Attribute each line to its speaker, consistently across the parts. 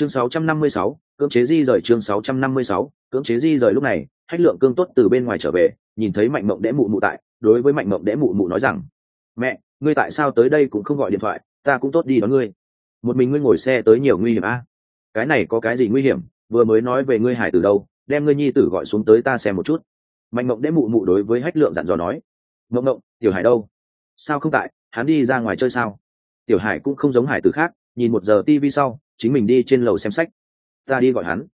Speaker 1: chương 656, cưỡng chế di rời chương 656, cưỡng chế di rời lúc này hách lượng cương tốt từ bên ngoài trở về nhìn thấy mạnh mộng đẽ mụ mụ tại đối với mạnh mộng đẽ mụ mụ nói rằng mẹ ngươi tại sao tới đây cũng không gọi điện thoại ta cũng tốt đi đón ngươi. Một mình ngươi ngồi xe tới nhiều nguy hiểm a. Cái này có cái gì nguy hiểm? Vừa mới nói về ngươi hải từ đâu đem ngươi nhi tử gọi xuống tới ta xem một chút. Mạnh mộng đẽ mụ mụ đối với hách lượng dặn dò nói mộng mộng tiểu hải đâu? Sao không tại? Hắn đi ra ngoài chơi sao? Tiểu hải cũng không giống hải từ khác nhìn một giờ tivi sau chính mình đi trên lầu xem sách. Ta đi gọi hắn.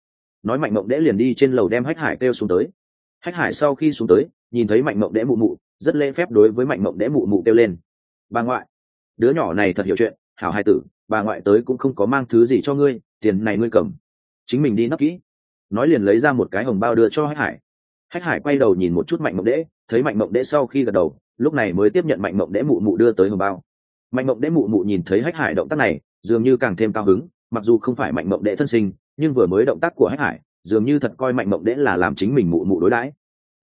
Speaker 1: Nói mạnh mộng đẽ liền đi trên lầu đem hách hải kêu xuống tới. Hách hải sau khi xuống tới, nhìn thấy mạnh mộng đẽ mụ mụ, rất lễ phép đối với mạnh mộng đẽ mụ mụ kêu lên. Bà ngoại, đứa nhỏ này thật hiểu chuyện, hảo hai tử, bà ngoại tới cũng không có mang thứ gì cho ngươi, tiền này ngươi cầm. Chính mình đi nắp kỹ. Nói liền lấy ra một cái hồng bao đưa cho hách hải. Hách hải quay đầu nhìn một chút mạnh mộng đễ, thấy mạnh mộng đễ sau khi gật đầu, lúc này mới tiếp nhận mạnh mộng đễ mụ mụ đưa tới hồng bao. Mạnh mộng đễ mụ mụ nhìn thấy hách hải động tác này, dường như càng thêm cao hứng mặc dù không phải mạnh mộng đệ thân sinh, nhưng vừa mới động tác của hách hải, dường như thật coi mạnh mộng đệ là làm chính mình mụ mụ đối đãi.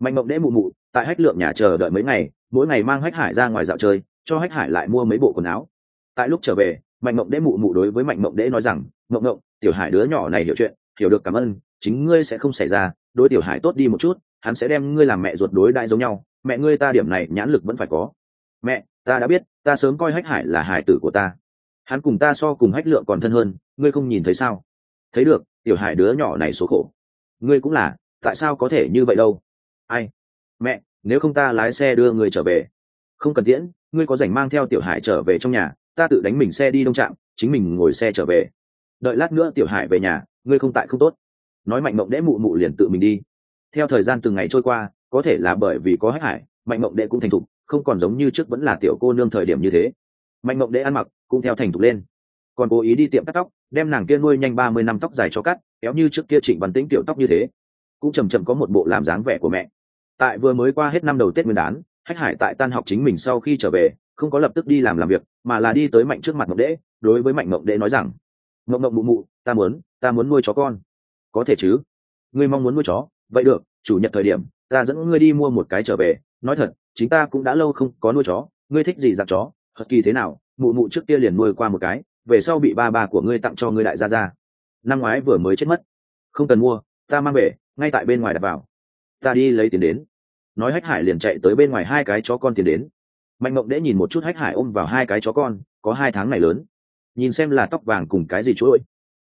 Speaker 1: Mạnh mộng đệ mụ mụ, tại hách lượng nhà chờ đợi mấy ngày, mỗi ngày mang hách hải ra ngoài dạo chơi, cho hách hải lại mua mấy bộ quần áo. Tại lúc trở về, mạnh mộng đệ mụ mụ đối với mạnh mộng đệ nói rằng mộng mộng tiểu hải đứa nhỏ này hiểu chuyện, hiểu được cảm ơn, chính ngươi sẽ không xảy ra, đối tiểu hải tốt đi một chút, hắn sẽ đem ngươi làm mẹ ruột đối đại giống nhau, mẹ ngươi ta điểm này nhãn lực vẫn phải có. Mẹ, ta đã biết, ta sớm coi hách hải là hải tử của ta. Hắn cùng ta so cùng hách lượng còn thân hơn ngươi không nhìn thấy sao? Thấy được, tiểu hải đứa nhỏ này số khổ. Ngươi cũng là, tại sao có thể như vậy đâu? Ai? Mẹ, nếu không ta lái xe đưa người trở về. Không cần tiễn, ngươi có rảnh mang theo tiểu hải trở về trong nhà, ta tự đánh mình xe đi đông trạm, chính mình ngồi xe trở về. Đợi lát nữa tiểu hải về nhà, ngươi không tại không tốt. Nói mạnh mộng đẽ mụ mụ liền tự mình đi. Theo thời gian từng ngày trôi qua, có thể là bởi vì có hách hải, mạnh mộng đệ cũng thành thục, không còn giống như trước vẫn là tiểu cô nương thời điểm như thế. Mạnh mộng đệ ăn mặc cũng theo thành thục lên. Còn cố ý đi tiệm cắt tóc đem nàng kia nuôi nhanh ba mươi năm tóc dài cho cắt, kéo như trước kia trịnh văn tĩnh tiểu tóc như thế. Cũng chầm chậm có một bộ làm dáng vẻ của mẹ. Tại vừa mới qua hết năm đầu tết nguyên đán, hách hải tại tan học chính mình sau khi trở về, không có lập tức đi làm làm việc, mà là đi tới mạnh trước mặt mộng đễ, đối với mạnh mộng đễ nói rằng, mộng mộng mụ mụ, ta muốn ta muốn nuôi chó con. Có thể chứ. Ngươi mong muốn nuôi chó. Vậy được, chủ nhật thời điểm, ta dẫn ngươi đi mua một cái trở về. Nói thật, chính ta cũng đã lâu không có nuôi chó. Ngươi thích gì dạng chó? Hật kỳ thế nào, mụ mụ trước kia liền nuôi qua một cái về sau bị ba ba của ngươi tặng cho ngươi đại gia ra năm ngoái vừa mới chết mất. Không cần mua, ta mang về, ngay tại bên ngoài đặt vào. Ta đi lấy tiền đến. Nói hách hải liền chạy tới bên ngoài hai cái chó con tiền đến. Mạnh mộng đễ nhìn một chút hách hải ôm vào hai cái chó con, có hai tháng này lớn. Nhìn xem là tóc vàng cùng cái gì chuỗi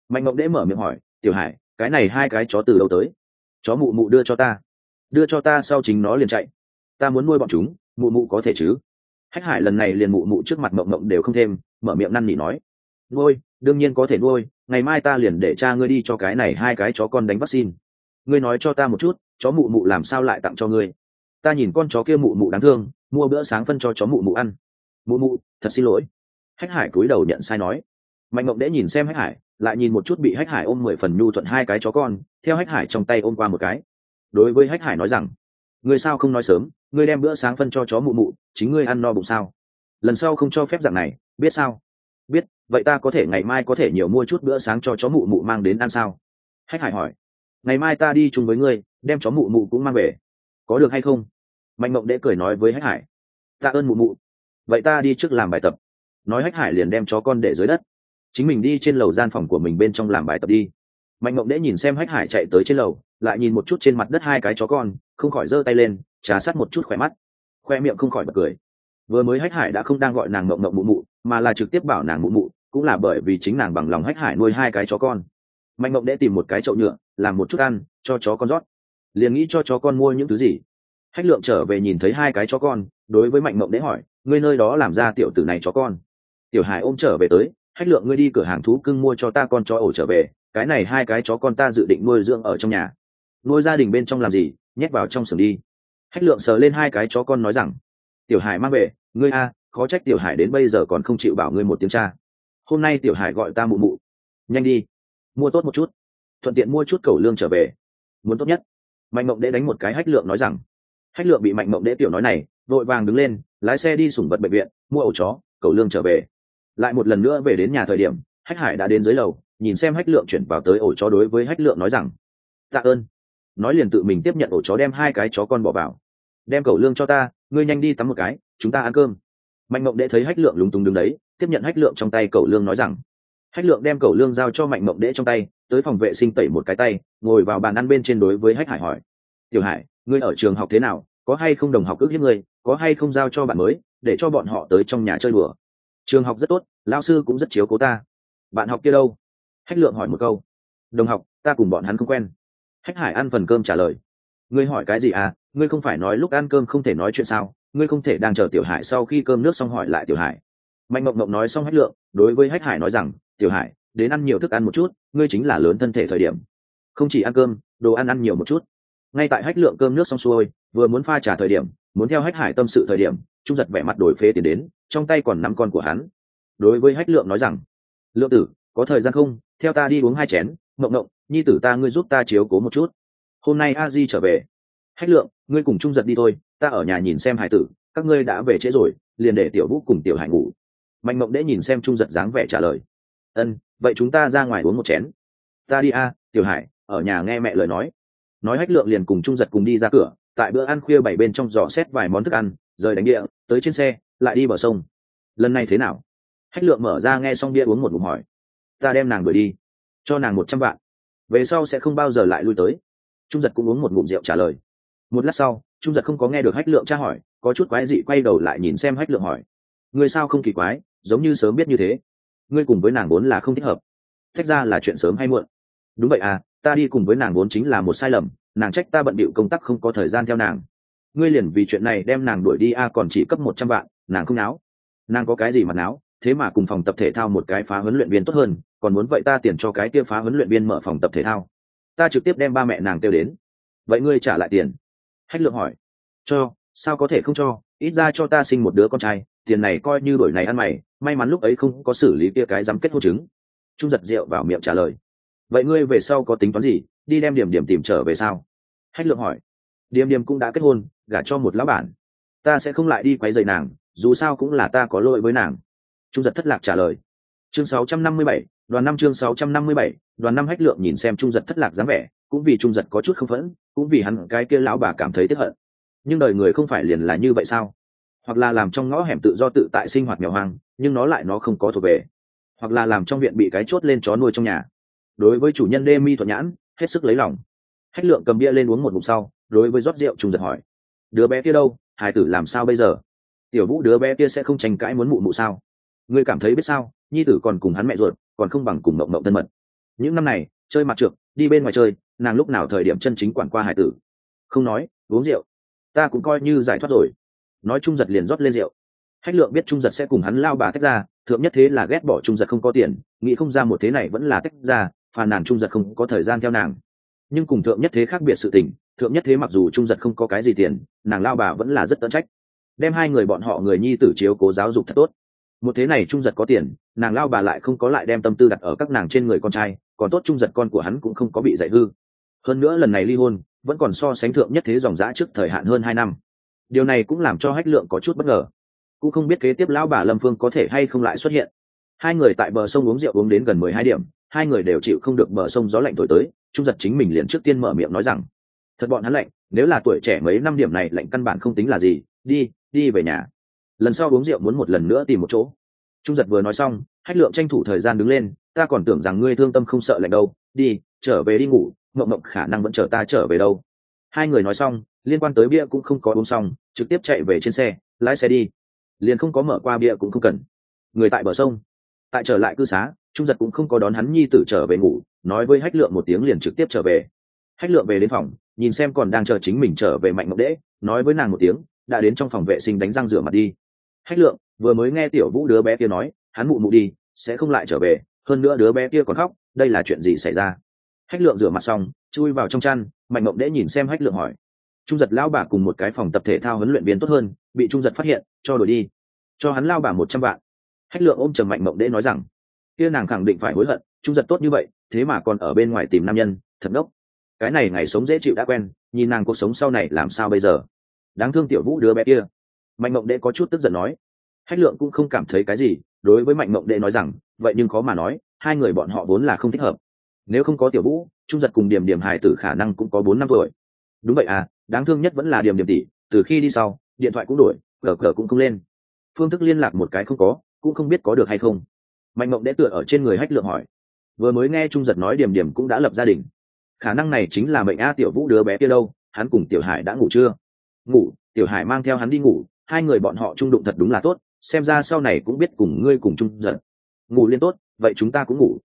Speaker 1: mạnh mộng đễ mở miệng hỏi, tiểu hải, cái này hai cái chó từ đâu tới? Chó mụ mụ đưa cho ta. Đưa cho ta sau chính nó liền chạy. Ta muốn nuôi bọn chúng, mụ mụ có thể chứ? Hách hải lần này liền mụ mụ trước mặt mộng mộng đều không thêm, mở miệng năn nỉ nói nuôi, đương nhiên có thể nuôi, ngày mai ta liền để cha ngươi đi cho cái này hai cái chó con đánh vaccine. Ngươi nói cho ta một chút, chó mụ mụ làm sao lại tặng cho ngươi? Ta nhìn con chó kia mụ mụ đáng thương, mua bữa sáng phân cho chó mụ mụ ăn. Mụ mụ, thật xin lỗi. Hách hải cúi đầu nhận sai nói. Mạnh mộng đễ nhìn xem hách hải, lại nhìn một chút bị hách hải ôm mười phần nhu thuận hai cái chó con, theo hách hải trong tay ôm qua một cái. Đối với hách hải nói rằng, ngươi sao không nói sớm, ngươi đem bữa sáng phân cho chó mụ mụ, chính ngươi ăn no bụng sao? Lần sau không cho phép dạng này, biết sao? Biết vậy ta có thể ngày mai có thể nhiều mua chút bữa sáng cho chó mụ mụ mang đến ăn sao? Hách hải hỏi. Ngày mai ta đi chung với ngươi, đem chó mụ mụ cũng mang về. Có được hay không? Mạnh mộng đễ cười nói với hách hải. Tạ ơn mụ mụ. Vậy ta đi trước làm bài tập. Nói hách hải liền đem chó con để dưới đất. Chính mình đi trên lầu gian phòng của mình bên trong làm bài tập đi. Mạnh mộng đễ nhìn xem hách hải chạy tới trên lầu, lại nhìn một chút trên mặt đất hai cái chó con, không khỏi giơ tay lên, trà sát một chút khỏe mắt. Khoe miệng không khỏi bật cười. Vừa mới hách hải đã không đang gọi nàng mộng mộng mụ mụ mà là trực tiếp bảo nàng mụ mụ, cũng là bởi vì chính nàng bằng lòng hách hải nuôi hai cái chó con. Mạnh mộng đẽ tìm một cái chậu nhựa, làm một chút ăn, cho chó con rót. Liền nghĩ cho chó con mua những thứ gì. Hách lượng trở về nhìn thấy hai cái chó con, đối với mạnh mộng đẽ hỏi, ngươi nơi đó làm ra tiểu tử này chó con? Tiểu hải ôm trở về tới, hách lượng, ngươi đi cửa hàng thú cưng mua cho ta con chó ổ trở về, cái này hai cái chó con ta dự định nuôi dưỡng ở trong nhà. Nuôi gia đình bên trong làm gì, nhét vào trong xưởng đi. Hách lượng sờ lên hai cái chó con nói rằng, tiểu hải mang về, ngươi a khó trách tiểu hải đến bây giờ còn không chịu bảo ngươi một tiếng cha. Hôm nay tiểu hải gọi ta mụ mụ. Nhanh đi. Mua tốt một chút. Thuận tiện mua chút cầu lương trở về. Muốn tốt nhất. Mạnh mộng Đệ đánh một cái hách lượng nói rằng. Hách lượng bị mạnh mộng Đệ tiểu nói này, vội vàng đứng lên, lái xe đi sủng vật bệnh viện, mua ổ chó, cầu lương trở về. Lại một lần nữa về đến nhà thời điểm, hách hải đã đến dưới lầu, nhìn xem hách lượng chuyển vào tới ổ chó đối với hách lượng nói rằng. Tạ ơn. Nói liền tự mình tiếp nhận ổ chó đem hai cái chó con bỏ vào. Đem cầu lương cho ta, ngươi nhanh đi tắm một cái, chúng ta ăn cơm mạnh mộng đệ thấy hách lượng lúng túng đứng đấy, tiếp nhận hách lượng trong tay cậu lương nói rằng, hách lượng đem cậu lương giao cho mạnh mộng đệ trong tay, tới phòng vệ sinh tẩy một cái tay, ngồi vào bàn ăn bên trên đối với hách hải hỏi, tiểu hải, ngươi ở trường học thế nào? Có hay không đồng học ước hiếp ngươi? Có hay không giao cho bạn mới, để cho bọn họ tới trong nhà chơi đùa? Trường học rất tốt lao sư cũng rất chiếu cố ta. Bạn học kia đâu? Hách lượng hỏi một câu. Đồng học, ta cùng bọn hắn không quen. Hách hải ăn phần cơm trả lời. Ngươi hỏi cái gì à? Ngươi không phải nói lúc ăn cơm không thể nói chuyện sao? Ngươi không thể đang chờ tiểu hải sau khi cơm nước xong hỏi lại tiểu hải. Mạnh mộng mộng nói xong hách lượng, đối với hách hải nói rằng, tiểu hải, đến ăn nhiều thức ăn một chút, ngươi chính là lớn thân thể thời điểm. Không chỉ ăn cơm, đồ ăn ăn nhiều một chút. Ngay tại hách lượng cơm nước xong xuôi, vừa muốn pha trả thời điểm, muốn theo hách hải tâm sự thời điểm, trung giật vẻ mặt đổi phế tiến đến, trong tay còn năm con của hắn. Đối với hách lượng nói rằng, lượng tử, có thời gian không? Theo ta đi uống hai chén, mộng mộng, nhi tử ta ngươi giúp ta chiếu cố một chút. Hôm nay a di trở về. Hách lượng, ngươi cùng trung giật đi thôi ta ở nhà nhìn xem hải tử, các ngươi đã về trễ rồi, liền để tiểu vũ cùng tiểu hải ngủ. Mạnh mộng đễ nhìn xem trung giật dáng vẻ trả lời. Ân, vậy chúng ta ra ngoài uống một chén. Ta đi a, tiểu hải, ở nhà nghe mẹ lời nói. Nói hách lượng liền cùng trung giật cùng đi ra cửa, tại bữa ăn khuya bảy bên trong giỏ xét vài món thức ăn, rời đánh địa, tới trên xe, lại đi bờ sông. Lần này thế nào? Hách lượng mở ra nghe xong bia uống một ngụm hỏi. Ta đem nàng đuổi đi, cho nàng một trăm vạn. Về sau sẽ không bao giờ lại lui tới. Trung giật cũng uống một ngụm rượu trả lời. Một lát sau trung giật không có nghe được hách lượng tra hỏi, có chút quái dị quay đầu lại nhìn xem hách lượng hỏi. Người sao không kỳ quái, giống như sớm biết như thế. Ngươi cùng với nàng vốn là không thích hợp. Thách ra là chuyện sớm hay muộn. Đúng vậy à ta đi cùng với nàng vốn chính là một sai lầm, nàng trách ta bận bịu công tác không có thời gian theo nàng. Ngươi liền vì chuyện này đem nàng đuổi đi a, còn chỉ cấp một trăm vạn, nàng không náo. Nàng có cái gì mà náo, thế mà cùng phòng tập thể thao một cái phá huấn luyện viên tốt hơn, còn muốn vậy ta tiền cho cái kia phá huấn luyện viên mở phòng tập thể thao. Ta trực tiếp đem ba mẹ nàng kêu đến. Vậy ngươi trả lại tiền hách lượng hỏi. Cho sao có thể không cho? Ít ra cho ta sinh một đứa con trai tiền này coi như đổi này ăn mày may mắn lúc ấy không có xử lý kia cái dám kết hôn chứng. Trung giật rượu vào miệng trả lời. Vậy ngươi về sau có tính toán gì? Đi đem điểm điểm tìm trở về sao? Hách lượng hỏi. Điểm điểm cũng đã kết hôn gả cho một lão bản. Ta sẽ không lại đi quấy rầy nàng dù sao cũng là ta có lỗi với nàng. Trung giật thất lạc trả lời. Chương 657, đoàn năm chương 657, đoàn năm hách lượng nhìn xem trung giật thất lạc dáng vẻ cũng vì trung giật có chút không phẫn cũng vì hắn cái kia lão bà cảm thấy tiếc hận. Nhưng đời người không phải liền là như vậy sao? Hoặc là làm trong ngõ hẻm tự do tự tại sinh hoạt nghèo hoang, nhưng nó lại nó không có thuộc về. Hoặc là làm trong viện bị cái chốt lên chó nuôi trong nhà. Đối với chủ nhân đê mi thuận nhãn, hết sức lấy lòng. Hách lượng cầm bia lên uống một ngụm sau, đối với rót rượu trung giật hỏi. Đứa bé kia đâu? Hải tử làm sao bây giờ? Tiểu vũ, đứa bé kia sẽ không tranh cãi muốn mụ mụ sao? Ngươi cảm thấy biết sao? Nhi tử còn cùng hắn mẹ ruột, còn không bằng cùng mộng mộng thân mật. Những năm này, chơi mặt trượt, đi bên ngoài chơi nàng lúc nào thời điểm chân chính quản qua hải tử? Không nói, uống rượu. Ta cũng coi như giải thoát rồi. Nói trung giật liền rót lên rượu. Hách lượng biết trung giật sẽ cùng hắn lao bà tách ra, thượng nhất thế là ghét bỏ trung giật không có tiền, nghĩ không ra một thế này vẫn là tách ra, phàn nàn trung giật không có thời gian theo nàng. Nhưng cùng thượng nhất thế khác biệt sự tình, thượng nhất thế mặc dù trung giật không có cái gì tiền, nàng lao bà vẫn là rất tận trách. Đem hai người bọn họ người nhi tử chiếu cố giáo dục thật tốt. Một thế này trung giật có tiền, nàng lao bà lại không có lại đem tâm tư đặt ở các nàng trên người con trai, còn tốt trung giật con của hắn cũng không có bị dạy hư hơn nữa lần này ly hôn vẫn còn so sánh thượng nhất thế dòng giã trước thời hạn hơn hai năm. Điều này cũng làm cho hách lượng có chút bất ngờ. Cũng không biết kế tiếp lão bà lâm phương có thể hay không lại xuất hiện. Hai người tại bờ sông uống rượu uống đến gần mười hai điểm, hai người đều chịu không được bờ sông gió lạnh thổi tới, trung giật chính mình liền trước tiên mở miệng nói rằng, thật bọn hắn lạnh, nếu là tuổi trẻ mấy năm điểm này lạnh căn bản không tính là gì, đi đi về nhà. Lần sau uống rượu muốn một lần nữa tìm một chỗ. Trung giật vừa nói xong, hách lượng tranh thủ thời gian đứng lên, ta còn tưởng rằng ngươi thương tâm không sợ lạnh đâu, đi, trở về đi ngủ mộng mộng khả năng vẫn chờ ta trở về đâu. Hai người nói xong, liên quan tới bia cũng không có uống xong, trực tiếp chạy về trên xe, lái xe đi. Liền không có mở qua bia cũng không cần. Người tại bờ sông. Tại trở lại cư xá, trung giật cũng không có đón hắn nhi tử trở về ngủ, nói với hách lượng một tiếng liền trực tiếp trở về. Hách lượng về đến phòng, nhìn xem còn đang chờ chính mình trở về mạnh mộng đễ, nói với nàng một tiếng, đã đến trong phòng vệ sinh đánh răng rửa mặt đi. Hách lượng vừa mới nghe tiểu vũ đứa bé kia nói, hắn mụ mụ đi, sẽ không lại trở về, hơn nữa đứa bé kia còn khóc, đây là chuyện gì xảy ra? Hách lượng rửa mặt xong, chui vào trong chăn, mạnh mộng đễ nhìn xem hách lượng hỏi. Trung giật lao bà cùng một cái phòng tập thể thao huấn luyện viên tốt hơn, bị trung giật phát hiện, cho đổi đi. Cho hắn lao bà một trăm vạn. Hách lượng ôm trầm mạnh mộng đễ nói rằng, kia nàng khẳng định phải hối hận, trung giật tốt như vậy, thế mà còn ở bên ngoài tìm nam nhân, thật ngốc cái này ngày sống dễ chịu đã quen, nhìn nàng cuộc sống sau này làm sao bây giờ? Đáng thương tiểu vũ đứa bé kia. Mạnh mộng đệ có chút tức giận nói. Hách lượng cũng không cảm thấy cái gì, đối với mạnh mộng đệ nói rằng, vậy nhưng khó mà nói, hai người bọn họ vốn là không thích hợp nếu không có tiểu vũ, trung giật cùng điểm điểm hải tử khả năng cũng có bốn năm tuổi. Đúng vậy à đáng thương nhất vẫn là điểm điểm tỷ, từ khi đi sau, điện thoại cũng đổi, cờ cờ cũng không lên. Phương thức liên lạc một cái không có, cũng không biết có được hay không. Mạnh mộng đẽ tựa ở trên người hách lượng hỏi. Vừa mới nghe trung giật nói điểm điểm cũng đã lập gia đình. Khả năng này chính là mệnh a tiểu vũ đứa bé kia đâu, hắn cùng tiểu hải đã ngủ chưa? Ngủ, tiểu hải mang theo hắn đi ngủ, hai người bọn họ trung đụng thật đúng là tốt, xem ra sau này cũng biết cùng ngươi cùng trung giật. Ngủ liên tốt, vậy chúng ta cũng ngủ.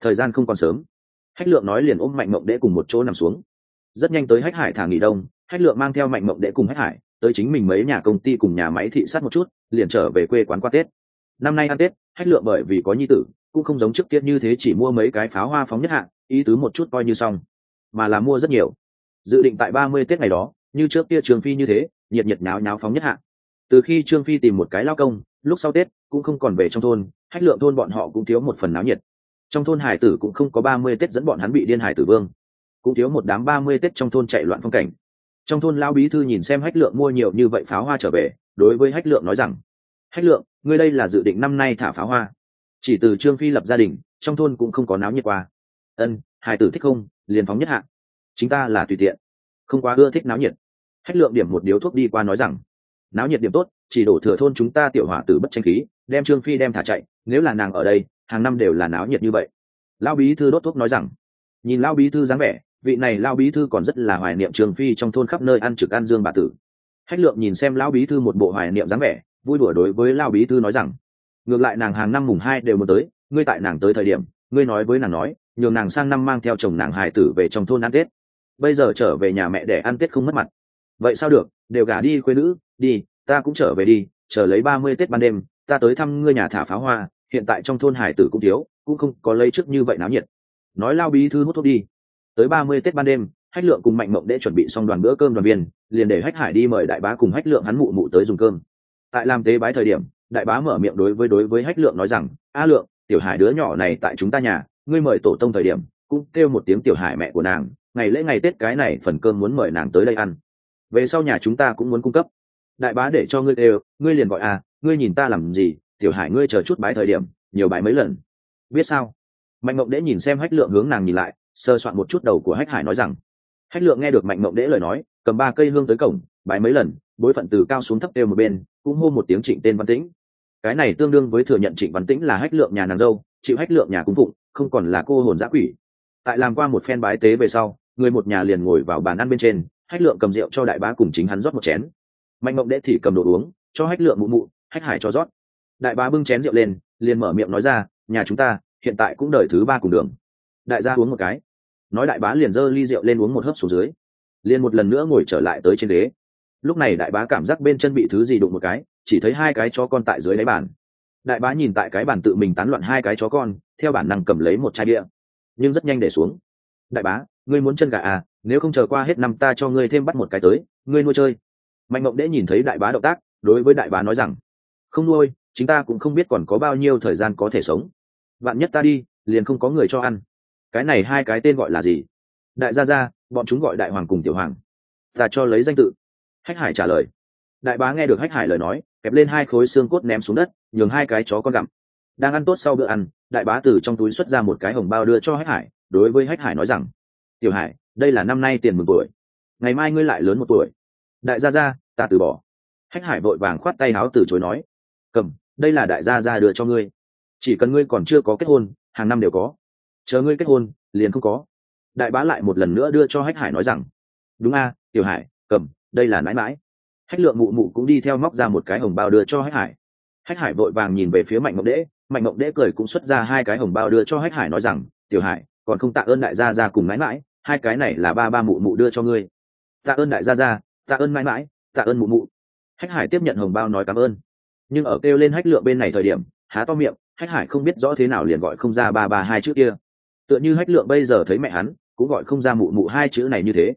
Speaker 1: Thời gian không còn sớm hách lượng nói liền ôm mạnh mộng Đệ cùng một chỗ nằm xuống. Rất nhanh tới hách hải thả nghỉ đông, hách lượng mang theo mạnh mộng Đệ cùng hách hải tới chính mình mấy nhà công ty cùng nhà máy thị sát một chút, liền trở về quê quán qua tết. Năm nay ăn tết, hách lượng bởi vì có nhi tử, cũng không giống trước tiết như thế chỉ mua mấy cái pháo hoa phóng nhất hạng, ý tứ một chút coi như xong, mà là mua rất nhiều. Dự định tại ba mươi tết ngày đó, như trước kia trường phi như thế, nhiệt nhiệt nháo nháo phóng nhất hạng. Từ khi trương phi tìm một cái lao công, lúc sau tết cũng không còn về trong thôn, hách lượng thôn bọn họ cũng thiếu một phần náo nhiệt trong thôn hải tử cũng không có ba mươi tết dẫn bọn hắn bị điên hải tử vương. Cũng thiếu một đám ba mươi tết trong thôn chạy loạn phong cảnh. Trong thôn lao bí thư nhìn xem hách lượng mua nhiều như vậy pháo hoa trở về, đối với hách lượng nói rằng, hách lượng, ngươi đây là dự định năm nay thả pháo hoa. Chỉ từ trương phi lập gia đình, trong thôn cũng không có náo nhiệt qua. Ân, hải tử thích không? Liền phóng nhất hạ. Chính ta là tùy tiện. Không quá ưa thích náo nhiệt. Hách lượng điểm một điếu thuốc đi qua nói rằng, náo nhiệt điểm tốt, chỉ đổ thừa thôn chúng ta tiểu hỏa tử bất tranh khí, đem trương phi đem thả chạy, nếu là nàng ở đây hàng năm đều là náo nhiệt như vậy. Lao bí thư đốt thuốc nói rằng, nhìn lao bí thư dáng vẻ, vị này lao bí thư còn rất là hoài niệm trường phi trong thôn khắp nơi ăn trực ăn dương bà tử. Hách lượng nhìn xem lao bí thư một bộ hoài niệm dáng vẻ, vui đùa đối với lao bí thư nói rằng, ngược lại nàng hàng năm mùng hai đều muốn tới, ngươi tại nàng tới thời điểm, ngươi nói với nàng nói, nhường nàng sang năm mang theo chồng nàng hài tử về trong thôn ăn tết. Bây giờ trở về nhà mẹ để ăn tết không mất mặt. Vậy sao được, đều gả đi quê nữ, đi, ta cũng trở về đi, chờ lấy ba mươi tết ban đêm, ta tới thăm ngươi nhà thả pháo hoa hiện tại trong thôn hải tử cũng thiếu, cũng không có lấy trước như vậy náo nhiệt. Nói lao bí thư hút thuốc đi. Tới ba mươi tết ban đêm, hách lượng cùng mạnh mộng để chuẩn bị xong đoàn bữa cơm đoàn viên, liền để hách hải đi mời đại bá cùng hách lượng hắn mụ mụ tới dùng cơm. Tại làm tế bái thời điểm, đại bá mở miệng đối với đối với hách lượng nói rằng, a lượng, tiểu hải đứa nhỏ này tại chúng ta nhà, ngươi mời tổ tông thời điểm, cũng kêu một tiếng tiểu hải mẹ của nàng, ngày lễ ngày tết cái này phần cơm muốn mời nàng tới đây ăn. Về sau nhà chúng ta cũng muốn cung cấp. Đại bá để cho ngươi đều, ngươi liền gọi à ngươi nhìn ta làm gì tiểu hải ngươi chờ chút bái thời điểm, nhiều bái mấy lần. Biết sao? Mạnh mộng đễ nhìn xem hách lượng hướng nàng nhìn lại, sơ soạn một chút đầu của hách hải nói rằng, hách lượng nghe được mạnh mộng đễ lời nói, cầm ba cây hương tới cổng, bái mấy lần, bối phận từ cao xuống thấp đều một bên, cũng hô một tiếng trịnh tên văn tĩnh. Cái này tương đương với thừa nhận trịnh văn tĩnh là hách lượng nhà nàng dâu, chịu hách lượng nhà cung phụng, không còn là cô hồn giã quỷ. Tại làm qua một phen bái tế về sau, người một nhà liền ngồi vào bàn ăn bên trên, hách lượng cầm rượu cho đại bá cùng chính hắn rót một chén. Mạnh mộng đễ thì cầm đồ uống, cho hách lượng mụ mụ, hách hải cho rót đại bá bưng chén rượu lên, liền mở miệng nói ra, nhà chúng ta, hiện tại cũng đời thứ ba cùng đường. Đại gia uống một cái. Nói đại bá liền giơ ly rượu lên uống một hớp xuống dưới. Liền một lần nữa ngồi trở lại tới trên ghế. Lúc này đại bá cảm giác bên chân bị thứ gì đụng một cái, chỉ thấy hai cái chó con tại dưới đáy bàn. Đại bá nhìn tại cái bàn tự mình tán loạn hai cái chó con, theo bản năng cầm lấy một chai bia. Nhưng rất nhanh để xuống. Đại bá, ngươi muốn chân gà à nếu không chờ qua hết năm ta cho ngươi thêm bắt một cái tới, ngươi nuôi chơi. Mạnh mộng đễ nhìn thấy đại bá động tác, đối với đại bá nói rằng, không nuôi chúng ta cũng không biết còn có bao nhiêu thời gian có thể sống. Vạn nhất ta đi, liền không có người cho ăn. Cái này hai cái tên gọi là gì? Đại gia gia, bọn chúng gọi đại hoàng cùng tiểu hoàng. Ta cho lấy danh tự. Hách hải trả lời. Đại bá nghe được hách hải lời nói, kẹp lên hai khối xương cốt ném xuống đất, nhường hai cái chó con gặm. Đang ăn tốt sau bữa ăn, đại bá từ trong túi xuất ra một cái hồng bao đưa cho hách hải, đối với hách hải nói rằng, tiểu hải, đây là năm nay tiền mừng tuổi. Ngày mai ngươi lại lớn một tuổi. Đại gia gia, ta từ bỏ. Hách hải vội vàng khoát tay áo từ chối nói, cầm đây là đại gia gia đưa cho ngươi. Chỉ cần ngươi còn chưa có kết hôn, hàng năm đều có. Chờ ngươi kết hôn, liền không có. Đại bá lại một lần nữa đưa cho hách hải nói rằng, đúng a, tiểu hải, cầm, đây là nãi mãi hách lượng mụ mụ cũng đi theo móc ra một cái hồng bao đưa cho hách hải. Hách hải vội vàng nhìn về phía mạnh mộng đễ mạnh mộng đễ cười cũng xuất ra hai cái hồng bao đưa cho hách hải nói rằng, tiểu hải, còn không tạ ơn đại gia gia cùng nãi mãi hai cái này là ba ba mụ mụ đưa cho ngươi. Tạ ơn đại gia gia tạ ơn mãi mãi tạ ơn mụ mụ. Hách hải tiếp nhận hồng bao nói cảm ơn nhưng ở kêu lên hách lượng bên này thời điểm há to miệng hách hải không biết rõ thế nào liền gọi không ra ba ba hai chữ kia. Tựa như hách lượng bây giờ thấy mẹ hắn cũng gọi không ra mụ mụ hai chữ này như thế.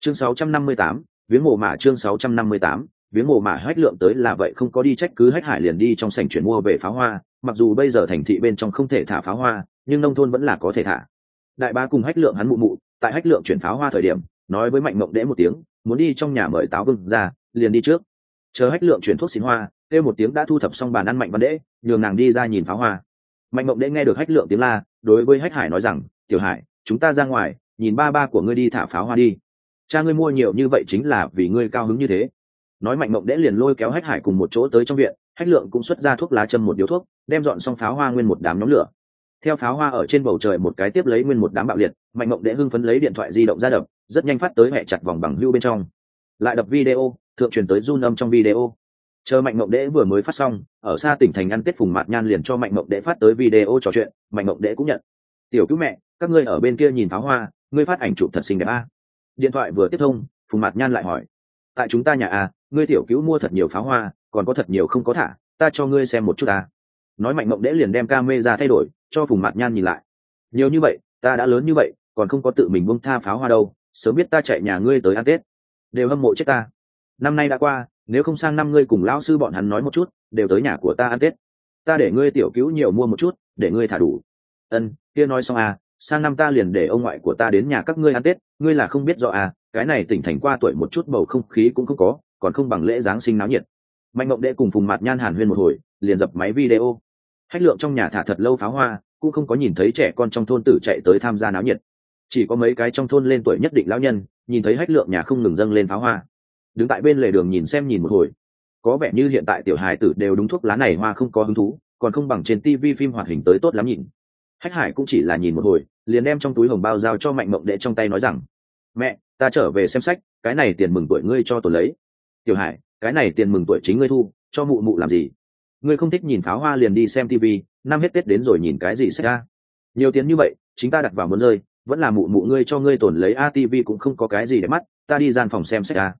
Speaker 1: Chương 658, viếng mồ mả chương 658, viếng mồ mả hách lượng tới là vậy không có đi trách cứ hách hải liền đi trong sảnh chuyển mua về pháo hoa mặc dù bây giờ thành thị bên trong không thể thả pháo hoa nhưng nông thôn vẫn là có thể thả. Đại bá cùng hách lượng hắn mụ mụ tại hách lượng chuyển pháo hoa thời điểm nói với mạnh mộng đễ một tiếng muốn đi trong nhà mời táo vương ra liền đi trước chờ hách lượng chuyển thuốc xin hoa, kêu một tiếng đã thu thập xong bàn ăn mạnh văn đễ, nhường nàng đi ra nhìn pháo hoa. Mạnh mộng đễ nghe được hách lượng tiếng la, đối với hách hải nói rằng, tiểu hải, chúng ta ra ngoài, nhìn ba ba của ngươi đi thả pháo hoa đi. Cha ngươi mua nhiều như vậy chính là vì ngươi cao hứng như thế. Nói mạnh mộng đễ liền lôi kéo hách hải cùng một chỗ tới trong viện, hách lượng cũng xuất ra thuốc lá châm một điếu thuốc, đem dọn xong pháo hoa nguyên một đám nhóm lửa. Theo pháo hoa ở trên bầu trời một cái tiếp lấy nguyên một đám bạo liệt, mạnh mộng đệ hưng phấn lấy điện thoại di động ra đập, rất nhanh phát tới hẹ chặt vòng bằng hưu bên trong. Lại đập video thượng truyền tới run âm trong video. Chờ mạnh mộng đễ vừa mới phát xong, ở xa tỉnh thành ăn tết phùng mạt nhan liền cho mạnh mộng đễ phát tới video trò chuyện, mạnh mộng đễ cũng nhận. Tiểu cứu mẹ, các ngươi ở bên kia nhìn pháo hoa, ngươi phát ảnh chụp thật xinh đẹp a. Điện thoại vừa tiếp thông, phùng mạt nhan lại hỏi, tại chúng ta nhà a ngươi tiểu cứu mua thật nhiều pháo hoa, còn có thật nhiều không có thả, ta cho ngươi xem một chút a nói mạnh mộng đễ liền đem ca mê ra thay đổi, cho phùng mạt nhan nhìn lại. Nhiều như vậy, ta đã lớn như vậy, còn không có tự mình buông tha pháo hoa đâu, sớm biết ta chạy nhà ngươi tới ăn tết. Đều hâm mộ chết ta năm nay đã qua, nếu không sang năm ngươi cùng lão sư bọn hắn nói một chút, đều tới nhà của ta ăn tết. Ta để ngươi tiểu cứu nhiều mua một chút, để ngươi thả đủ. Ân, kia nói xong à sang năm ta liền để ông ngoại của ta đến nhà các ngươi ăn tết, ngươi là không biết rõ à cái này tỉnh thành qua tuổi một chút bầu không khí cũng không có, còn không bằng lễ giáng sinh náo nhiệt. Mạnh mộng đệ cùng phùng mặt nhan hàn huyên một hồi, liền dập máy video. Hách lượng trong nhà thả thật lâu pháo hoa, cũng không có nhìn thấy trẻ con trong thôn tử chạy tới tham gia náo nhiệt. Chỉ có mấy cái trong thôn lên tuổi nhất định lão nhân, nhìn thấy hách lượng nhà không ngừng dâng lên pháo hoa đứng tại bên lề đường nhìn xem nhìn một hồi. Có vẻ như hiện tại tiểu hài tử đều đúng thuốc lá này hoa không có hứng thú, còn không bằng trên tv phim hoạt hình tới tốt lắm nhìn. Hách hải cũng chỉ là nhìn một hồi, liền đem trong túi hồng bao giao cho mạnh mộng đệ trong tay nói rằng, mẹ, ta trở về xem sách, cái này tiền mừng tuổi ngươi cho tôi lấy. Tiểu hải, cái này tiền mừng tuổi chính ngươi thu, cho mụ mụ làm gì? Ngươi không thích nhìn pháo hoa liền đi xem tv năm hết tết đến rồi nhìn cái gì xảy ra? Nhiều tiền như vậy, chính ta đặt vào muốn rơi, vẫn là mụ mụ ngươi cho ngươi tổn lấy atv cũng không có cái gì để mắt, ta đi gian phòng xem sách ra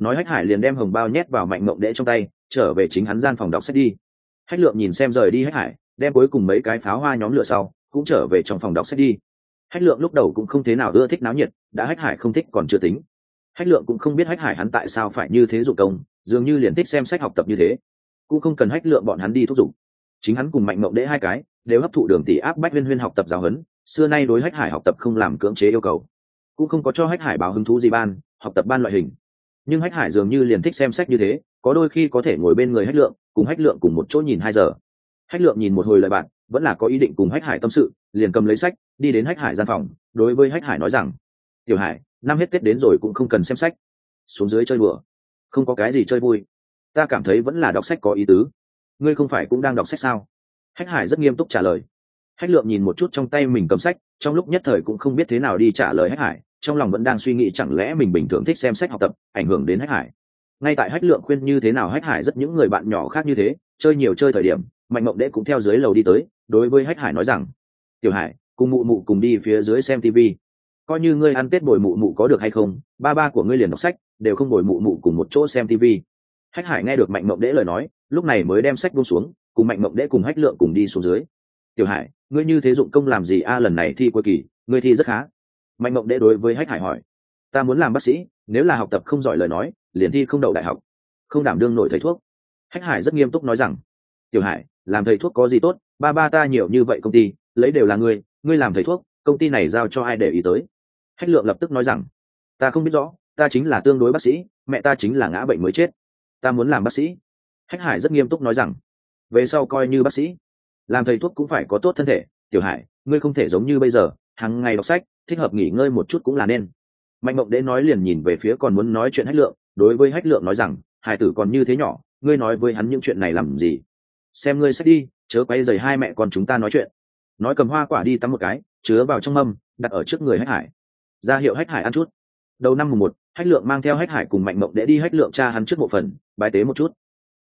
Speaker 1: nói hách hải liền đem hồng bao nhét vào mạnh mộng đệ trong tay, trở về chính hắn gian phòng đọc sách đi. Hách lượng nhìn xem rời đi hách hải, đem cuối cùng mấy cái pháo hoa nhóm lửa sau, cũng trở về trong phòng đọc sách đi. Hách lượng lúc đầu cũng không thế nào ưa thích náo nhiệt, đã hách hải không thích còn chưa tính. Hách lượng cũng không biết hách hải hắn tại sao phải như thế dụng công, dường như liền thích xem sách học tập như thế. Cũng không cần hách lượng bọn hắn đi thúc giục. Chính hắn cùng mạnh mộng đễ hai cái, đều hấp thụ đường tỷ áp bách huyên huyên học tập giáo huấn, xưa nay đối hách hải học tập không làm cưỡng chế yêu cầu. Cũng không có cho hách hải báo hứng thú gì ban, học tập ban loại hình nhưng hách hải dường như liền thích xem sách như thế có đôi khi có thể ngồi bên người hách lượng cùng hách lượng cùng một chỗ nhìn hai giờ. Hách lượng nhìn một hồi lời bạn vẫn là có ý định cùng hách hải tâm sự liền cầm lấy sách đi đến hách hải gian phòng đối với hách hải nói rằng tiểu hải năm hết tết đến rồi cũng không cần xem sách. Xuống dưới chơi bừa, không có cái gì chơi vui. Ta cảm thấy vẫn là đọc sách có ý tứ. Ngươi không phải cũng đang đọc sách sao? Hách hải rất nghiêm túc trả lời. Hách lượng nhìn một chút trong tay mình cầm sách trong lúc nhất thời cũng không biết thế nào đi trả lời hách hải trong lòng vẫn đang suy nghĩ chẳng lẽ mình bình thường thích xem sách học tập, ảnh hưởng đến hách hải. Ngay tại hách lượng khuyên như thế nào hách hải rất những người bạn nhỏ khác như thế, chơi nhiều chơi thời điểm, mạnh mộng đệ cũng theo dưới lầu đi tới, đối với hách hải nói rằng, tiểu hải, cùng mụ mụ cùng đi phía dưới xem tv coi như ngươi ăn tết bồi mụ mụ có được hay không, ba ba của ngươi liền đọc sách, đều không bồi mụ mụ cùng một chỗ xem tv hách hải nghe được mạnh mộng đễ lời nói, lúc này mới đem sách buông xuống, cùng mạnh mộng đễ cùng hách lượng cùng đi xuống dưới. Tiểu hải, ngươi như thế dụng công làm gì a, lần này thi cuối kỳ, ngươi thi rất khá mạnh mộng đễ đối với hách hải hỏi, ta muốn làm bác sĩ, nếu là học tập không giỏi lời nói, liền thi không đậu đại học, không đảm đương nổi thầy thuốc. Hách hải rất nghiêm túc nói rằng, tiểu hải, làm thầy thuốc có gì tốt? Ba ba ta nhiều như vậy công ty, lấy đều là ngươi ngươi làm thầy thuốc, công ty này giao cho ai để ý tới? Hách lượng lập tức nói rằng, ta không biết rõ, ta chính là tương đối bác sĩ, mẹ ta chính là ngã bệnh mới chết, ta muốn làm bác sĩ. Hách hải rất nghiêm túc nói rằng, về sau coi như bác sĩ, làm thầy thuốc cũng phải có tốt thân thể, tiểu hải, ngươi không thể giống như bây giờ hàng ngày đọc sách thích hợp nghỉ ngơi một chút cũng là nên. Mạnh mộng đế nói liền nhìn về phía còn muốn nói chuyện hách lượng, đối với hách lượng nói rằng, hải tử còn như thế nhỏ, ngươi nói với hắn những chuyện này làm gì? Xem ngươi sẽ đi, chớ quay dày hai mẹ con chúng ta nói chuyện. Nói cầm hoa quả đi tắm một cái, chứa vào trong mâm, đặt ở trước người hách hải. Ra hiệu hách hải ăn chút. Đầu năm mùng một, hách lượng mang theo hách hải cùng mạnh mộng đế đi hách lượng cha hắn trước mộ phần bài tế một chút.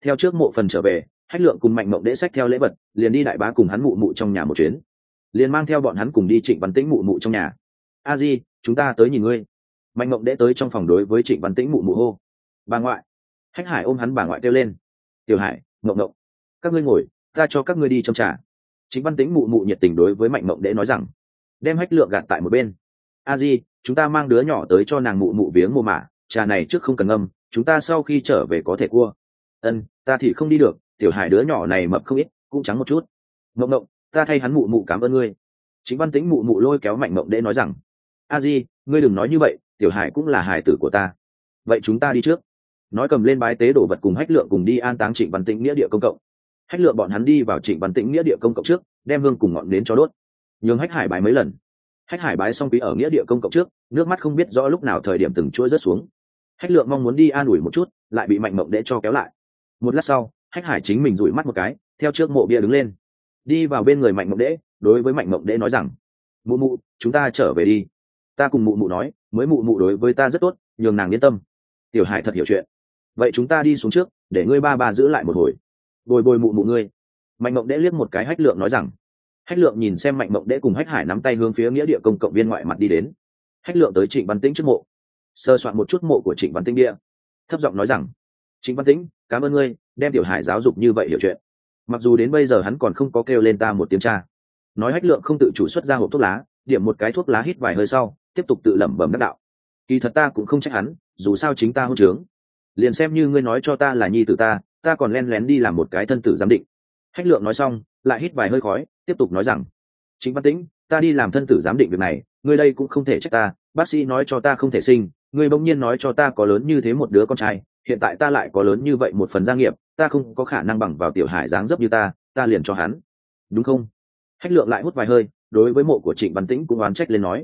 Speaker 1: Theo trước mộ phần trở về, hách lượng cùng mạnh mộng đế sách theo lễ vật, liền đi đại bá cùng hắn mụ mụ trong nhà một chuyến. Liền mang theo bọn hắn cùng đi trịnh văn tĩnh mụ mụ trong nhà a di, chúng ta tới nhìn ngươi. Mạnh mộng để tới trong phòng đối với trịnh văn tĩnh mụ mụ hô. Bà ngoại. Hách hải ôm hắn bà ngoại kêu lên. Tiểu hải, mộng mộng, các ngươi ngồi, ta cho các ngươi đi trong trà. Chính văn tĩnh mụ mụ nhiệt tình đối với mạnh mộng để nói rằng, đem hách lượng gạt tại một bên. A di, chúng ta mang đứa nhỏ tới cho nàng mụ mụ viếng mồ mả, trà này trước không cần ngâm, chúng ta sau khi trở về có thể cua. Ân, ta thì không đi được, tiểu hải đứa nhỏ này mập không ít, cũng trắng một chút. Mộng mộng, ta thay hắn mụ mụ cảm ơn ngươi. Chính văn tĩnh mụ mụ lôi kéo mạnh mộng để nói rằng a di, ngươi đừng nói như vậy, tiểu hải cũng là hải tử của ta. Vậy chúng ta đi trước. Nói cầm lên bái tế đổ vật cùng hách lượng cùng đi an táng trịnh văn tĩnh nghĩa địa công cộng. Hách lượng bọn hắn đi vào trịnh văn tĩnh nghĩa địa công cộng trước, đem hương cùng ngọn đến cho đốt. Nhường hách hải bái mấy lần. Hách hải bái xong quý ở nghĩa địa công cộng trước, nước mắt không biết rõ lúc nào thời điểm từng chuỗi rớt xuống. Hách lượng mong muốn đi an ủi một chút, lại bị mạnh mộng để cho kéo lại. Một lát sau, hách hải chính mình rủi mắt một cái, theo trước mộ bia đứng lên. Đi vào bên người mạnh mộng đễ đối với mạnh mộng đễ nói rằng, mụ mụ, chúng ta trở về đi ta cùng mụ mụ nói, mới mụ mụ đối với ta rất tốt, nhường nàng yên tâm. Tiểu hải thật hiểu chuyện. Vậy chúng ta đi xuống trước, để ngươi ba ba giữ lại một hồi. Bồi bồi mụ mụ ngươi. Mạnh mộng đễ liếc một cái hách lượng nói rằng. Hách lượng nhìn xem mạnh mộng đễ cùng hách hải nắm tay hướng phía nghĩa địa công cộng viên ngoại mặt đi đến. Hách lượng tới trịnh văn tĩnh trước mộ. Sơ soạn một chút mộ của trịnh văn tĩnh địa thấp giọng nói rằng. Trịnh văn tĩnh, cảm ơn ngươi, đem tiểu hải giáo dục như vậy hiểu chuyện. Mặc dù đến bây giờ hắn còn không có kêu lên ta một tiếng cha. Nói hách lượng không tự chủ xuất ra hộp thuốc lá, điểm một cái thuốc lá hít vài hơi sau tiếp tục tự lẩm bẩm đắc đạo. Kỳ thật ta cũng không trách hắn, dù sao chính ta hôn trướng. Liền xem như ngươi nói cho ta là nhi tử ta ta còn len lén đi làm một cái thân tử giám định. Hách lượng nói xong, lại hít vài hơi khói, tiếp tục nói rằng, chính văn tĩnh, ta đi làm thân tử giám định việc này, ngươi đây cũng không thể trách ta. Bác sĩ nói cho ta không thể sinh, ngươi bỗng nhiên nói cho ta có lớn như thế một đứa con trai, hiện tại ta lại có lớn như vậy một phần gia nghiệp, ta không có khả năng bằng vào tiểu hải dáng dấp như ta ta liền cho hắn. Đúng không? Hách lượng lại hút vài hơi, đối với mộ của trịnh văn tĩnh cũng oán trách lên nói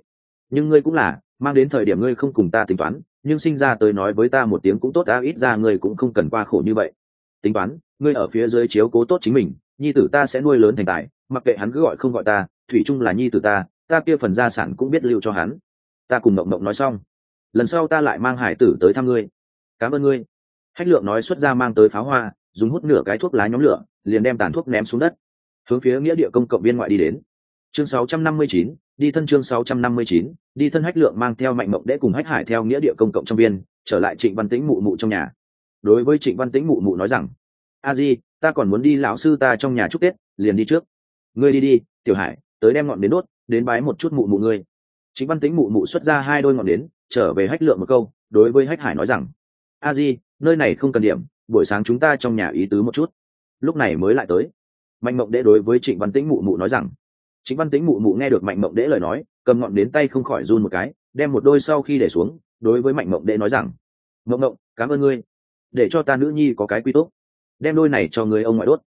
Speaker 1: nhưng ngươi cũng là mang đến thời điểm ngươi không cùng ta tính toán nhưng sinh ra tới nói với ta một tiếng cũng tốt ta ít ra ngươi cũng không cần qua khổ như vậy. Tính toán ngươi ở phía dưới chiếu cố tốt chính mình nhi tử ta sẽ nuôi lớn thành tài mặc kệ hắn cứ gọi không gọi ta thủy chung là nhi tử ta ta kia phần gia sản cũng biết lưu cho hắn. Ta cùng mộng mộng nói xong lần sau ta lại mang hải tử tới thăm ngươi. Cảm ơn ngươi. Hách lượng nói xuất ra mang tới pháo hoa dùng hút nửa cái thuốc lá nhóm lửa liền đem tàn thuốc ném xuống đất hướng phía nghĩa địa công cộng viên ngoại đi đến. Chương 659, đi thân chương 659, đi thân hách lượng mang theo mạnh mộng đễ cùng hách hải theo nghĩa địa công cộng trong viên trở lại trịnh văn tĩnh mụ mụ trong nhà. Đối với trịnh văn tĩnh mụ mụ nói rằng a di ta còn muốn đi lão sư ta trong nhà chúc tết liền đi trước. Ngươi đi đi tiểu hải tới đem ngọn đến đốt đến bái một chút mụ mụ ngươi. Trịnh văn tĩnh mụ mụ xuất ra hai đôi ngọn đến trở về hách lượng một câu đối với hách hải nói rằng a di nơi này không cần điểm buổi sáng chúng ta trong nhà ý tứ một chút. Lúc này mới lại tới. Mạnh mộng đễ đối với trịnh văn tĩnh mụ mụ nói rằng Chính văn tĩnh mụ mụ nghe được mạnh mộng đễ lời nói, cầm ngọn đến tay không khỏi run một cái, đem một đôi sau khi để xuống, đối với mạnh mộng đễ nói rằng, mộng mộng, cảm ơn ngươi. Để cho ta nữ nhi có cái quy tốt đem đôi này cho người ông ngoại đốt.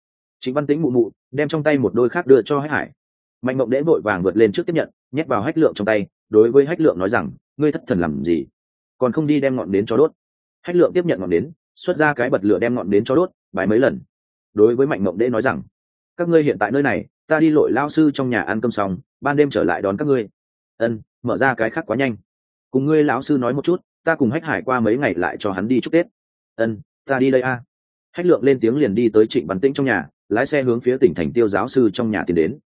Speaker 1: Chính văn tĩnh mụ mụ, đem trong tay một đôi khác đưa cho hách hải. Mạnh mộng đễ vội vàng vượt lên trước tiếp nhận, nhét vào hách lượng trong tay, đối với hách lượng nói rằng, ngươi thất thần làm gì? Còn không đi đem ngọn đến cho đốt. Hách lượng tiếp nhận ngọn đến xuất ra cái bật lửa đem ngọn đến cho đốt bài mấy lần. Đối với mạnh mộng đễ nói rằng, các ngươi hiện tại nơi này ta đi lội lao sư trong nhà ăn cơm xong, ban đêm trở lại đón các ngươi. Ân, mở ra cái khác quá nhanh. Cùng ngươi lão sư nói một chút, ta cùng hách hải qua mấy ngày lại cho hắn đi chúc tết. Ân, ta đi đây a. Hách lượng lên tiếng liền đi tới trịnh văn tĩnh trong nhà, lái xe hướng phía tỉnh thành tiêu giáo sư trong nhà tiến đến.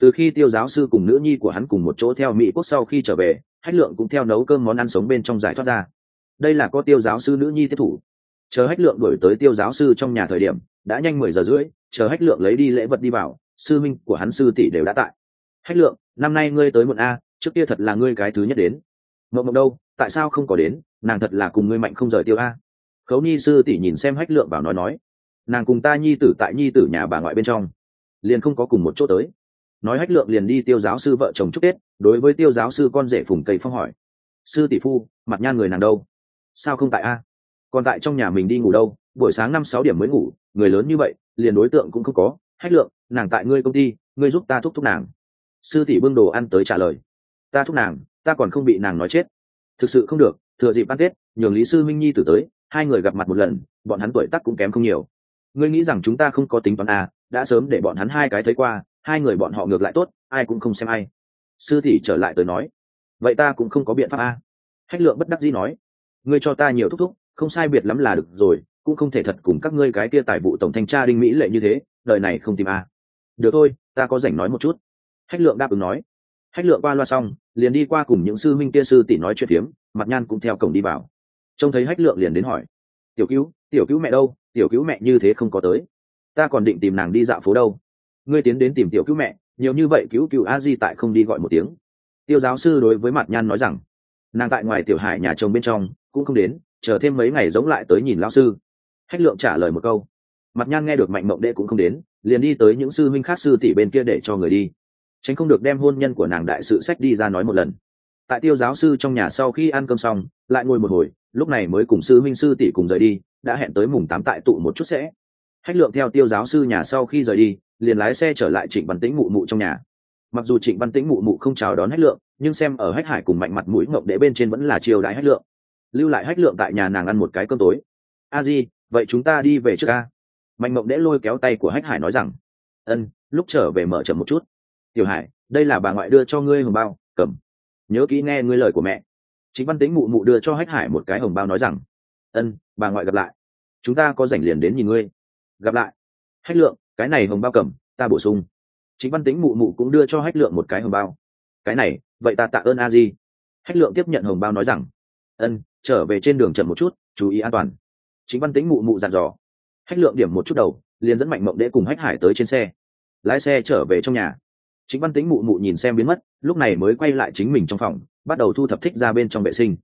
Speaker 1: Từ khi tiêu giáo sư cùng nữ nhi của hắn cùng một chỗ theo mỹ quốc sau khi trở về, hách lượng cũng theo nấu cơm món ăn sống bên trong giải thoát ra. Đây là có tiêu giáo sư nữ nhi tiếp thủ. Chờ hách lượng đổi tới tiêu giáo sư trong nhà thời điểm, đã nhanh mười giờ rưỡi, chờ hách lượng lấy đi lễ vật đi vào sư minh của hắn sư tỷ đều đã tại. Hách lượng, năm nay ngươi tới muộn a, trước kia thật là ngươi cái thứ nhất đến. Mộng mộng đâu, tại sao không có đến? Nàng thật là cùng ngươi mạnh không rời tiêu a. Khấu nhi sư tỷ nhìn xem hách lượng bảo nói nói. Nàng cùng ta nhi tử tại nhi tử nhà bà ngoại bên trong, liền không có cùng một chỗ tới. Nói hách lượng liền đi tiêu giáo sư vợ chồng chúc tết, đối với tiêu giáo sư con rể phùng cây phong hỏi. Sư tỷ phu, mặt nhan người nàng đâu? Sao không tại a? Còn tại trong nhà mình đi ngủ đâu? Buổi sáng năm sáu điểm mới ngủ, người lớn như vậy, liền đối tượng cũng không có. Hách lượng nàng tại ngươi công ty ngươi giúp ta thúc thúc nàng. Sư tỷ bưng đồ ăn tới trả lời. Ta thúc nàng ta còn không bị nàng nói chết. Thực sự không được thừa dịp ăn tết nhường lý sư minh nhi tử tới hai người gặp mặt một lần bọn hắn tuổi tắc cũng kém không nhiều. Ngươi nghĩ rằng chúng ta không có tính toán à, đã sớm để bọn hắn hai cái thấy qua hai người bọn họ ngược lại tốt ai cũng không xem ai. Sư tỷ trở lại tới nói. Vậy ta cũng không có biện pháp a à. hách lượng bất đắc dĩ nói. Ngươi cho ta nhiều thúc thúc không sai biệt lắm là được rồi cũng không thể thật cùng các ngươi cái kia tài vụ tổng thanh tra đinh mỹ lệ như thế đời này không tìm a à được thôi, ta có rảnh nói một chút. Hách lượng đáp ứng nói. Hách lượng qua loa xong, liền đi qua cùng những sư minh kia sư tỷ nói chuyện phiếm, mặt nhan cũng theo cổng đi vào. Trông thấy hách lượng liền đến hỏi, tiểu cứu tiểu cứu mẹ đâu? Tiểu cứu mẹ như thế không có tới. Ta còn định tìm nàng đi dạo phố đâu. Ngươi tiến đến tìm tiểu cứu mẹ, nhiều như vậy cứu cứu a di tại không đi gọi một tiếng. Tiêu giáo sư đối với mặt nhan nói rằng, nàng tại ngoài tiểu hải nhà chồng bên trong, cũng không đến, chờ thêm mấy ngày giống lại tới nhìn lão sư. Hách lượng trả lời một câu. Mặt nhan nghe được mạnh mộng đệ cũng không đến liền đi tới những sư minh khác sư tỷ bên kia để cho người đi. Tránh không được đem hôn nhân của nàng đại sự sách đi ra nói một lần. Tại tiêu giáo sư trong nhà sau khi ăn cơm xong, lại ngồi một hồi, lúc này mới cùng sư minh sư tỷ cùng rời đi, đã hẹn tới mùng tám tại tụ một chút sẽ. Hách lượng theo tiêu giáo sư nhà sau khi rời đi, liền lái xe trở lại trịnh văn tĩnh mụ mụ trong nhà. Mặc dù trịnh văn tĩnh mụ mụ không chào đón hách lượng, nhưng xem ở hách hải cùng mạnh mặt mũi ngộng đệ bên trên vẫn là chiều đãi hách lượng. Lưu lại hách lượng tại nhà nàng ăn một cái cơm tối. A di, vậy chúng ta đi về trước a mạnh mộng đẽ lôi kéo tay của hách hải nói rằng, ân, lúc trở về mở chậm một chút. Tiểu hải, đây là bà ngoại đưa cho ngươi hồng bao, cầm. Nhớ kỹ nghe ngươi lời của mẹ. Chính văn tính mụ mụ đưa cho hách hải một cái hồng bao nói rằng, ân, bà ngoại gặp lại. Chúng ta có rảnh liền đến nhìn ngươi. Gặp lại. Hách lượng, cái này hồng bao cầm, ta bổ sung. Chính văn tính mụ mụ cũng đưa cho hách lượng một cái hồng bao. Cái này, vậy ta tạ ơn a di. Hách lượng tiếp nhận hồng bao nói rằng, ân, trở về trên đường chậm một chút, chú ý an toàn. Chính văn tính mụ mụ dặn dò hách lượng điểm một chút đầu, liền dẫn mạnh mộng đệ cùng hách hải tới trên xe. Lái xe trở về trong nhà. Chính văn tính mụ mụ nhìn xem biến mất, lúc này mới quay lại chính mình trong phòng, bắt đầu thu thập thích ra bên trong vệ sinh.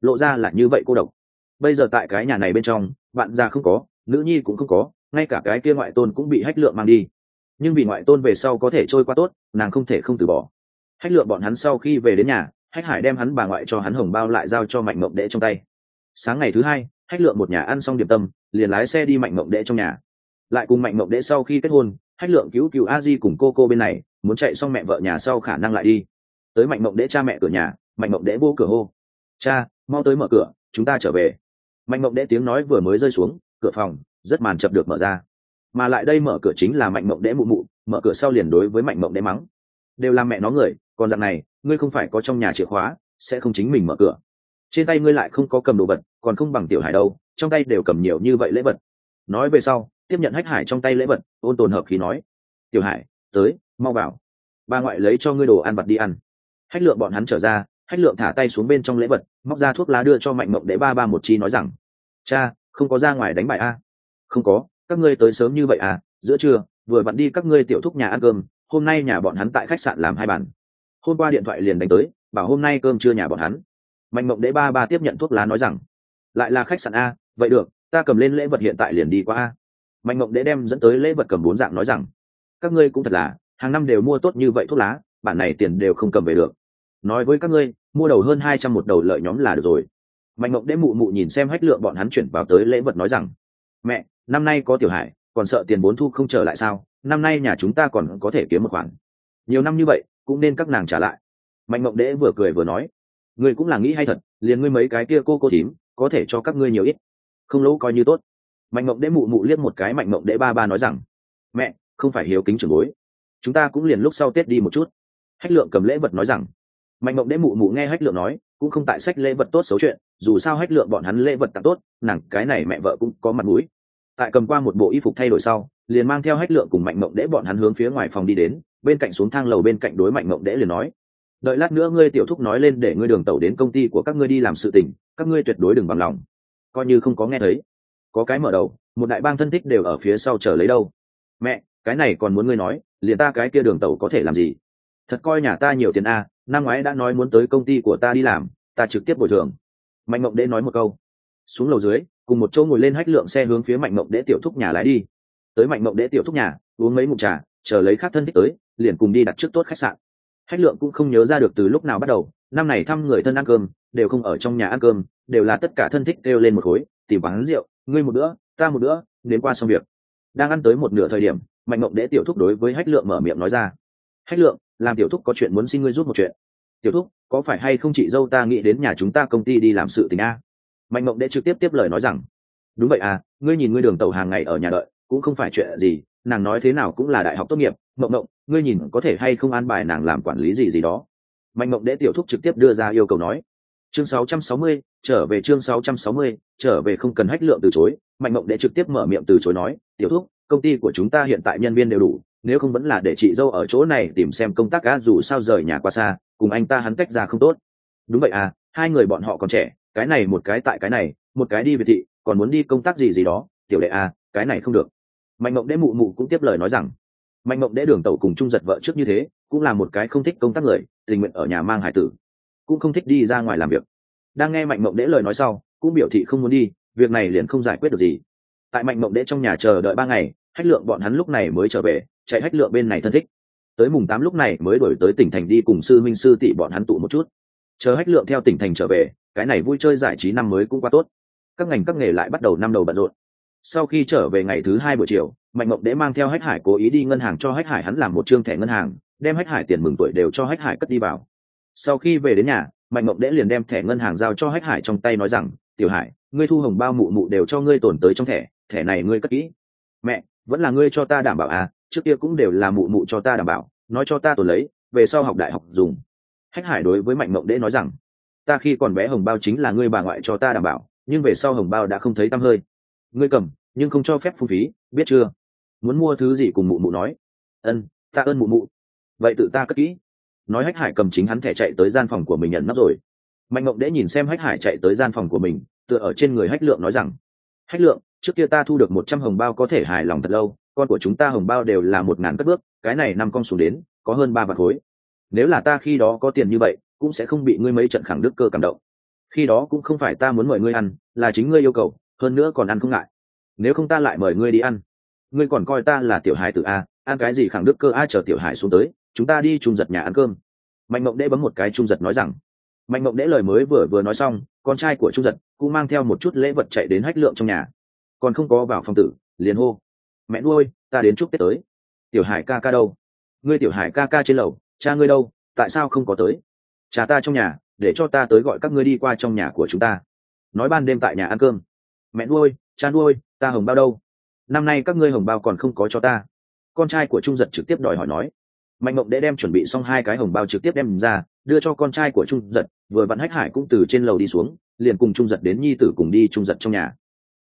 Speaker 1: Lộ ra là như vậy cô độc. Bây giờ tại cái nhà này bên trong, bạn già không có, nữ nhi cũng không có, ngay cả cái kia ngoại tôn cũng bị hách lượng mang đi. Nhưng vì ngoại tôn về sau có thể trôi qua tốt, nàng không thể không từ bỏ. Hách lượng bọn hắn sau khi về đến nhà, hách hải đem hắn bà ngoại cho hắn hồng bao lại giao cho mạnh mộng đệ trong tay. Sáng ngày thứ hai, hách lượng một nhà ăn xong điểm tâm liền lái xe đi mạnh mộng đệ trong nhà. Lại cùng mạnh mộng đệ sau khi kết hôn, hách lượng cứu cứu a di cùng cô cô bên này, muốn chạy xong mẹ vợ nhà sau khả năng lại đi. Tới mạnh mộng đệ cha mẹ cửa nhà, mạnh mộng đệ vô cửa hô. Cha, mau tới mở cửa, chúng ta trở về. Mạnh mộng đệ tiếng nói vừa mới rơi xuống, cửa phòng, rất màn chập được mở ra. Mà lại đây mở cửa chính là mạnh mộng đệ mụ mụ, mở cửa sau liền đối với mạnh mộng đệ mắng. Đều là mẹ nó người, còn dạng này, ngươi không phải có trong nhà chìa khóa, sẽ không chính mình mở cửa. Trên tay ngươi lại không có cầm đồ vật còn không bằng tiểu hải đâu, trong tay đều cầm nhiều như vậy lễ vật. Nói về sau, tiếp nhận hách hải trong tay lễ vật, ôn tồn hợp khí nói, tiểu hải, tới, mau vào. Ba ngoại lấy cho ngươi đồ ăn vặt đi ăn. Hách lượng bọn hắn trở ra, hách lượng thả tay xuống bên trong lễ vật, móc ra thuốc lá đưa cho mạnh mộng đệ ba ba một chi nói rằng, cha, không có ra ngoài đánh bại a. Không có, các ngươi tới sớm như vậy à giữa trưa, vừa vặn đi các ngươi tiểu thúc nhà ăn cơm, hôm nay nhà bọn hắn tại khách sạn làm hai bàn. Hôm qua điện thoại liền đánh tới, bảo hôm nay cơm trưa nhà bọn hắn. Mạnh mộng đế ba ba tiếp nhận thuốc lá nói rằng lại là khách sạn a, vậy được, ta cầm lên lễ vật hiện tại liền đi qua a. Mạnh mộng đế đem dẫn tới lễ vật cầm bốn dạng nói rằng, các ngươi cũng thật là, hàng năm đều mua tốt như vậy thuốc lá, bản này tiền đều không cầm về được. Nói với các ngươi, mua đầu hơn hai trăm một đầu lợi nhóm là được rồi. Mạnh mộng đế mụ mụ nhìn xem hách lượng bọn hắn chuyển vào tới lễ vật nói rằng, mẹ, năm nay có tiểu hải còn sợ tiền bốn thu không trở lại sao? Năm nay nhà chúng ta còn có thể kiếm một khoản. Nhiều năm như vậy, cũng nên các nàng trả lại. Mạnh mộng đế vừa cười vừa nói, ngươi cũng là nghĩ hay thật, liền ngươi mấy cái kia cô cô thím có thể cho các ngươi nhiều ít. Không lỗ coi như tốt. Mạnh mộng đễ mụ mụ liếc một cái mạnh mộng đễ ba ba nói rằng, mẹ, không phải hiếu kính trưởng bối. Chúng ta cũng liền lúc sau tết đi một chút. Hách lượng cầm lễ vật nói rằng, mạnh mộng đễ mụ mụ nghe hách lượng nói, cũng không tại sách lễ vật tốt xấu chuyện, dù sao hách lượng bọn hắn lễ vật tặng tốt, nàng cái này mẹ vợ cũng có mặt mũi. Tại cầm qua một bộ y phục thay đổi sau, liền mang theo hách lượng cùng mạnh mộng đễ bọn hắn hướng phía ngoài phòng đi đến, bên cạnh xuống thang lầu bên cạnh đối mạnh mộng đễ liền nói, đợi lát nữa ngươi tiểu thúc nói lên để ngươi đường tàu đến công ty của các ngươi đi làm sự tình các ngươi tuyệt đối đừng bằng lòng. Coi như không có nghe thấy. Có cái mở đầu, một đại bang thân thích đều ở phía sau chờ lấy đâu. Mẹ, cái này còn muốn ngươi nói, liền ta cái kia đường tàu có thể làm gì? Thật coi nhà ta nhiều tiền a, năm ngoái đã nói muốn tới công ty của ta đi làm, ta trực tiếp bồi thường. Mạnh mộng đễ nói một câu. Xuống lầu dưới, cùng một chỗ ngồi lên hách lượng xe hướng phía mạnh mộng đễ tiểu thúc nhà lái đi. Tới mạnh mộng đễ tiểu thúc nhà, uống mấy mụn trà, chờ lấy khác thân thích tới, liền cùng đi đặt trước tốt khách sạn. Hách lượng cũng không nhớ ra được từ lúc nào bắt đầu, năm này thăm người thân ăn cơm đều không ở trong nhà ăn cơm, đều là tất cả thân thích kêu lên một khối, tìm bán rượu, ngươi một bữa, ta một bữa, đến qua xong việc. Đang ăn tới một nửa thời điểm, mạnh mộng đễ tiểu thúc đối với hách lượng mở miệng nói ra. Hách lượng, làm tiểu thúc có chuyện muốn xin ngươi giúp một chuyện. Tiểu thúc, có phải hay không chị dâu ta nghĩ đến nhà chúng ta công ty đi làm sự tình a? Mạnh mộng đễ trực tiếp tiếp lời nói rằng, đúng vậy à ngươi nhìn ngươi đường tàu hàng ngày ở nhà đợi, cũng không phải chuyện gì, nàng nói thế nào cũng là đại học tốt nghiệp mộng mộng ngươi nhìn có thể hay không an bài nàng làm quản lý gì gì đó. Mạnh mộng đễ tiểu thúc trực tiếp đưa ra yêu cầu nói chương 660, trở về chương 660, trở về không cần hách lượng từ chối. Mạnh mộng đệ trực tiếp mở miệng từ chối nói tiểu thúc công ty của chúng ta hiện tại nhân viên đều đủ nếu không vẫn là để chị dâu ở chỗ này tìm xem công tác gã dù sao rời nhà qua xa cùng anh ta hắn cách ra không tốt. Đúng vậy à hai người bọn họ còn trẻ cái này một cái tại cái này một cái đi về thị còn muốn đi công tác gì gì đó tiểu đệ à cái này không được. Mạnh mộng đệ mụ mụ cũng tiếp lời nói rằng mạnh mộng đệ đường tẩu cùng trung giật vợ trước như thế cũng là một cái không thích công tác người tình nguyện ở nhà mang hải tử cũng không thích đi ra ngoài làm việc. Đang nghe mạnh mộng đễ lời nói sau, cũng biểu thị không muốn đi, việc này liền không giải quyết được gì. Tại mạnh mộng đễ trong nhà chờ đợi ba ngày, hách lượng bọn hắn lúc này mới trở về, chạy hách lượng bên này thân thích. Tới mùng tám lúc này mới đổi tới tỉnh thành đi cùng sư minh sư tỷ bọn hắn tụ một chút. Chờ hách lượng theo tỉnh thành trở về, cái này vui chơi giải trí năm mới cũng quá tốt. Các ngành các nghề lại bắt đầu năm đầu bận rộn. Sau khi trở về ngày thứ hai buổi chiều, mạnh mộng đễ mang theo hách hải cố ý đi ngân hàng cho hách hải hắn làm một chương thẻ ngân hàng, đem hách hải tiền mừng tuổi đều cho hách hải cất đi vào sau khi về đến nhà, mạnh mộng đễ liền đem thẻ ngân hàng giao cho hách hải trong tay nói rằng, tiểu hải, ngươi thu hồng bao mụ mụ đều cho ngươi tổn tới trong thẻ thẻ này ngươi cất kỹ. Mẹ, vẫn là ngươi cho ta đảm bảo à trước kia cũng đều là mụ mụ cho ta đảm bảo, nói cho ta tổn lấy, về sau học đại học dùng. Hách hải đối với mạnh mộng đễ nói rằng, ta khi còn bé hồng bao chính là ngươi bà ngoại cho ta đảm bảo, nhưng về sau hồng bao đã không thấy tăm hơi. Ngươi cầm, nhưng không cho phép phung phí, biết chưa? Muốn mua thứ gì cùng mụ mụ nói. Ân, ta ơn mụ mụ. Vậy tự ta cất kỹ nói hách hải cầm chính hắn thẻ chạy tới gian phòng của mình nhận nắp rồi. Mạnh mộng đễ nhìn xem hách hải chạy tới gian phòng của mình, tựa ở trên người hách lượng nói rằng, hách lượng, trước kia ta thu được một trăm hồng bao có thể hài lòng thật lâu, con của chúng ta hồng bao đều là một ngàn cất bước, cái này năm con xuống đến, có hơn ba vạn khối. Nếu là ta khi đó có tiền như vậy, cũng sẽ không bị ngươi mấy trận khẳng đức cơ cảm động. Khi đó cũng không phải ta muốn mời ngươi ăn, là chính ngươi yêu cầu, hơn nữa còn ăn không ngại. Nếu không ta lại mời ngươi đi ăn. Ngươi còn coi ta là tiểu hải tự a, ăn cái gì khẳng đức cơ a chờ tiểu hải xuống tới chúng ta đi trung giật nhà ăn cơm. Mạnh mộng đễ bấm một cái trung giật nói rằng, mạnh mộng đễ lời mới vừa vừa nói xong, con trai của trung giật cũng mang theo một chút lễ vật chạy đến hách lượng trong nhà. Còn không có vào phòng tử, liền hô, mẹ nuôi, ta đến chúc tết tới. Tiểu hải ca ca đâu? Ngươi tiểu hải ca ca trên lầu, cha ngươi đâu? Tại sao không có tới? Cha ta trong nhà, để cho ta tới gọi các ngươi đi qua trong nhà của chúng ta. Nói ban đêm tại nhà ăn cơm, mẹ nuôi, cha nuôi, ta hồng bao đâu? Năm nay các ngươi hồng bao còn không có cho ta. Con trai của trung giật trực tiếp đòi hỏi nói mạnh mộng đệ đem chuẩn bị xong hai cái hồng bao trực tiếp đem ra, đưa cho con trai của trung giật, vừa vặn hách hải cũng từ trên lầu đi xuống, liền cùng trung giật đến nhi tử cùng đi trung giật trong nhà.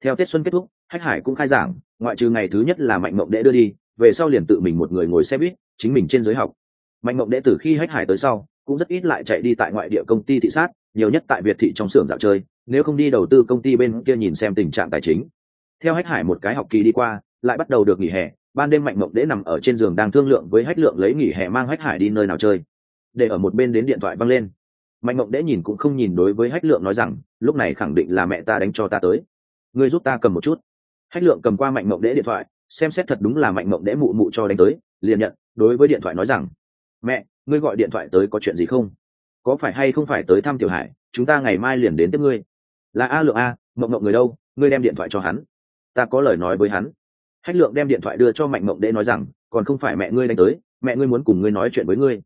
Speaker 1: Theo tết xuân kết thúc, hách hải cũng khai giảng, ngoại trừ ngày thứ nhất là mạnh mộng đệ đưa đi, về sau liền tự mình một người ngồi xe buýt, chính mình trên giới học. Mạnh mộng đệ từ khi hách hải tới sau, cũng rất ít lại chạy đi tại ngoại địa công ty thị sát, nhiều nhất tại việt thị trong xưởng dạo chơi, nếu không đi đầu tư công ty bên kia nhìn xem tình trạng tài chính. Theo hách hải một cái học kỳ đi qua, lại bắt đầu được nghỉ hè ban đêm mạnh mộng đễ nằm ở trên giường đang thương lượng với hách lượng lấy nghỉ hè mang hách hải đi nơi nào chơi. Để ở một bên đến điện thoại văng lên. Mạnh mộng đễ nhìn cũng không nhìn đối với hách lượng nói rằng, lúc này khẳng định là mẹ ta đánh cho ta tới. Ngươi giúp ta cầm một chút. Hách lượng cầm qua mạnh mộng đễ điện thoại, xem xét thật đúng là mạnh mộng đễ mụ mụ cho đánh tới, liền nhận, đối với điện thoại nói rằng, mẹ, ngươi gọi điện thoại tới có chuyện gì không? Có phải hay không phải tới thăm tiểu hải, chúng ta ngày mai liền đến tiếp ngươi. Là a lượng a, mộng mộng người đâu, ngươi đem điện thoại cho hắn. Ta có lời nói với hắn hách lượng đem điện thoại đưa cho mạnh mộng đễ nói rằng, còn không phải mẹ ngươi đánh tới, mẹ ngươi muốn cùng ngươi nói chuyện với ngươi.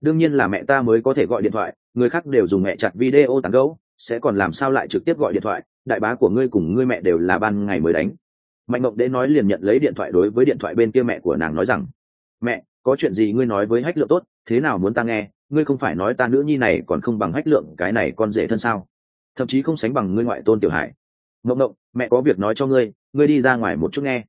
Speaker 1: Đương nhiên là mẹ ta mới có thể gọi điện thoại, người khác đều dùng mẹ chặt video tán gấu sẽ còn làm sao lại trực tiếp gọi điện thoại, đại bá của ngươi cùng ngươi mẹ đều là ban ngày mới đánh. Mạnh mộng đễ nói liền nhận lấy điện thoại đối với điện thoại bên kia mẹ của nàng nói rằng, mẹ, có chuyện gì ngươi nói với hách lượng tốt, thế nào muốn ta nghe? Ngươi không phải nói ta nữ nhi này còn không bằng hách lượng, cái này con rể thân sao? Thậm chí không sánh bằng ngươi ngoại tôn tiểu hải. Mộng mộng, mẹ có việc nói cho ngươi ngươi đi ra ngoài một chút nghe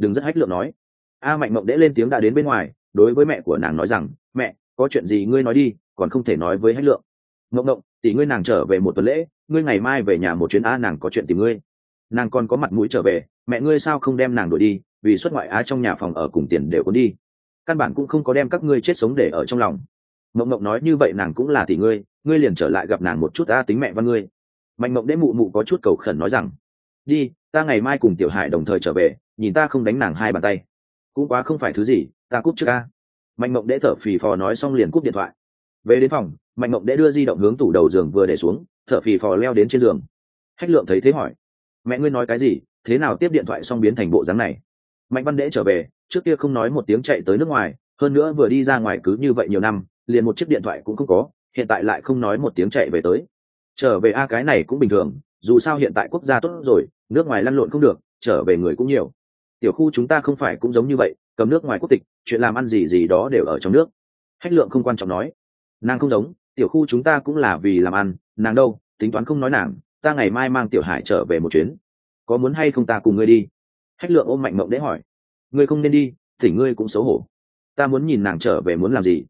Speaker 1: đừng rất hách lượng nói. A mạnh mộng đễ lên tiếng đã đến bên ngoài, đối với mẹ của nàng nói rằng, mẹ, có chuyện gì ngươi nói đi, còn không thể nói với hách lượng. Mộng mộng, tỷ ngươi nàng trở về một tuần lễ, ngươi ngày mai về nhà một chuyến a nàng có chuyện tìm ngươi. Nàng còn có mặt mũi trở về, mẹ ngươi sao không đem nàng đuổi đi, vì xuất ngoại á trong nhà phòng ở cùng tiền đều có đi. Căn bản cũng không có đem các ngươi chết sống để ở trong lòng. Mộng mộng nói, như vậy nàng cũng là tỷ ngươi ngươi liền trở lại gặp nàng một chút ta tính mẹ văn ngươi. Mạnh mộng đễ mụ mụ có chút cầu khẩn nói rằng, đi, ta ngày mai cùng tiểu hải đồng thời trở về nhìn ta không đánh nàng hai bàn tay. Cũng quá không phải thứ gì, ta cúp trước ca mạnh mộng đễ thở phì phò nói xong liền cúp điện thoại. Về đến phòng, mạnh mộng đễ đưa di động hướng tủ đầu giường vừa để xuống, thở phì phò leo đến trên giường. Hách lượng thấy thế hỏi, mẹ ngươi nói cái gì? Thế nào tiếp điện thoại xong biến thành bộ dáng này? Mạnh văn đễ trở về, trước kia không nói một tiếng chạy tới nước ngoài, hơn nữa vừa đi ra ngoài cứ như vậy nhiều năm, liền một chiếc điện thoại cũng không có, hiện tại lại không nói một tiếng chạy về tới. Trở về a cái này cũng bình thường, dù sao hiện tại quốc gia tốt rồi, nước ngoài lăn lộn không được, trở về người cũng nhiều tiểu khu chúng ta không phải cũng giống như vậy, cầm nước ngoài quốc tịch, chuyện làm ăn gì gì đó đều ở trong nước. Hách lượng không quan trọng nói. Nàng không giống, tiểu khu chúng ta cũng là vì làm ăn, nàng đâu, tính toán không nói nàng, ta ngày mai mang tiểu hải trở về một chuyến. Có muốn hay không ta cùng ngươi đi? Hách lượng ôm mạnh mộng để hỏi. Ngươi không nên đi, thì ngươi cũng xấu hổ. Ta muốn nhìn nàng trở về muốn làm gì?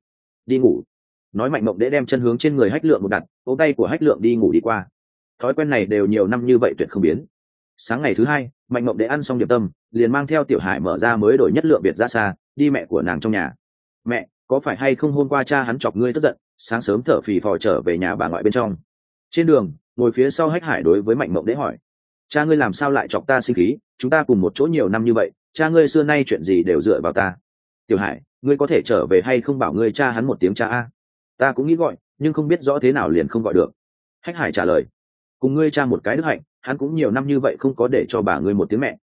Speaker 1: Đi ngủ. Nói mạnh mộng để đem chân hướng trên người hách lượng một đặt, ôm tay của hách lượng đi ngủ đi qua. Thói quen này đều nhiều năm như vậy tuyệt không biến sáng ngày thứ hai, mạnh mộng để ăn xong điểm tâm, liền mang theo tiểu hải mở ra mới đổi nhất lượng biệt ra xa, đi mẹ của nàng trong nhà. Mẹ, có phải hay không hôm qua cha hắn chọc ngươi tức giận, sáng sớm thở phì phò trở về nhà bà ngoại bên trong? Trên đường, ngồi phía sau hách hải đối với mạnh mộng đế hỏi, cha ngươi làm sao lại chọc ta sinh khí? Chúng ta cùng một chỗ nhiều năm như vậy, cha ngươi xưa nay chuyện gì đều dựa vào ta? Tiểu hải, ngươi có thể trở về hay không bảo ngươi cha hắn một tiếng cha a? Ta cũng nghĩ gọi, nhưng không biết rõ thế nào liền không gọi được. Hách hải trả lời cùng ngươi cha một cái đức hạnh hắn cũng nhiều năm như vậy không có để cho bà ngươi một tiếng mẹ.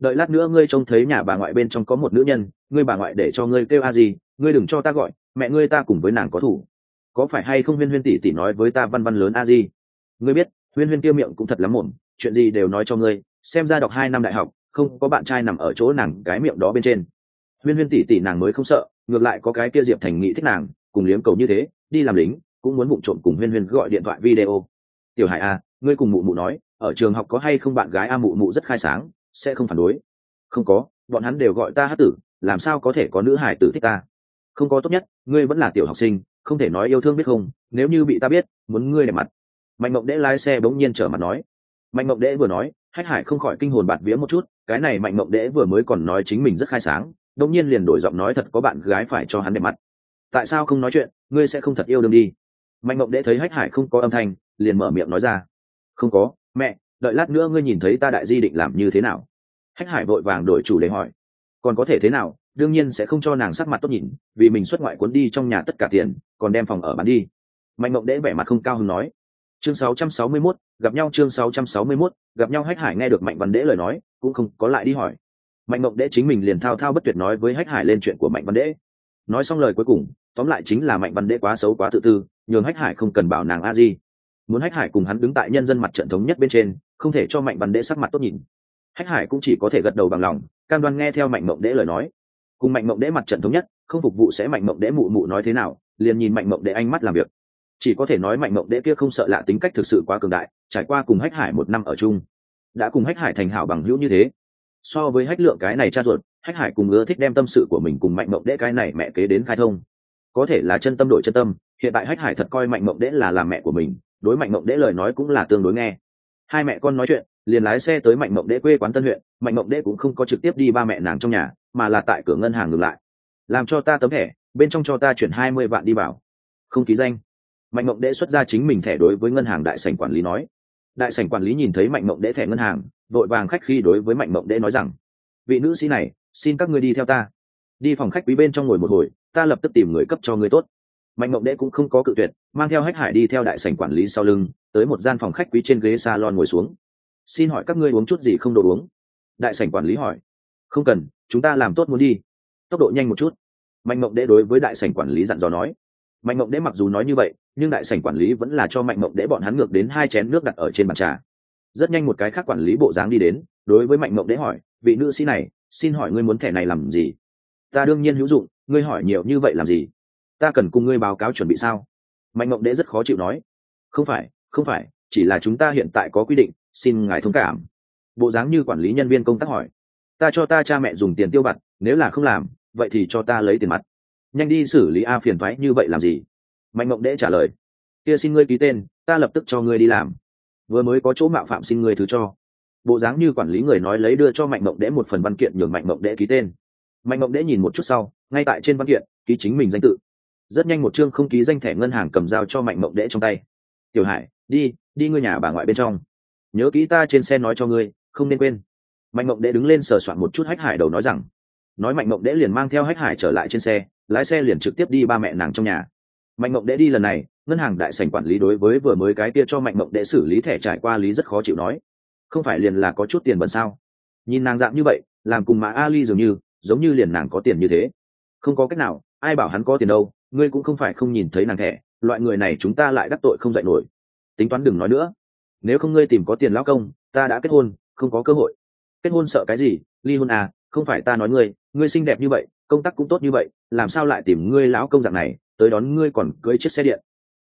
Speaker 1: Đợi lát nữa ngươi trông thấy nhà bà ngoại bên trong có một nữ nhân ngươi bà ngoại để cho ngươi kêu a gì ngươi đừng cho ta gọi mẹ ngươi ta cùng với nàng có thủ. Có phải hay không huyên huyên tỷ tỷ nói với ta văn văn lớn a gì? ngươi biết huyên huyên kia miệng cũng thật lắm mồm chuyện gì đều nói cho ngươi xem ra đọc hai năm đại học không có bạn trai nằm ở chỗ nàng cái miệng đó bên trên. Huyên huyên tỷ tỷ nàng mới không sợ ngược lại có cái kia diệp thành nghị thích nàng cùng liếm cầu như thế đi làm lính cũng muốn vụng trộm cùng huyên huyên gọi điện thoại video. Tiểu hải a à, ngươi cùng mụ mụ nói, ở trường học có hay không bạn gái a mụ mụ rất khai sáng, sẽ không phản đối. Không có, bọn hắn đều gọi ta hát tử, làm sao có thể có nữ hải tử thích ta? Không có tốt nhất, ngươi vẫn là tiểu học sinh, không thể nói yêu thương biết không, nếu như bị ta biết, muốn ngươi đẹp mặt. Mạnh mộng đễ lái xe bỗng nhiên trở mặt nói. Mạnh mộng đễ vừa nói, hách hải không khỏi kinh hồn bạt vía một chút, cái này mạnh mộng đễ vừa mới còn nói chính mình rất khai sáng đông nhiên liền đổi giọng nói thật có bạn gái phải cho hắn đẹp mặt. Tại sao không nói chuyện, ngươi sẽ không thật yêu đương đi. Mạnh mộng đễ thấy hách hải không có âm thanh, liền mở miệng nói ra không có mẹ đợi lát nữa ngươi nhìn thấy ta đại di định làm như thế nào. Hách hải vội vàng đổi chủ đề hỏi. Còn có thể thế nào đương nhiên sẽ không cho nàng sắc mặt tốt nhìn vì mình xuất ngoại cuốn đi trong nhà tất cả tiền còn đem phòng ở bán đi. Mạnh mộng đễ vẻ mặt không cao hứng nói. Chương 661, gặp nhau chương 661, gặp nhau hách hải nghe được mạnh văn đễ lời nói cũng không có lại đi hỏi. Mạnh mộng đễ chính mình liền thao thao bất tuyệt nói với hách hải lên chuyện của mạnh văn đễ. Nói xong lời cuối cùng tóm lại chính là mạnh văn đễ quá xấu quá tự tư nhường hách hải không cần bảo nàng a di muốn hách hải cùng hắn đứng tại nhân dân mặt trận thống nhất bên trên, không thể cho mạnh văn đệ sắc mặt tốt nhìn. Hách hải cũng chỉ có thể gật đầu bằng lòng, cam đoan nghe theo mạnh mộng đệ lời nói. Cùng mạnh mộng đệ mặt trận thống nhất, không phục vụ sẽ mạnh mộng đệ mụ mụ nói thế nào, liền nhìn mạnh mộng đệ ánh mắt làm việc. Chỉ có thể nói mạnh mộng đệ kia không sợ lạ tính cách thực sự quá cường đại, trải qua cùng hách hải một năm ở chung, đã cùng hách hải thành hảo bằng hữu như thế. So với hách lượng cái này cha ruột, hách hải cùng ưa thích đem tâm sự của mình cùng mạnh mộng đệ cái này mẹ kế đến khai thông. Có thể là chân tâm đổi chân tâm, hiện tại hách hải thật coi mạnh mộng đệ là làm mẹ của mình đối mạnh mộng đễ lời nói cũng là tương đối nghe. Hai mẹ con nói chuyện, liền lái xe tới mạnh mộng đễ quê quán tân huyện, mạnh mộng đễ cũng không có trực tiếp đi ba mẹ nàng trong nhà, mà là tại cửa ngân hàng ngừng lại. Làm cho ta tấm thẻ, bên trong cho ta chuyển hai mươi vạn đi bảo. Không ký danh. Mạnh mộng đễ xuất ra chính mình thẻ đối với ngân hàng đại sành quản lý nói. Đại sảnh quản lý nhìn thấy mạnh mộng đễ thẻ ngân hàng, vội vàng khách khi đối với mạnh mộng đễ nói rằng, vị nữ sĩ này, xin các ngươi đi theo ta. Đi phòng khách quý bên trong ngồi một hồi, ta lập tức tìm người cấp cho người tốt mạnh mộng Đệ cũng không có cự tuyệt, mang theo hách hải đi theo đại sảnh quản lý sau lưng, tới một gian phòng khách quý trên ghế salon ngồi xuống. Xin hỏi các ngươi uống chút gì không đồ uống? Đại sảnh quản lý hỏi. Không cần, chúng ta làm tốt muốn đi. Tốc độ nhanh một chút. Mạnh mộng Đệ đối với đại sảnh quản lý dặn dò nói. Mạnh mộng Đệ mặc dù nói như vậy, nhưng đại sảnh quản lý vẫn là cho mạnh mộng Đệ bọn hắn ngược đến hai chén nước đặt ở trên bàn trà. Rất nhanh một cái khác quản lý bộ dáng đi đến, đối với mạnh mộng Đệ hỏi, vị nữ sĩ này, xin hỏi ngươi muốn thẻ này làm gì? Ta đương nhiên hữu dụng, ngươi hỏi nhiều như vậy làm gì? Ta cần cùng ngươi báo cáo chuẩn bị sao? Mạnh mộng đế rất khó chịu nói. Không phải không phải, chỉ là chúng ta hiện tại có quy định, xin ngài thông cảm. Bộ dáng như quản lý nhân viên công tác hỏi. Ta cho ta cha mẹ dùng tiền tiêu vặt, nếu là không làm, vậy thì cho ta lấy tiền mặt. Nhanh đi xử lý a phiền thoái như vậy làm gì? Mạnh mộng đễ trả lời. Kia xin ngươi ký tên, ta lập tức cho ngươi đi làm. Vừa mới có chỗ mạo phạm xin ngươi thứ cho. Bộ dáng như quản lý người nói lấy đưa cho mạnh mộng đễ một phần văn kiện nhường mạnh mộng đễ ký tên. Mạnh mộng đễ nhìn một chút sau, ngay tại trên văn kiện, ký chính mình danh tự rất nhanh một chương không ký danh thẻ ngân hàng cầm dao cho mạnh mộng đễ trong tay. Tiểu hải, đi đi ngôi nhà bà ngoại bên trong. Nhớ kỹ ta trên xe nói cho ngươi, không nên quên. Mạnh mộng đễ đứng lên sờ soạn một chút hách hải đầu nói rằng. Nói mạnh mộng đễ liền mang theo hách hải trở lại trên xe, lái xe liền trực tiếp đi ba mẹ nàng trong nhà. Mạnh mộng đễ đi lần này, ngân hàng đại sành quản lý đối với vừa mới cái kia cho mạnh mộng đễ xử lý thẻ trải qua lý rất khó chịu nói. Không phải liền là có chút tiền bẩn sao? Nhìn nàng dạng như vậy, làm cùng mã ali dường như, giống như liền nàng có tiền như thế. Không có cách nào, ai bảo hắn có tiền đâu ngươi cũng không phải không nhìn thấy nàng thẻ, loại người này chúng ta lại đắc tội không dạy nổi. Tính toán đừng nói nữa. Nếu không ngươi tìm có tiền lão công, ta đã kết hôn, không có cơ hội. Kết hôn sợ cái gì? Ly hôn à không phải ta nói ngươi ngươi xinh đẹp như vậy, công tác cũng tốt như vậy, làm sao lại tìm ngươi lão công dạng này, tới đón ngươi còn cưới chiếc xe điện.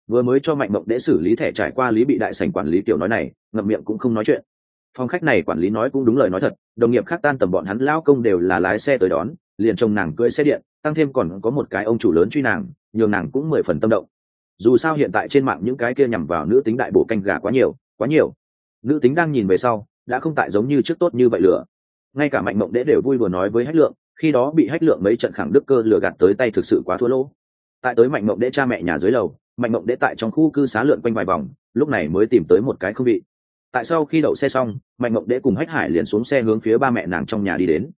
Speaker 1: Vừa mới cho mạnh mộng để xử lý thẻ trải qua lý bị đại sành quản lý tiểu nói này, ngậm miệng cũng không nói chuyện. Phòng khách này quản lý nói cũng đúng lời nói thật, đồng nghiệp khác tan tầm bọn hắn lao công đều là lái xe tới đón, liền chồng nàng cưới xe điện, tăng thêm còn có một cái ông chủ lớn truy nàng nhường nàng cũng mười phần tâm động. Dù sao hiện tại trên mạng những cái kia nhằm vào nữ tính đại bổ canh gà quá nhiều quá nhiều. Nữ tính đang nhìn về sau, đã không tại giống như trước tốt như vậy lửa. Ngay cả mạnh mộng đễ đều vui vừa nói với hách lượng, khi đó bị hách lượng mấy trận khẳng đức cơ lừa gạt tới tay thực sự quá thua lỗ. Tại tới mạnh mộng đễ cha mẹ nhà dưới lầu, mạnh mộng đễ tại trong khu cư xá lượn quanh vài vòng, lúc này mới tìm tới một cái không vị tại sau khi đậu xe xong, mạnh mộng đễ cùng hách hải liền xuống xe hướng phía ba mẹ nàng trong nhà đi đến.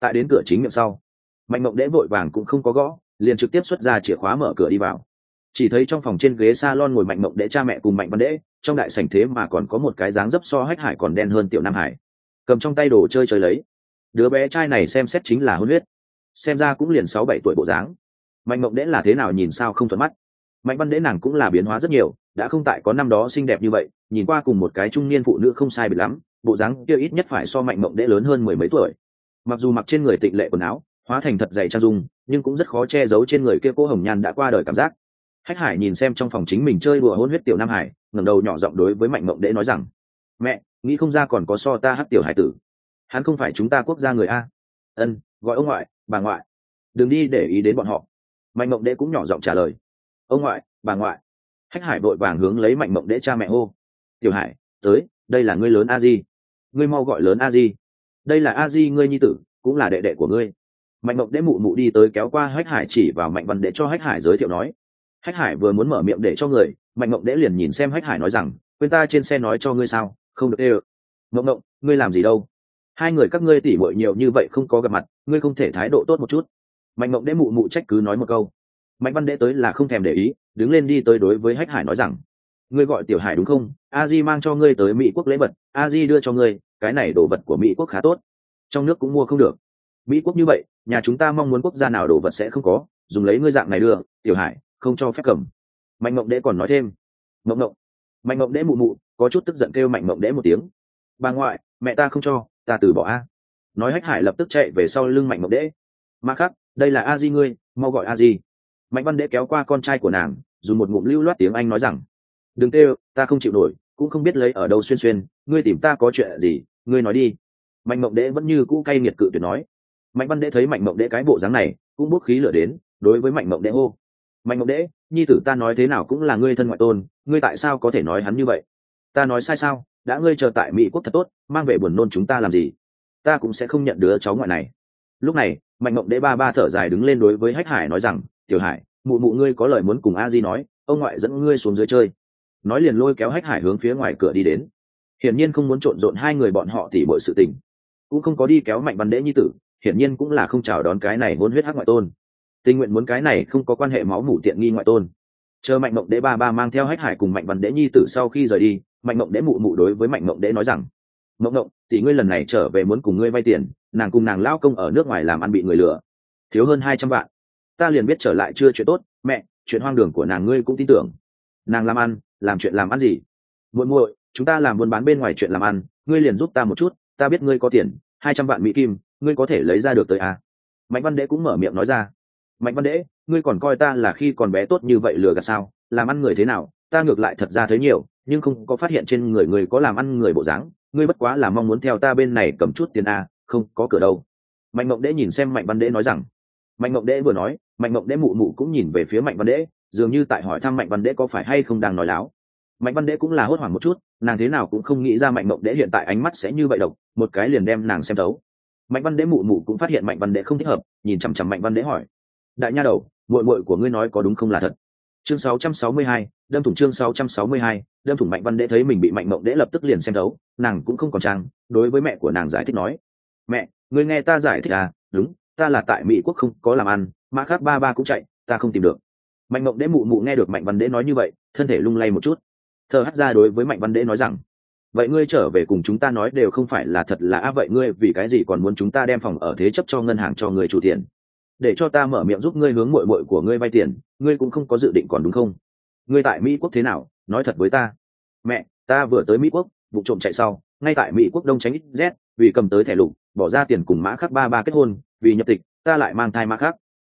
Speaker 1: Tại đến cửa chính miệng sau, mạnh mộng đễ vội vàng cũng không có gõ liền trực tiếp xuất ra chìa khóa mở cửa đi vào. Chỉ thấy trong phòng trên ghế s a lon ngồi mạnh mộng đễ cha mẹ cùng mạnh văn đễ trong đại sảnh thế mà còn có một cái dáng dấp so hách hải còn đen hơn tiểu nam hải. Cầm trong tay đồ chơi chơi lấy. Đứa bé trai này xem xét chính là hôn huyết. Xem ra cũng liền sáu bảy tuổi bộ dáng. Mạnh mộng đễ là thế nào nhìn sao không thuận mắt. Mạnh văn đễ nàng cũng là biến hóa rất nhiều, đã không tại có năm đó xinh đẹp như vậy, nhìn qua cùng một cái trung niên phụ nữ không sai bị lắm, bộ dáng kia ít nhất phải so mạnh mộng đễ lớn hơn mười mấy tuổi. Mặc dù mặc trên người tịnh lệ quần áo hóa thành thật dày trang dung, nhưng cũng rất khó che giấu trên người kia cô hồng nhan đã qua đời cảm giác. Hách hải nhìn xem trong phòng chính mình chơi đùa hôn huyết tiểu nam hải, ngẩng đầu nhỏ giọng đối với mạnh mộng đễ nói rằng, mẹ, nghĩ không ra còn có so ta hát tiểu hải tử. Hắn không phải chúng ta quốc gia người a. Ân, gọi ông ngoại, bà ngoại. Đừng đi để ý đến bọn họ. Mạnh mộng đễ cũng nhỏ giọng trả lời. Ông ngoại, bà ngoại. Hách hải vội vàng hướng lấy mạnh mộng đễ cha mẹ hô. Tiểu hải, tới, đây là ngươi lớn a di. Ngươi mau gọi lớn a di. Đây là a di ngươi nhi tử, cũng là đệ đệ của ngươi mạnh mộng Đế mụ mụ đi tới kéo qua hách hải chỉ vào mạnh văn đệ cho hách hải giới thiệu nói, hách hải vừa muốn mở miệng để cho người, mạnh mộng Đế liền nhìn xem hách hải nói rằng, quên ta trên xe nói cho ngươi sao, không được ê ơ. Mộng mộng, ngươi làm gì đâu? Hai người các ngươi tỉ bội nhiều như vậy không có gặp mặt, ngươi không thể thái độ tốt một chút. Mạnh mộng Đế mụ mụ trách cứ nói một câu. Mạnh văn Đế tới là không thèm để ý, đứng lên đi tới đối với hách hải nói rằng, ngươi gọi tiểu hải đúng không? A di mang cho ngươi tới mỹ quốc lễ vật, a di đưa cho ngươi, cái này đồ vật của mỹ quốc khá tốt, trong nước cũng mua không được. Mỹ quốc như vậy nhà chúng ta mong muốn quốc gia nào đồ vật sẽ không có, dùng lấy ngươi dạng này đưa, tiểu hải, không cho phép cầm. Mạnh mộng đễ còn nói thêm. Mộng mộng. Mạnh mộng đễ mụ mụ, có chút tức giận kêu mạnh mộng đễ một tiếng. Bà ngoại, mẹ ta không cho, ta từ bỏ a. Nói hách hải lập tức chạy về sau lưng mạnh mộng đễ mà khác đây là a di ngươi, mau gọi a di. Mạnh văn đễ kéo qua con trai của nàng, dùng một ngụm lưu loát tiếng anh nói rằng, đừng kêu, ta không chịu nổi, cũng không biết lấy ở đâu xuyên xuyên, ngươi tìm ta có chuyện gì, ngươi nói đi. Mạnh mộng đễ vẫn như cũ cay nghiệt cự tuyệt nói mạnh văn đệ thấy mạnh mộng đệ cái bộ dáng này cũng bốc khí lửa đến đối với mạnh mộng đệ hô mạnh mộng đệ, nhi tử ta nói thế nào cũng là ngươi thân ngoại tôn ngươi tại sao có thể nói hắn như vậy? Ta nói sai sao? Đã ngươi chờ tại mỹ quốc thật tốt mang về buồn nôn chúng ta làm gì? Ta cũng sẽ không nhận đứa cháu ngoại này. Lúc này mạnh mộng đệ ba ba thở dài đứng lên đối với hách hải nói rằng tiểu hải mụ mụ ngươi có lời muốn cùng a di nói ông ngoại dẫn ngươi xuống dưới chơi. Nói liền lôi kéo hách hải hướng phía ngoài cửa đi đến. Hiển nhiên không muốn trộn rộn hai người bọn họ tỉ bội sự tình. Cũng không có đi kéo mạnh văn đệ nhi tử hiển nhiên cũng là không chào đón cái này hôn huyết hắc ngoại tôn. Tình nguyện muốn cái này không có quan hệ máu mủ tiện nghi ngoại tôn. Chờ mạnh mộng đế ba ba mang theo hách hải cùng mạnh văn đế nhi tử sau khi rời đi, mạnh mộng đế mụ mụ đối với mạnh mộng đế nói rằng, mộng mộng, tỷ ngươi lần này trở về muốn cùng ngươi vay tiền, nàng cùng nàng lao công ở nước ngoài làm ăn bị người lừa. Thiếu hơn hai trăm vạn. Ta liền biết trở lại chưa chuyện tốt, mẹ, chuyện hoang đường của nàng ngươi cũng tin tưởng. Nàng làm ăn, làm chuyện làm ăn gì? Muội muội, chúng ta làm buôn bán bên ngoài chuyện làm ăn, ngươi liền giúp ta một chút, ta biết ngươi có tiền, hai trăm vạn mỹ kim ngươi có thể lấy ra được tới à? mạnh văn đễ cũng mở miệng nói ra. Mạnh văn đễ, ngươi còn coi ta là khi còn bé tốt như vậy lừa gạt sao? Làm ăn người thế nào? Ta ngược lại thật ra thấy nhiều, nhưng không có phát hiện trên người người có làm ăn người bộ dáng. Ngươi bất quá là mong muốn theo ta bên này cầm chút tiền a không, có cửa đâu. Mạnh mộng đễ nhìn xem mạnh văn đễ nói rằng. Mạnh mộng đễ vừa nói, mạnh mộng đễ mụ mụ cũng nhìn về phía mạnh văn đễ, dường như tại hỏi thăm mạnh văn đễ có phải hay không đang nói láo. Mạnh văn đễ cũng là hốt hoảng một chút, nàng thế nào cũng không nghĩ ra mạnh mộng đễ hiện tại ánh mắt sẽ như vậy độc, một cái liền đem nàng xem thấu mạnh văn Đế mụ mụ cũng phát hiện mạnh văn Đế không thích hợp nhìn chằm chằm mạnh văn Đế hỏi. Đại nha đầu muội muội của ngươi nói có đúng không là thật? Chương 662, đâm thủng chương 662, đâm thủng mạnh văn Đế thấy mình bị mạnh mộng Đế lập tức liền xem thấu nàng cũng không còn trang đối với mẹ của nàng giải thích nói. Mẹ ngươi nghe ta giải thích à đúng ta là tại mỹ quốc không có làm ăn mã khác ba ba cũng chạy ta không tìm được. Mạnh mộng Đế mụ mụ nghe được mạnh văn Đế nói như vậy thân thể lung lay một chút. Thờ hắt ra đối với mạnh văn Đế nói rằng vậy ngươi trở về cùng chúng ta nói đều không phải là thật là á, vậy ngươi vì cái gì còn muốn chúng ta đem phòng ở thế chấp cho ngân hàng cho người chủ tiền? Để cho ta mở miệng giúp ngươi hướng mội mội của ngươi vay tiền, ngươi cũng không có dự định còn đúng không? Ngươi tại mỹ quốc thế nào? Nói thật với ta. Mẹ, ta vừa tới mỹ quốc, vụ trộm chạy sau, ngay tại mỹ quốc đông tránh ít z, vì cầm tới thẻ lục, bỏ ra tiền cùng mã khắc ba ba kết hôn, vì nhập tịch, ta lại mang thai mã khắc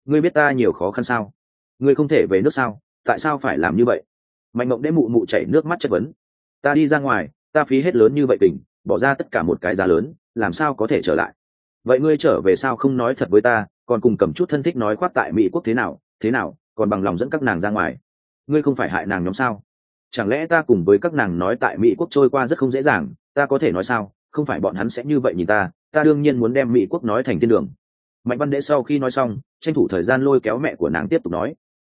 Speaker 1: ngươi biết ta nhiều khó khăn sao? Ngươi không thể về nước sao? Tại sao phải làm như vậy? Mạnh mộng đễ mụ mụ chảy nước mắt chất vấn. Ta đi ra ngoài ta phí hết lớn như vậy tình bỏ ra tất cả một cái giá lớn, làm sao có thể trở lại? Vậy ngươi trở về sao không nói thật với ta, còn cùng cầm chút thân thích nói khoát tại mỹ quốc thế nào thế nào, còn bằng lòng dẫn các nàng ra ngoài. Ngươi không phải hại nàng nhóm sao? Chẳng lẽ ta cùng với các nàng nói tại mỹ quốc trôi qua rất không dễ dàng, ta có thể nói sao? Không phải bọn hắn sẽ như vậy nhìn ta ta đương nhiên muốn đem mỹ quốc nói thành thiên đường. Mạnh văn đệ sau khi nói xong, tranh thủ thời gian lôi kéo mẹ của nàng tiếp tục nói.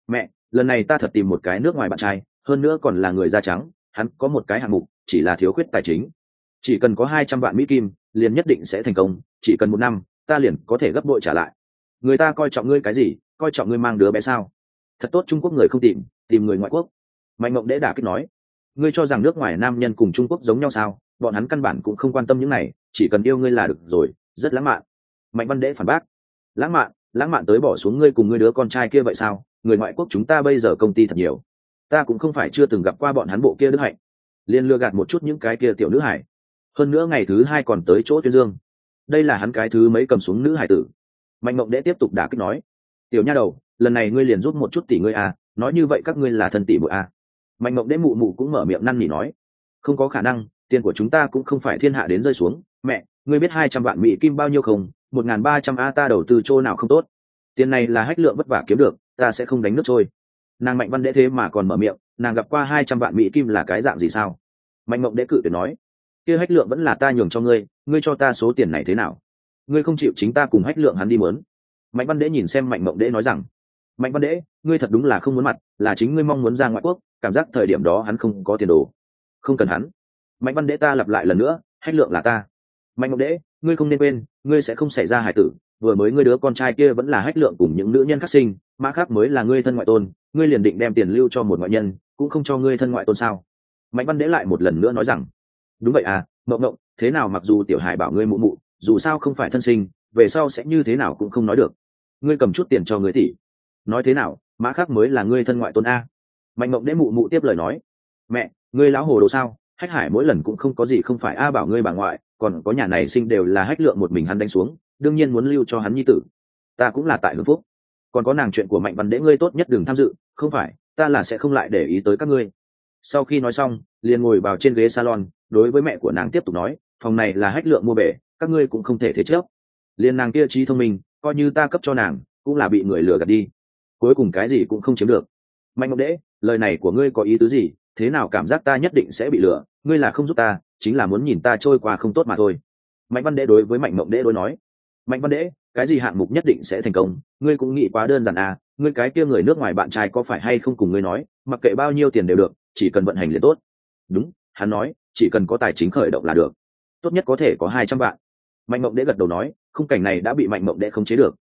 Speaker 1: Mẹ, lần này ta thật tìm một cái nước ngoài bạn trai, hơn nữa còn là người da trắng hắn có một cái hạng mục, chỉ là thiếu khuyết tài chính. Chỉ cần có hai trăm vạn mỹ kim, liền nhất định sẽ thành công, chỉ cần một năm, ta liền có thể gấp bội trả lại. Người ta coi trọng ngươi cái gì, coi trọng ngươi mang đứa bé sao? Thật tốt trung quốc người không tìm tìm người ngoại quốc. Mạnh mộng đễ đả kích nói, ngươi cho rằng nước ngoài nam nhân cùng trung quốc giống nhau sao? Bọn hắn căn bản cũng không quan tâm những này, chỉ cần yêu ngươi là được rồi, rất lãng mạn. Mạnh văn đễ phản bác, lãng mạn lãng mạn tới bỏ xuống ngươi cùng ngươi đứa con trai kia vậy sao? Người ngoại quốc chúng ta bây giờ công ty thật nhiều ta cũng không phải chưa từng gặp qua bọn hắn bộ kia đức hạnh. Liền lừa gạt một chút những cái kia tiểu nữ hải. Hơn nữa ngày thứ hai còn tới chỗ tuyên dương. Đây là hắn cái thứ mấy cầm xuống nữ hải tử. Mạnh mộng đễ tiếp tục đả kích nói, tiểu nha đầu, lần này ngươi liền giúp một chút tỷ ngươi à nói như vậy các ngươi là thân tỷ bội à. Mạnh mộng đễ mụ mụ cũng mở miệng năn nỉ nói, không có khả năng, tiền của chúng ta cũng không phải thiên hạ đến rơi xuống. Mẹ, ngươi biết hai trăm vạn mỹ kim bao nhiêu không? Một n g h n ba trăm a ta đầu tư chỗ nào không tốt. Tiền này là hách lượng vất vả kiếm được, ta sẽ không đánh nước trôi nàng mạnh văn đệ thế mà còn mở miệng nàng gặp qua hai trăm vạn mỹ kim là cái dạng gì sao? Mạnh mộng đệ cự tuyệt nói kia hách lượng vẫn là ta nhường cho ngươi ngươi cho ta số tiền này thế nào? Ngươi không chịu chính ta cùng hách lượng hắn đi mớn. Mạnh văn đệ nhìn xem mạnh mộng đệ nói rằng mạnh văn đệ, ngươi thật đúng là không muốn mặt là chính ngươi mong muốn ra ngoại quốc cảm giác thời điểm đó hắn không có tiền đồ. Không cần hắn. Mạnh văn đệ ta lặp lại lần nữa hách lượng là ta. Mạnh mộng đệ, ngươi không nên quên ngươi sẽ không xảy ra hải tử vừa mới ngươi đứa con trai kia vẫn là hách lượng cùng những nữ nhân khắc sinh mã khác mới là ngươi thân ngoại tôn ngươi liền định đem tiền lưu cho một ngoại nhân, cũng không cho ngươi thân ngoại tôn sao? Mạnh văn đế lại một lần nữa nói rằng, đúng vậy à mộng mộng thế nào mặc dù tiểu hải bảo ngươi mụ mụ, dù sao không phải thân sinh, về sau sẽ như thế nào cũng không nói được. Ngươi cầm chút tiền cho ngươi tỷ. Nói thế nào, mã khác mới là ngươi thân ngoại tôn a? Mạnh mộng đế mụ mụ tiếp lời nói, mẹ, ngươi lão hồ đồ sao? Hách hải mỗi lần cũng không có gì không phải a bảo ngươi bà ngoại, còn có nhà này sinh đều là hách lượng một mình hắn đánh xuống, đương nhiên muốn lưu cho hắn nhi tử. Ta cũng là tại hưng phúc còn có nàng chuyện của mạnh văn đễ ngươi tốt nhất đừng tham dự, không phải, ta là sẽ không lại để ý tới các ngươi. Sau khi nói xong, liền ngồi vào trên ghế salon, đối với mẹ của nàng tiếp tục nói, phòng này là hách lượng mua bể, các ngươi cũng không thể thế trước liền nàng kia trí thông minh, coi như ta cấp cho nàng, cũng là bị người lừa gạt đi. Cuối cùng cái gì cũng không chiếm được. Mạnh ngọc đễ, lời này của ngươi có ý tứ gì? Thế nào cảm giác ta nhất định sẽ bị lừa? Ngươi là không giúp ta, chính là muốn nhìn ta trôi qua không tốt mà thôi. Mạnh văn đễ đối với mạnh mộng đễ đối nói mạnh văn đễ, cái gì hạng mục nhất định sẽ thành công? Ngươi cũng nghĩ quá đơn giản à? Ngươi cái kia người nước ngoài bạn trai có phải hay không cùng ngươi nói? Mặc kệ bao nhiêu tiền đều được, chỉ cần vận hành liền tốt. Đúng, hắn nói, chỉ cần có tài chính khởi động là được. Tốt nhất có thể có hai trăm vạn. Mạnh mộng đễ gật đầu nói, khung cảnh này đã bị mạnh mộng đễ không chế được.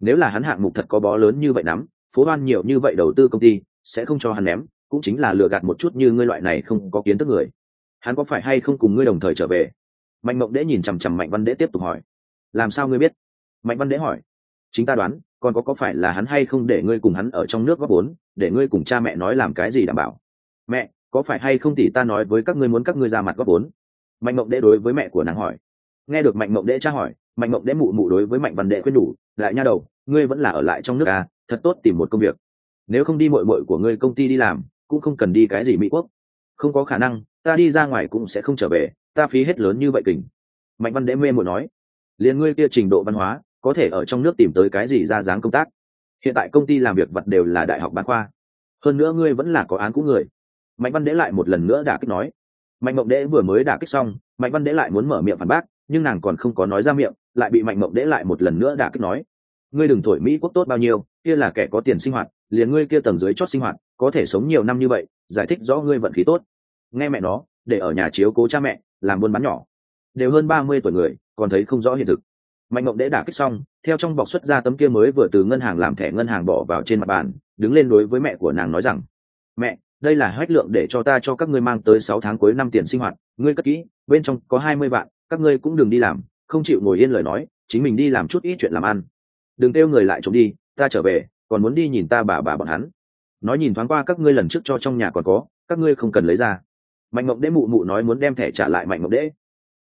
Speaker 1: Nếu là hắn hạng mục thật có bó lớn như vậy lắm phố hoan nhiều như vậy đầu tư công ty, sẽ không cho hắn ném, cũng chính là lừa gạt một chút như ngươi loại này không có kiến thức người. Hắn có phải hay không cùng ngươi đồng thời trở về? Mạnh mộng đễ nhìn chằm chằm mạnh văn đễ tiếp tục hỏi làm sao ngươi biết? Mạnh văn đế hỏi. Chính ta đoán, còn có có phải là hắn hay không để ngươi cùng hắn ở trong nước góp vốn, để ngươi cùng cha mẹ nói làm cái gì đảm bảo? Mẹ, có phải hay không thì ta nói với các ngươi muốn các ngươi ra mặt góp vốn? Mạnh mộng đế đối với mẹ của nàng hỏi. Nghe được mạnh mộng đế tra hỏi, mạnh mộng đế mụ mụ đối với mạnh văn đệ khuyên đủ lại nha đầu, ngươi vẫn là ở lại trong nước à thật tốt tìm một công việc. Nếu không đi mội mội của ngươi công ty đi làm, cũng không cần đi cái gì mỹ quốc. Không có khả năng, ta đi ra ngoài cũng sẽ không trở về, ta phí hết lớn như vậy kình. Mạnh văn đế mê mội nói liền ngươi kia trình độ văn hóa, có thể ở trong nước tìm tới cái gì ra dáng công tác. Hiện tại công ty làm việc vật đều là đại học bán khoa. Hơn nữa ngươi vẫn là có án cũ người. Mạnh văn đế lại một lần nữa đả kích nói. Mạnh mộng đế vừa mới đả kích xong, mạnh văn đế lại muốn mở miệng phản bác, nhưng nàng còn không có nói ra miệng, lại bị mạnh mộng đế lại một lần nữa đả kích nói. Ngươi đừng thổi mỹ quốc tốt bao nhiêu, kia là kẻ có tiền sinh hoạt, liền ngươi kia tầng dưới chót sinh hoạt, có thể sống nhiều năm như vậy, giải thích rõ ngươi vận khí tốt. Nghe mẹ nó, để ở nhà chiếu cố cha mẹ, làm buôn bán nhỏ đều hơn ba mươi tuổi người, còn thấy không rõ hiện thực. Mạnh mộng đễ đả kích xong, theo trong bọc xuất ra tấm kia mới vừa từ ngân hàng làm thẻ ngân hàng bỏ vào trên mặt bàn, đứng lên đối với mẹ của nàng nói rằng, mẹ, đây là hách lượng để cho ta cho các ngươi mang tới sáu tháng cuối năm tiền sinh hoạt, ngươi cất kỹ, bên trong có hai mươi vạn, các ngươi cũng đừng đi làm, không chịu ngồi yên lời nói, chính mình đi làm chút ít chuyện làm ăn. Đừng kêu người lại trốn đi, ta trở về, còn muốn đi nhìn ta bà bà bọn hắn. Nói nhìn thoáng qua các ngươi lần trước cho trong nhà còn có, các ngươi không cần lấy ra. Mạnh mộng đễ mụ mụ nói muốn đem thẻ trả lại mạnh mộng đễ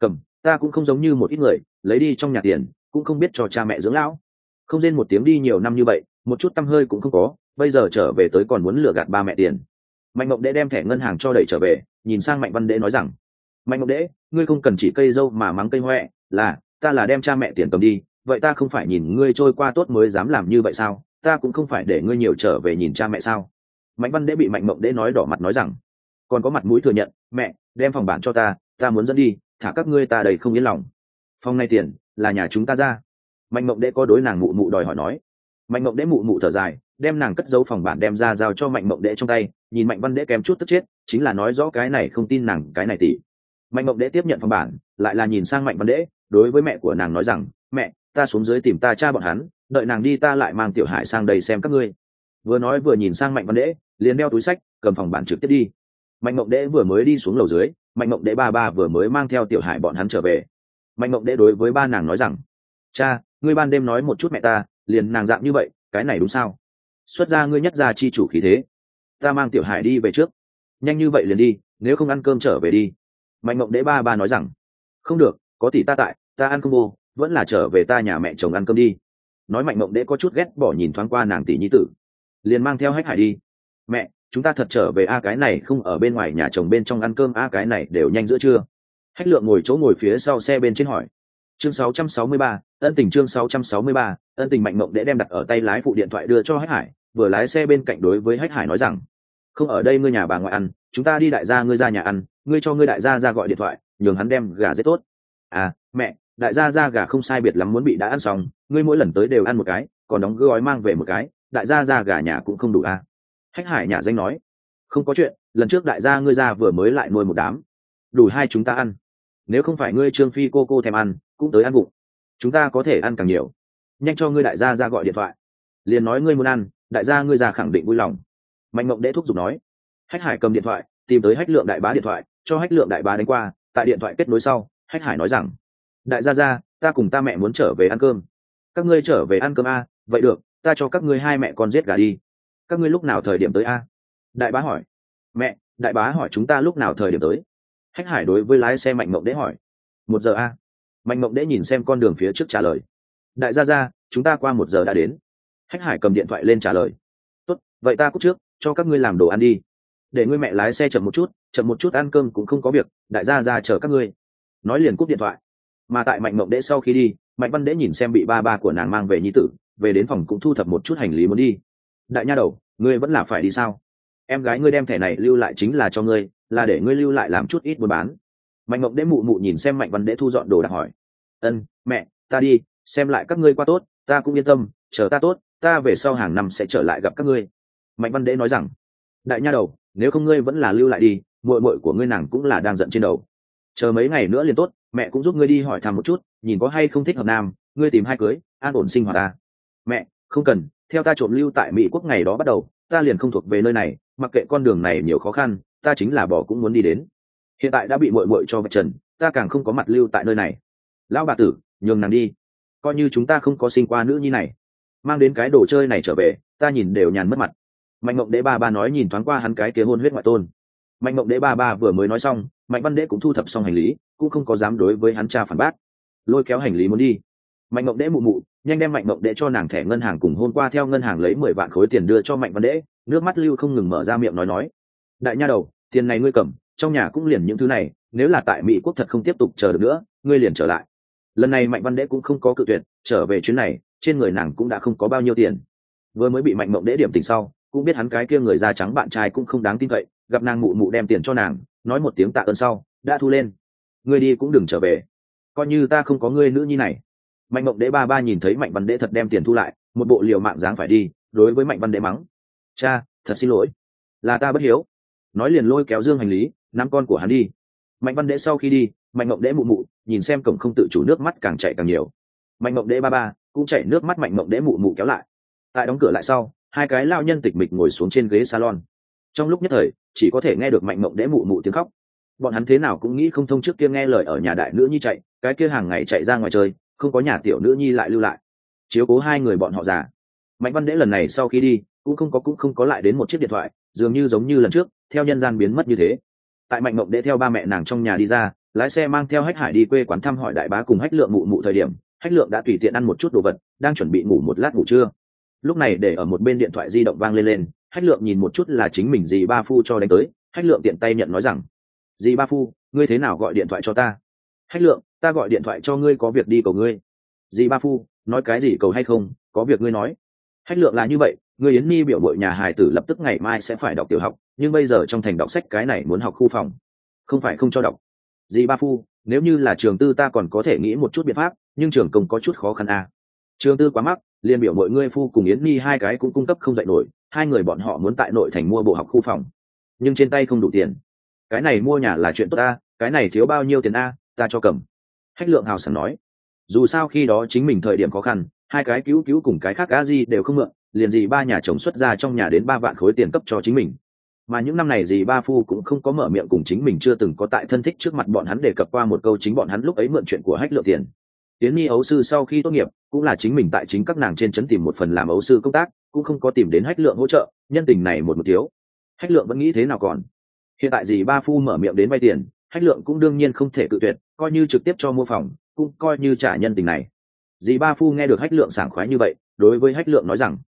Speaker 1: cầm, ta cũng không giống như một ít người, lấy đi trong nhà tiền, cũng không biết cho cha mẹ dưỡng lão. Không rên một tiếng đi nhiều năm như vậy, một chút tăm hơi cũng không có, bây giờ trở về tới còn muốn lừa gạt ba mẹ tiền. Mạnh mộng đễ đem thẻ ngân hàng cho đẩy trở về, nhìn sang mạnh văn đễ nói rằng, mạnh mộng đễ ngươi không cần chỉ cây dâu mà mắng cây huệ là, ta là đem cha mẹ tiền cầm đi, vậy ta không phải nhìn ngươi trôi qua tốt mới dám làm như vậy sao? Ta cũng không phải để ngươi nhiều trở về nhìn cha mẹ sao? Mạnh văn đễ bị mạnh mộng đễ nói đỏ mặt nói rằng, còn có mặt mũi thừa nhận, mẹ, đem phòng bản cho ta ta muốn dẫn đi thả các ngươi ta đầy không yên lòng. Phòng này tiền là nhà chúng ta ra. Mạnh mộng đệ có đối nàng mụ mụ đòi hỏi nói. Mạnh mộng đệ mụ mụ thở dài đem nàng cất giấu phòng bản đem ra giao cho mạnh mộng đệ trong tay nhìn mạnh văn đệ kém chút tức chết chính là nói rõ cái này không tin nàng cái này tỉ. Mạnh mộng đệ tiếp nhận phòng bản lại là nhìn sang mạnh văn đệ. đối với mẹ của nàng nói rằng mẹ ta xuống dưới tìm ta cha bọn hắn đợi nàng đi ta lại mang tiểu hải sang đây xem các ngươi. Vừa nói vừa nhìn sang mạnh văn đệ, liền đeo túi sách cầm phòng bản trực tiếp đi. Mạnh mộng đệ vừa mới đi xuống lầu dưới mạnh mộng đệ ba ba vừa mới mang theo tiểu hải bọn hắn trở về. Mạnh mộng đệ đối với ba nàng nói rằng, cha, ngươi ban đêm nói một chút mẹ ta, liền nàng dạng như vậy, cái này đúng sao? Xuất ra ngươi nhất ra chi chủ khí thế. Ta mang tiểu hải đi về trước. Nhanh như vậy liền đi, nếu không ăn cơm trở về đi. Mạnh mộng đệ ba ba nói rằng, không được, có tỷ ta tại, ta ăn không vô, vẫn là trở về ta nhà mẹ chồng ăn cơm đi. Nói mạnh mộng đệ có chút ghét bỏ nhìn thoáng qua nàng tỷ nhi tử, liền mang theo hách hải đi. Mẹ chúng ta thật trở về a cái này không ở bên ngoài nhà chồng bên trong ăn cơm a cái này đều nhanh giữa trưa. Hách lượng ngồi chỗ ngồi phía sau xe bên trên hỏi. Chương 663, ân tình chương 663, ân tình mạnh mộng để đem đặt ở tay lái phụ điện thoại đưa cho hách hải vừa lái xe bên cạnh đối với hách hải nói rằng không ở đây ngươi nhà bà ngoại ăn chúng ta đi đại gia ngươi ra nhà ăn ngươi cho ngươi đại gia ra gọi điện thoại nhường hắn đem gà rất tốt. À mẹ đại gia ra gà không sai biệt lắm muốn bị đã ăn xong ngươi mỗi lần tới đều ăn một cái còn đóng gói mang về một cái đại gia ra gà nhà cũng không đủ à hách hải nhà danh nói, không có chuyện, lần trước đại gia ngươi ra vừa mới lại nuôi một đám. Đủ hai chúng ta ăn. Nếu không phải ngươi trương phi cô cô thèm ăn, cũng tới ăn bụng chúng ta có thể ăn càng nhiều. Nhanh cho ngươi đại gia ra gọi điện thoại. Liền nói ngươi muốn ăn, đại gia ngươi già khẳng định vui lòng. Mạnh mộng đễ thúc giục nói. Hách hải cầm điện thoại, tìm tới hách lượng đại bá điện thoại, cho hách lượng đại bá đánh qua, tại điện thoại kết nối sau, hách hải nói rằng, đại gia gia ta cùng ta mẹ muốn trở về ăn cơm. Các ngươi trở về ăn cơm a, vậy được, ta cho các ngươi hai mẹ con giết gà đi các ngươi lúc nào thời điểm tới a? Đại bá hỏi. Mẹ, đại bá hỏi chúng ta lúc nào thời điểm tới? Hách hải đối với lái xe mạnh mộng đế hỏi. Một giờ a? Mạnh mộng đế nhìn xem con đường phía trước trả lời. Đại gia gia, chúng ta qua một giờ đã đến. Hách hải cầm điện thoại lên trả lời. Tốt, vậy ta cúc trước, cho các ngươi làm đồ ăn đi. Để ngươi mẹ lái xe chậm một chút, chậm một chút ăn cơm cũng không có việc, đại gia ra chờ các ngươi. Nói liền cúp điện thoại. Mà tại mạnh mộng đế sau khi đi, mạnh văn đế nhìn xem bị ba ba của nàng mang về nhi tử, về đến phòng cũng thu thập một chút hành lý muốn đi đại nha đầu, ngươi vẫn là phải đi sao? Em gái ngươi đem thẻ này lưu lại chính là cho ngươi, là để ngươi lưu lại làm chút ít buôn bán. Mạnh mộng đễ mụ mụ nhìn xem mạnh văn đễ thu dọn đồ đạc hỏi. Ân, mẹ, ta đi, xem lại các ngươi qua tốt, ta cũng yên tâm, chờ ta tốt, ta về sau hàng năm sẽ trở lại gặp các ngươi. Mạnh văn đễ nói rằng. Đại nha đầu, nếu không ngươi vẫn là lưu lại đi, muội muội của ngươi nàng cũng là đang giận trên đầu. Chờ mấy ngày nữa liền tốt, mẹ cũng giúp ngươi đi hỏi thăm một chút, nhìn có hay không thích hợp nam, ngươi tìm hai cưới, an ổn sinh hoạt ta mẹ, không cần theo ta trộm lưu tại mỹ quốc ngày đó bắt đầu, ta liền không thuộc về nơi này, mặc kệ con đường này nhiều khó khăn, ta chính là bỏ cũng muốn đi đến. Hiện tại đã bị muội muội cho vật trần, ta càng không có mặt lưu tại nơi này. Lão bà tử, nhường nàng đi. Coi như chúng ta không có sinh qua nữ nhi này, mang đến cái đồ chơi này trở về, ta nhìn đều nhàn mất mặt. Mạnh mộng đế ba ba nói nhìn thoáng qua hắn cái kia hôn huyết ngoại tôn. Mạnh mộng đế ba ba vừa mới nói xong, mạnh văn đế cũng thu thập xong hành lý, cũng không có dám đối với hắn cha phản bác. Lôi kéo hành lý muốn đi mạnh mộng đế mụ mụ, nhanh đem mạnh mộng đế cho nàng thẻ ngân hàng cùng hôm qua theo ngân hàng lấy mười vạn khối tiền đưa cho mạnh văn đế, nước mắt lưu không ngừng mở ra miệng nói nói. Đại nha đầu, tiền này ngươi cầm, trong nhà cũng liền những thứ này, nếu là tại mỹ quốc thật không tiếp tục chờ được nữa, ngươi liền trở lại. Lần này mạnh văn đế cũng không có cự tuyệt, trở về chuyến này, trên người nàng cũng đã không có bao nhiêu tiền. Vừa mới bị mạnh mộng đế điểm tình sau, cũng biết hắn cái kia người da trắng bạn trai cũng không đáng tin cậy, gặp nàng mụ mụ đem tiền cho nàng, nói một tiếng tạ ơn sau, đã thu lên. Ngươi đi cũng đừng trở về. Coi như ta không có ngươi nữ nhi này mạnh mộng đế ba ba nhìn thấy mạnh văn đế thật đem tiền thu lại, một bộ liều mạng dáng phải đi, đối với mạnh văn đế mắng. Cha, thật xin lỗi. Là ta bất hiếu. Nói liền lôi kéo dương hành lý năm con của hắn đi. Mạnh văn đế sau khi đi, mạnh mộng đế mụ mụ, nhìn xem cổng không tự chủ nước mắt càng chạy càng nhiều. Mạnh mộng đế ba ba cũng chạy nước mắt mạnh mộng đế mụ mụ kéo lại. Tại đóng cửa lại sau, hai cái lao nhân tịch mịch ngồi xuống trên ghế salon. Trong lúc nhất thời, chỉ có thể nghe được mạnh mộng đẽ mụ mụ tiếng khóc. Bọn hắn thế nào cũng nghĩ không thông trước kia nghe lời ở nhà đại nữ nhi chạy, cái kia hàng ngày chạy ra ngoài chơi không có nhà tiểu nữ nhi lại lưu lại. Chiếu cố hai người bọn họ già. Mạnh văn đễ lần này sau khi đi, cũng không có cũng không có lại đến một chiếc điện thoại, dường như giống như lần trước, theo nhân gian biến mất như thế. Tại mạnh mộng đễ theo ba mẹ nàng trong nhà đi ra, lái xe mang theo hách hải đi quê quán thăm hỏi đại bá cùng hách lượng mụ mụ thời điểm, hách lượng đã tùy tiện ăn một chút đồ vật, đang chuẩn bị ngủ một lát ngủ trưa. Lúc này để ở một bên điện thoại di động vang lên lên, hách lượng nhìn một chút là chính mình dì ba phu cho đánh tới, hách lượng tiện tay nhận nói rằng, dì ba phu, ngươi thế nào gọi điện thoại cho ta? Hách lượng ta gọi điện thoại cho ngươi có việc đi cầu ngươi. Dì ba phu, nói cái gì cầu hay không, có việc ngươi nói. Hách lượng là như vậy người yến ni biểu bội nhà hài tử lập tức ngày mai sẽ phải đọc tiểu học, nhưng bây giờ trong thành đọc sách cái này muốn học khu phòng. Không phải không cho đọc. Dì ba phu, nếu như là trường tư ta còn có thể nghĩ một chút biện pháp, nhưng trường công có chút khó khăn à. trường tư quá mắc, liền biểu mọi ngươi phu cùng yến ni hai cái cũng cung cấp không dạy nổi, hai người bọn họ muốn tại nội thành mua bộ học khu phòng. Nhưng trên tay không đủ tiền. Cái này mua nhà là chuyện tốt ta, cái này thiếu bao nhiêu tiền a, ta cho cầm hách lượng hào sảng nói, dù sao khi đó chính mình thời điểm khó khăn, hai cái cứu cứu cùng cái khác cá gì đều không mượn, liền gì ba nhà chồng xuất ra trong nhà đến ba vạn khối tiền cấp cho chính mình. Mà những năm này gì ba phu cũng không có mở miệng cùng chính mình chưa từng có tại thân thích trước mặt bọn hắn đề cập qua một câu chính bọn hắn lúc ấy mượn chuyện của hách lượng tiền. Tiến ni ấu sư sau khi tốt nghiệp, cũng là chính mình tại chính các nàng trên trấn tìm một phần làm ấu sư công tác, cũng không có tìm đến hách lượng hỗ trợ, nhân tình này một một thiếu. Hách lượng vẫn nghĩ thế nào còn? Hiện tại gì ba phu mở miệng đến vay tiền, hách lượng cũng đương nhiên không thể cự tuyệt coi như trực tiếp cho mua phòng, cũng coi như trả nhân tình này. Dì ba phu nghe được hách lượng sảng khoái như vậy, đối với hách lượng nói rằng,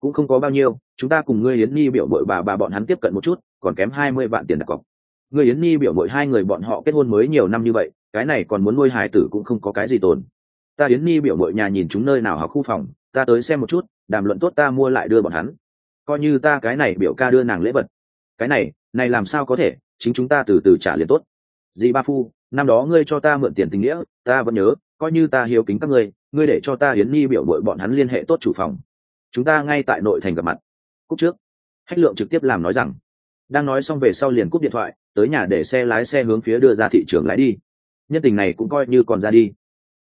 Speaker 1: cũng không có bao nhiêu, chúng ta cùng ngươi yến nhi biểu bội bà bà bọn hắn tiếp cận một chút, còn kém hai mươi vạn tiền đặt cọc. Người yến nhi biểu bội hai người bọn họ kết hôn mới nhiều năm như vậy, cái này còn muốn nuôi hài tử cũng không có cái gì tồn. Ta yến nhi biểu bội nhà nhìn chúng nơi nào học khu phòng, ta tới xem một chút, đàm luận tốt ta mua lại đưa bọn hắn. Coi như ta cái này biểu ca đưa nàng lễ vật. Cái này này làm sao có thể, chính chúng ta từ từ trả liền tốt. Dì ba phu năm đó ngươi cho ta mượn tiền tình nghĩa ta vẫn nhớ coi như ta hiếu kính các ngươi ngươi để cho ta yến nhi biểu đội bọn hắn liên hệ tốt chủ phòng. Chúng ta ngay tại nội thành gặp mặt. Cúc trước. Hách lượng trực tiếp làm nói rằng đang nói xong về sau liền cúp điện thoại tới nhà để xe lái xe hướng phía đưa ra thị trường lái đi. Nhân tình này cũng coi như còn ra đi.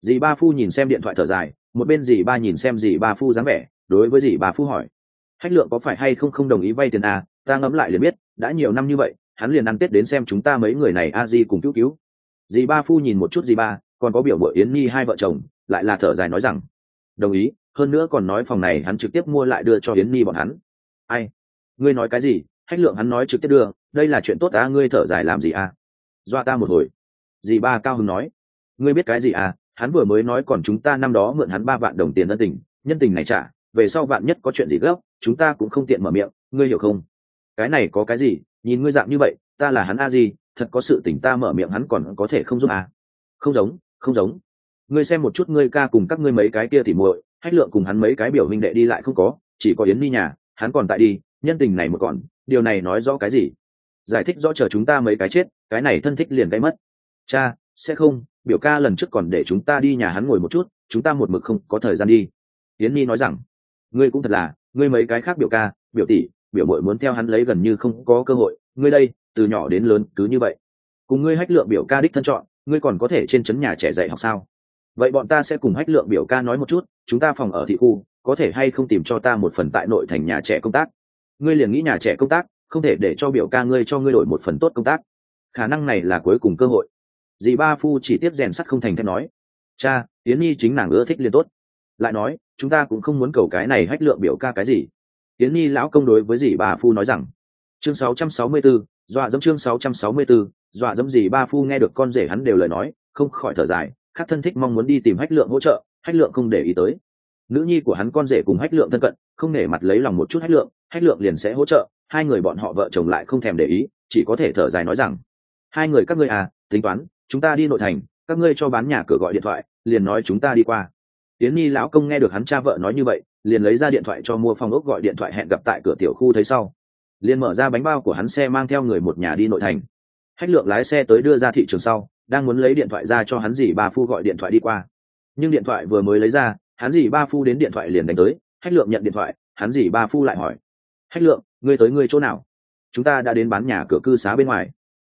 Speaker 1: Dì ba phu nhìn xem điện thoại thở dài một bên dì ba nhìn xem dì ba phu dáng vẻ đối với dì ba phu hỏi hách lượng có phải hay không không đồng ý vay tiền à, ta ngẫm lại liền biết đã nhiều năm như vậy hắn liền ăn tết đến xem chúng ta mấy người này a di cùng cứu cứu dì ba phu nhìn một chút dì ba, còn có biểu bội yến nhi hai vợ chồng, lại là thở dài nói rằng, đồng ý, hơn nữa còn nói phòng này hắn trực tiếp mua lại đưa cho yến nhi bọn hắn. Ai? Ngươi nói cái gì? Hách lượng hắn nói trực tiếp đưa, đây là chuyện tốt à ngươi thở dài làm gì à? Doa ta một hồi. Dì ba cao hưng nói. Ngươi biết cái gì à? Hắn vừa mới nói còn chúng ta năm đó mượn hắn ba vạn đồng tiền ân tình, nhân tình này trả, về sau vạn nhất có chuyện gì gấp, chúng ta cũng không tiện mở miệng, ngươi hiểu không? Cái này có cái gì? Nhìn ngươi dạng như vậy, ta là hắn a gì thật có sự tỉnh ta mở miệng hắn còn có thể không giúp à? Không giống không giống. Ngươi xem một chút ngươi ca cùng các ngươi mấy cái kia thì muội, hách lượng cùng hắn mấy cái biểu minh đệ đi lại không có, chỉ có yến đi nhà, hắn còn tại đi, nhân tình này một còn, điều này nói rõ cái gì? Giải thích rõ chờ chúng ta mấy cái chết, cái này thân thích liền cái mất. Cha, sẽ không, biểu ca lần trước còn để chúng ta đi nhà hắn ngồi một chút, chúng ta một mực không có thời gian đi. Yến nhi nói rằng, ngươi cũng thật là, ngươi mấy cái khác biểu ca, biểu tỷ, biểu mội muốn theo hắn lấy gần như không có cơ hội, ngươi đây từ nhỏ đến lớn cứ như vậy. Cùng ngươi hách lượng biểu ca đích thân chọn ngươi còn có thể trên chấn nhà trẻ dạy học sao? Vậy bọn ta sẽ cùng hách lượng biểu ca nói một chút chúng ta phòng ở thị khu có thể hay không tìm cho ta một phần tại nội thành nhà trẻ công tác? Ngươi liền nghĩ nhà trẻ công tác không thể để cho biểu ca ngươi cho ngươi đổi một phần tốt công tác. Khả năng này là cuối cùng cơ hội. Dì ba phu chỉ tiếp rèn sắt không thành thép nói cha yến nhi chính nàng ưa thích liền tốt. Lại nói chúng ta cũng không muốn cầu cái này hách lượng biểu ca cái gì. Yến nhi lão công đối với dì ba phu nói rằng chương 664, dọa dẫm chương 664, dọa dẫm gì ba phu nghe được con rể hắn đều lời nói không khỏi thở dài Các thân thích mong muốn đi tìm hách lượng hỗ trợ hách lượng không để ý tới. Nữ nhi của hắn con rể cùng hách lượng thân cận không nể mặt lấy lòng một chút hách lượng hách lượng liền sẽ hỗ trợ hai người bọn họ vợ chồng lại không thèm để ý chỉ có thể thở dài nói rằng hai người các ngươi à tính toán chúng ta đi nội thành các ngươi cho bán nhà cửa gọi điện thoại liền nói chúng ta đi qua. Tiến nhi lão công nghe được hắn cha vợ nói như vậy liền lấy ra điện thoại cho mua phòng ốc gọi điện thoại hẹn gặp tại cửa tiểu khu thấy sau liền mở ra bánh bao của hắn xe mang theo người một nhà đi nội thành. Hách lượng lái xe tới đưa ra thị trường sau, đang muốn lấy điện thoại ra cho hắn dì ba phu gọi điện thoại đi qua. Nhưng điện thoại vừa mới lấy ra, hắn dì ba phu đến điện thoại liền đánh tới hách lượng nhận điện thoại, hắn dì ba phu lại hỏi. Hách lượng, ngươi tới ngươi chỗ nào? Chúng ta đã đến bán nhà cửa cư xá bên ngoài.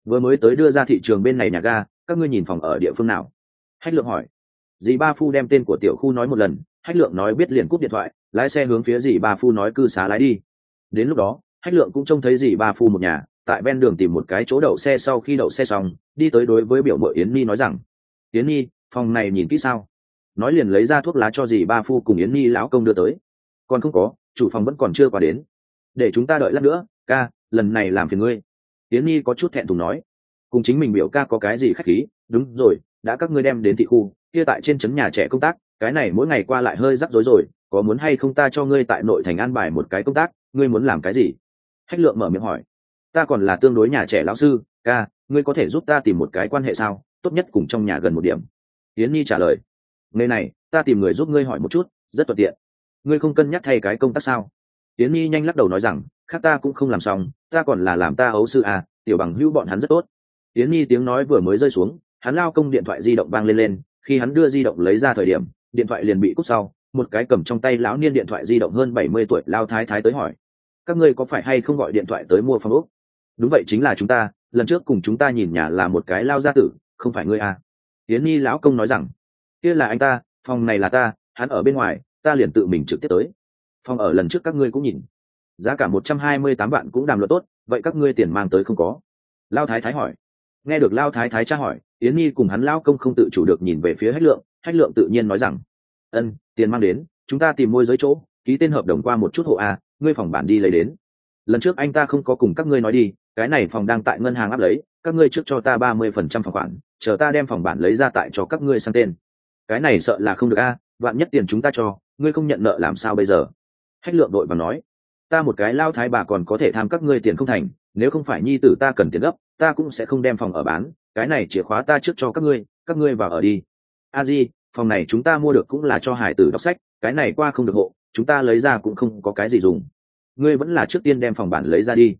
Speaker 1: Vừa mới tới đưa ra thị trường bên này nhà ga, các ngươi nhìn phòng ở địa phương nào? Hách lượng hỏi. Dì ba phu đem tên của tiểu khu nói một lần hách lượng nói biết liền cúp điện thoại, lái xe hướng phía dì ba phu nói cư xá lái đi. Đến lúc đó hách lượng cũng trông thấy dì ba phu một nhà, tại ven đường tìm một cái chỗ đậu xe sau khi đậu xe xong, đi tới đối với biểu mợ yến nhi nói rằng, yến nhi, phòng này nhìn kỹ sao? Nói liền lấy ra thuốc lá cho dì ba phu cùng yến nhi lão công đưa tới. Còn không có, chủ phòng vẫn còn chưa qua đến. Để chúng ta đợi lát nữa, ca, lần này làm phiền ngươi. Yến nhi có chút thẹn thùng nói. Cùng chính mình biểu ca có cái gì khách khí? Đúng rồi, đã các ngươi đem đến thị khu, kia tại trên trấn nhà trẻ công tác, cái này mỗi ngày qua lại hơi rắc rối rồi, có muốn hay không ta cho ngươi tại nội thành an bài một cái công tác, ngươi muốn làm cái gì? Hách lượng mở miệng hỏi. Ta còn là tương đối nhà trẻ lão sư, ca, ngươi có thể giúp ta tìm một cái quan hệ sao? Tốt nhất cùng trong nhà gần một điểm. Yến nhi trả lời. Ngày này, ta tìm người giúp ngươi hỏi một chút, rất thuận tiện. Ngươi không cân nhắc thay cái công tác sao? Yến nhi nhanh lắc đầu nói rằng, khác ta cũng không làm xong, ta còn là làm ta ấu sư à tiểu bằng hữu bọn hắn rất tốt. Yến nhi tiếng nói vừa mới rơi xuống, hắn lao công điện thoại di động vang lên lên, khi hắn đưa di động lấy ra thời điểm, điện thoại liền bị cút sau, một cái cầm trong tay lão niên điện thoại di động hơn bảy mươi tuổi lao thái thái tới hỏi các ngươi có phải hay không gọi điện thoại tới mua phòng ốc? Đúng vậy chính là chúng ta, lần trước cùng chúng ta nhìn nhà là một cái lao gia tử, không phải ngươi à? Yến nhi lão công nói rằng, kia là anh ta, phòng này là ta, hắn ở bên ngoài, ta liền tự mình trực tiếp tới. Phòng ở lần trước các ngươi cũng nhìn. Giá cả một trăm hai mươi tám vạn cũng đàm luận tốt, vậy các ngươi tiền mang tới không có? Lao thái thái hỏi. Nghe được lao thái thái tra hỏi, yến nhi cùng hắn lao công không tự chủ được nhìn về phía hách lượng hách lượng tự nhiên nói rằng, ân, tiền mang đến, chúng ta tìm môi giới chỗ, ký tên hợp đồng qua một chút hộ a ngươi phòng bản đi lấy đến. Lần trước anh ta không có cùng các ngươi nói đi, cái này phòng đang tại ngân hàng áp lấy, các ngươi trước cho ta ba mươi phần trăm phòng khoản, chờ ta đem phòng bản lấy ra tại cho các ngươi sang tên. Cái này sợ là không được a, vạn nhất tiền chúng ta cho, ngươi không nhận nợ làm sao bây giờ? Hách lượng đội và nói, ta một cái lao thái bà còn có thể tham các ngươi tiền không thành, nếu không phải nhi tử ta cần tiền gấp, ta cũng sẽ không đem phòng ở bán, cái này chìa khóa ta trước cho các ngươi các ngươi vào ở đi. A di, phòng này chúng ta mua được cũng là cho hải tử đọc sách, cái này qua không được hộ chúng ta lấy ra cũng không có cái gì dùng. Ngươi vẫn là trước tiên đem phòng bản lấy ra đi.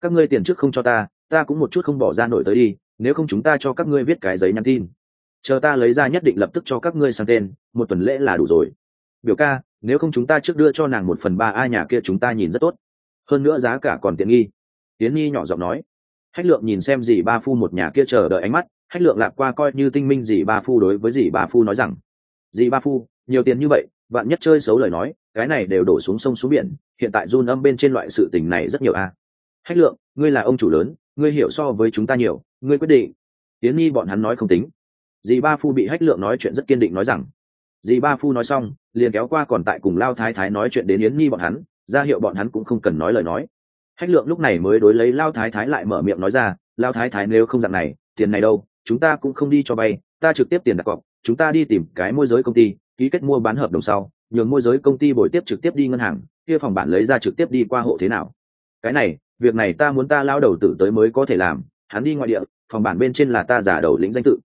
Speaker 1: Các ngươi tiền trước không cho ta ta cũng một chút không bỏ ra nổi tới đi, nếu không chúng ta cho các ngươi viết cái giấy nhắn tin. Chờ ta lấy ra nhất định lập tức cho các ngươi sang tên, một tuần lễ là đủ rồi. Biểu ca, nếu không chúng ta trước đưa cho nàng một phần ba a nhà kia chúng ta nhìn rất tốt. Hơn nữa giá cả còn tiện nghi. Tiến nhi nhỏ giọng nói. Hách lượng nhìn xem dì ba phu một nhà kia chờ đợi ánh mắt, hách lượng lạc qua coi như tinh minh dì ba phu đối với dì ba phu nói rằng dì ba phu, nhiều tiền như vậy bạn nhất chơi xấu lời nói, cái này đều đổ xuống sông xuống biển, hiện tại run âm bên trên loại sự tình này rất nhiều a hách lượng, ngươi là ông chủ lớn, ngươi hiểu so với chúng ta nhiều, ngươi quyết định. Tiến nhi bọn hắn nói không tính. Dì ba phu bị hách lượng nói chuyện rất kiên định nói rằng. Dì ba phu nói xong, liền kéo qua còn tại cùng lao thái thái nói chuyện đến yến nhi bọn hắn, ra hiệu bọn hắn cũng không cần nói lời nói. Hách lượng lúc này mới đối lấy lao thái thái lại mở miệng nói ra, lao thái thái nếu không dạng này, tiền này đâu, chúng ta cũng không đi cho bay ta trực tiếp tiền đặt cọc chúng ta đi tìm cái môi giới công ty, ký kết mua bán hợp đồng sau, nhường môi giới công ty bồi tiếp trực tiếp đi ngân hàng, kia phòng bản lấy ra trực tiếp đi qua hộ thế nào. Cái này, việc này ta muốn ta lao đầu tử tới mới có thể làm, hắn đi ngoại địa, phòng bản bên trên là ta giả đầu lĩnh danh tự.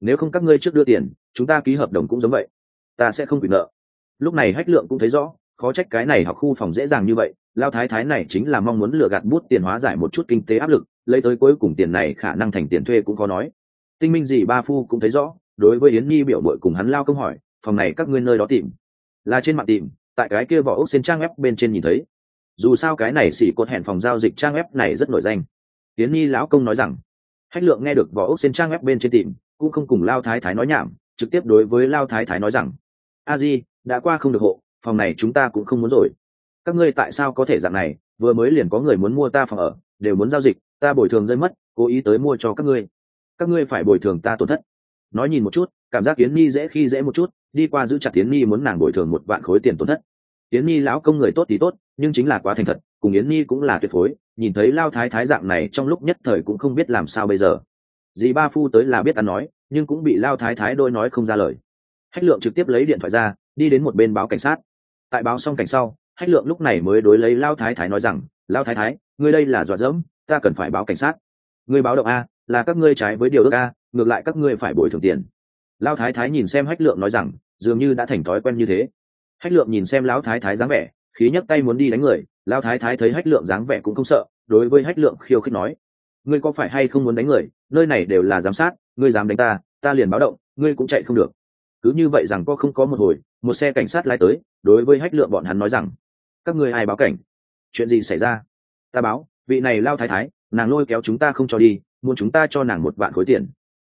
Speaker 1: Nếu không các ngươi trước đưa tiền, chúng ta ký hợp đồng cũng giống vậy. Ta sẽ không quyền nợ. Lúc này hách lượng cũng thấy rõ, khó trách cái này học khu phòng dễ dàng như vậy, lao thái thái này chính là mong muốn lừa gạt bút tiền hóa giải một chút kinh tế áp lực, lấy tới cuối cùng tiền này khả năng thành tiền thuê cũng có nói. Tinh minh gì ba phu cũng thấy rõ đối với yến nhi biểu bội cùng hắn lao công hỏi, phòng này các ngươi nơi đó tìm? Là trên mạng tìm, tại cái kia vỏ ốc trên trang web bên trên nhìn thấy. Dù sao cái này xỉ cột hẹn phòng giao dịch trang web này rất nổi danh. Yến nhi lão công nói rằng, hách lượng nghe được vỏ ốc trên trang web bên trên tìm, cũng không cùng lao thái thái nói nhảm, trực tiếp đối với lao thái thái nói rằng, a di, đã qua không được hộ, phòng này chúng ta cũng không muốn rồi. Các ngươi tại sao có thể dạng này, vừa mới liền có người muốn mua ta phòng ở, đều muốn giao dịch, ta bồi thường rơi mất, cố ý tới mua cho các ngươi. Các ngươi phải bồi thường ta tổn thất nói nhìn một chút, cảm giác yến nhi dễ khi dễ một chút, đi qua giữ chặt yến nhi muốn nàng bồi thường một vạn khối tiền tổn thất. Yến nhi lão công người tốt thì tốt, nhưng chính là quá thành thật, cùng yến nhi cũng là tuyệt phối, nhìn thấy lao thái thái dạng này trong lúc nhất thời cũng không biết làm sao bây giờ. Dì ba phu tới là biết ăn nói, nhưng cũng bị lao thái thái đôi nói không ra lời. Hách lượng trực tiếp lấy điện thoại ra, đi đến một bên báo cảnh sát. Tại báo xong cảnh sau, hách lượng lúc này mới đối lấy lao thái thái nói rằng, lao thái thái, ngươi đây là dọa dẫm, ta cần phải báo cảnh sát. Ngươi báo động a, là các ngươi trái với điều ước a ngược lại các ngươi phải bồi thường tiền. Lao thái thái nhìn xem hách lượng nói rằng, dường như đã thành thói quen như thế. Hách lượng nhìn xem lão thái thái dáng vẻ, khí nhấc tay muốn đi đánh người lao thái thái thấy hách lượng dáng vẻ cũng không sợ, đối với hách lượng khiêu khích nói, ngươi có phải hay không muốn đánh người? Nơi này đều là giám sát, ngươi dám đánh ta ta liền báo động, ngươi cũng chạy không được. Cứ như vậy rằng có không có một hồi, một xe cảnh sát lai tới, đối với hách lượng bọn hắn nói rằng, các ngươi ai báo cảnh? Chuyện gì xảy ra? Ta báo, vị này lao thái thái, nàng lôi kéo chúng ta không cho đi, muốn chúng ta cho nàng một vạn khối tiền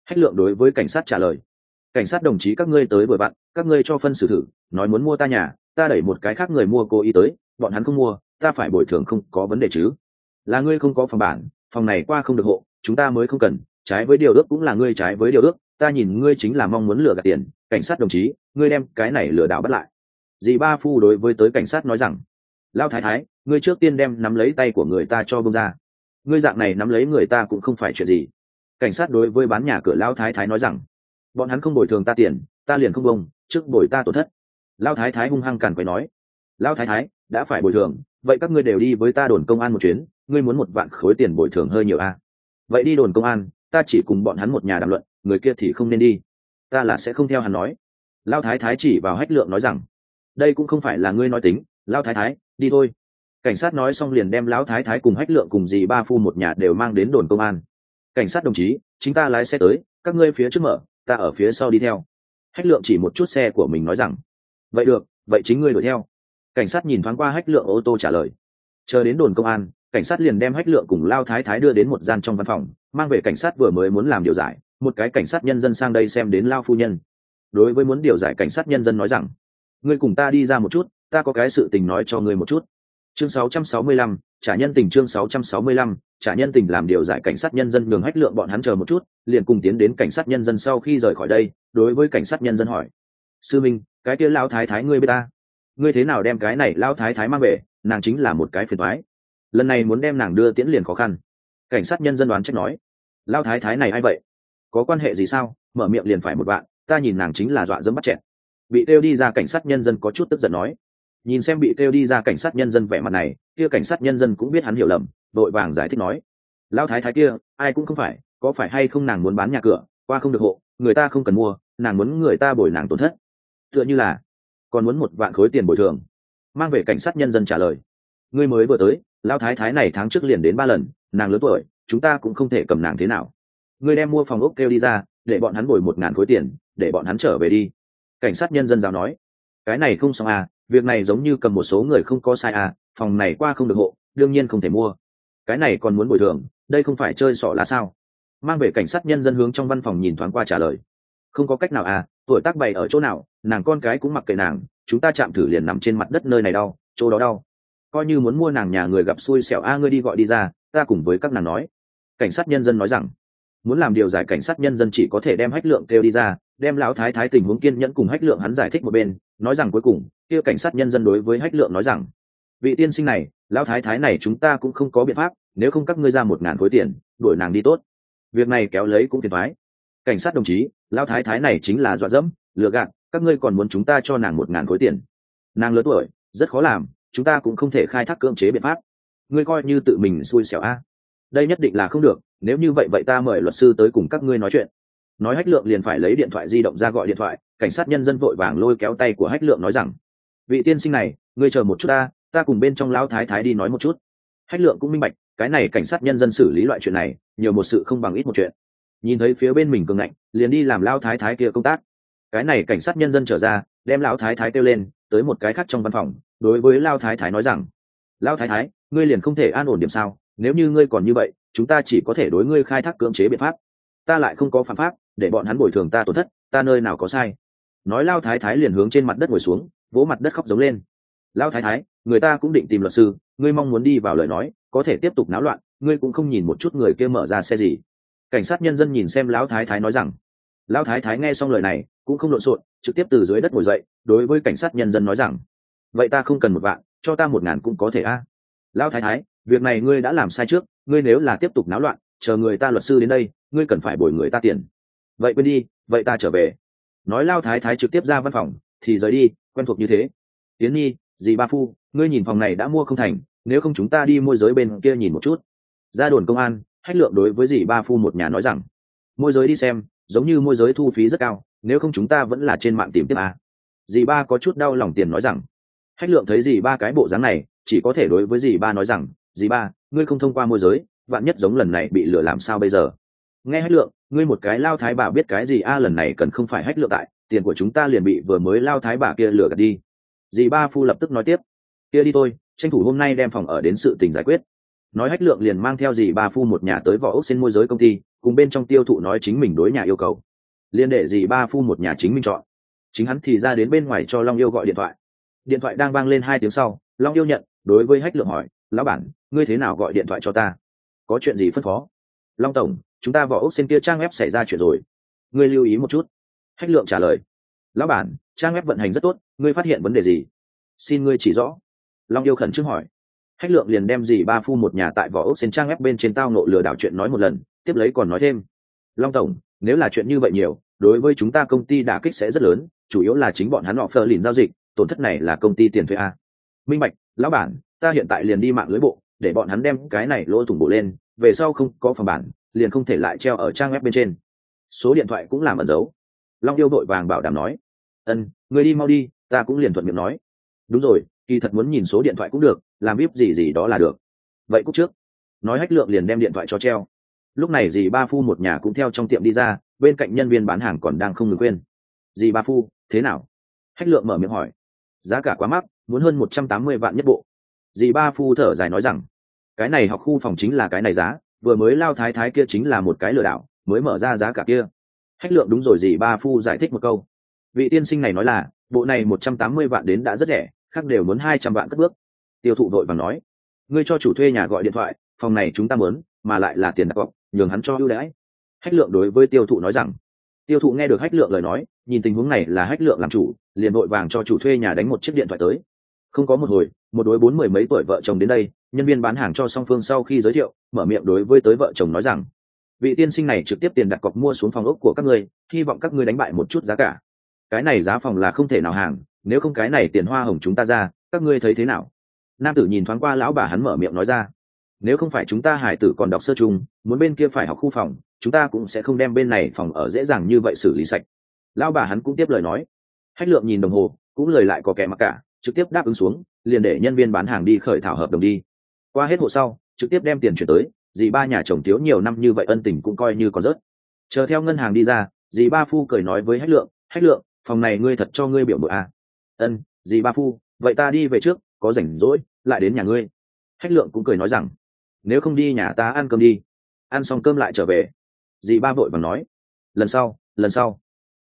Speaker 1: hách lượng đối với cảnh sát trả lời. Cảnh sát đồng chí các ngươi tới vừa bạn các ngươi cho phân xử thử, nói muốn mua ta nhà, ta đẩy một cái khác người mua cố ý tới, bọn hắn không mua, ta phải bồi thường không có vấn đề chứ. Là ngươi không có phòng bản, phòng này qua không được hộ, chúng ta mới không cần, trái với điều ước cũng là ngươi trái với điều ước, ta nhìn ngươi chính là mong muốn lừa gạt tiền, cảnh sát đồng chí, ngươi đem cái này lừa đảo bắt lại. Dì ba phu đối với tới cảnh sát nói rằng lao thái thái, ngươi trước tiên đem nắm lấy tay của người ta cho bông ra. Ngươi dạng này nắm lấy người ta cũng không phải chuyện gì cảnh sát đối với bán nhà cửa lao thái thái nói rằng, bọn hắn không bồi thường ta tiền, ta liền không bông, trước bồi ta tổn thất. Lao thái thái hung hăng càn quay nói, lao thái thái, đã phải bồi thường, vậy các ngươi đều đi với ta đồn công an một chuyến, ngươi muốn một vạn khối tiền bồi thường hơi nhiều a à? vậy đi đồn công an, ta chỉ cùng bọn hắn một nhà đàm luận, người kia thì không nên đi. Ta là sẽ không theo hắn nói. Lao thái thái chỉ vào hách lượng nói rằng, đây cũng không phải là ngươi nói tính, lao thái thái, đi thôi. Cảnh sát nói xong liền đem lão thái thái cùng hách lượng cùng dì ba phu một nhà đều mang đến đồn công an cảnh sát đồng chí, chính ta lái xe tới, các ngươi phía trước mở, ta ở phía sau đi theo. Hách lượng chỉ một chút xe của mình nói rằng, vậy được, vậy chính ngươi đuổi theo. Cảnh sát nhìn thoáng qua hách lượng ô tô trả lời. Chờ đến đồn công an, cảnh sát liền đem hách lượng cùng lao thái thái đưa đến một gian trong văn phòng, mang về cảnh sát vừa mới muốn làm điều giải, một cái cảnh sát nhân dân sang đây xem đến lao phu nhân. Đối với muốn điều giải cảnh sát nhân dân nói rằng, ngươi cùng ta đi ra một chút, ta có cái sự tình nói cho ngươi một chút chương 665, trả nhân tình chương 665, trả nhân tình làm điều giải cảnh sát nhân dân đường hách lượng bọn hắn chờ một chút liền cùng tiến đến cảnh sát nhân dân sau khi rời khỏi đây đối với cảnh sát nhân dân hỏi. Sư minh cái kia lao thái thái ngươi biết ta? Ngươi thế nào đem cái này lao thái thái mang về? Nàng chính là một cái phiền toái. lần này muốn đem nàng đưa tiễn liền khó khăn. Cảnh sát nhân dân đoán trách nói. Lao thái thái này ai vậy? Có quan hệ gì sao? Mở miệng liền phải một bạn ta nhìn nàng chính là dọa dẫm bắt chẹt. Bị kêu đi ra cảnh sát nhân dân có chút tức giận nói nhìn xem bị kêu đi ra cảnh sát nhân dân vẻ mặt này, kia cảnh sát nhân dân cũng biết hắn hiểu lầm, vội vàng giải thích nói. Lao thái thái kia, ai cũng không phải, có phải hay không nàng muốn bán nhà cửa, qua không được hộ, người ta không cần mua, nàng muốn người ta bồi nàng tổn thất. Tựa như là, còn muốn một vạn khối tiền bồi thường. Mang về cảnh sát nhân dân trả lời. Ngươi mới vừa tới lao thái thái này tháng trước liền đến ba lần, nàng lớn tuổi, chúng ta cũng không thể cầm nàng thế nào. Ngươi đem mua phòng ốc kêu đi ra, để bọn hắn bồi một ngàn khối tiền, để bọn hắn trở về đi. Cảnh sát nhân dân giáo nói. Cái này không xong à việc này giống như cầm một số người không có sai à phòng này qua không được hộ, đương nhiên không thể mua. Cái này còn muốn bồi thường, đây không phải chơi sỏ lá sao? Mang về cảnh sát nhân dân hướng trong văn phòng nhìn thoáng qua trả lời. Không có cách nào à tuổi tác bày ở chỗ nào, nàng con cái cũng mặc kệ nàng, chúng ta chạm thử liền nằm trên mặt đất nơi này đau, chỗ đó đau. Coi như muốn mua nàng nhà người gặp xui xẻo, a, ngươi đi gọi đi ra, ta cùng với các nàng nói. Cảnh sát nhân dân nói rằng, muốn làm điều giải cảnh sát nhân dân chỉ có thể đem hách lượng kêu đi ra đem lão thái thái tình huống kiên nhẫn cùng hách lượng hắn giải thích một bên, nói rằng cuối cùng, kia cảnh sát nhân dân đối với hách lượng nói rằng, vị tiên sinh này, lão thái thái này chúng ta cũng không có biện pháp, nếu không các ngươi ra một ngàn khối tiền, đuổi nàng đi tốt. Việc này kéo lấy cũng phiền thoái cảnh sát đồng chí, lão thái thái này chính là dọa dẫm, lừa gạt, các ngươi còn muốn chúng ta cho nàng một ngàn khối tiền. Nàng lớn tuổi, rất khó làm, chúng ta cũng không thể khai thác cưỡng chế biện pháp. Ngươi coi như tự mình xui xẻo a. Đây nhất định là không được, nếu như vậy vậy ta mời luật sư tới cùng các ngươi nói chuyện nói hách lượng liền phải lấy điện thoại di động ra gọi điện thoại, cảnh sát nhân dân vội vàng lôi kéo tay của hách lượng nói rằng, vị tiên sinh này, ngươi chờ một chút ta ta cùng bên trong lão thái thái đi nói một chút. Hách lượng cũng minh bạch, cái này cảnh sát nhân dân xử lý loại chuyện này, nhiều một sự không bằng ít một chuyện. Nhìn thấy phía bên mình cường ngạnh, liền đi làm lao thái thái kia công tác. Cái này cảnh sát nhân dân trở ra, đem lão thái thái kêu lên, tới một cái khác trong văn phòng, đối với lao thái thái nói rằng lao thái thái, ngươi liền không thể an ổn điểm sao? Nếu như ngươi còn như vậy, chúng ta chỉ có thể đối ngươi khai thác cưỡng chế biện pháp. Ta lại không có phạm pháp để bọn hắn bồi thường ta tổn thất, ta nơi nào có sai. Nói lao thái thái liền hướng trên mặt đất ngồi xuống, vỗ mặt đất khóc giống lên. Lao thái thái, người ta cũng định tìm luật sư, ngươi mong muốn đi vào lời nói, có thể tiếp tục náo loạn, ngươi cũng không nhìn một chút người kia mở ra xe gì. Cảnh sát nhân dân nhìn xem lão thái thái nói rằng. Lão thái thái nghe xong lời này, cũng không lộn xộn, trực tiếp từ dưới đất ngồi dậy, đối với cảnh sát nhân dân nói rằng. Vậy ta không cần một vạn, cho ta một ngàn cũng có thể a. Lão thái thái, việc này ngươi đã làm sai trước, ngươi nếu là tiếp tục náo loạn, chờ người ta luật sư đến đây, ngươi cần phải bồi người ta tiền vậy quên đi, vậy ta trở về. Nói lao thái thái trực tiếp ra văn phòng, thì rời đi, quen thuộc như thế. Tiến nhi, dì ba phu, ngươi nhìn phòng này đã mua không thành, nếu không chúng ta đi môi giới bên kia nhìn một chút. Ra đồn công an hách lượng đối với dì ba phu một nhà nói rằng, môi giới đi xem, giống như môi giới thu phí rất cao, nếu không chúng ta vẫn là trên mạng tìm tiếp à. dì ba có chút đau lòng tiền nói rằng hách lượng thấy dì ba cái bộ dáng này, chỉ có thể đối với dì ba nói rằng, dì ba, ngươi không thông qua môi giới, vạn nhất giống lần này bị lừa làm sao bây giờ? Nghe hách lượng ngươi một cái lao thái bà biết cái gì? A, lần này cần không phải hách lượng tại, tiền của chúng ta liền bị vừa mới lao thái bà kia lừa gạt đi. Dì ba phu lập tức nói tiếp. Kia đi thôi, tranh thủ hôm nay đem phòng ở đến sự tình giải quyết. Nói hách lượng liền mang theo dì ba phu một nhà tới vỏ ốc xin môi giới công ty, cùng bên trong tiêu thụ nói chính mình đối nhà yêu cầu. Liên để dì ba phu một nhà chính mình chọn. Chính hắn thì ra đến bên ngoài cho long yêu gọi điện thoại. Điện thoại đang vang lên hai tiếng sau, long yêu nhận, đối với hách lượng hỏi, lão bản, ngươi thế nào gọi điện thoại cho ta? Có chuyện gì phân phó? Long tổng chúng ta vỏ ốc xin kia trang web xảy ra chuyện rồi. Ngươi lưu ý một chút. Hách lượng trả lời. Lão bản, trang web vận hành rất tốt, ngươi phát hiện vấn đề gì? Xin ngươi chỉ rõ. Long yêu khẩn trước hỏi. Hách lượng liền đem dì ba phu một nhà tại vỏ ốc xin trang web bên trên tao nộ lừa đảo chuyện nói một lần, tiếp lấy còn nói thêm. Long tổng, nếu là chuyện như vậy nhiều, đối với chúng ta công ty đả kích sẽ rất lớn, chủ yếu là chính bọn hắn họ phờ lìn giao dịch, tổn thất này là công ty tiền thuê a. Minh bạch, lão bản, ta hiện tại liền đi mạng lưới bộ, để bọn hắn đem cái này lỗ thủng bộ lên, về sau không có phòng bản liền không thể lại treo ở trang web bên trên. Số điện thoại cũng làm ẩn giấu long yêu đội vàng bảo đảm nói, ân người đi mau đi, ta cũng liền thuận miệng nói. Đúng rồi, kỳ thật muốn nhìn số điện thoại cũng được, làm vip gì gì đó là được. Vậy cúc trước. Nói hách lượng liền đem điện thoại cho treo. Lúc này dì ba phu một nhà cũng theo trong tiệm đi ra, bên cạnh nhân viên bán hàng còn đang không ngừng quên dì ba phu, thế nào? Hách lượng mở miệng hỏi. Giá cả quá mắc, muốn hơn một trăm tám mươi vạn nhất bộ. Dì ba phu thở dài nói rằng, cái này học khu phòng chính là cái này giá vừa mới lao thái thái kia chính là một cái lừa đảo, mới mở ra giá cả kia. Hách lượng đúng rồi gì, ba phu giải thích một câu. Vị tiên sinh này nói là, bộ này một trăm tám mươi vạn đến đã rất rẻ, khác đều muốn hai trăm vạn cất bước. Tiêu thụ đội và nói, ngươi cho chủ thuê nhà gọi điện thoại, phòng này chúng ta muốn, mà lại là tiền đặt cọc, nhường hắn cho ưu đãi. Hách lượng đối với tiêu thụ nói rằng, tiêu thụ nghe được hách lượng lời nói, nhìn tình huống này là hách lượng làm chủ, liền vội vàng cho chủ thuê nhà đánh một chiếc điện thoại tới không có một hồi, một đối bốn mười mấy tuổi vợ chồng đến đây, nhân viên bán hàng cho song phương sau khi giới thiệu, mở miệng đối với tới vợ chồng nói rằng, vị tiên sinh này trực tiếp tiền đặt cọc mua xuống phòng ốc của các ngươi, hy vọng các ngươi đánh bại một chút giá cả. Cái này giá phòng là không thể nào hàng, nếu không cái này tiền hoa hồng chúng ta ra, các ngươi thấy thế nào? Nam tử nhìn thoáng qua lão bà hắn mở miệng nói ra, nếu không phải chúng ta hải tử còn đọc sơ chung, muốn bên kia phải học khu phòng, chúng ta cũng sẽ không đem bên này phòng ở dễ dàng như vậy xử lý sạch. Lão bà hắn cũng tiếp lời nói. Hách lượng nhìn đồng hồ, cũng lời lại có kẻ mặc cả trực tiếp đáp ứng xuống, liền để nhân viên bán hàng đi khởi thảo hợp đồng đi. Qua hết hộ sau, trực tiếp đem tiền chuyển tới, dì ba nhà chồng thiếu nhiều năm như vậy ân tình cũng coi như còn rớt. Chờ theo ngân hàng đi ra, dì ba phu cười nói với hách lượng hách lượng, phòng này ngươi thật cho ngươi biểu bội à. ân, dì ba phu, vậy ta đi về trước, có rảnh rỗi, lại đến nhà ngươi. Hách lượng cũng cười nói rằng, nếu không đi nhà ta ăn cơm đi. Ăn xong cơm lại trở về. Dì ba vội và nói, lần sau lần sau.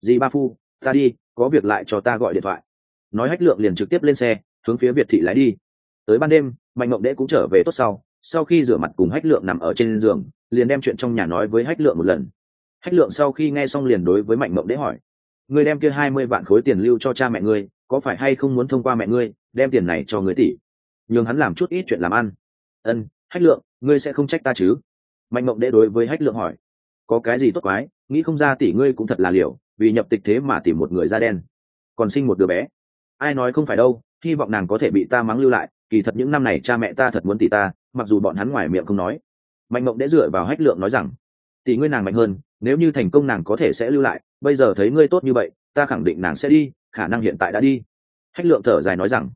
Speaker 1: Dì ba phu, ta đi, có việc lại cho ta gọi điện thoại nói hách lượng liền trực tiếp lên xe, hướng phía việt thị lái đi. Tới ban đêm, mạnh mộng đễ cũng trở về tốt sau. Sau khi rửa mặt cùng hách lượng nằm ở trên giường, liền đem chuyện trong nhà nói với hách lượng một lần. Hách lượng sau khi nghe xong liền đối với mạnh mộng đễ hỏi người đem kia hai mươi vạn khối tiền lưu cho cha mẹ ngươi, có phải hay không muốn thông qua mẹ ngươi, đem tiền này cho người tỷ? Nhường hắn làm chút ít chuyện làm ăn. Ân, hách lượng, ngươi sẽ không trách ta chứ? Mạnh mộng đễ đối với hách lượng hỏi, có cái gì tốt quái, nghĩ không ra tỷ ngươi cũng thật là liều, vì nhập tịch thế mà tìm một người da đen, còn sinh một đứa bé ai nói không phải đâu hy vọng nàng có thể bị ta mắng lưu lại kỳ thật những năm này cha mẹ ta thật muốn tỷ ta mặc dù bọn hắn ngoài miệng không nói. Mạnh mộng đễ dựa vào hách lượng nói rằng tỷ ngươi nàng mạnh hơn nếu như thành công nàng có thể sẽ lưu lại bây giờ thấy ngươi tốt như vậy ta khẳng định nàng sẽ đi khả năng hiện tại đã đi. Hách lượng thở dài nói rằng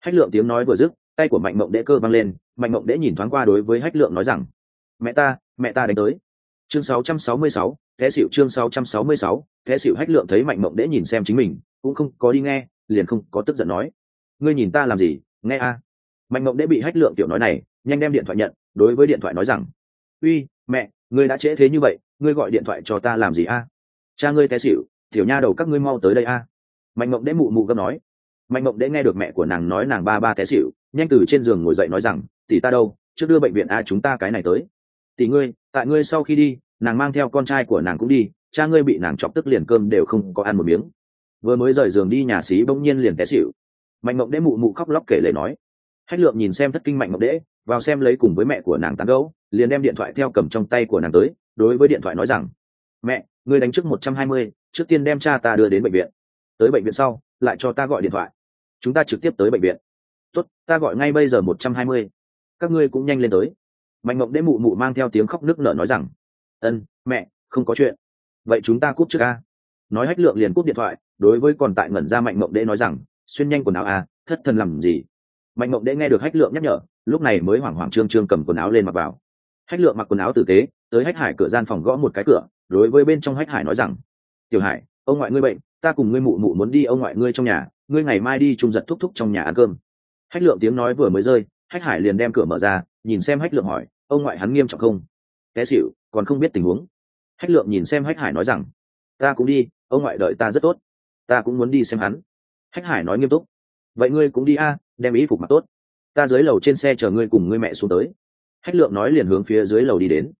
Speaker 1: hách lượng tiếng nói vừa dứt tay của mạnh mộng đễ cơ văng lên mạnh mộng đễ nhìn thoáng qua đối với hách lượng nói rằng mẹ ta mẹ ta đánh tới. Chương 666, thế xịu chương 666, thế xịu hách lượng thấy mạnh mộng đễ nhìn xem chính mình cũng không có đi nghe liền không có tức giận nói. Ngươi nhìn ta làm gì? Nghe a. Mạnh mộng đễ bị hách lượng tiểu nói này, nhanh đem điện thoại nhận, đối với điện thoại nói rằng, uy, mẹ, ngươi đã trễ thế như vậy, ngươi gọi điện thoại cho ta làm gì a? Cha ngươi té xỉu, tiểu nha đầu các ngươi mau tới đây a. Mạnh mộng đễ mụ mụ gấp nói. Mạnh mộng đễ nghe được mẹ của nàng nói nàng ba ba té xỉu, nhanh từ trên giường ngồi dậy nói rằng, tỷ ta đâu, trước đưa bệnh viện a chúng ta cái này tới. Tỷ ngươi, tại ngươi sau khi đi, nàng mang theo con trai của nàng cũng đi, cha ngươi bị nàng chọc tức liền cơm đều không có ăn một miếng vừa mới rời giường đi nhà xí bỗng nhiên liền té xỉu. Mạnh mộng đễ mụ mụ khóc lóc kể lể nói. Hách lượng nhìn xem thất kinh mạnh mộng đễ vào xem lấy cùng với mẹ của nàng tán gấu liền đem điện thoại theo cầm trong tay của nàng tới, đối với điện thoại nói rằng, mẹ, ngươi đánh trước một trăm hai mươi, trước tiên đem cha ta đưa đến bệnh viện. Tới bệnh viện sau, lại cho ta gọi điện thoại. Chúng ta trực tiếp tới bệnh viện. Tốt, ta gọi ngay bây giờ một trăm hai mươi. Các ngươi cũng nhanh lên tới. Mạnh mộng đễ mụ mụ mang theo tiếng khóc nước nở nói rằng, ân, mẹ, không có chuyện. Vậy chúng ta cúp trước ca. Nói hách lượng liền cúp điện thoại đối với còn tại ngẩn ra mạnh mộng đễ nói rằng, xuyên nhanh quần áo à thất thần làm gì? Mạnh mộng đễ nghe được hách lượng nhắc nhở, lúc này mới hoảng hoảng trương trương cầm quần áo lên mặc vào. Hách lượng mặc quần áo tử tế, tới hách hải cửa gian phòng gõ một cái cửa, đối với bên trong hách hải nói rằng, tiểu hải, ông ngoại ngươi bệnh, ta cùng ngươi mụ mụ muốn đi ông ngoại ngươi trong nhà, ngươi ngày mai đi trung giật thúc thúc trong nhà ăn cơm. Hách lượng tiếng nói vừa mới rơi, hách hải liền đem cửa mở ra, nhìn xem hách lượng hỏi, ông ngoại hắn nghiêm trọng không? Té xịu còn không biết tình huống. Hách lượng nhìn xem hách hải nói rằng, ta cũng đi, ông ngoại đợi ta rất tốt ta cũng muốn đi xem hắn. Hách hải nói nghiêm túc. Vậy ngươi cũng đi a, đem ý phục mặc tốt. Ta dưới lầu trên xe chờ ngươi cùng ngươi mẹ xuống tới. Hách lượng nói liền hướng phía dưới lầu đi đến.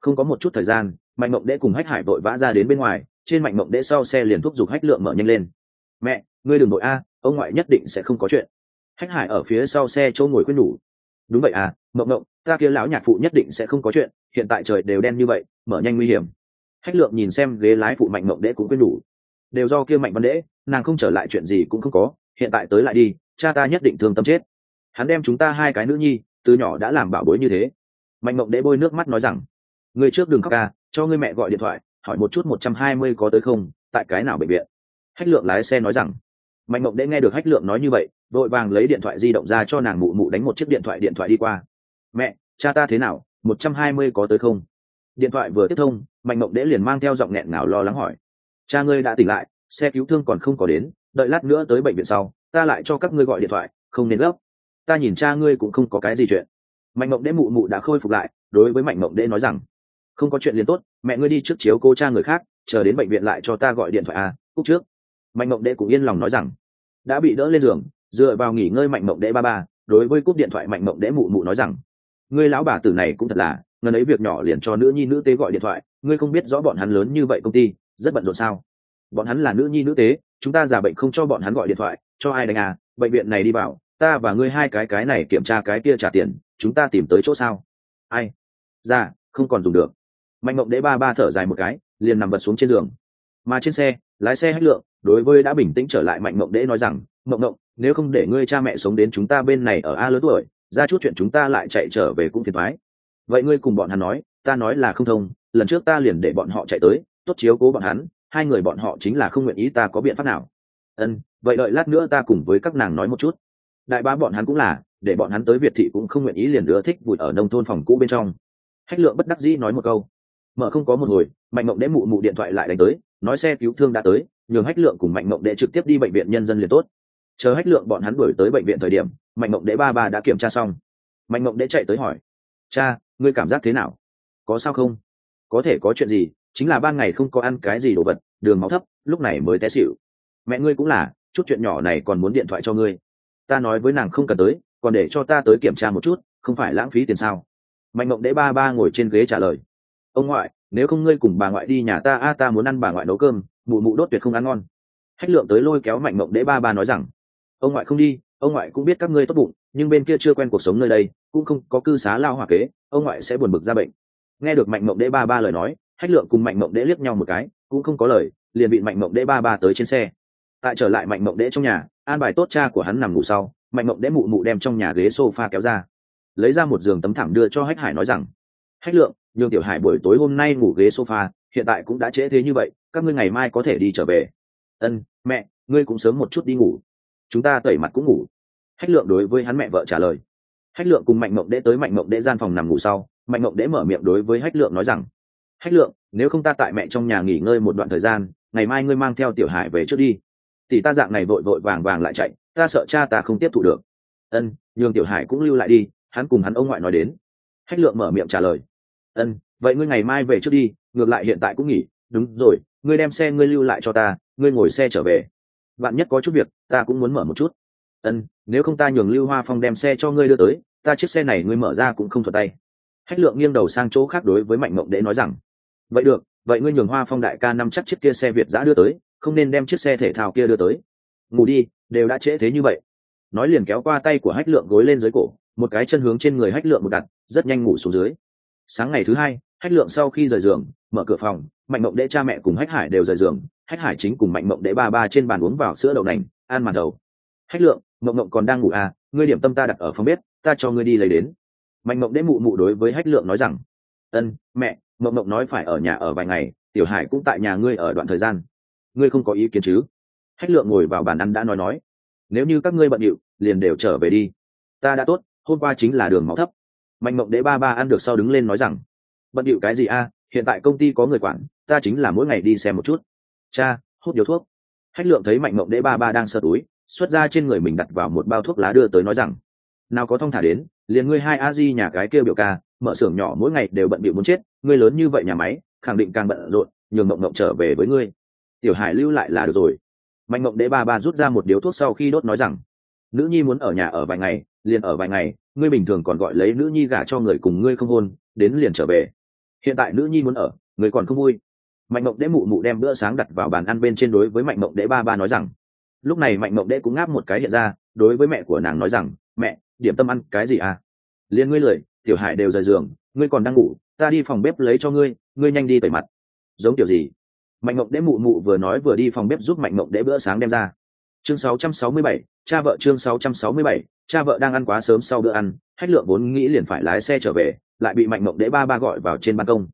Speaker 1: Không có một chút thời gian, mạnh mộng đễ cùng hách hải vội vã ra đến bên ngoài, trên mạnh mộng đễ sau xe liền thúc giục hách lượng mở nhanh lên. Mẹ, ngươi đừng đội a, ông ngoại nhất định sẽ không có chuyện. Hách hải ở phía sau xe chỗ ngồi quyết nhủ. Đúng vậy à mộng mộng, ta kia lão nhạc phụ nhất định sẽ không có chuyện, hiện tại trời đều đen như vậy, mở nhanh nguy hiểm. Hách lượng nhìn xem ghế lái phụ mạnh mộng đễ cũng quyết nhủ đều do kia mạnh văn đễ nàng không trở lại chuyện gì cũng không có, hiện tại tới lại đi, cha ta nhất định thương tâm chết. Hắn đem chúng ta hai cái nữ nhi, từ nhỏ đã làm bảo bối như thế. Mạnh mộng đễ bôi nước mắt nói rằng, người trước đừng khóc ca, cho người mẹ gọi điện thoại, hỏi một chút một trăm hai mươi có tới không, tại cái nào bệnh viện? Hách lượng lái xe nói rằng, mạnh mộng đễ nghe được hách lượng nói như vậy, vội vàng lấy điện thoại di động ra cho nàng mụ mụ đánh một chiếc điện thoại điện thoại đi qua. Mẹ, cha ta thế nào, một trăm hai mươi có tới không? Điện thoại vừa tiếp thông, mạnh mộng đễ liền mang theo giọng nghẹn ngào lo lắng hỏi cha ngươi đã tỉnh lại, xe cứu thương còn không có đến, đợi lát nữa tới bệnh viện sau, ta lại cho các ngươi gọi điện thoại, không nên gấp. Ta nhìn cha ngươi cũng không có cái gì chuyện. Mạnh mộng đễ mụ mụ đã khôi phục lại, đối với mạnh mộng đễ nói rằng, không có chuyện liền tốt, mẹ ngươi đi trước chiếu cô cha người khác, chờ đến bệnh viện lại cho ta gọi điện thoại à cúc trước. Mạnh mộng đễ cũng yên lòng nói rằng, đã bị đỡ lên giường, dựa vào nghỉ ngơi mạnh mộng đễ ba ba, đối với cúp điện thoại mạnh mộng đễ mụ mụ nói rằng, ngươi lão bà tử này cũng thật là, ngần ấy việc nhỏ liền cho nữ nhi nữ tế gọi điện thoại, ngươi không biết rõ bọn hắn lớn như vậy công ty rất bận rộn sao? Bọn hắn là nữ nhi nữ tế, chúng ta giả bệnh không cho bọn hắn gọi điện thoại, cho ai đánh à bệnh viện này đi vào, ta và ngươi hai cái cái này kiểm tra cái kia trả tiền, chúng ta tìm tới chỗ sao? Ai? Ra không còn dùng được. Mạnh mộng đế ba ba thở dài một cái, liền nằm vật xuống trên giường. Mà trên xe, lái xe hách lượng, đối với đã bình tĩnh trở lại mạnh mộng đế nói rằng, mộng mộng, nếu không để ngươi cha mẹ sống đến chúng ta bên này ở a lớn tuổi, ra chút chuyện chúng ta lại chạy trở về cũng phiền thoái vậy ngươi cùng bọn hắn nói, ta nói là không thông, lần trước ta liền để bọn họ chạy tới tốt chiếu cố bọn hắn, hai người bọn họ chính là không nguyện ý ta có biện pháp nào. Ân, vậy đợi lát nữa ta cùng với các nàng nói một chút. Đại bá bọn hắn cũng là, để bọn hắn tới việt thị cũng không nguyện ý liền nữa thích vùi ở nông thôn phòng cũ bên trong. Hách lượng bất đắc dĩ nói một câu. Mở không có một hồi, mạnh mộng đễ mụ mụ điện thoại lại đánh tới, nói xe cứu thương đã tới, nhường hách lượng cùng mạnh mộng Đệ trực tiếp đi bệnh viện nhân dân liền tốt. Chờ hách lượng bọn hắn đuổi tới bệnh viện thời điểm, mạnh mộng Đệ ba ba đã kiểm tra xong. Mạnh mộng Đệ chạy tới hỏi. Cha, ngươi cảm giác thế nào? Có sao không? Có thể có chuyện gì? Chính là ban ngày không có ăn cái gì đồ vật, đường máu thấp, lúc này mới té xịu mẹ ngươi cũng là, chút chuyện nhỏ này còn muốn điện thoại cho ngươi. Ta nói với nàng không cần tới, còn để cho ta tới kiểm tra một chút, không phải lãng phí tiền sao? Mạnh mộng đễ ba ba ngồi trên ghế trả lời. Ông ngoại, nếu không ngươi cùng bà ngoại đi nhà ta, a, ta muốn ăn bà ngoại nấu cơm, mụ mụ đốt tuyệt không ăn ngon. Hách lượng tới lôi kéo mạnh mộng đễ ba ba nói rằng, ông ngoại không đi, ông ngoại cũng biết các ngươi tốt bụng, nhưng bên kia chưa quen cuộc sống nơi đây, cũng không có cư xá lao hòa kế, ông ngoại sẽ buồn bực ra bệnh. Nghe được mạnh mộng đễ ba ba lời nói hách lượng cùng mạnh mộng đễ liếc nhau một cái, cũng không có lời, liền bị mạnh mộng đễ ba ba tới trên xe. Tại trở lại mạnh mộng đễ trong nhà, an bài tốt cha của hắn nằm ngủ sau, mạnh mộng đễ mụ mụ đem trong nhà ghế sofa kéo ra. Lấy ra một giường tấm thảm đưa cho hách hải nói rằng, hách lượng, nhường tiểu hải buổi tối hôm nay ngủ ghế sofa, hiện tại cũng đã trễ thế như vậy, các ngươi ngày mai có thể đi trở về. Ân, mẹ, ngươi cũng sớm một chút đi ngủ. Chúng ta tẩy mặt cũng ngủ. Hách lượng đối với hắn mẹ vợ trả lời. Hách lượng cùng mạnh mộng đễ tới mạnh mộng đễ gian phòng nằm ngủ sau, mạnh mộng đễ mở miệng đối với hách lượng nói rằng hách lượng, nếu không ta tại mẹ trong nhà nghỉ ngơi một đoạn thời gian, ngày mai ngươi mang theo tiểu hải về trước đi. Tỷ ta dạng này vội vội vàng vàng lại chạy, ta sợ cha ta không tiếp thụ được. Ân, nhường tiểu hải cũng lưu lại đi, hắn cùng hắn ông ngoại nói đến. Hách lượng mở miệng trả lời, ân, vậy ngươi ngày mai về trước đi, ngược lại hiện tại cũng nghỉ, đúng rồi, ngươi đem xe ngươi lưu lại cho ta, ngươi ngồi xe trở về. Bạn nhất có chút việc, ta cũng muốn mở một chút. Ân, nếu không ta nhường lưu hoa phong đem xe cho ngươi đưa tới, ta chiếc xe này ngươi mở ra cũng không thuật tay. Hách lượng nghiêng đầu sang chỗ khác đối với mạnh mộng đễ nói rằng vậy được, vậy ngươi nhường hoa phong đại ca năm chắc chiếc kia xe việt giã đưa tới, không nên đem chiếc xe thể thao kia đưa tới. Ngủ đi, đều đã trễ thế như vậy. Nói liền kéo qua tay của hách lượng gối lên dưới cổ, một cái chân hướng trên người hách lượng một đặt, rất nhanh ngủ xuống dưới. Sáng ngày thứ hai, hách lượng sau khi rời giường, mở cửa phòng, mạnh mộng đệ cha mẹ cùng hách hải đều rời giường, hách hải chính cùng mạnh mộng đệ ba ba trên bàn uống vào sữa đậu nành, ăn màn đầu. Hách lượng, mộng mộng còn đang ngủ à ngươi điểm tâm ta đặt ở phòng bếp, ta cho ngươi đi lấy đến. Mạnh mộng đệ mụ mụ đối với hách lượng nói rằng, ân, mẹ mộng mộng nói phải ở nhà ở vài ngày, tiểu hải cũng tại nhà ngươi ở đoạn thời gian. Ngươi không có ý kiến chứ? Hách lượng ngồi vào bàn ăn đã nói nói. Nếu như các ngươi bận điệu, liền đều trở về đi. Ta đã tốt, hôm qua chính là đường máu thấp. Mạnh mộng đế ba ba ăn được sau đứng lên nói rằng, bận điệu cái gì a? Hiện tại công ty có người quản, ta chính là mỗi ngày đi xem một chút. Cha, hút điếu thuốc. Hách lượng thấy mạnh mộng đế ba ba đang sơ túi, xuất ra trên người mình đặt vào một bao thuốc lá đưa tới nói rằng, nào có thong thả đến, liền ngươi hai a di nhà cái kêu biểu ca mở xưởng nhỏ mỗi ngày đều bận bịu muốn chết, ngươi lớn như vậy nhà máy, khẳng định càng bận rộn, nhường mộng mộng trở về với ngươi. Tiểu hải lưu lại là được rồi. Mạnh mộng đế ba ba rút ra một điếu thuốc sau khi đốt nói rằng, nữ nhi muốn ở nhà ở vài ngày, liền ở vài ngày, ngươi bình thường còn gọi lấy nữ nhi gả cho người cùng ngươi không hôn, đến liền trở về. Hiện tại nữ nhi muốn ở, người còn không vui. Mạnh mộng đế mụ mụ đem bữa sáng đặt vào bàn ăn bên trên đối với mạnh mộng đế ba ba nói rằng. Lúc này mạnh mộng đế cũng ngáp một cái hiện ra, đối với mẹ của nàng nói rằng, mẹ, điểm tâm ăn cái gì à? Liền ngươi lười tiểu hải đều rời giường ngươi còn đang ngủ ta đi phòng bếp lấy cho ngươi ngươi nhanh đi tẩy mặt. Giống kiểu gì? Mạnh mộng đễ mụ mụ vừa nói vừa đi phòng bếp giúp mạnh mộng đễ bữa sáng đem ra. Chương 667, cha vợ chương 667, cha vợ đang ăn quá sớm sau bữa ăn hách lượng vốn nghĩ liền phải lái xe trở về lại bị mạnh mộng đễ ba ba gọi vào trên ban công.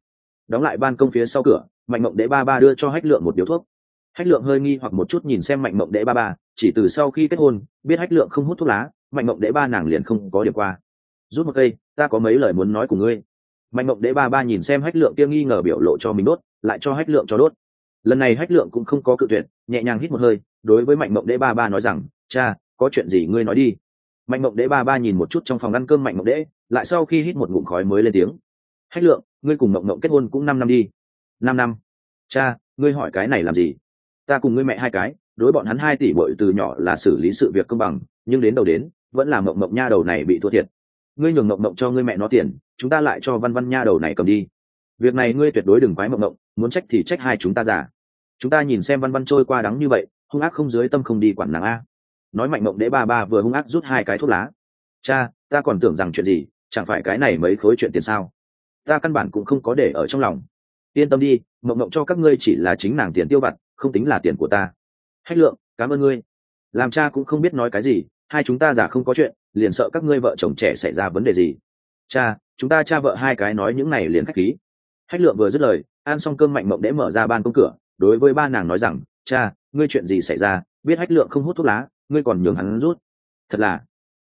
Speaker 1: Đóng lại ban công phía sau cửa mạnh mộng đễ ba ba đưa cho hách lượng một điếu thuốc. Hách lượng hơi nghi hoặc một chút nhìn xem mạnh mộng đễ ba ba chỉ từ sau khi kết hôn biết hách lượng không hút thuốc lá mạnh mộng đễ ba nàng liền không có điểm qua rút một cây ta có mấy lời muốn nói của ngươi. Mạnh mộng Đế ba ba nhìn xem hách lượng kia nghi ngờ biểu lộ cho mình đốt lại cho hách lượng cho đốt. Lần này hách lượng cũng không có cự tuyệt nhẹ nhàng hít một hơi đối với mạnh mộng Đế ba ba nói rằng cha có chuyện gì ngươi nói đi. Mạnh mộng Đế ba ba nhìn một chút trong phòng ăn cơm mạnh mộng Đế, lại sau khi hít một ngụm khói mới lên tiếng. Hách lượng ngươi cùng mộng mộng kết hôn cũng năm năm đi. Năm năm? Cha ngươi hỏi cái này làm gì? Ta cùng ngươi mẹ hai cái đối bọn hắn hai tỷ bội từ nhỏ là xử lý sự việc công bằng nhưng đến đầu đến vẫn là mộng mộng nha đầu này bị thua thiệt ngươi nhường mộng mộng cho ngươi mẹ nó tiền, chúng ta lại cho văn văn nha đầu này cầm đi. Việc này ngươi tuyệt đối đừng quái mộng mộng, muốn trách thì trách hai chúng ta giả chúng ta nhìn xem văn văn trôi qua đắng như vậy, hung ác không dưới tâm không đi quản nàng a. Nói mạnh mộng đế ba ba vừa hung ác rút hai cái thuốc lá. Cha, ta còn tưởng rằng chuyện gì, chẳng phải cái này mấy khối chuyện tiền sao? Ta căn bản cũng không có để ở trong lòng. Yên tâm đi, mộng mộng cho các ngươi chỉ là chính nàng tiền tiêu vặt, không tính là tiền của ta. Hách lượng, cảm ơn ngươi. Làm cha cũng không biết nói cái gì, hai chúng ta giả không có chuyện liền sợ các ngươi vợ chồng trẻ xảy ra vấn đề gì. Cha, chúng ta cha vợ hai cái nói những này liền khách khí. Hách lượng vừa dứt lời, ăn xong cơm mạnh mộng đễ mở ra ban công cửa, đối với ba nàng nói rằng, cha, ngươi chuyện gì xảy ra? Biết hách lượng không hút thuốc lá, ngươi còn nhường hắn rút. Thật là.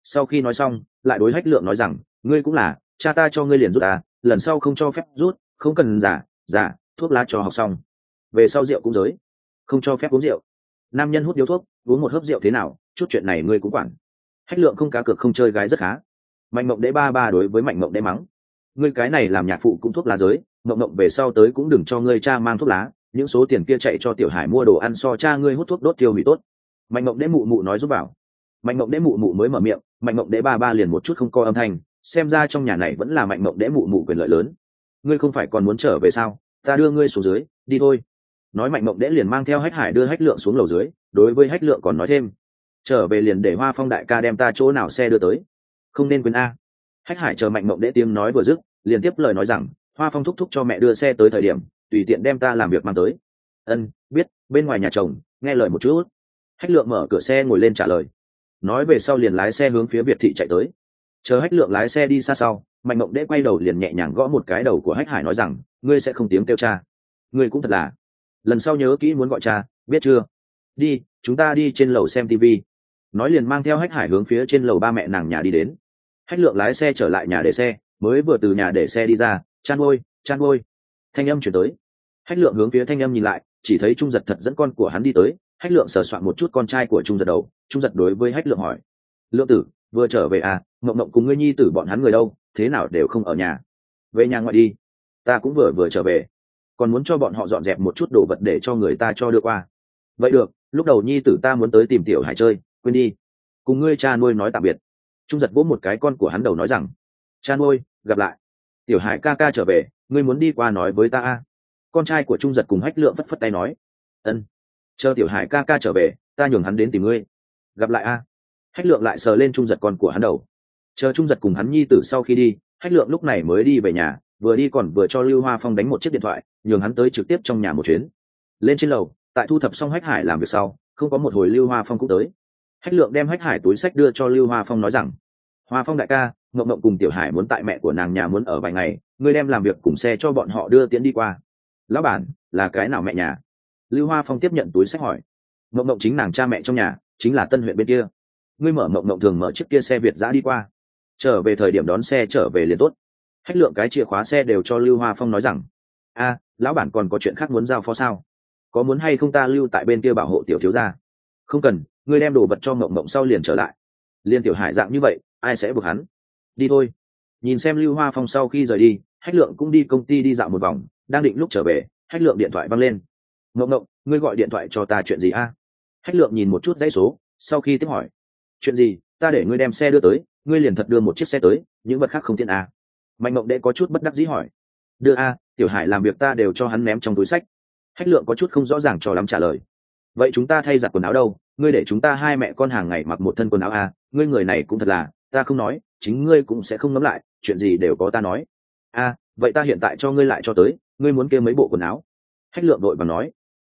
Speaker 1: Sau khi nói xong, lại đối hách lượng nói rằng, ngươi cũng là, cha ta cho ngươi liền rút à lần sau không cho phép rút, không cần giả giả, thuốc lá cho học xong. Về sau rượu cũng giới, không cho phép uống rượu. Nam nhân hút điếu thuốc, uống một hớp rượu thế nào, chút chuyện này ngươi cũng quản hách lượng không cá cược không chơi gái rất khá. Mạnh mộng đế ba ba đối với mạnh mộng đế mắng. Ngươi cái này làm nhạc phụ cũng thuốc lá giới, mộng mộng về sau tới cũng đừng cho ngươi cha mang thuốc lá, những số tiền kia chạy cho tiểu hải mua đồ ăn so cha ngươi hút thuốc đốt tiêu hủy tốt. Mạnh mộng đế mụ mụ nói giúp bảo mạnh mộng đế mụ mụ mới mở miệng, mạnh mộng đế ba ba liền một chút không co âm thanh, xem ra trong nhà này vẫn là mạnh mộng đế mụ mụ quyền lợi lớn. Ngươi không phải còn muốn trở về sao? Ta đưa ngươi xuống dưới, đi thôi. Nói mạnh mộng đế liền mang theo hách hải đưa hách lượng xuống lầu dưới, đối với hách lượng còn nói thêm trở về liền để hoa phong đại ca đem ta chỗ nào xe đưa tới. Không nên quên a. Hách hải chờ mạnh mộng đễ tiếng nói vừa dứt, liền tiếp lời nói rằng, hoa phong thúc thúc cho mẹ đưa xe tới thời điểm, tùy tiện đem ta làm việc mang tới. Ân, biết, bên ngoài nhà chồng, nghe lời một chút. Hách lượng mở cửa xe ngồi lên trả lời. Nói về sau liền lái xe hướng phía việt thị chạy tới. Chờ hách lượng lái xe đi xa sau, mạnh mộng đễ quay đầu liền nhẹ nhàng gõ một cái đầu của hách hải nói rằng, ngươi sẽ không tiếng kêu cha. Ngươi cũng thật là. Lần sau nhớ kỹ muốn gọi cha, biết chưa? Đi, chúng ta đi trên lầu xem tv nói liền mang theo hách hải hướng phía trên lầu ba mẹ nàng nhà đi đến. Hách lượng lái xe trở lại nhà để xe, mới vừa từ nhà để xe đi ra chăn ôi chăn ôi. Thanh âm chuyển tới. Hách lượng hướng phía thanh âm nhìn lại, chỉ thấy trung giật thật dẫn con của hắn đi tới. Hách lượng sờ soạn một chút con trai của trung giật đầu, trung giật đối với hách lượng hỏi, lượng tử, vừa trở về à? Mộng mộng cùng ngươi nhi tử bọn hắn người đâu? Thế nào đều không ở nhà? Về nhà ngoại đi. Ta cũng vừa vừa trở về. Còn muốn cho bọn họ dọn dẹp một chút đồ vật để cho người ta cho đưa qua. Vậy được, lúc đầu nhi tử ta muốn tới tìm tiểu hải chơi quên đi. Cùng ngươi cha nuôi nói tạm biệt. Trung giật vỗ một cái con của hắn đầu nói rằng, cha nuôi, gặp lại. Tiểu hải ca ca trở về, ngươi muốn đi qua nói với ta a. Con trai của trung giật cùng hách lượng phất phất tay nói, ân, chờ tiểu hải ca ca trở về, ta nhường hắn đến tìm ngươi. Gặp lại a. Hách lượng lại sờ lên trung giật con của hắn đầu. Chờ trung giật cùng hắn nhi tử sau khi đi, hách lượng lúc này mới đi về nhà, vừa đi còn vừa cho lưu hoa phong đánh một chiếc điện thoại, nhường hắn tới trực tiếp trong nhà một chuyến. Lên trên lầu, tại thu thập xong hách hải làm việc sau, không có một hồi lưu hoa phong cũng tới hách lượng đem hách hải túi sách đưa cho lưu hoa phong nói rằng, hoa phong đại ca Ngộ ngộng cùng tiểu hải muốn tại mẹ của nàng nhà muốn ở vài ngày, ngươi đem làm việc cùng xe cho bọn họ đưa tiễn đi qua. Lão bản, là cái nào mẹ nhà? Lưu hoa phong tiếp nhận túi sách hỏi. Ngộ ngộng chính nàng cha mẹ trong nhà, chính là tân huyện bên kia. Ngươi mở Ngộ ngộng thường mở chiếc kia xe việt giã đi qua. Trở về thời điểm đón xe trở về liền tốt. Hách lượng cái chìa khóa xe đều cho lưu hoa phong nói rằng, a, lão bản còn có chuyện khác muốn giao phó sao? Có muốn hay không ta lưu tại bên kia bảo hộ tiểu thiếu gia? Không cần ngươi đem đồ vật cho mộng mộng sau liền trở lại. Liên tiểu hải dạng như vậy, ai sẽ buộc hắn? Đi thôi. Nhìn xem lưu hoa phong sau khi rời đi, hách lượng cũng đi công ty đi dạo một vòng, đang định lúc trở về, hách lượng điện thoại văng lên. Mộng mộng ngươi gọi điện thoại cho ta chuyện gì a? Hách lượng nhìn một chút dãy số, sau khi tiếp hỏi. Chuyện gì? Ta để ngươi đem xe đưa tới, ngươi liền thật đưa một chiếc xe tới, những vật khác không tiện a. Mạnh mộng đệ có chút bất đắc dĩ hỏi. Đưa a, tiểu hải làm việc ta đều cho hắn ném trong túi sách. Hách lượng có chút không rõ ràng cho lắm trả lời vậy chúng ta thay giặt quần áo đâu? Ngươi để chúng ta hai mẹ con hàng ngày mặc một thân quần áo a ngươi người này cũng thật là, ta không nói, chính ngươi cũng sẽ không ngẫm lại, chuyện gì đều có ta nói. A vậy ta hiện tại cho ngươi lại cho tới, ngươi muốn kêu mấy bộ quần áo? Hách lượng đội và nói,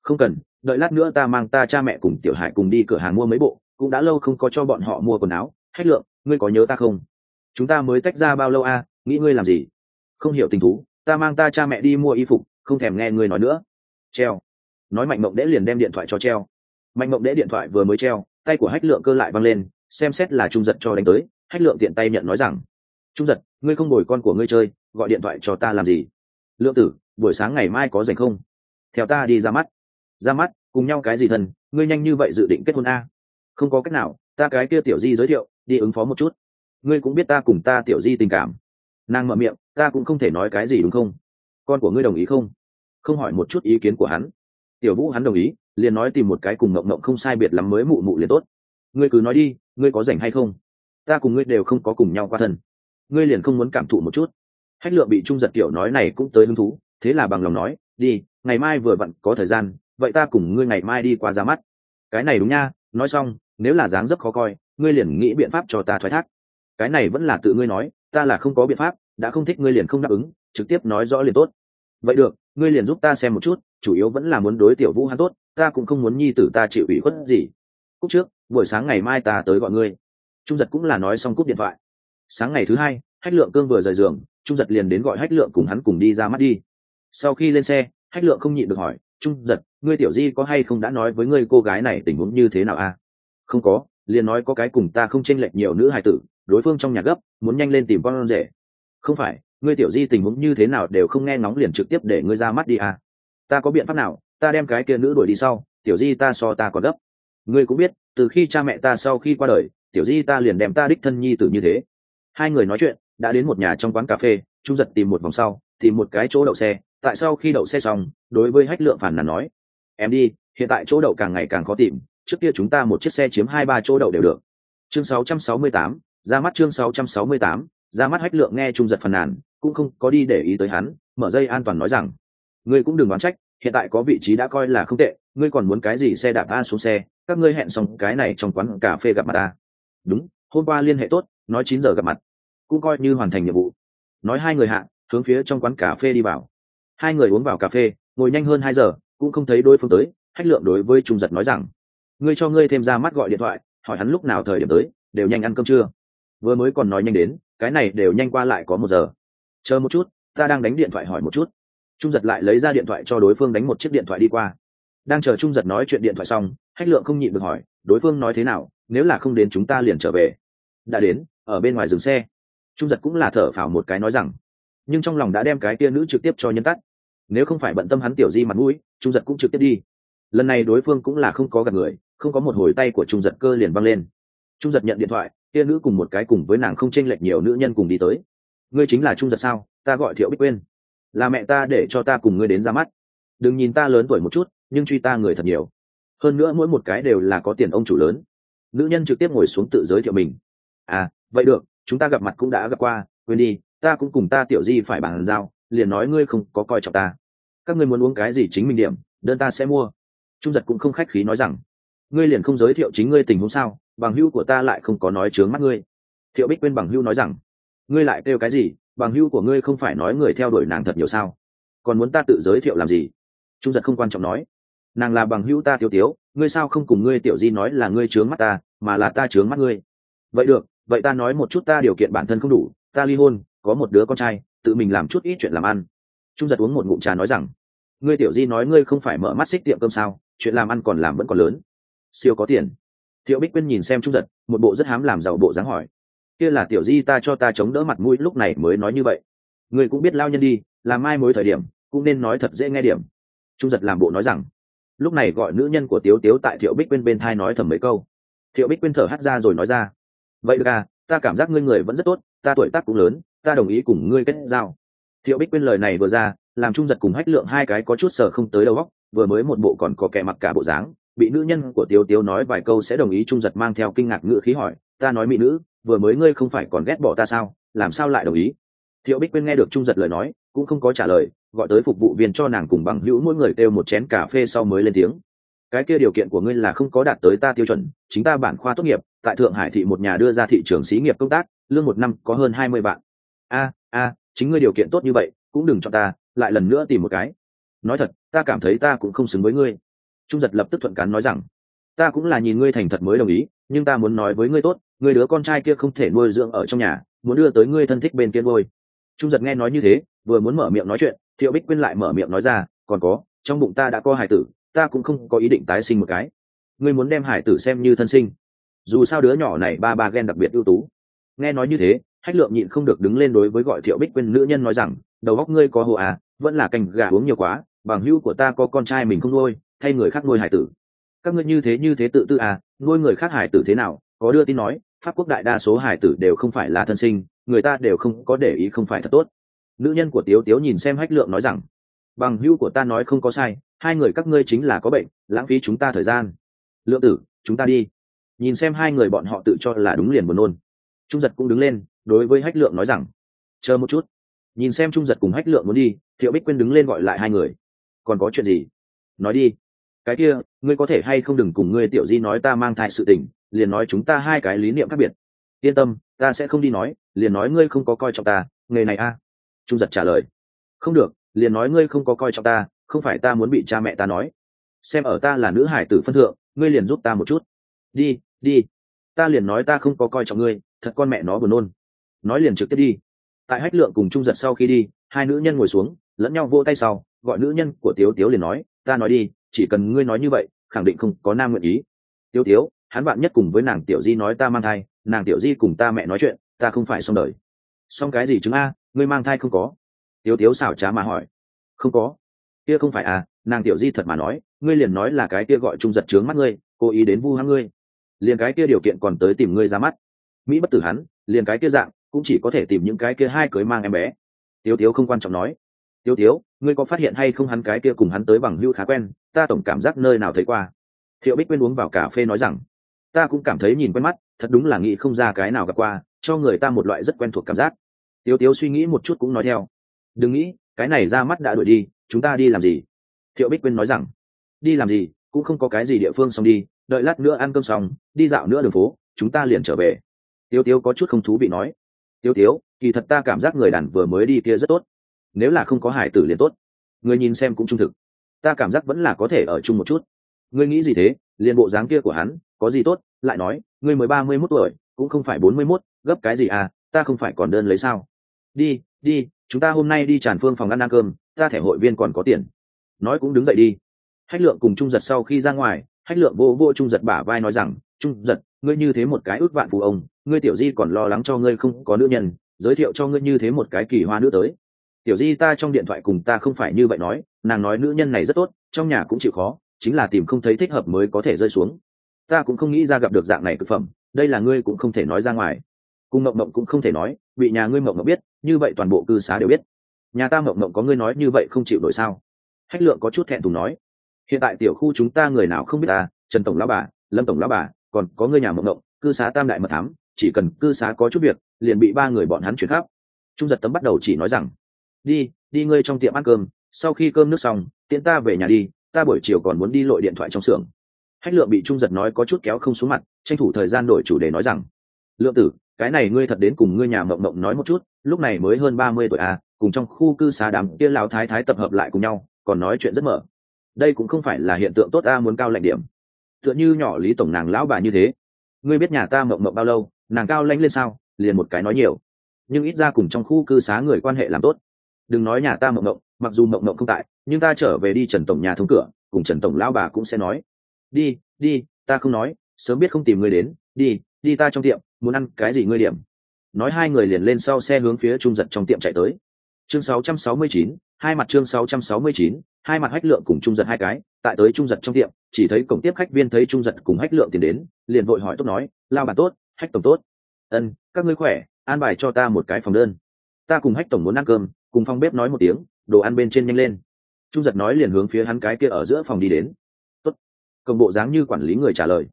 Speaker 1: không cần, đợi lát nữa ta mang ta cha mẹ cùng tiểu hải cùng đi cửa hàng mua mấy bộ, cũng đã lâu không có cho bọn họ mua quần áo. Hách lượng, ngươi có nhớ ta không? Chúng ta mới tách ra bao lâu a nghĩ ngươi làm gì? Không hiểu tình thú, ta mang ta cha mẹ đi mua y phục, không thèm nghe ngươi nói nữa. Treo nói mạnh mộng đễ liền đem điện thoại cho treo. Mạnh mộng đễ điện thoại vừa mới treo, tay của hách lượng cơ lại văng lên, xem xét là trung giật cho đánh tới, hách lượng tiện tay nhận nói rằng, trung giật, ngươi không bồi con của ngươi chơi, gọi điện thoại cho ta làm gì? Lượng tử, buổi sáng ngày mai có rảnh không? Theo ta đi ra mắt. Ra mắt? Cùng nhau cái gì thân? Ngươi nhanh như vậy dự định kết hôn a? Không có cách nào, ta cái kia tiểu di giới thiệu, đi ứng phó một chút. Ngươi cũng biết ta cùng ta tiểu di tình cảm. Nàng mở miệng, ta cũng không thể nói cái gì đúng không? Con của ngươi đồng ý không? Không hỏi một chút ý kiến của hắn tiểu vũ hắn đồng ý, liền nói tìm một cái cùng mộng mộng không sai biệt lắm mới mụ mụ liền tốt. Ngươi cứ nói đi, ngươi có rảnh hay không? Ta cùng ngươi đều không có cùng nhau qua thân. Ngươi liền không muốn cảm thụ một chút. Hách lượng bị trung giật tiểu nói này cũng tới hứng thú, thế là bằng lòng nói, đi, ngày mai vừa vặn có thời gian, vậy ta cùng ngươi ngày mai đi qua ra mắt. Cái này đúng nha, nói xong, nếu là dáng dấp khó coi, ngươi liền nghĩ biện pháp cho ta thoái thác. Cái này vẫn là tự ngươi nói, ta là không có biện pháp, đã không thích ngươi liền không đáp ứng, trực tiếp nói rõ liền tốt vậy được, ngươi liền giúp ta xem một chút, chủ yếu vẫn là muốn đối tiểu vũ hắn tốt, ta cũng không muốn nhi tử ta chịu ủy khuất gì. Cúc trước, buổi sáng ngày mai ta tới gọi ngươi. Trung giật cũng là nói xong cúp điện thoại. Sáng ngày thứ hai, hách lượng cương vừa rời giường, trung giật liền đến gọi hách lượng cùng hắn cùng đi ra mắt đi. Sau khi lên xe, hách lượng không nhịn được hỏi, trung giật, ngươi tiểu di có hay không đã nói với ngươi cô gái này tình huống như thế nào a à? không có, liền nói có cái cùng ta không chênh lệch nhiều nữ hài tử, đối phương trong nhà gấp, muốn nhanh lên tìm con rể. Không phải ngươi tiểu di tình huống như thế nào đều không nghe ngóng liền trực tiếp để ngươi ra mắt đi à. Ta có biện pháp nào ta đem cái kia nữ đuổi đi sau tiểu di ta so ta còn gấp. Ngươi cũng biết từ khi cha mẹ ta sau khi qua đời tiểu di ta liền đem ta đích thân nhi tử như thế. Hai người nói chuyện đã đến một nhà trong quán cà phê trung giật tìm một vòng sau tìm một cái chỗ đậu xe tại sao khi đậu xe xong đối với hách lượng phản nàn nói em đi hiện tại chỗ đậu càng ngày càng khó tìm trước kia chúng ta một chiếc xe chiếm hai ba chỗ đậu đều được. Chương 668, ra mắt chương 668, ra mắt hách lượng nghe trung giật phàn nàn, cũng không có đi để ý tới hắn, mở dây an toàn nói rằng, ngươi cũng đừng đoán trách, hiện tại có vị trí đã coi là không tệ, ngươi còn muốn cái gì xe đạp a xuống xe, các ngươi hẹn xong cái này trong quán cà phê gặp mặt ta đúng, hôm qua liên hệ tốt, nói chín giờ gặp mặt, cũng coi như hoàn thành nhiệm vụ. Nói hai người hạ, hướng phía trong quán cà phê đi vào. Hai người uống vào cà phê, ngồi nhanh hơn hai giờ, cũng không thấy đối phương tới, hách lượng đối với trung giật nói rằng, ngươi cho ngươi thêm ra mắt gọi điện thoại, hỏi hắn lúc nào thời điểm tới, đều nhanh ăn cơm trưa. Vừa mới còn nói nhanh đến cái này đều nhanh qua lại có một giờ. Chờ một chút, ta đang đánh điện thoại hỏi một chút. Trung giật lại lấy ra điện thoại cho đối phương đánh một chiếc điện thoại đi qua. Đang chờ trung giật nói chuyện điện thoại xong, hách lượng không nhịn được hỏi, đối phương nói thế nào, nếu là không đến chúng ta liền trở về. Đã đến, ở bên ngoài dừng xe. Trung giật cũng là thở phào một cái nói rằng, nhưng trong lòng đã đem cái tia nữ trực tiếp cho nhân tắt. Nếu không phải bận tâm hắn tiểu di mặt mũi, trung giật cũng trực tiếp đi. Lần này đối phương cũng là không có gặp người, không có một hồi tay của trung giật cơ liền văng lên trung giật nhận điện thoại, kia nữ cùng một cái cùng với nàng không chênh lệch nhiều nữ nhân cùng đi tới. Ngươi chính là trung giật sao? Ta gọi thiệu bích quên là mẹ ta để cho ta cùng ngươi đến ra mắt. Đừng nhìn ta lớn tuổi một chút, nhưng truy ta người thật nhiều. Hơn nữa mỗi một cái đều là có tiền ông chủ lớn. Nữ nhân trực tiếp ngồi xuống tự giới thiệu mình. À vậy được, chúng ta gặp mặt cũng đã gặp qua, quên đi, ta cũng cùng ta tiểu di phải bàn giao, liền nói ngươi không có coi trọng ta. Các ngươi muốn uống cái gì chính mình điểm, đơn ta sẽ mua. Trung giật cũng không khách khí nói rằng ngươi liền không giới thiệu chính ngươi tình huống sao? Bằng hưu của ta lại không có nói chướng mắt ngươi. Thiệu bích quên bằng hưu nói rằng, ngươi lại kêu cái gì? Bằng hưu của ngươi không phải nói người theo đuổi nàng thật nhiều sao? Còn muốn ta tự giới thiệu làm gì? Trung giật không quan trọng nói, nàng là bằng hữu ta tiêu tiếu, ngươi sao không cùng ngươi tiểu di nói là ngươi trướng mắt ta, mà là ta trướng mắt ngươi? Vậy được, vậy ta nói một chút ta điều kiện bản thân không đủ, ta ly hôn, có một đứa con trai, tự mình làm chút ít chuyện làm ăn. Trung giật uống một ngụm trà nói rằng, ngươi tiểu di nói ngươi không phải mở mắt xích tiệm cơm sao, chuyện làm ăn còn làm vẫn còn lớn siêu có tiền. Thiệu bích quyên nhìn xem trung giật, một bộ rất hám làm giàu bộ dáng hỏi. Kia là tiểu di ta cho ta chống đỡ mặt mũi lúc này mới nói như vậy. Ngươi cũng biết lao nhân đi làm mai mối thời điểm, cũng nên nói thật dễ nghe điểm. Trung giật làm bộ nói rằng. Lúc này gọi nữ nhân của tiếu tiếu tại thiệu bích quyên bên thai nói thầm mấy câu. Thiệu bích quyên thở hắt ra rồi nói ra. Vậy được à ta cảm giác ngươi người vẫn rất tốt, ta tuổi tác cũng lớn, ta đồng ý cùng ngươi kết giao. Thiệu bích quyên lời này vừa ra, làm trung giật cùng hách lượng hai cái có chút sờ không tới đầu góc vừa mới một bộ còn có kẻ mặc cả bộ dáng bị nữ nhân của tiêu tiêu nói vài câu sẽ đồng ý trung giật mang theo kinh ngạc ngữ khí hỏi, ta nói mỹ nữ, vừa mới ngươi không phải còn ghét bỏ ta sao? Làm sao lại đồng ý? Thiệu bích quyên nghe được trung giật lời nói, cũng không có trả lời, gọi tới phục vụ viên cho nàng cùng bằng hữu mỗi người kêu một chén cà phê sau mới lên tiếng. Cái kia điều kiện của ngươi là không có đạt tới ta tiêu chuẩn, chính ta bản khoa tốt nghiệp, tại thượng hải thị một nhà đưa ra thị trường xí nghiệp công tác, lương một năm có hơn hai mươi vạn. A a, chính ngươi điều kiện tốt như vậy, cũng đừng cho ta, lại lần nữa tìm một cái. Nói thật, ta cảm thấy ta cũng không xứng với ngươi trung giật lập tức thuận cắn nói rằng, ta cũng là nhìn ngươi thành thật mới đồng ý, nhưng ta muốn nói với ngươi tốt người đứa con trai kia không thể nuôi dưỡng ở trong nhà, muốn đưa tới ngươi thân thích bên kia ngôi trung giật nghe nói như thế, vừa muốn mở miệng nói chuyện, thiệu bích quyên lại mở miệng nói ra, còn có, trong bụng ta đã có hải tử, ta cũng không có ý định tái sinh một cái. Ngươi muốn đem hải tử xem như thân sinh. Dù sao đứa nhỏ này ba ba ghen đặc biệt ưu tú. Nghe nói như thế, hách lượng nhịn không được đứng lên đối với gọi thiệu bích quyên nữ nhân nói rằng, đầu góc ngươi có hồ à vẫn là cành gà uống nhiều quá, bằng hữu của ta có con trai mình không nuôi thay người khác nuôi hải tử. Các ngươi như thế như thế tự tư à nuôi người khác hải tử thế nào? Có đưa tin nói, pháp quốc đại đa số hải tử đều không phải là thân sinh, người ta đều không có để ý không phải thật tốt. Nữ nhân của tiếu tiếu nhìn xem hách lượng nói rằng, bằng hữu của ta nói không có sai, hai người các ngươi chính là có bệnh, lãng phí chúng ta thời gian. Lượng tử, chúng ta đi. Nhìn xem hai người bọn họ tự cho là đúng liền buồn nôn. Trung giật cũng đứng lên, đối với hách lượng nói rằng, chờ một chút. Nhìn xem trung giật cùng hách lượng muốn đi, thiệu bích quyên đứng lên gọi lại hai người. Còn có chuyện gì? Nói đi cái kia, ngươi có thể hay không đừng cùng ngươi tiểu di nói ta mang thai sự tình, liền nói chúng ta hai cái lý niệm khác biệt. Yên tâm, ta sẽ không đi nói, liền nói ngươi không có coi trọng ta, nghề này a. Trung giật trả lời. Không được, liền nói ngươi không có coi trọng ta, không phải ta muốn bị cha mẹ ta nói. Xem ở ta là nữ hải tử phân thượng, ngươi liền giúp ta một chút. Đi đi. Ta liền nói ta không có coi trọng ngươi, thật con mẹ nó buồn nôn. Nói liền trực tiếp đi. Tại hách lượng cùng trung giật sau khi đi, hai nữ nhân ngồi xuống, lẫn nhau vô tay sau, gọi nữ nhân của tiếu tiếu liền nói, ta nói đi chỉ cần ngươi nói như vậy, khẳng định không có nam nguyện ý. Tiêu tiếu, hắn bạn nhất cùng với nàng tiểu di nói ta mang thai, nàng tiểu di cùng ta mẹ nói chuyện, ta không phải xong đời. Xong cái gì chứng a, ngươi mang thai không có? Tiêu tiếu xảo trá mà hỏi. Không có. Kia không phải à nàng tiểu di thật mà nói, ngươi liền nói là cái kia gọi trung giật trướng mắt ngươi, cố ý đến vu hăng ngươi. Liền cái kia điều kiện còn tới tìm ngươi ra mắt. Mỹ bất tử hắn, liền cái kia dạng, cũng chỉ có thể tìm những cái kia hai cưới mang em bé. Tiêu tiếu không quan trọng nói. Tiêu tiếu ngươi có phát hiện hay không hắn cái kia cùng hắn tới bằng hữu khá quen, ta tổng cảm giác nơi nào thấy qua. Thiệu bích quyên uống vào cà phê nói rằng, ta cũng cảm thấy nhìn quen mắt, thật đúng là nghĩ không ra cái nào gặp qua, cho người ta một loại rất quen thuộc cảm giác. Tiếu tiếu suy nghĩ một chút cũng nói theo, đừng nghĩ, cái này ra mắt đã đuổi đi, chúng ta đi làm gì? Thiệu bích quyên nói rằng, đi làm gì, cũng không có cái gì địa phương xong đi, đợi lát nữa ăn cơm xong, đi dạo nữa đường phố, chúng ta liền trở về. Tiêu tiếu có chút không thú vị nói tiêu tiếu, kỳ thật ta cảm giác người đàn vừa mới đi kia rất tốt nếu là không có hải tử liền tốt. Người nhìn xem cũng trung thực. Ta cảm giác vẫn là có thể ở chung một chút. Ngươi nghĩ gì thế? Liền bộ dáng kia của hắn, có gì tốt? Lại nói, ngươi mới ba mươi mốt tuổi, cũng không phải bốn mươi mốt, gấp cái gì à? Ta không phải còn đơn lấy sao? Đi đi, chúng ta hôm nay đi tràn phương phòng ăn ăn cơm, ta thẻ hội viên còn có tiền. Nói cũng đứng dậy đi. Hách lượng cùng trung giật sau khi ra ngoài, hách lượng vô vô trung giật bả vai nói rằng, trung giật, ngươi như thế một cái ước vạn phụ ông, ngươi tiểu di còn lo lắng cho ngươi không có nữ nhân, giới thiệu cho ngươi như thế một cái kỳ hoa nữ tới tiểu di ta trong điện thoại cùng ta không phải như vậy nói, nàng nói nữ nhân này rất tốt, trong nhà cũng chịu khó, chính là tìm không thấy thích hợp mới có thể rơi xuống. Ta cũng không nghĩ ra gặp được dạng này thực phẩm, đây là ngươi cũng không thể nói ra ngoài. Cùng mộng mộng cũng không thể nói, bị nhà ngươi mộng mộng biết, như vậy toàn bộ cư xá đều biết. Nhà ta mộng mộng có ngươi nói như vậy không chịu đổi sao? Hách lượng có chút thẹn thùng nói. Hiện tại tiểu khu chúng ta người nào không biết ta, trần tổng lão bà, lâm tổng lão bà, còn có ngươi nhà mộng mộng, cư xá tam đại mật thám, chỉ cần cư xá có chút việc, liền bị ba người bọn hắn chuyển khắp. Trung giật tấm bắt đầu chỉ nói rằng đi đi ngươi trong tiệm ăn cơm, sau khi cơm nước xong, tiễn ta về nhà đi, ta buổi chiều còn muốn đi lội điện thoại trong xưởng. Hách lượng bị trung giật nói có chút kéo không xuống mặt, tranh thủ thời gian đổi chủ đề nói rằng, lượng tử, cái này ngươi thật đến cùng ngươi nhà mộng mộng nói một chút, lúc này mới hơn ba mươi tuổi à cùng trong khu cư xá đám kia lão thái thái tập hợp lại cùng nhau, còn nói chuyện rất mở. Đây cũng không phải là hiện tượng tốt ta muốn cao lạnh điểm. Tựa như nhỏ lý tổng nàng lão bà như thế. Ngươi biết nhà ta mộng mộng bao lâu, nàng cao lãnh lên sao, liền một cái nói nhiều. Nhưng ít ra cùng trong khu cư xá người quan hệ làm tốt đừng nói nhà ta mộng mộng mặc dù mộng mộng không tại nhưng ta trở về đi trần tổng nhà thông cửa cùng trần tổng lão bà cũng sẽ nói. Đi đi ta không nói sớm biết không tìm người đến đi đi ta trong tiệm muốn ăn cái gì ngươi điểm. Nói hai người liền lên sau xe hướng phía trung giật trong tiệm chạy tới. Chương 669, hai mặt chương 669, hai mặt hách lượng cùng trung giật hai cái tại tới trung giật trong tiệm chỉ thấy cổng tiếp khách viên thấy trung giật cùng hách lượng tiền đến liền vội hỏi tốt nói lao bà tốt hách tổng tốt. Ân các ngươi khỏe an bài cho ta một cái phòng đơn ta cùng hách tổng muốn ăn cơm, cùng phòng bếp nói một tiếng, đồ ăn bên trên nhanh lên. Trung giật nói liền hướng phía hắn cái kia ở giữa phòng đi đến. Tốt. Công bộ dáng như quản lý người trả lời.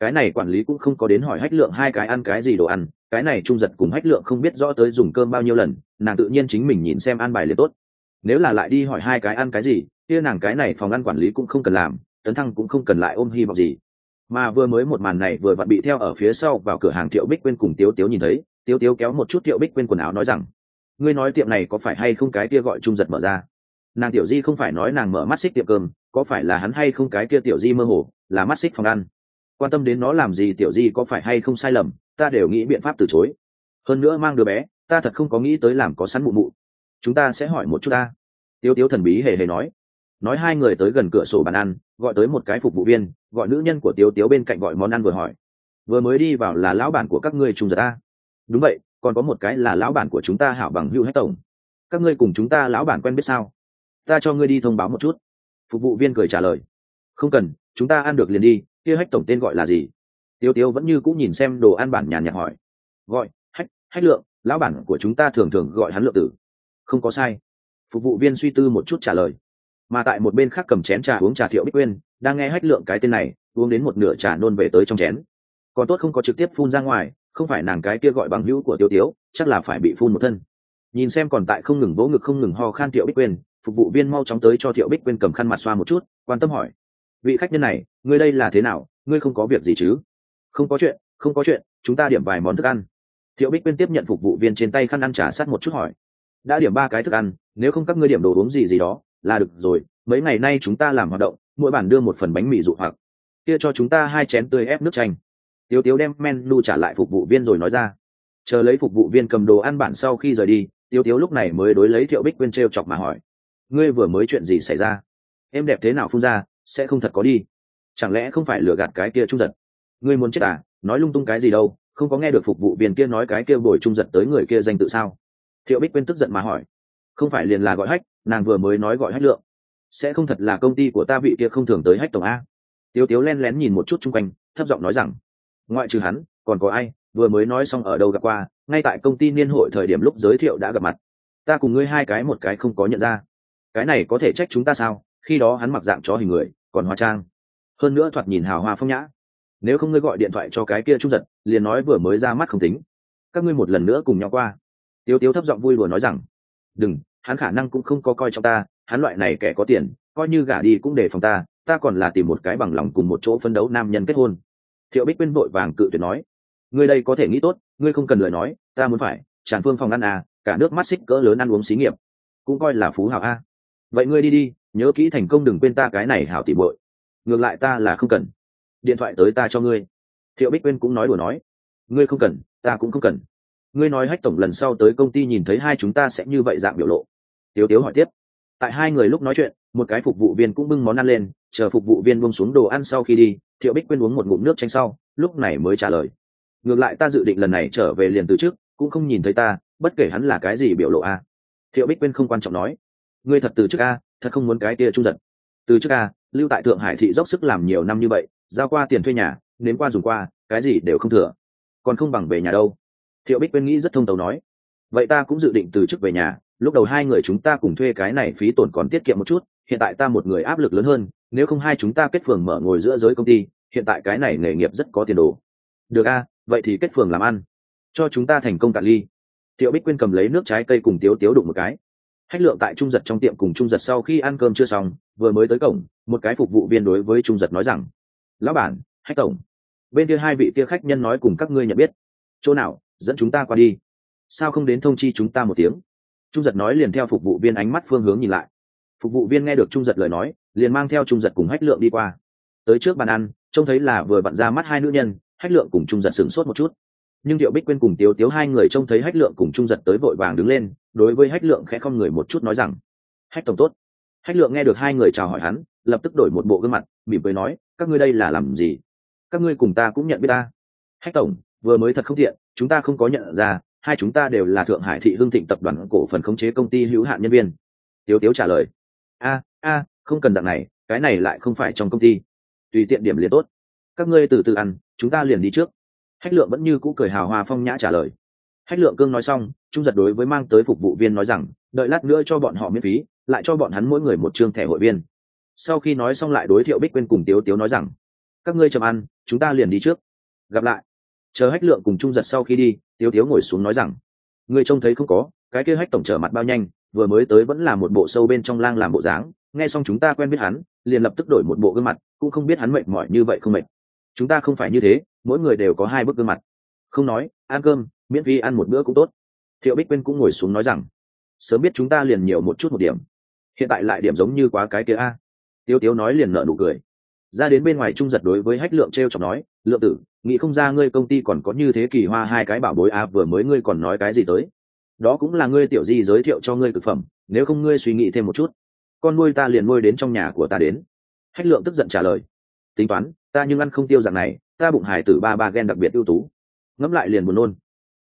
Speaker 1: Cái này quản lý cũng không có đến hỏi hách lượng hai cái ăn cái gì đồ ăn, cái này trung giật cùng hách lượng không biết rõ tới dùng cơm bao nhiêu lần, nàng tự nhiên chính mình nhìn xem ăn bài liền tốt. Nếu là lại đi hỏi hai cái ăn cái gì, kia nàng cái này phòng ăn quản lý cũng không cần làm, tấn thăng cũng không cần lại ôm hy vọng gì. Mà vừa mới một màn này vừa vặn bị theo ở phía sau vào cửa hàng thiệu bích quên cùng tiếu tiếu nhìn thấy, tiếu tiếu kéo một chút thiệu bích quên quần áo nói rằng ngươi nói tiệm này có phải hay không cái kia gọi trung giật mở ra? Nàng tiểu di không phải nói nàng mở mắt xích tiệm cơm, có phải là hắn hay không cái kia tiểu di mơ hồ, là mắt xích phòng ăn? Quan tâm đến nó làm gì tiểu di có phải hay không sai lầm, ta đều nghĩ biện pháp từ chối. Hơn nữa mang đứa bé, ta thật không có nghĩ tới làm có sẵn mụ mụ. Chúng ta sẽ hỏi một chút ta. Tiêu tiếu thần bí hề hề nói. Nói hai người tới gần cửa sổ bàn ăn, gọi tới một cái phục vụ viên, gọi nữ nhân của tiêu tiếu bên cạnh gọi món ăn vừa hỏi. Vừa mới đi vào là lão bản của các ngươi trung giật ta đúng vậy còn có một cái là lão bản của chúng ta hảo bằng hưu hết tổng các ngươi cùng chúng ta lão bản quen biết sao? Ta cho ngươi đi thông báo một chút. Phục vụ viên cười trả lời. Không cần, chúng ta ăn được liền đi, kia hách tổng tên gọi là gì? Tiêu tiêu vẫn như cũng nhìn xem đồ ăn bản nhàn nhạt hỏi. Gọi, hách hách lượng, lão bản của chúng ta thường thường gọi hắn lượng tử. Không có sai. Phục vụ viên suy tư một chút trả lời. Mà tại một bên khác cầm chén trà uống trà thiệu bích quyên đang nghe hách lượng cái tên này, uống đến một nửa trà nôn về tới trong chén. Còn tốt không có trực tiếp phun ra ngoài không phải nàng cái kia gọi bằng hữu của tiêu tiếu, chắc là phải bị phun một thân. Nhìn xem còn tại không ngừng vỗ ngực không ngừng ho khan thiệu bích quyên, phục vụ viên mau chóng tới cho thiệu bích quyên cầm khăn mặt xoa một chút, quan tâm hỏi, vị khách nhân này, ngươi đây là thế nào? Ngươi không có việc gì chứ? Không có chuyện, không có chuyện, chúng ta điểm vài món thức ăn. Thiệu bích quyên tiếp nhận phục vụ viên trên tay khăn ăn trả sát một chút hỏi, đã điểm ba cái thức ăn, nếu không các ngươi điểm đồ uống gì gì đó, là được rồi, mấy ngày nay chúng ta làm hoạt động, mỗi bản đưa một phần bánh mì dụ hoặc, kia cho chúng ta hai chén tươi ép nước chanh tiếu tiếu đem menu trả lại phục vụ viên rồi nói ra. Chờ lấy phục vụ viên cầm đồ ăn bản sau khi rời đi, tiếu tiếu lúc này mới đối lấy thiệu bích quyên t r e o chọc mà hỏi, ngươi vừa mới chuyện gì xảy ra? Em đẹp thế nào phun ra, sẽ không thật có đi. Chẳng lẽ không phải lừa gạt cái kia trung giật? Ngươi muốn chết à? Nói lung tung cái gì đâu? Không có nghe được phục vụ viên kia nói cái kia bồi trung giật tới người kia danh tự sao? Thiệu bích quyên tức giận mà hỏi, không phải liền là gọi hách, nàng vừa mới nói gọi hách lượng. Sẽ không thật là công ty của ta vị kia không thường tới hách tổng a. Tiếu tiếu len lén nhìn một chút chung quanh, thấp giọng nói rằng ngoại trừ hắn, còn có ai, vừa mới nói xong ở đâu gặp qua, ngay tại công ty niên hội thời điểm lúc giới thiệu đã gặp mặt. Ta cùng ngươi hai cái một cái không có nhận ra. Cái này có thể trách chúng ta sao? Khi đó hắn mặc dạng chó hình người, còn hóa trang. Hơn nữa thoạt nhìn hào hoa phong nhã. Nếu không ngươi gọi điện thoại cho cái kia trung giật, liền nói vừa mới ra mắt không tính. Các ngươi một lần nữa cùng nhau qua. Tiêu tiêu thấp giọng vui đùa nói rằng, đừng, hắn khả năng cũng không có coi trong ta, hắn loại này kẻ có tiền, coi như gả đi cũng để phòng ta ta còn là tìm một cái bằng lòng cùng một chỗ phân đấu nam nhân kết hôn thiệu bích quyên vội vàng cự tuyệt nói, ngươi đây có thể nghĩ tốt, ngươi không cần lời nói, ta muốn phải, tràn phương phòng ăn à cả nước mắt xích cỡ lớn ăn uống xí nghiệp, cũng coi là phú hảo a. Vậy ngươi đi đi, nhớ kỹ thành công đừng quên ta cái này hảo tỉ bội ngược lại ta là không cần. Điện thoại tới ta cho ngươi. Thiệu bích quyên cũng nói đùa nói, ngươi không cần, ta cũng không cần. Ngươi nói hách tổng lần sau tới công ty nhìn thấy hai chúng ta sẽ như vậy dạng biểu lộ. Tiếu tiếu hỏi tiếp tại hai người lúc nói chuyện, một cái phục vụ viên cũng bưng món ăn lên, chờ phục vụ viên bông xuống đồ ăn sau khi đi, thiệu bích quyên uống một ngụm nước tranh sau, lúc này mới trả lời. Ngược lại ta dự định lần này trở về liền từ trước, cũng không nhìn thấy ta, bất kể hắn là cái gì biểu lộ a. Thiệu bích quyên không quan trọng nói. Ngươi thật từ trước a, thật không muốn cái kia trung giật. Từ trước a, lưu tại thượng hải thị dốc sức làm nhiều năm như vậy, giao qua tiền thuê nhà, nếm qua dùng qua, cái gì đều không thừa. Còn không bằng về nhà đâu. Thiệu bích quyên nghĩ rất thông tấu nói. Vậy ta cũng dự định từ chức về nhà lúc đầu hai người chúng ta cùng thuê cái này phí tổn còn tiết kiệm một chút, hiện tại ta một người áp lực lớn hơn, nếu không hai chúng ta kết phường mở ngồi giữa giới công ty, hiện tại cái này nghề nghiệp rất có tiền đồ. Được a, vậy thì kết phường làm ăn. Cho chúng ta thành công cạn ly. Tiểu bích quyên cầm lấy nước trái cây cùng tiếu tiếu đụng một cái. Hách lượng tại trung giật trong tiệm cùng trung giật sau khi ăn cơm chưa xong, vừa mới tới cổng, một cái phục vụ viên đối với trung giật nói rằng, lão bản, hách tổng, bên kia hai vị kia khách nhân nói cùng các ngươi nhận biết. Chỗ nào, dẫn chúng ta qua đi. Sao không đến thông chi chúng ta một tiếng? Trung giật nói liền theo phục vụ viên ánh mắt phương hướng nhìn lại. Phục vụ viên nghe được trung giật lời nói, liền mang theo trung giật cùng hách lượng đi qua. Tới trước bàn ăn, trông thấy là vừa vặn ra mắt hai nữ nhân, hách lượng cùng trung giật sửng sốt một chút. Nhưng điệu bích quên cùng tiếu tiếu hai người trông thấy hách lượng cùng trung giật tới vội vàng đứng lên, đối với hách lượng khẽ không người một chút nói rằng, hách tổng tốt. Hách lượng nghe được hai người chào hỏi hắn, lập tức đổi một bộ gương mặt, mỉm cười nói, các ngươi đây là làm gì? Các ngươi cùng ta cũng nhận biết ta. Hách tổng, vừa mới thật không tiện, chúng ta không có nhận ra hai chúng ta đều là thượng hải thị hương thịnh tập đoàn cổ phần khống chế công ty hữu hạn nhân viên. Tiếu tiếu trả lời, a a, không cần dạng này, cái này lại không phải trong công ty. Tùy tiện điểm liền tốt. Các ngươi từ từ ăn, chúng ta liền đi trước. Hách lượng vẫn như cũ cười hào hoa phong nhã trả lời. Hách lượng cương nói xong, trung giật đối với mang tới phục vụ viên nói rằng, đợi lát nữa cho bọn họ miễn phí, lại cho bọn hắn mỗi người một chương thẻ hội viên. Sau khi nói xong lại đối thiệu bích quên cùng tiếu tiếu nói rằng, các ngươi chầm ăn, chúng ta liền đi trước. Gặp lại chờ hách lượng cùng trung giật sau khi đi, tiếu tiếu ngồi xuống nói rằng, ngươi trông thấy không có, cái kia hách tổng trở mặt bao nhanh, vừa mới tới vẫn là một bộ sâu bên trong lang làm bộ dáng, nghe xong chúng ta quen biết hắn, liền lập tức đổi một bộ gương mặt, cũng không biết hắn mệt mỏi như vậy không mệt. Chúng ta không phải như thế, mỗi người đều có hai bức gương mặt. Không nói, ăn cơm, miễn phí ăn một bữa cũng tốt. Thiệu bích quyên cũng ngồi xuống nói rằng, sớm biết chúng ta liền nhiều một chút một điểm. Hiện tại lại điểm giống như quá cái kia a. Tiêu tiếu nói liền nợ nụ cười ra đến bên ngoài trung giật đối với hách lượng t r e o chọc nói, lượng tử, nghĩ không ra ngươi công ty còn có như thế kỳ hoa hai cái bảo bối a vừa mới ngươi còn nói cái gì tới? Đó cũng là ngươi tiểu di giới thiệu cho ngươi thực phẩm, nếu không ngươi suy nghĩ thêm một chút. Con nuôi ta liền nuôi đến trong nhà của ta đến. Hách lượng tức giận trả lời, tính toán, ta nhưng ăn không tiêu dạng này, ta bụng hải tử ba ba ghen đặc biệt ưu tú. Ngẫm lại liền buồn nôn,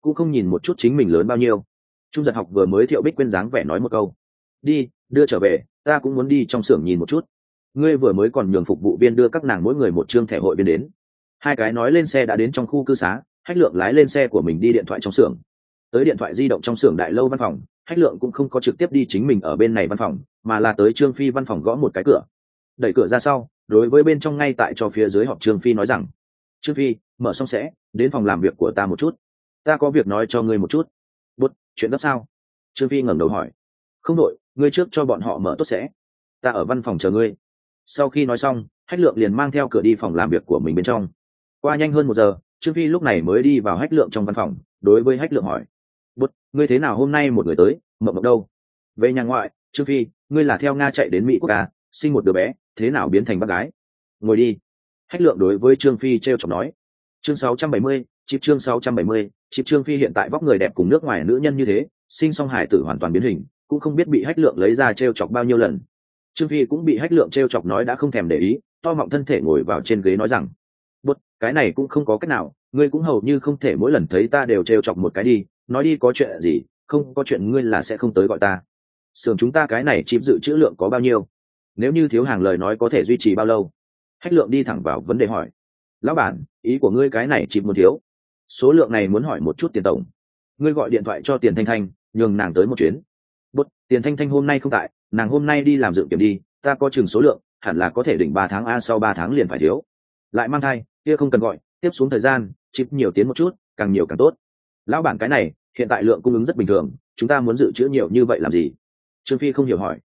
Speaker 1: cũng không nhìn một chút chính mình lớn bao nhiêu. Trung giật học vừa mới thiệu bích quên dáng vẻ nói một câu, đi, đưa trở về, ta cũng muốn đi trong xưởng nhìn một chút ngươi vừa mới còn nhường phục vụ viên đưa các nàng mỗi người một chương thẻ hội viên đến. Hai cái nói lên xe đã đến trong khu cư xá, hách lượng lái lên xe của mình đi điện thoại trong xưởng. Tới điện thoại di động trong xưởng đại lâu văn phòng, hách lượng cũng không có trực tiếp đi chính mình ở bên này văn phòng, mà là tới trương phi văn phòng gõ một cái cửa. Đẩy cửa ra sau, đối với bên trong ngay tại cho phía dưới họp trương phi nói rằng, trương phi, mở xong sẽ, đến phòng làm việc của ta một chút. Ta có việc nói cho ngươi một chút. Bút chuyện gấp sao? Trương phi ngẩng đầu hỏi. Không đội ngươi trước cho bọn họ mở tốt sẽ. Ta ở văn phòng chờ ngươi sau khi nói xong hách lượng liền mang theo cửa đi phòng làm việc của mình bên trong. Qua nhanh hơn một giờ trương phi lúc này mới đi vào hách lượng trong văn phòng đối với hách lượng hỏi. Bút ngươi thế nào hôm nay một người tới mộng mộng đâu? Về nhà ngoại trương phi ngươi là theo nga chạy đến mỹ quốc à, sinh một đứa bé thế nào biến thành bác gái? Ngồi đi. Hách lượng đối với trương phi t r e o chọc nói chương 670, chịp chương 670, chịp trương phi hiện tại vóc người đẹp cùng nước ngoài nữ nhân như thế sinh song hải tử hoàn toàn biến hình cũng không biết bị hách lượng lấy ra t r e o chọc bao nhiêu lần trương phi cũng bị hách lượng t r e o chọc nói đã không thèm để ý, to mọng thân thể ngồi vào trên ghế nói rằng bút cái này cũng không có cách nào, ngươi cũng hầu như không thể mỗi lần thấy ta đều t r e o chọc một cái đi, nói đi có chuyện gì, không có chuyện ngươi là sẽ không tới gọi ta. Sưởng chúng ta cái này chịp dự trữ lượng có bao nhiêu? Nếu như thiếu hàng lời nói có thể duy trì bao lâu? Hách lượng đi thẳng vào vấn đề hỏi, lão bản, ý của ngươi cái này chịp muốn thiếu. Số lượng này muốn hỏi một chút tiền tổng. Ngươi gọi điện thoại cho tiền thanh thanh, nhường nàng tới một chuyến. Bút tiền thanh thanh hôm nay không tại nàng hôm nay đi làm dự kiểm đi, ta có chừng số lượng, hẳn là có thể đỉnh ba tháng a sau ba tháng liền phải thiếu. Lại mang thai, kia không cần gọi, tiếp xuống thời gian chịp nhiều tiến một chút, càng nhiều càng tốt. Lão bản cái này, hiện tại lượng cung ứng rất bình thường, chúng ta muốn dự trữ nhiều như vậy làm gì? Trương phi không hiểu hỏi.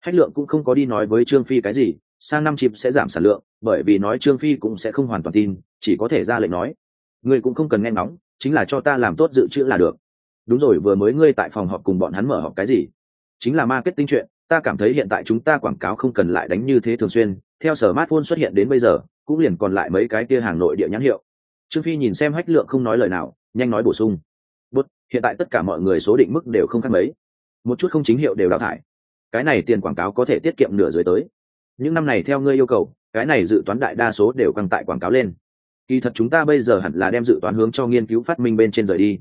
Speaker 1: Hách lượng cũng không có đi nói với trương phi cái gì, sang năm chịp sẽ giảm sản lượng, bởi vì nói trương phi cũng sẽ không hoàn toàn tin, chỉ có thể ra lệnh nói. Ngươi cũng không cần nghe ngóng, chính là cho ta làm tốt dự trữ là được. Đúng rồi, vừa mới ngươi tại phòng họp cùng bọn hắn mở họp cái gì? Chính là marketing chuyện ta cảm thấy hiện tại chúng ta quảng cáo không cần lại đánh như thế thường xuyên, theo sở smartphone xuất hiện đến bây giờ, cũng liền còn lại mấy cái kia hàng nội địa nhãn hiệu. Trương phi nhìn xem hách lượng không nói lời nào, nhanh nói bổ sung. Bút, hiện tại tất cả mọi người số định mức đều không khác mấy. Một chút không chính hiệu đều đào thải. Cái này tiền quảng cáo có thể tiết kiệm nửa dưới tới. Những năm này theo ngươi yêu cầu, cái này dự toán đại đa số đều căng tại quảng cáo lên. Kỳ thật chúng ta bây giờ hẳn là đem dự toán hướng cho nghiên cứu phát minh bên trên rời đi.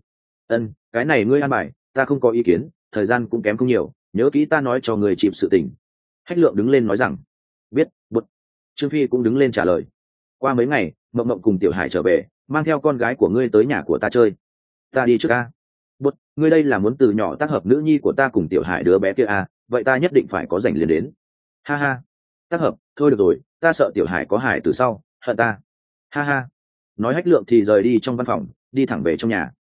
Speaker 1: Ân, cái này ngươi an bài, ta không có ý kiến, thời gian cũng kém không nhiều nhớ kỹ ta nói cho người chịp sự tình. Hách lượng đứng lên nói rằng, biết bút trương phi cũng đứng lên trả lời, qua mấy ngày, mộng mộng cùng tiểu hải trở về, mang theo con gái của ngươi tới nhà của ta chơi. Ta đi trước ca bút ngươi đây là muốn từ nhỏ tác hợp nữ nhi của ta cùng tiểu hải đứa bé kia à vậy ta nhất định phải có dành liền đến. Ha ha, tác hợp, thôi được rồi, ta sợ tiểu hải có hải từ sau, hận ta. Ha ha. Nói hách lượng thì rời đi trong văn phòng, đi thẳng về trong nhà.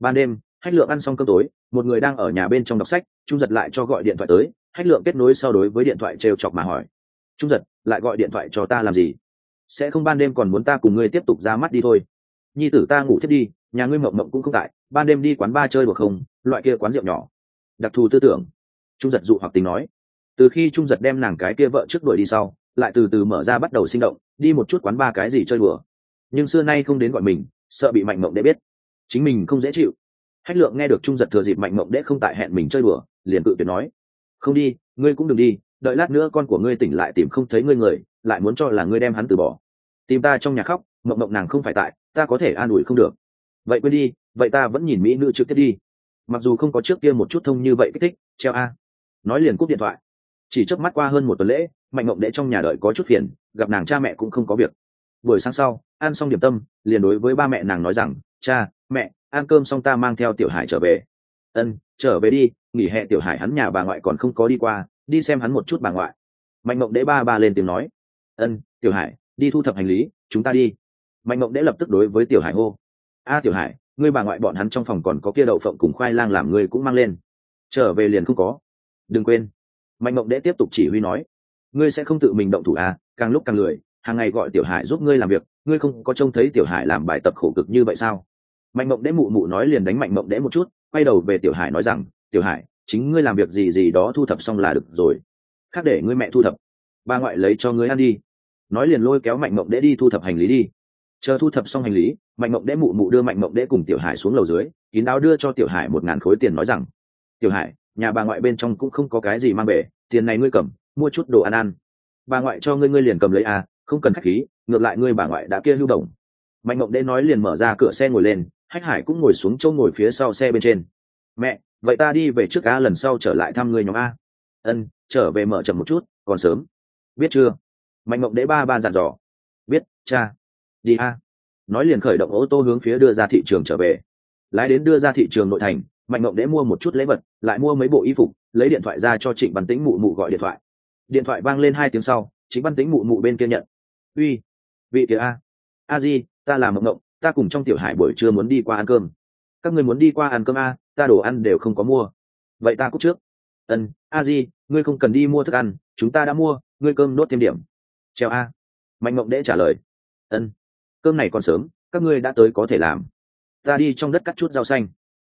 Speaker 1: Ban đêm, hách lượng ăn xong cơm tối một người đang ở nhà bên trong đọc sách, trung giật lại cho gọi điện thoại tới, hách lượng kết nối sau đối với điện thoại trêu chọc mà hỏi. Trung giật, lại gọi điện thoại cho ta làm gì? Sẽ không ban đêm còn muốn ta cùng ngươi tiếp tục ra mắt đi thôi. Nhi tử ta ngủ thiết đi, nhà ngươi mộng mộng cũng không tại, ban đêm đi quán ba chơi được không, loại kia quán rượu nhỏ. Đặc thù tư tưởng. Trung giật dụ hoặc tính nói. Từ khi trung giật đem nàng cái kia vợ trước đuổi đi sau, lại từ từ mở ra bắt đầu sinh động, đi một chút quán ba cái gì chơi đùa. Nhưng xưa nay không đến gọi mình, sợ bị mạnh mộng để biết. Chính mình không dễ chịu hách lượng nghe được trung giật thừa dịp mạnh mộng đễ không tại hẹn mình chơi đùa, liền cự tuyệt nói, không đi, ngươi cũng đừng đi, đợi lát nữa con của ngươi tỉnh lại tìm không thấy ngươi người, lại muốn cho là ngươi đem hắn từ bỏ. Tìm ta trong nhà khóc, mộng mộng nàng không phải tại, ta có thể an ủi không được. Vậy quên đi, vậy ta vẫn nhìn mỹ nữ trực tiếp đi. Mặc dù không có trước kia một chút thông như vậy kích thích, treo a. Nói liền cúp điện thoại. Chỉ chớp mắt qua hơn một tuần lễ, mạnh mộng đệ trong nhà đợi có chút phiền, gặp nàng cha mẹ cũng không có việc. Buổi sáng sau, ăn xong điểm tâm, liền đối với ba mẹ nàng nói rằng, cha, mẹ ăn cơm xong ta mang theo tiểu hải trở về. Ân, trở về đi, nghỉ hè tiểu hải hắn nhà bà ngoại còn không có đi qua, đi xem hắn một chút bà ngoại. Mạnh mộng đễ ba ba lên tiếng nói. Ân, tiểu hải, đi thu thập hành lý, chúng ta đi. Mạnh mộng đễ lập tức đối với tiểu hải hô. A tiểu hải, ngươi bà ngoại bọn hắn trong phòng còn có kia đậu phộng cùng khoai lang làm ngươi cũng mang lên. Trở về liền không có. Đừng quên. Mạnh mộng đễ tiếp tục chỉ huy nói. Ngươi sẽ không tự mình động thủ à càng lúc càng lười, hàng ngày gọi tiểu hải giúp ngươi làm việc, ngươi không có trông thấy tiểu hải làm bài tập khổ cực như vậy sao? Mạnh mộng đễ mụ mụ nói liền đánh mạnh mộng đễ một chút, quay đầu về tiểu hải nói rằng, tiểu hải, chính ngươi làm việc gì gì đó thu thập xong là được rồi. Khác để ngươi mẹ thu thập. Ba ngoại lấy cho ngươi ăn đi. Nói liền lôi kéo mạnh mộng đễ đi thu thập hành lý đi. Chờ thu thập xong hành lý, mạnh mộng đễ mụ mụ đưa mạnh mộng đễ cùng tiểu hải xuống lầu dưới, kín đáo đưa cho tiểu hải một ngàn khối tiền nói rằng, tiểu hải, nhà bà ngoại bên trong cũng không có cái gì mang về, tiền này ngươi cầm, mua chút đồ ăn ăn. Bà ngoại cho ngươi ngươi liền cầm lấy à không cần khách khí, ngược lại ngươi bà ngoại đã kia lưu động mạnh mộng đễ nói liền mở ra cửa xe ngồi lên hách hải cũng ngồi xuống chỗ ngồi phía sau xe bên trên. Mẹ, vậy ta đi về trước a lần sau trở lại thăm người nhóm a ân, trở về mở chậm một chút, còn sớm. Biết chưa? Mạnh mộng đế ba ba dặn dò. Biết, cha. Đi a nói liền khởi động ô tô hướng phía đưa ra thị trường trở về. Lái đến đưa ra thị trường nội thành, mạnh mộng đế mua một chút lễ vật, lại mua mấy bộ y phục, lấy điện thoại ra cho trịnh văn tĩnh mụ mụ gọi điện thoại. Điện thoại vang lên hai tiếng sau chính văn tĩnh mụ mụ bên kia nhận. Uy, vị kia a. A di, ta là mộng mộng ta cùng trong tiểu hải buổi trưa muốn đi qua ăn cơm. Các người muốn đi qua ăn cơm a, ta đồ ăn đều không có mua. Vậy ta cúc trước. Ân, a di, ngươi không cần đi mua thức ăn, chúng ta đã mua, ngươi cơm nốt thêm điểm. Treo a. Mạnh mộng đễ trả lời. Ân, cơm này còn sớm, các ngươi đã tới có thể làm. Ta đi trong đất cắt chút rau xanh.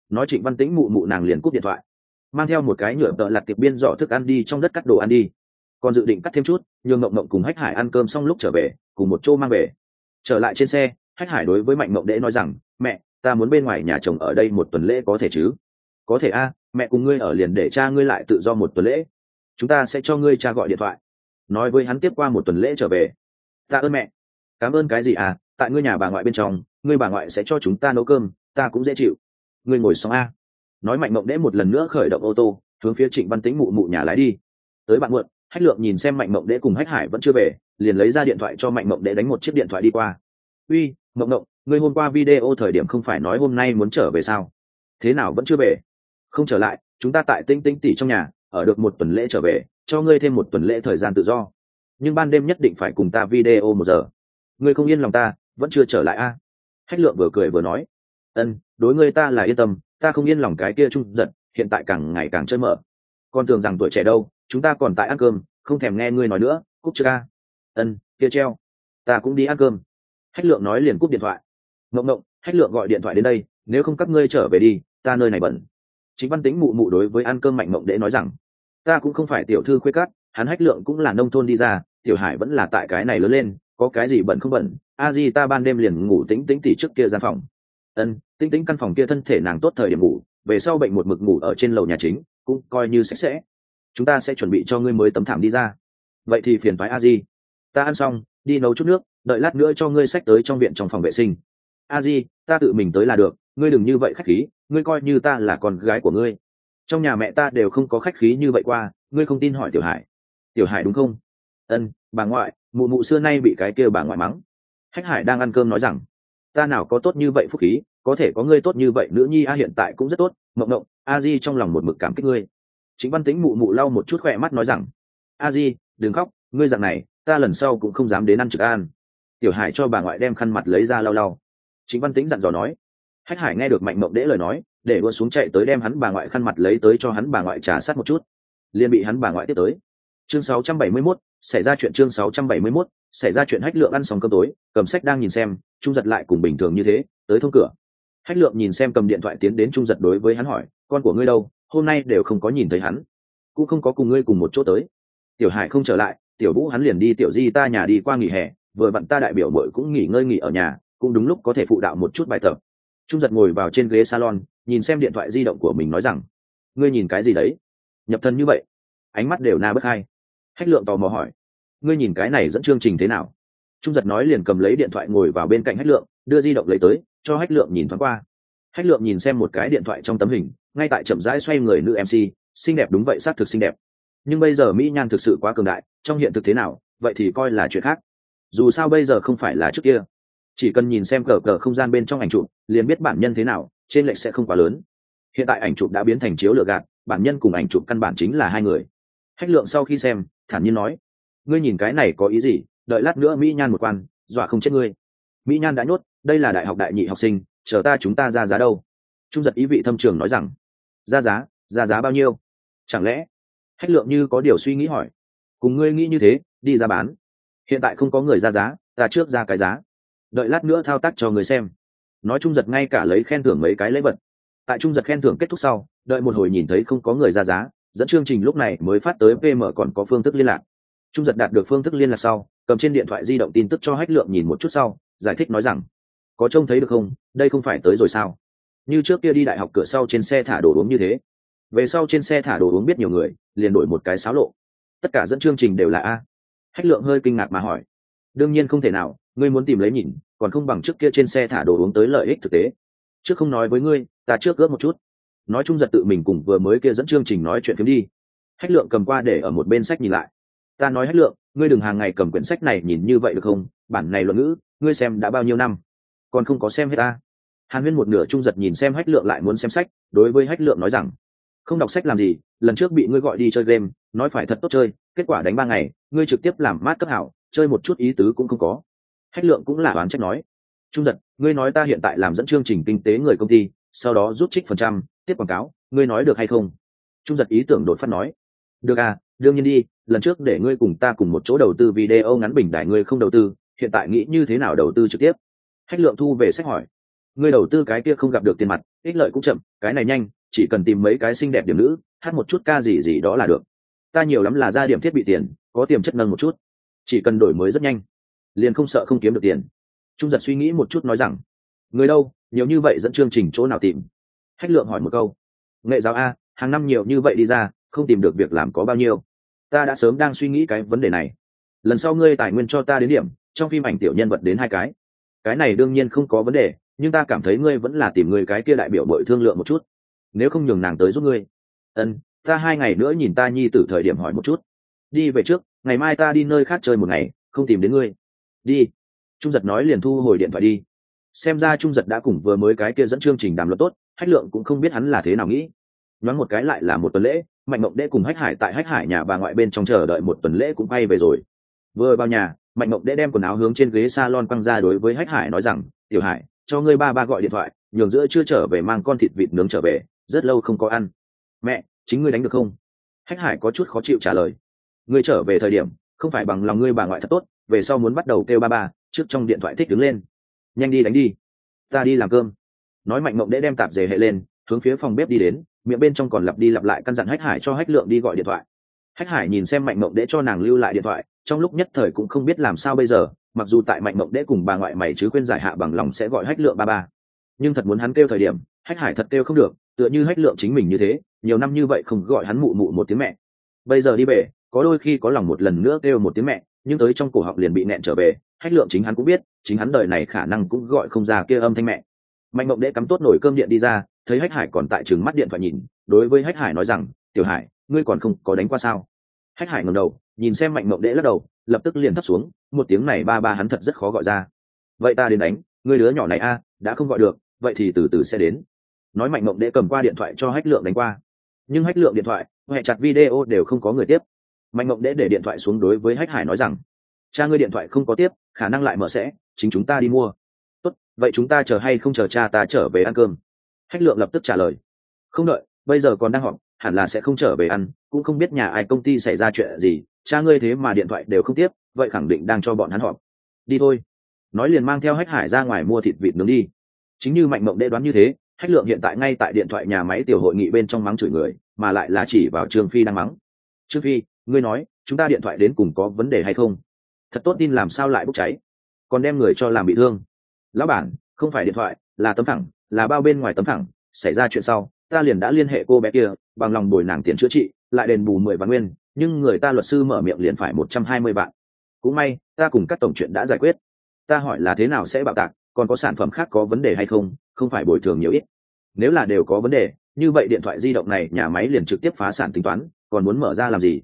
Speaker 1: Nói trịnh văn tĩnh mụ mụ nàng liền cúp điện thoại. Mang theo một cái nhựa tợ lặt tiệp biên giỏ thức ăn đi trong đất cắt đồ ăn đi. Còn dự định cắt thêm chút, nhường mộng mộng cùng hách hải ăn cơm xong lúc trở về, cùng một chỗ mang về. Trở lại trên xe hách hải đối với mạnh mộng đễ nói rằng, mẹ, ta muốn bên ngoài nhà chồng ở đây một tuần lễ có thể chứ? Có thể a, mẹ cùng ngươi ở liền để cha ngươi lại tự do một tuần lễ. Chúng ta sẽ cho ngươi cha gọi điện thoại. Nói với hắn tiếp qua một tuần lễ trở về. Tạ ơn mẹ. Cảm ơn cái gì à? Tại ngươi nhà bà ngoại bên trong, ngươi bà ngoại sẽ cho chúng ta nấu cơm, ta cũng dễ chịu. Ngươi ngồi xong a. Nói mạnh mộng đễ một lần nữa khởi động ô tô, hướng phía trịnh văn tĩnh mụ mụ nhà lái đi. Tới bạn muộn, hách lượng nhìn xem mạnh mộng đễ cùng hách hải vẫn chưa về, liền lấy ra điện thoại cho mạnh mộng đễ đánh một chiếc điện thoại đi qua uy mộng mộng ngươi hôm qua video thời điểm không phải nói hôm nay muốn trở về sao? Thế nào vẫn chưa về? Không trở lại, chúng ta tại tinh tinh tỉ trong nhà, ở được một tuần lễ trở về, cho ngươi thêm một tuần lễ thời gian tự do. Nhưng ban đêm nhất định phải cùng ta video một giờ. Ngươi không yên lòng ta, vẫn chưa trở lại a? Hách lượng vừa cười vừa nói. Ân, đối ngươi ta là yên tâm, ta không yên lòng cái kia trung giật hiện tại càng ngày càng chơi mở. Con tưởng rằng tuổi trẻ đâu, chúng ta còn tại ăn cơm, không thèm nghe ngươi nói nữa, cúc chưa ca? Ân, kia treo. Ta cũng đi ăn cơm hách lượng nói liền cúp điện thoại. Ngậm mộng hách lượng gọi điện thoại đến đây, nếu không các ngươi trở về đi, ta nơi này bẩn chính văn tính mụ mụ đối với ăn cơm mạnh mộng để nói rằng, ta cũng không phải tiểu thư khuê cát hắn hách lượng cũng là nông thôn đi ra, tiểu hải vẫn là tại cái này lớn lên, có cái gì bẩn không bẩn a di ta ban đêm liền ngủ tính tính tỉ trước kia gian phòng. Ân tính tính căn phòng kia thân thể nàng tốt thời điểm ngủ, về sau bệnh một mực ngủ ở trên lầu nhà chính, cũng coi như sạch sẽ. Chúng ta sẽ chuẩn bị cho ngươi mới tấm thảm đi ra. Vậy thì phiền thoái a di. Ta ăn xong, đi nấu chút nước đợi lát nữa cho ngươi sách tới trong viện trong phòng vệ sinh. A di, ta tự mình tới là được, ngươi đừng như vậy khách khí, ngươi coi như ta là con gái của ngươi. Trong nhà mẹ ta đều không có khách khí như vậy qua, ngươi không tin hỏi tiểu hải. Tiểu hải đúng không? Ân, bà ngoại, mụ mụ xưa nay bị cái kia bà ngoại mắng. Khách hải đang ăn cơm nói rằng, ta nào có tốt như vậy phúc khí, có thể có ngươi tốt như vậy nữ nhi a hiện tại cũng rất tốt, mộng mộng, a di trong lòng một mực cảm kích ngươi. Chính văn tính mụ mụ lau một chút khỏe mắt nói rằng, a di, đừng khóc, ngươi dặn này, ta lần sau cũng không dám đến ăn trực an tiểu hải cho bà ngoại đem khăn mặt lấy ra lau lau. Chính văn tính dặn dò nói. Hách hải nghe được mạnh mộng đễ lời nói để đua xuống chạy tới đem hắn bà ngoại khăn mặt lấy tới cho hắn bà ngoại trả sát một chút. Liền bị hắn bà ngoại tiếp tới. Chương 671, xảy ra chuyện chương 671, xảy ra chuyện hách lượng ăn xong cơm tối cầm sách đang nhìn xem trung giật lại cùng bình thường như thế tới thông cửa. Hách lượng nhìn xem cầm điện thoại tiến đến trung giật đối với hắn hỏi con của ngươi đâu? Hôm nay đều không có nhìn thấy hắn. Cũng không có cùng ngươi cùng một chỗ tới. Tiểu hải không trở lại tiểu vũ hắn liền đi tiểu di ta nhà đi qua nghỉ hè vừa vặn ta đại biểu bội cũng nghỉ ngơi nghỉ ở nhà, cũng đúng lúc có thể phụ đạo một chút bài tập. Trung giật ngồi vào trên ghế salon, nhìn xem điện thoại di động của mình nói rằng, ngươi nhìn cái gì đấy? Nhập thân như vậy, ánh mắt đều na bất hai. Hách lượng tò mò hỏi, ngươi nhìn cái này dẫn chương trình thế nào? Trung giật nói liền cầm lấy điện thoại ngồi vào bên cạnh hách lượng, đưa di động lấy tới, cho hách lượng nhìn thoáng qua. Hách lượng nhìn xem một cái điện thoại trong tấm hình, ngay tại chậm rãi xoay người nữ mc xinh đẹp đúng vậy, xác thực xinh đẹp. Nhưng bây giờ mỹ nhan thực sự quá cường đại, trong hiện thực thế nào, vậy thì coi là chuyện khác dù sao bây giờ không phải là trước kia. Chỉ cần nhìn xem cờ cờ không gian bên trong ảnh chụp, liền biết bản nhân thế nào, trên lệch sẽ không quá lớn. Hiện tại ảnh chụp đã biến thành chiếu lựa gạt, bản nhân cùng ảnh chụp căn bản chính là hai người. Hách lượng sau khi xem, thản nhiên nói, ngươi nhìn cái này có ý gì? Đợi lát nữa mỹ nhan một quan, dọa không chết ngươi. Mỹ nhan đã nhốt, đây là đại học đại nhị học sinh, chờ ta chúng ta ra giá đâu? Trung giật ý vị thâm trường nói rằng, ra giá ra giá bao nhiêu? Chẳng lẽ? Hách lượng như có điều suy nghĩ hỏi, cùng ngươi nghĩ như thế, đi ra bán hiện tại không có người ra giá, ta trước ra cái giá. Đợi lát nữa thao tác cho người xem. Nói trung giật ngay cả lấy khen thưởng mấy cái lễ vật. Tại trung giật khen thưởng kết thúc sau, đợi một hồi nhìn thấy không có người ra giá, dẫn chương trình lúc này mới phát tới pm còn có phương thức liên lạc. Trung giật đạt được phương thức liên lạc sau, cầm trên điện thoại di động tin tức cho hách lượng nhìn một chút sau, giải thích nói rằng, có trông thấy được không? Đây không phải tới rồi sao? Như trước kia đi đại học cửa sau trên xe thả đồ uống như thế. Về sau trên xe thả đồ uống biết nhiều người, liền đổi một cái xáo lộ. Tất cả dẫn chương trình đều là a hách lượng hơi kinh ngạc mà hỏi, đương nhiên không thể nào, ngươi muốn tìm lấy nhìn, còn không bằng trước kia trên xe thả đồ uống tới lợi ích thực tế. Trước không nói với ngươi, ta trước ướp một chút. Nói chung giật tự mình cùng vừa mới kia dẫn chương trình nói chuyện phiếm đi. Hách lượng cầm qua để ở một bên sách nhìn lại. Ta nói hách lượng, ngươi đừng hàng ngày cầm quyển sách này nhìn như vậy được không? Bản này luận ngữ, ngươi xem đã bao nhiêu năm? Còn không có xem hết ta. Hàn huyên một nửa trung giật nhìn xem hách lượng lại muốn xem sách, đối với hách lượng nói rằng không đọc sách làm gì, lần trước bị ngươi gọi đi chơi game, nói phải thật tốt chơi, kết quả đánh ba ngày, ngươi trực tiếp làm mát cấp hảo, chơi một chút ý tứ cũng không có. Hách lượng cũng là oán trách nói. Trung giật, ngươi nói ta hiện tại làm dẫn chương trình kinh tế người công ty, sau đó rút trích phần trăm, tiếp quảng cáo, ngươi nói được hay không? Trung giật ý tưởng đột phát nói. Được à đương nhiên đi, lần trước để ngươi cùng ta cùng một chỗ đầu tư video ngắn bình đại ngươi không đầu tư, hiện tại nghĩ như thế nào đầu tư trực tiếp? Hách lượng thu về sách hỏi. Ngươi đầu tư cái kia không gặp được tiền mặt, ích lợi cũng chậm, cái này nhanh chỉ cần tìm mấy cái xinh đẹp điểm nữ, hát một chút ca gì gì đó là được. Ta nhiều lắm là ra điểm thiết bị tiền, có tiềm chất nâng một chút. Chỉ cần đổi mới rất nhanh, liền không sợ không kiếm được tiền. Trung giật suy nghĩ một chút nói rằng, người đâu, nhiều như vậy dẫn chương trình chỗ nào tìm? Hách lượng hỏi một câu, nghệ giáo a, hàng năm nhiều như vậy đi ra, không tìm được việc làm có bao nhiêu? Ta đã sớm đang suy nghĩ cái vấn đề này. Lần sau ngươi tài nguyên cho ta đến điểm, trong phim ảnh tiểu nhân vật đến hai cái. Cái này đương nhiên không có vấn đề, nhưng ta cảm thấy ngươi vẫn là tìm người cái kia đại biểu bội thương lượng một chút nếu không nhường nàng tới giúp ngươi. Ân, ta hai ngày nữa nhìn ta nhi tử thời điểm hỏi một chút. Đi về trước, ngày mai ta đi nơi khác chơi một ngày, không tìm đến ngươi. Đi. Trung giật nói liền thu hồi điện thoại đi. Xem ra trung giật đã cùng vừa mới cái kia dẫn chương trình đàm luật tốt, hách lượng cũng không biết hắn là thế nào nghĩ. Nói một cái lại là một tuần lễ, mạnh mộng đễ cùng hách hải tại hách hải nhà bà ngoại bên trong chờ đợi một tuần lễ cũng bay về rồi. Vừa vào nhà, mạnh mộng đễ đem quần áo hướng trên ghế s a lon quăng ra đối với hách hải nói rằng, tiểu hải, cho ngươi ba ba gọi điện thoại, nhường giữa chưa trở về mang con thịt vịt nướng trở về rất lâu không có ăn. Mẹ, chính ngươi đánh được không? Hách hải có chút khó chịu trả lời. Ngươi trở về thời điểm, không phải bằng lòng ngươi bà ngoại thật tốt, về sau muốn bắt đầu kêu ba ba, trước trong điện thoại thích đứng lên. Nhanh đi đánh đi. Ta đi làm cơm. Nói mạnh mộng đễ đem tạp dề hệ lên, hướng phía phòng bếp đi đến, miệng bên trong còn lặp đi lặp lại căn dặn hách hải cho hách lượng đi gọi điện thoại. Hách hải nhìn xem mạnh mộng đễ cho nàng lưu lại điện thoại, trong lúc nhất thời cũng không biết làm sao bây giờ, mặc dù tại mạnh mộng đễ cùng bà ngoại mày chứ quên giải hạ bằng lòng sẽ gọi hách lượng ba ba. Nhưng thật muốn hắn kêu thời điểm, hách hải thật kêu không được tựa như hách lượng chính mình như thế, nhiều năm như vậy không gọi hắn mụ mụ một tiếng mẹ. Bây giờ đi về, có đôi khi có lòng một lần nữa kêu một tiếng mẹ, nhưng tới trong cổ họng liền bị nẹn trở về, hách lượng chính hắn cũng biết, chính hắn đời này khả năng cũng gọi không ra kia âm thanh mẹ. Mạnh mộng đệ cắm tốt nổi cơm điện đi ra, thấy hách hải còn tại trường mắt điện thoại nhìn, đối với hách hải nói rằng, tiểu hải, ngươi còn không có đánh qua sao? Hách hải ngầm đầu, nhìn xem mạnh mộng đệ lắc đầu, lập tức liền thấp xuống, một tiếng này ba ba hắn thật rất khó gọi ra. Vậy ta đến đánh, ngươi đứa nhỏ này a, đã không gọi được, vậy thì từ từ sẽ đến nói mạnh mộng đệ cầm qua điện thoại cho hách lượng đánh qua. Nhưng hách lượng điện thoại huệ chặt video đều không có người tiếp. Mạnh mộng đệ để điện thoại xuống đối với hách hải nói rằng, cha ngươi điện thoại không có tiếp, khả năng lại mở sẽ, chính chúng ta đi mua. Tốt, vậy chúng ta chờ hay không chờ cha ta trở về ăn cơm? Hách lượng lập tức trả lời, không đợi, bây giờ còn đang họp, hẳn là sẽ không trở về ăn, cũng không biết nhà ai công ty xảy ra chuyện gì, cha ngươi thế mà điện thoại đều không tiếp, vậy khẳng định đang cho bọn hắn họp. Đi thôi. Nói liền mang theo hách hải ra ngoài mua thịt vịt nướng đi. Chính như mạnh mộng đệ đoán như thế hách lượng hiện tại ngay tại điện thoại nhà máy tiểu hội nghị bên trong mắng chửi người, mà lại là chỉ vào trương phi đang mắng. Trương phi, ngươi nói, chúng ta điện thoại đến cùng có vấn đề hay không? Thật tốt tin làm sao lại bốc cháy, còn đem người cho làm bị thương. Lão bản, không phải điện thoại, là tấm thẳng, là bao bên ngoài tấm thẳng, xảy ra chuyện sau, ta liền đã liên hệ cô bé kia, bằng lòng bồi nàng tiền chữa trị, lại đền bù mười vạn nguyên, nhưng người ta luật sư mở miệng liền phải một trăm hai mươi vạn. Cũng may, ta cùng các tổng chuyện đã giải quyết. Ta hỏi là thế nào sẽ bạo tạc, còn có sản phẩm khác có vấn đề hay không không phải bồi thường nhiều ít. Nếu là đều có vấn đề, như vậy điện thoại di động này, nhà máy liền trực tiếp phá sản tính toán, còn muốn mở ra làm gì?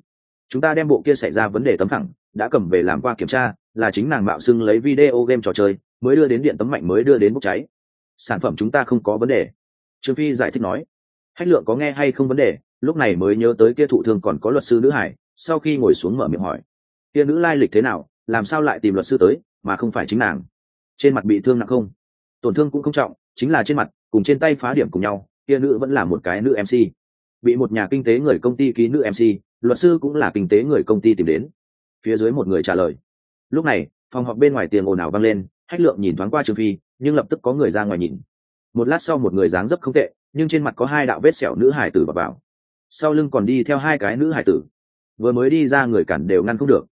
Speaker 1: Chúng ta đem bộ kia xảy ra vấn đề tấm thẳng, đã cầm về làm qua kiểm tra, là chính nàng mạo xưng lấy video game trò chơi, mới đưa đến điện tấm mạnh mới đưa đến bốc cháy. Sản phẩm chúng ta không có vấn đề. Trương phi giải thích nói. Hách lượng có nghe hay không vấn đề, lúc này mới nhớ tới kia thụ thương còn có luật sư nữ hải, sau khi ngồi xuống mở miệng hỏi. Kia nữ lai lịch thế nào, làm sao lại tìm luật sư tới, mà không phải chính nàng? Trên mặt bị thương nặng không? Tổn thương cũng không trọng chính là trên mặt cùng trên tay phá điểm cùng nhau kia nữ vẫn là một cái nữ mc bị một nhà kinh tế người công ty ký nữ mc luật sư cũng là kinh tế người công ty tìm đến. Phía dưới một người trả lời. Lúc này phòng họp bên ngoài tiền ồn ào vang lên hách lượng nhìn thoáng qua trương phi nhưng lập tức có người ra ngoài nhìn. Một lát sau một người dáng dấp không tệ nhưng trên mặt có hai đạo vết sẹo nữ hải tử vào, vào. Sau lưng còn đi theo hai cái nữ hải tử. Vừa mới đi ra người cản đều ngăn không được.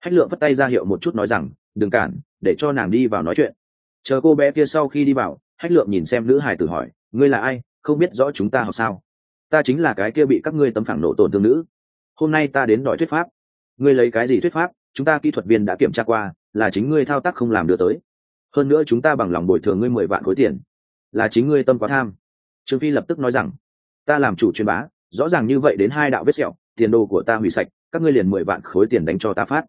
Speaker 1: Hách lượng vất tay ra hiệu một chút nói rằng đừng cản để cho nàng đi vào nói chuyện. Chờ cô bé kia sau khi đi vào hách lượng nhìn xem nữ hải tử hỏi, ngươi là ai? Không biết rõ chúng ta học sao? Ta chính là cái kia bị các ngươi tấm phẳng nổ tổn thương nữ. Hôm nay ta đến đòi thuyết pháp. Ngươi lấy cái gì thuyết pháp? Chúng ta kỹ thuật viên đã kiểm tra qua, là chính ngươi thao tác không làm được tới. Hơn nữa chúng ta bằng lòng bồi thường ngươi mười vạn khối tiền. Là chính ngươi tâm quá tham. Trương phi lập tức nói rằng, ta làm chủ truyền bá, rõ ràng như vậy đến hai đạo vết sẹo, tiền đồ của ta hủy sạch, các ngươi liền mười vạn khối tiền đánh cho ta phát.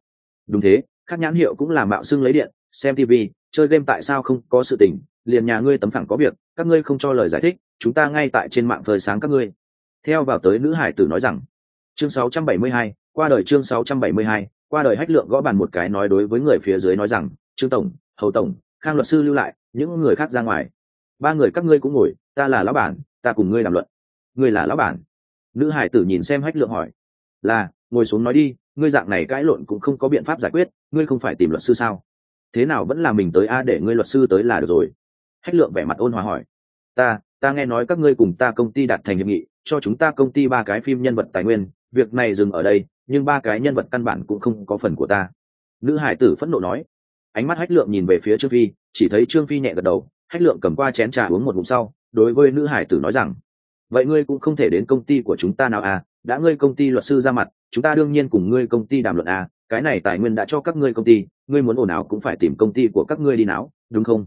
Speaker 1: Đúng thế các nhãn hiệu cũng là mạo xưng lấy điện, xem tv chơi game tại sao không có sự tình liền nhà ngươi tấm phẳng có việc các ngươi không cho lời giải thích chúng ta ngay tại trên mạng phơi sáng các ngươi. Theo vào tới nữ hải tử nói rằng chương 672, qua đời chương 672, qua đời hách lượng gõ bàn một cái nói đối với người phía dưới nói rằng trương tổng hầu tổng khang luật sư lưu lại những người khác ra ngoài. Ba người các ngươi cũng ngồi ta là lão bản ta cùng ngươi làm luận. Ngươi là lão bản? Nữ hải tử nhìn xem hách lượng hỏi. Là ngồi xuống nói đi ngươi dạng này cãi lộn cũng không có biện pháp giải quyết ngươi không phải tìm luật sư sao? Thế nào vẫn là mình tới a để ngươi luật sư tới là được rồi hách lượng vẻ mặt ôn hòa hỏi, ta ta nghe nói các ngươi cùng ta công ty đạt thành hiệp nghị, cho chúng ta công ty ba cái phim nhân vật tài nguyên, việc này dừng ở đây, nhưng ba cái nhân vật căn bản cũng không có phần của ta. Nữ hải tử phẫn nộ nói. Ánh mắt hách lượng nhìn về phía trương phi, chỉ thấy trương phi nhẹ gật đầu, hách lượng cầm qua chén trà uống một ngụm sau, đối với nữ hải tử nói rằng, vậy ngươi cũng không thể đến công ty của chúng ta nào à đã ngươi công ty luật sư ra mặt, chúng ta đương nhiên cùng ngươi công ty đàm luận à cái này tài nguyên đã cho các ngươi công ty, ngươi muốn ồn ào cũng phải tìm công ty của các ngươi đi não đúng không?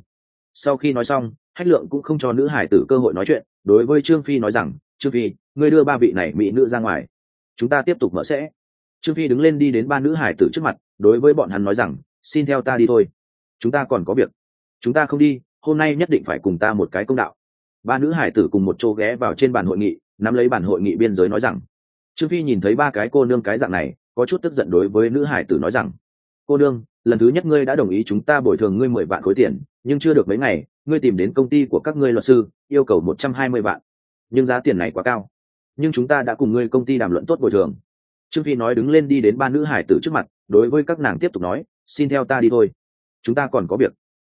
Speaker 1: Sau khi nói xong, hách lượng cũng không cho nữ hải tử cơ hội nói chuyện, đối với trương phi nói rằng, trương phi, ngươi đưa ba vị này mỹ nữ ra ngoài. Chúng ta tiếp tục mở sẽ. Trương phi đứng lên đi đến ba nữ hải tử trước mặt, đối với bọn hắn nói rằng, xin theo ta đi thôi. Chúng ta còn có việc. Chúng ta không đi, hôm nay nhất định phải cùng ta một cái công đạo. Ba nữ hải tử cùng một chỗ ghé vào trên bàn hội nghị, nắm lấy bàn hội nghị biên giới nói rằng, trương phi nhìn thấy ba cái cô nương cái dạng này, có chút tức giận đối với nữ hải tử nói rằng, cô nương, lần thứ nhất ngươi đã đồng ý chúng ta bồi thường ngươi mười vạn khối tiền nhưng chưa được mấy ngày, ngươi tìm đến công ty của các ngươi luật sư, yêu cầu một trăm hai mươi vạn. Nhưng giá tiền này quá cao. Nhưng chúng ta đã cùng ngươi công ty đàm luận tốt bồi thường. Trương phi nói đứng lên đi đến ba nữ hải tử trước mặt, đối với các nàng tiếp tục nói, xin theo ta đi thôi. Chúng ta còn có việc.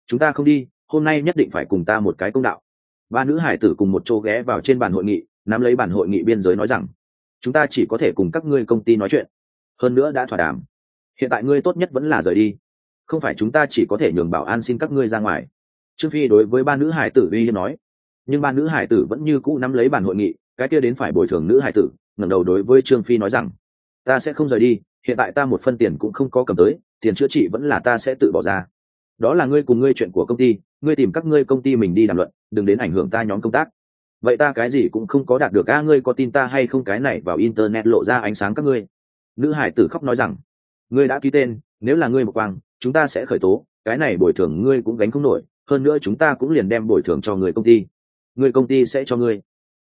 Speaker 1: Chúng ta không đi, hôm nay nhất định phải cùng ta một cái công đạo. Ba nữ hải tử cùng một chỗ ghé vào trên bàn hội nghị, nắm lấy bàn hội nghị biên giới nói rằng, chúng ta chỉ có thể cùng các ngươi công ty nói chuyện. Hơn nữa đã thỏa đàm. Hiện tại ngươi tốt nhất vẫn là rời đi không phải chúng ta chỉ có thể nhường bảo an xin các ngươi ra ngoài. Trương phi đối với ba nữ hải tử uy hiếp nói. Nhưng ba nữ hải tử vẫn như cũ nắm lấy bàn hội nghị, cái kia đến phải bồi thường nữ hải tử, ngẩng đầu đối với trương phi nói rằng, ta sẽ không rời đi, hiện tại ta một phân tiền cũng không có cầm tới, tiền chữa trị vẫn là ta sẽ tự bỏ ra. Đó là ngươi cùng ngươi chuyện của công ty, ngươi tìm các ngươi công ty mình đi đàm luận, đừng đến ảnh hưởng ta nhóm công tác. Vậy ta cái gì cũng không có đạt được, a, ngươi có tin ta hay không? Cái này vào internet lộ ra ánh sáng các ngươi. Nữ hải tử khóc nói rằng, ngươi đã ký tên, nếu là ngươi một quang chúng ta sẽ khởi tố, cái này bồi thường ngươi cũng gánh không nổi, hơn nữa chúng ta cũng liền đem bồi thường cho người công ty. Người công ty sẽ cho ngươi.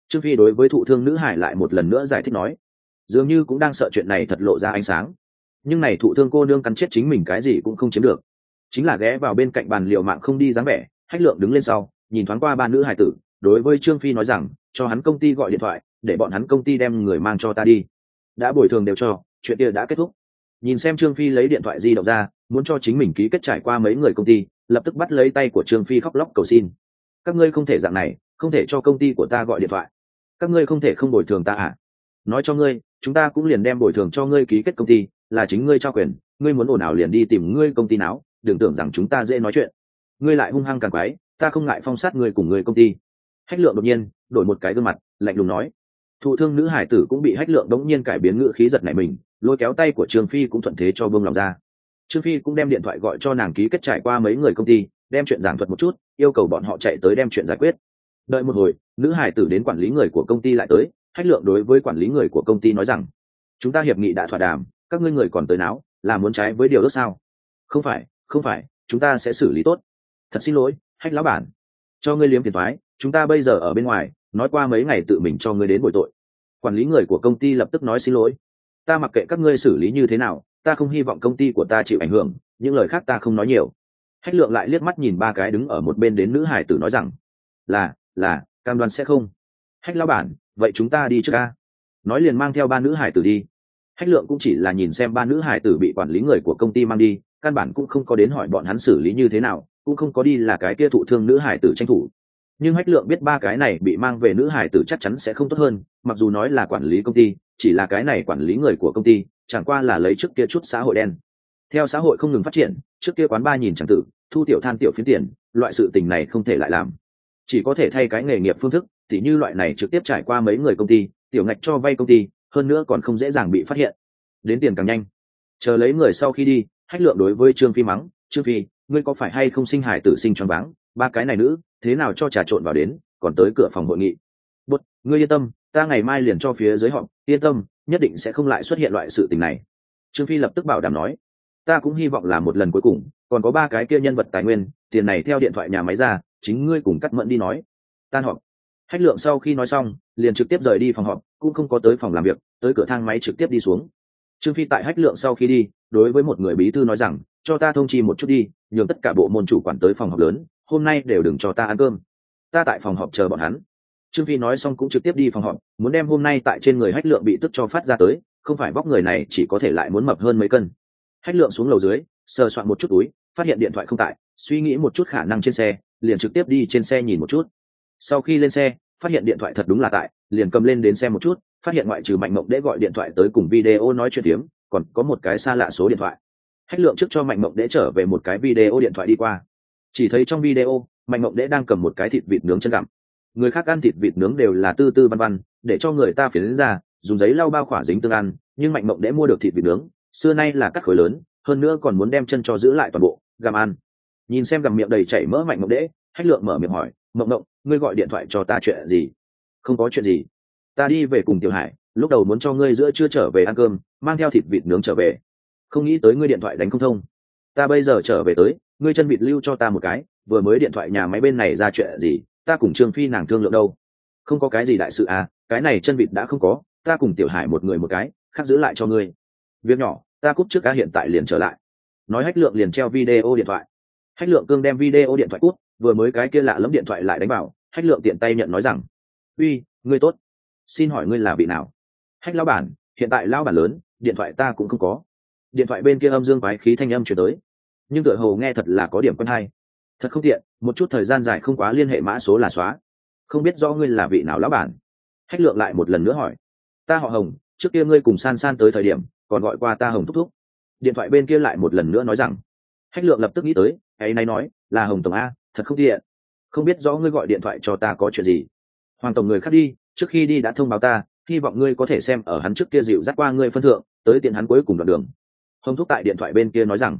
Speaker 1: Trương phi đối với thụ thương nữ hải lại một lần nữa giải thích nói. Dường như cũng đang sợ chuyện này thật lộ ra ánh sáng. Nhưng này thụ thương cô nương cắn chết chính mình cái gì cũng không chiếm được. Chính là ghé vào bên cạnh bàn liệu mạng không đi dáng vẻ, hách lượng đứng lên sau, nhìn thoáng qua ba nữ hải tử, đối với trương phi nói rằng, cho hắn công ty gọi điện thoại, để bọn hắn công ty đem người mang cho ta đi. Đã bồi thường đều cho, chuyện kia đã kết thúc. Nhìn xem trương phi lấy điện thoại di động ra muốn cho chính mình ký kết trải qua mấy người công ty, lập tức bắt lấy tay của trương phi khóc lóc cầu xin. Các ngươi không thể dạng này, không thể cho công ty của ta gọi điện thoại. Các ngươi không thể không bồi thường ta à? Nói cho ngươi, chúng ta cũng liền đem bồi thường cho ngươi ký kết công ty, là chính ngươi cho quyền, ngươi muốn ồn ào liền đi tìm ngươi công ty nào, đừng tưởng rằng chúng ta dễ nói chuyện. Ngươi lại hung hăng càng quái, ta không ngại phong sát ngươi cùng ngươi công ty. Hách lượng đột nhiên, đổi một cái gương mặt, lạnh lùng nói. Thụ thương nữ hải tử cũng bị hách lượng đống nhiên cải biến ngữ khí giật này mình, lôi kéo tay của trương phi cũng thuận thế cho bông lòng ra trương phi cũng đem điện thoại gọi cho nàng ký kết trải qua mấy người công ty, đem chuyện giảng thuật một chút, yêu cầu bọn họ chạy tới đem chuyện giải quyết. Đợi một hồi, nữ hải tử đến quản lý người của công ty lại tới, hách lượng đối với quản lý người của công ty nói rằng, chúng ta hiệp nghị đã thỏa đàm, các ngươi người còn tới não là muốn trái với điều ước sao? Không phải không phải, chúng ta sẽ xử lý tốt. Thật xin lỗi, hách lão bản. Cho ngươi liếm tiền thoái, chúng ta bây giờ ở bên ngoài, nói qua mấy ngày tự mình cho ngươi đến bồi tội. Quản lý người của công ty lập tức nói xin lỗi. Ta mặc kệ các ngươi xử lý như thế nào ta không hy vọng công ty của ta chịu ảnh hưởng, những lời khác ta không nói nhiều. Hách lượng lại liếc mắt nhìn ba cái đứng ở một bên đến nữ hải tử nói rằng, là là, cam đoan sẽ không. Hách lao bản, vậy chúng ta đi trước ca nói liền mang theo ba nữ hải tử đi. Hách lượng cũng chỉ là nhìn xem ba nữ hải tử bị quản lý người của công ty mang đi, căn bản cũng không có đến hỏi bọn hắn xử lý như thế nào, cũng không có đi là cái kia thụ thương nữ hải tử tranh thủ. Nhưng hách lượng biết ba cái này bị mang về nữ hải tử chắc chắn sẽ không tốt hơn, mặc dù nói là quản lý công ty chỉ là cái này quản lý người của công ty, chẳng qua là lấy trước kia chút xã hội đen. Theo xã hội không ngừng phát triển, trước kia quán ba nhìn chẳng tử, thu tiểu than tiểu phiến tiền, loại sự tình này không thể lại làm. Chỉ có thể thay cái nghề nghiệp phương thức, tỉ như loại này trực tiếp trải qua mấy người công ty, tiểu ngạch cho vay công ty, hơn nữa còn không dễ dàng bị phát hiện. Đến tiền càng nhanh. Chờ lấy người sau khi đi, hách lượng đối với trương phi mắng, trương phi, ngươi có phải hay không sinh hải tử sinh tròn váng? Ba cái này nữ, thế nào cho trà trộn vào đến, còn tới cửa phòng hội nghị. Bút ngươi yên tâm, ta ngày mai liền cho phía dưới họ yên tâm, nhất định sẽ không lại xuất hiện loại sự tình này. Trương phi lập tức bảo đảm nói, ta cũng hy vọng là một lần cuối cùng, còn có ba cái kia nhân vật tài nguyên, tiền này theo điện thoại nhà máy ra, chính ngươi cùng cắt mẫn đi nói. Tan họp. Hách lượng sau khi nói xong, liền trực tiếp rời đi phòng họp, cũng không có tới phòng làm việc, tới cửa thang máy trực tiếp đi xuống. Trương phi tại hách lượng sau khi đi, đối với một người bí thư nói rằng, cho ta thông chi một chút đi, nhường tất cả bộ môn chủ quản tới phòng họp lớn, hôm nay đều đừng cho ta ăn cơm. Ta tại phòng họp chờ bọn hắn trương phi nói xong cũng trực tiếp đi phòng họp, muốn đem hôm nay tại trên người hách lượng bị tức cho phát ra tới, không phải vóc người này chỉ có thể lại muốn mập hơn mấy cân. Hách lượng xuống lầu dưới, sờ soạn một chút túi, phát hiện điện thoại không tại, suy nghĩ một chút khả năng trên xe, liền trực tiếp đi trên xe nhìn một chút. Sau khi lên xe, phát hiện điện thoại thật đúng là tại, liền cầm lên đến xem một chút, phát hiện ngoại trừ mạnh mộng đễ gọi điện thoại tới cùng video nói chuyện tiếng còn có một cái xa lạ số điện thoại. Hách lượng trước cho mạnh mộng đễ trở về một cái video điện thoại đi qua. Chỉ thấy trong video, mạnh mộng đễ đang cầm một cái thịt vịt nướng chân gặm người khác ăn thịt vịt nướng đều là tư tư văn văn, để cho người ta phiến ra, dùng giấy lau bao khỏa dính tương ăn, nhưng mạnh mộng đễ mua được thịt vịt nướng, xưa nay là cắt khối lớn, hơn nữa còn muốn đem chân cho giữ lại toàn bộ, gặm ăn. Nhìn xem gặm miệng đầy chảy mỡ mạnh mộng đễ hách lượng mở miệng hỏi, mộng mộng, ngươi gọi điện thoại cho ta chuyện gì? Không có chuyện gì. Ta đi về cùng tiểu hải, lúc đầu muốn cho ngươi giữa chưa trở về ăn cơm, mang theo thịt vịt nướng trở về. Không nghĩ tới ngươi điện thoại đánh không thông. Ta bây giờ trở về tới, ngươi chân vịt lưu cho ta một cái, vừa mới điện thoại nhà máy bên này ra chuyện gì? Ta cùng trương phi nàng thương lượng đâu? Không có cái gì đại sự à cái này chân vịt đã không có, ta cùng tiểu hải một người một cái, khác giữ lại cho ngươi. Việc nhỏ, ta cúp trước cá hiện tại liền trở lại. Nói hách lượng liền treo video điện thoại. Hách lượng cương đem video điện thoại cúp, vừa mới cái kia lạ lẫm điện thoại lại đánh vào, hách lượng tiện tay nhận nói rằng, uy, ngươi tốt. Xin hỏi ngươi là vị nào? Hách lao bản, hiện tại lao bản lớn, điện thoại ta cũng không có. Điện thoại bên kia âm dương quái khí thanh âm chuyển tới. Nhưng tựa hồ nghe thật là có điểm quân hay thật không tiện, một chút thời gian dài không quá liên hệ mã số là xóa. Không biết do ngươi là vị nào lão bản. Hách lượng lại một lần nữa hỏi. Ta họ hồng, trước kia ngươi cùng san san tới thời điểm, còn gọi qua ta hồng thúc thúc. Điện thoại bên kia lại một lần nữa nói rằng. Hách lượng lập tức nghĩ tới, ấy nay nói, là hồng tổng a, thật không tiện. Không biết rõ ngươi gọi điện thoại cho ta có chuyện gì. Hoàng tổng người khác đi, trước khi đi đã thông báo ta, hy vọng ngươi có thể xem ở hắn trước kia dịu dắt qua ngươi phân thượng, tới tiện hắn cuối cùng đoạn đường. Hồng thúc tại điện thoại bên kia nói rằng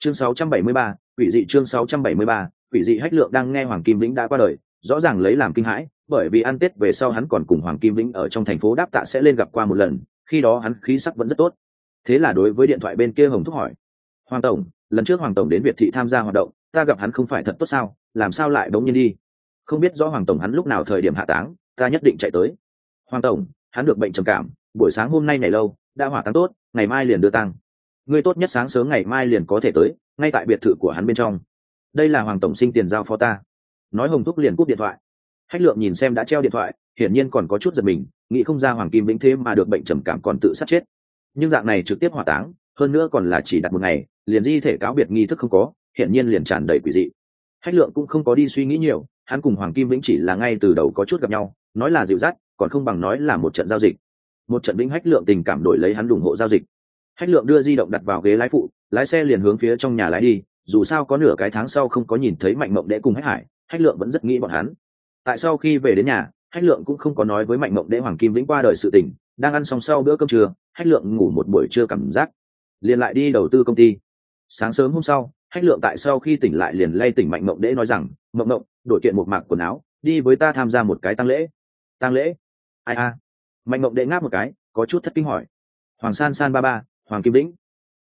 Speaker 1: chương 673, quỷ dị chương 673, quỷ dị hách lượng đang nghe hoàng kim vĩnh đã qua đời rõ ràng lấy làm kinh hãi bởi vì ăn tết về sau hắn còn cùng hoàng kim vĩnh ở trong thành phố đáp tạ sẽ lên gặp qua một lần khi đó hắn khí sắc vẫn rất tốt. Thế là đối với điện thoại bên kia hồng thúc hỏi hoàng tổng lần trước hoàng tổng đến việt thị tham gia hoạt động ta gặp hắn không phải thật tốt sao làm sao lại bỗng nhiên đi? Không biết rõ hoàng tổng hắn lúc nào thời điểm hạ táng ta nhất định chạy tới. Hoàng tổng hắn được bệnh trầm cảm buổi sáng hôm nay ngày lâu đã hỏa táng tốt ngày mai liền đưa tăng ngươi tốt nhất sáng sớm ngày mai liền có thể tới, ngay tại biệt thự của hắn bên trong. Đây là hoàng tổng sinh tiền giao phó ta. Nói hồng thúc liền cúp điện thoại. Hách lượng nhìn xem đã treo điện thoại, hiển nhiên còn có chút giật mình, nghĩ không ra hoàng kim vĩnh thế mà được bệnh trầm cảm còn tự sát chết. Nhưng dạng này trực tiếp hỏa táng, hơn nữa còn là chỉ đặt một ngày, liền di thể cáo biệt nghi thức không có, hiển nhiên liền tràn đầy quỷ dị. Hách lượng cũng không có đi suy nghĩ nhiều, hắn cùng hoàng kim vĩnh chỉ là ngay từ đầu có chút gặp nhau, nói là dịu dắt, còn không bằng nói là một trận giao dịch. Một trận vĩnh hách lượng tình cảm đổi lấy hắn ủng hộ giao dịch hách lượng đưa di động đặt vào ghế lái phụ, lái xe liền hướng phía trong nhà lái đi, dù sao có nửa cái tháng sau không có nhìn thấy mạnh mộng đệ cùng hách hải, hách lượng vẫn rất nghĩ bọn hắn. Tại sau khi về đến nhà, hách lượng cũng không có nói với mạnh mộng đệ hoàng kim vĩnh qua đời sự tình, đang ăn xong sau bữa cơm trưa, hách lượng ngủ một buổi trưa cảm giác, liền lại đi đầu tư công ty. Sáng sớm hôm sau, hách lượng tại sau khi tỉnh lại liền lay tỉnh mạnh mộng đệ nói rằng, mộng mộng, đổi kiện một mạc quần áo, đi với ta tham gia một cái tăng lễ. Tăng lễ? Ai a? Mạnh mộng đệ ngáp một cái, có chút thất kinh hỏi. Hoàng san san ba ba hoàng kim lĩnh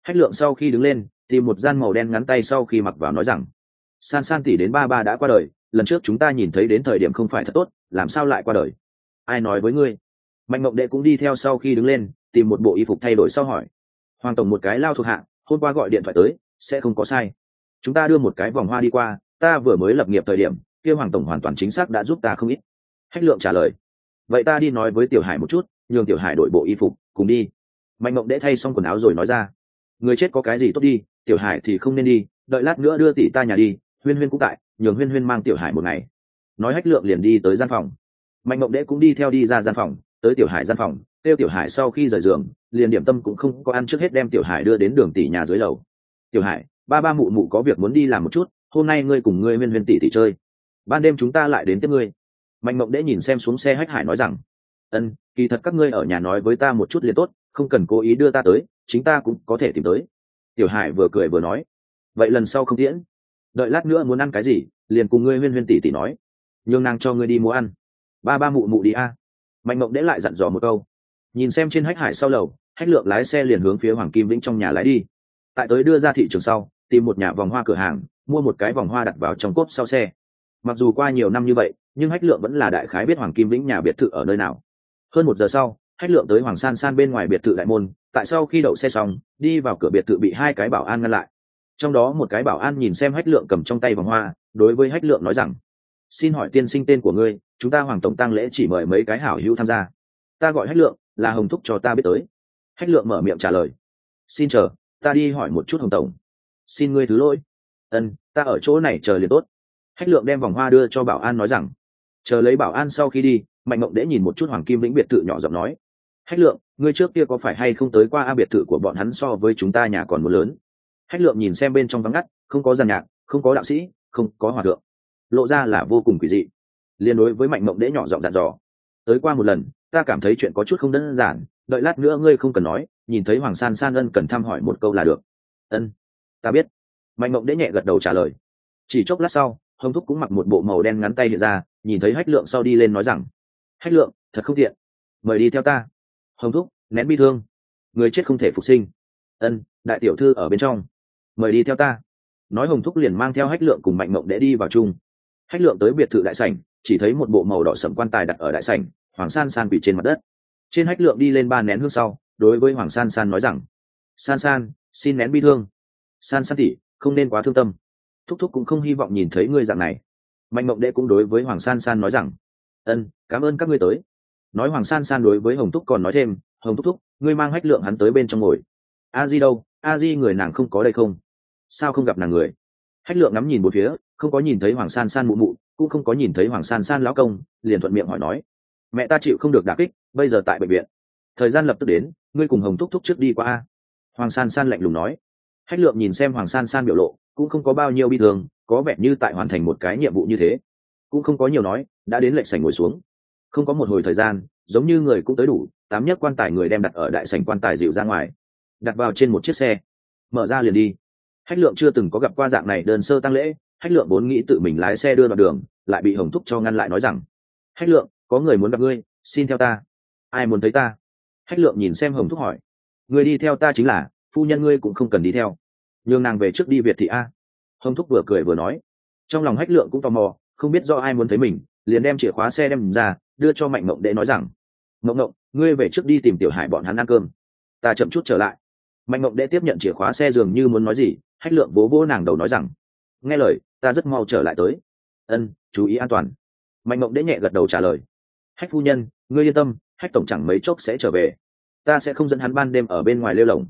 Speaker 1: hách lượng sau khi đứng lên, tìm một gian màu đen ngắn tay sau khi mặc vào nói rằng, san san tỷ đến ba ba đã qua đời, lần trước chúng ta nhìn thấy đến thời điểm không phải thật tốt, làm sao lại qua đời? Ai nói với ngươi? Mạnh mộng đệ cũng đi theo sau khi đứng lên, tìm một bộ y phục thay đổi sau hỏi, hoàng tổng một cái lao thuộc hạ, hôm qua gọi điện thoại tới, sẽ không có sai. Chúng ta đưa một cái vòng hoa đi qua, ta vừa mới lập nghiệp thời điểm, kia hoàng tổng hoàn toàn chính xác đã giúp ta không ít. Hách lượng trả lời, vậy ta đi nói với tiểu hải một chút, nhường tiểu hải đội bộ y phục, cùng đi mạnh mộng đễ thay xong quần áo rồi nói ra, người chết có cái gì tốt đi, tiểu hải thì không nên đi, đợi lát nữa đưa tỷ ta nhà đi, huyên huyên cũng tại, nhường huyên huyên mang tiểu hải một ngày. Nói hách lượng liền đi tới gian phòng. Mạnh mộng đễ cũng đi theo đi ra gian phòng, tới tiểu hải gian phòng tiêu tiểu hải sau khi rời giường, liền điểm tâm cũng không có ăn trước hết đem tiểu hải đưa đến đường tỷ nhà dưới lầu. Tiểu hải, ba ba mụ mụ có việc muốn đi làm một chút, hôm nay ngươi cùng ngươi huyên huyên tỷ tỷ chơi. Ban đêm chúng ta lại đến tiếp ngươi. Mạnh mộng đễ nhìn xem xuống xe hách hải nói rằng, ân, kỳ thật các ngươi ở nhà nói với ta một chút liền tốt không cần cố ý đưa ta tới, chính ta cũng có thể tìm tới. Tiểu hải vừa cười vừa nói. Vậy lần sau không tiễn. Đợi lát nữa muốn ăn cái gì, liền cùng ngươi huyên huyên tỷ tỷ nói. Nhường nàng cho ngươi đi mua ăn. Ba ba mụ mụ đi a. Mạnh mộng đễ lại dặn dò một câu. Nhìn xem trên hách hải sau lầu, hách lượng lái xe liền hướng phía hoàng kim vĩnh trong nhà lái đi. Tại tới đưa ra thị trường sau, tìm một nhà vòng hoa cửa hàng, mua một cái vòng hoa đặt vào trong cốp sau xe. Mặc dù qua nhiều năm như vậy, nhưng hách lượng vẫn là đại khái biết hoàng kim vĩnh nhà biệt thự ở nơi nào. Hơn một giờ sau hách lượng tới hoàng san san bên ngoài biệt thự đại môn, tại sau khi đậu xe xong, đi vào cửa biệt thự bị hai cái bảo an ngăn lại. Trong đó một cái bảo an nhìn xem hách lượng cầm trong tay vòng hoa, đối với hách lượng nói rằng, xin hỏi tiên sinh tên của ngươi, chúng ta hoàng tổng tăng lễ chỉ mời mấy cái hảo hữu tham gia. Ta gọi hách lượng, là hồng thúc cho ta biết tới. Hách lượng mở miệng trả lời, xin chờ, ta đi hỏi một chút hồng tổng. Xin ngươi thứ lỗi. Ân, ta ở chỗ này chờ liền tốt. Hách lượng đem vòng hoa đưa cho bảo an nói rằng, chờ lấy bảo an sau khi đi, mạnh mộng đễ nhìn một chút hoàng kim vĩnh biệt thự nhỏ giọng nói hách lượng, ngươi trước kia có phải hay không tới qua a biệt thự của bọn hắn so với chúng ta nhà còn một lớn? Hách lượng nhìn xem bên trong vắng ngắt, không có giàn nhạc, không có đạo sĩ, không có hòa thượng. Lộ ra là vô cùng quỷ dị. Liên đối với mạnh mộng đễ nhỏ giọng dặn dò. Tới qua một lần, ta cảm thấy chuyện có chút không đơn giản, đợi lát nữa ngươi không cần nói, nhìn thấy hoàng san san ân cần thăm hỏi một câu là được. Ân, ta biết. Mạnh mộng đễ nhẹ gật đầu trả lời. Chỉ chốc lát sau, hồng thúc cũng mặc một bộ màu đen ngắn tay hiện ra, nhìn thấy hách lượng sau đi lên nói rằng, hách lượng, thật không tiện. Mời đi theo ta hồng thúc, nén bi thương. Người chết không thể phục sinh. Ân, đại tiểu thư ở bên trong. Mời đi theo ta. Nói hồng thúc liền mang theo hách lượng cùng mạnh mộng để đi vào chung. Hách lượng tới biệt thự đại sảnh, chỉ thấy một bộ màu đỏ sẫm quan tài đặt ở đại sảnh, hoàng san san bị trên mặt đất. Trên hách lượng đi lên ba nén hương sau, đối với hoàng san san nói rằng, san san, xin nén bi thương. San san tỉ không nên quá thương tâm. Thúc thúc cũng không hy vọng nhìn thấy ngươi dạng này. Mạnh mộng đệ cũng đối với hoàng san san nói rằng, ân, cảm ơn các ngươi tới nói hoàng san san đối với hồng thúc còn nói thêm, hồng thúc thúc, ngươi mang hách lượng hắn tới bên trong ngồi. A di đâu? A di người nàng không có đây không? Sao không gặp nàng người? Hách lượng ngắm nhìn một phía, không có nhìn thấy hoàng san san mụ mụ, cũng không có nhìn thấy hoàng san san lão công, liền thuận miệng hỏi nói, mẹ ta chịu không được đà kích, bây giờ tại bệnh viện. Thời gian lập tức đến, ngươi cùng hồng thúc thúc trước đi qua a. Hoàng san san lạnh lùng nói. Hách lượng nhìn xem hoàng san san biểu lộ, cũng không có bao nhiêu bi thương, có vẻ như tại hoàn thành một cái nhiệm vụ như thế. Cũng không có nhiều nói, đã đến lệnh sảnh ngồi xuống không có một hồi thời gian, giống như người cũng tới đủ, tám nhất quan tài người đem đặt ở đại sảnh quan tài dịu ra ngoài. Đặt vào trên một chiếc xe. Mở ra liền đi. Hách lượng chưa từng có gặp qua dạng này đơn sơ tăng lễ. Hách lượng vốn nghĩ tự mình lái xe đưa vào đường, lại bị hồng thúc cho ngăn lại nói rằng, hách lượng, có người muốn gặp ngươi, xin theo ta. Ai muốn thấy ta? Hách lượng nhìn xem hồng thúc hỏi. Người đi theo ta chính là, phu nhân ngươi cũng không cần đi theo. Nhường nàng về trước đi việt thị a. Hồng thúc vừa cười vừa nói. Trong lòng hách lượng cũng tò mò, không biết do ai muốn thấy mình, liền đem chìa khóa xe đem ra đưa cho mạnh mộng đệ nói rằng mộng mộng ngươi về trước đi tìm tiểu hải bọn hắn ăn cơm. Ta chậm chút trở lại. Mạnh mộng đệ tiếp nhận chìa khóa xe dường như muốn nói gì, hách lượng vỗ vỗ nàng đầu nói rằng, nghe lời, ta rất mau trở lại tới. Ân, chú ý an toàn. Mạnh mộng đệ nhẹ gật đầu trả lời, hách phu nhân, ngươi yên tâm, hách tổng chẳng mấy chốc sẽ trở về. Ta sẽ không dẫn hắn ban đêm ở bên ngoài lêu lồng.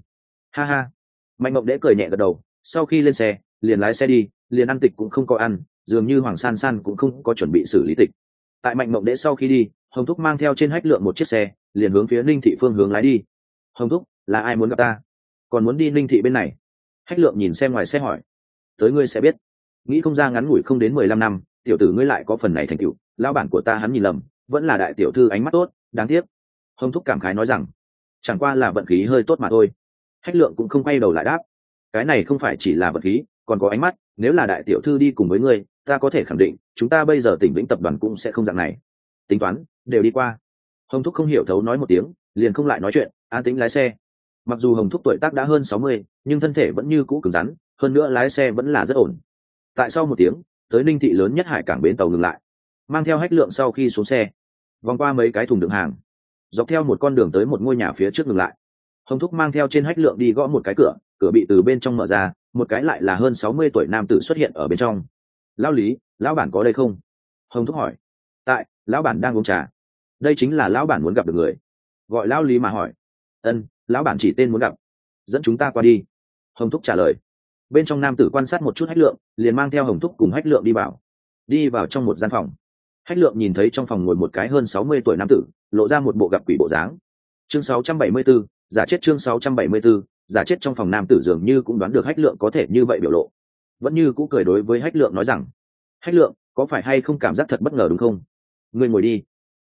Speaker 1: Ha ha. Mạnh mộng đệ cười nhẹ gật đầu, sau khi lên xe, liền lái xe đi, liền ăn tịch cũng không có ăn, dường như hoàng san san cũng không có chuẩn bị xử lý tịch tại mạnh mộng đệ sau khi đi, hồng thúc mang theo trên hách lượng một chiếc xe, liền hướng phía ninh thị phương hướng lái đi. Hồng thúc, là ai muốn gặp ta? Còn muốn đi ninh thị bên này? Hách lượng nhìn xem ngoài xe hỏi. Tới ngươi sẽ biết. Nghĩ không ra ngắn ngủi không đến mười lăm năm, tiểu tử ngươi lại có phần này thành cựu lao bản của ta hắn nhìn lầm, vẫn là đại tiểu thư ánh mắt tốt, đáng tiếc. Hồng thúc cảm khái nói rằng, chẳng qua là vận khí hơi tốt mà thôi. Hách lượng cũng không quay đầu lại đáp, cái này không phải chỉ là vận khí, còn có ánh mắt, nếu là đại tiểu thư đi cùng với ngươi ta có thể khẳng định, chúng ta bây giờ tỉnh vĩnh tập đoàn cũng sẽ không dạng này. Tính toán, đều đi qua. Hồng thúc không hiểu thấu nói một tiếng, liền không lại nói chuyện, an tính lái xe. Mặc dù hồng thúc tuổi tác đã hơn sáu mươi, nhưng thân thể vẫn như cũ cứng rắn, hơn nữa lái xe vẫn là rất ổn. Tại sau một tiếng, tới ninh thị lớn nhất hải cảng bến tàu ngừng lại. Mang theo hách lượng sau khi xuống xe, vòng qua mấy cái thùng đựng hàng, dọc theo một con đường tới một ngôi nhà phía trước ngừng lại. Hồng thúc mang theo trên hách lượng đi gõ một cái cửa cửa bị từ bên trong mở ra, một cái lại là hơn sáu mươi tuổi nam tử xuất hiện ở bên trong lão lý lão bản có đây không? Hồng thúc hỏi. Tại lão bản đang uống trà. Đây chính là lão bản muốn gặp được người. Gọi lão lý mà hỏi. Ân lão bản chỉ tên muốn gặp. Dẫn chúng ta qua đi. Hồng thúc trả lời. Bên trong nam tử quan sát một chút hách lượng liền mang theo hồng thúc cùng hách lượng đi vào. Đi vào trong một gian phòng. Hách lượng nhìn thấy trong phòng ngồi một cái hơn sáu mươi tuổi nam tử lộ ra một bộ gặp quỷ bộ dáng. Chương sáu trăm bảy mươi 674, giả chết chương sáu trăm bảy mươi 674, giả chết trong phòng nam tử dường như cũng đoán được hách lượng có thể như vậy biểu lộ vẫn như cũ cười đối với hách lượng nói rằng, hách lượng, có phải hay không cảm giác thật bất ngờ đúng không? Ngươi ngồi đi.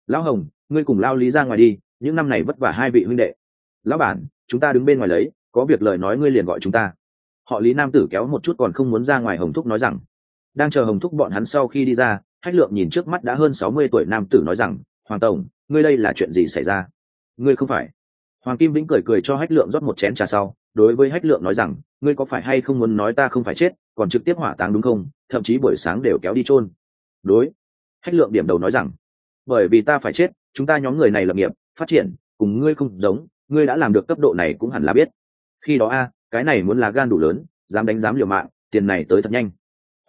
Speaker 1: Lão hồng, ngươi cùng lao lý ra ngoài đi, những năm này vất vả hai vị huynh đệ. Lão bản, chúng ta đứng bên ngoài lấy, có việc lời nói ngươi liền gọi chúng ta. Họ lý nam tử kéo một chút còn không muốn ra ngoài hồng thúc nói rằng, đang chờ hồng thúc bọn hắn sau khi đi ra, hách lượng nhìn trước mắt đã hơn sáu mươi tuổi nam tử nói rằng, hoàng tổng, ngươi đây là chuyện gì xảy ra? Ngươi không phải. Hoàng kim vĩnh cười cười cho hách lượng rót một chén trà sau đối với hách lượng nói rằng, ngươi có phải hay không muốn nói ta không phải chết, còn trực tiếp hỏa táng đúng không? Thậm chí buổi sáng đều kéo đi chôn. Đối, hách lượng điểm đầu nói rằng, bởi vì ta phải chết, chúng ta nhóm người này lập nghiệp, phát triển, cùng ngươi không giống, ngươi đã làm được cấp độ này cũng hẳn là biết. Khi đó a, cái này muốn là gan đủ lớn, dám đánh dám liều mạng, tiền này tới thật nhanh.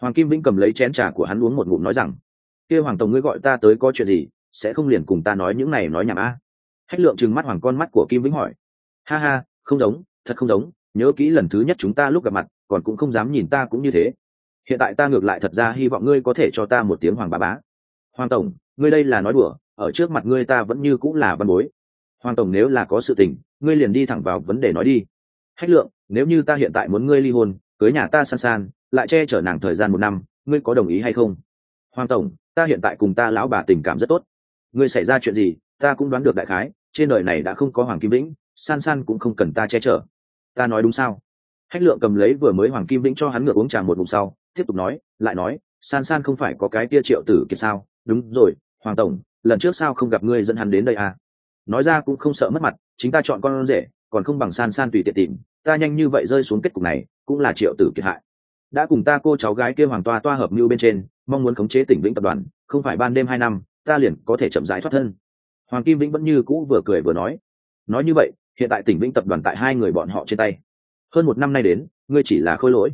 Speaker 1: Hoàng kim vĩnh cầm lấy chén trà của hắn uống một ngụm nói rằng kia hoàng tổng ngươi gọi ta tới có chuyện gì, sẽ không liền cùng ta nói những này nói nhảm a. Hách lượng trừng mắt hoàng con mắt của kim vĩnh hỏi, ha ha, không giống thật không giống, nhớ kỹ lần thứ nhất chúng ta lúc gặp mặt, còn cũng không dám nhìn ta cũng như thế. Hiện tại ta ngược lại thật ra hy vọng ngươi có thể cho ta một tiếng hoàng bá bá. Hoàng tổng, ngươi đây là nói đùa, ở trước mặt ngươi ta vẫn như cũng là văn bối. Hoàng tổng nếu là có sự tình, ngươi liền đi thẳng vào vấn đề nói đi. Hách lượng, nếu như ta hiện tại muốn ngươi ly hôn, cưới nhà ta san san, lại che chở nàng thời gian một năm, ngươi có đồng ý hay không? Hoàng tổng, ta hiện tại cùng ta lão bà tình cảm rất tốt. Ngươi xảy ra chuyện gì, ta cũng đoán được đại khái, trên đời này đã không có hoàng kim vĩnh, san san cũng không cần ta che chở ta nói đúng sao? Hách lượng cầm lấy vừa mới hoàng kim vĩnh cho hắn ngược uống trà một bụng sau, tiếp tục nói, lại nói, san san không phải có cái kia triệu tử kiệt sao? Đúng rồi, hoàng tổng, lần trước sao không gặp ngươi dẫn hắn đến đây à? Nói ra cũng không sợ mất mặt, chính ta chọn con rể, còn không bằng san san tùy tiện tìm, ta nhanh như vậy rơi xuống kết cục này, cũng là triệu tử kiệt hại. Đã cùng ta cô cháu gái kia hoàng toa toa hợp mưu bên trên, mong muốn khống chế tỉnh vĩnh tập đoàn, không phải ban đêm hai năm, ta liền có thể chậm rãi thoát thân. Hoàng kim vĩnh vẫn như cũ vừa cười vừa nói. Nói như vậy hiện tại tỉnh vĩnh tập đoàn tại hai người bọn họ trên tay. Hơn một năm nay đến, ngươi chỉ là khôi lỗi.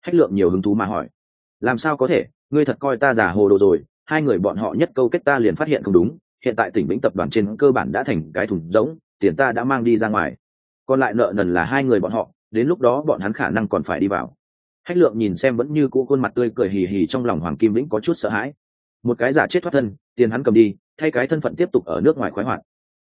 Speaker 1: Hách lượng nhiều hứng thú mà hỏi. Làm sao có thể? Ngươi thật coi ta giả hồ đồ rồi. Hai người bọn họ nhất câu kết ta liền phát hiện không đúng. Hiện tại tỉnh vĩnh tập đoàn trên cơ bản đã thành cái thùng rỗng, tiền ta đã mang đi ra ngoài. Còn lại nợ nần là hai người bọn họ, đến lúc đó bọn hắn khả năng còn phải đi vào. Hách lượng nhìn xem vẫn như cũ khuôn mặt tươi cười hì hì trong lòng hoàng kim vĩnh có chút sợ hãi. Một cái giả chết thoát thân, tiền hắn cầm đi, thay cái thân phận tiếp tục ở nước ngoài khoái hoạt.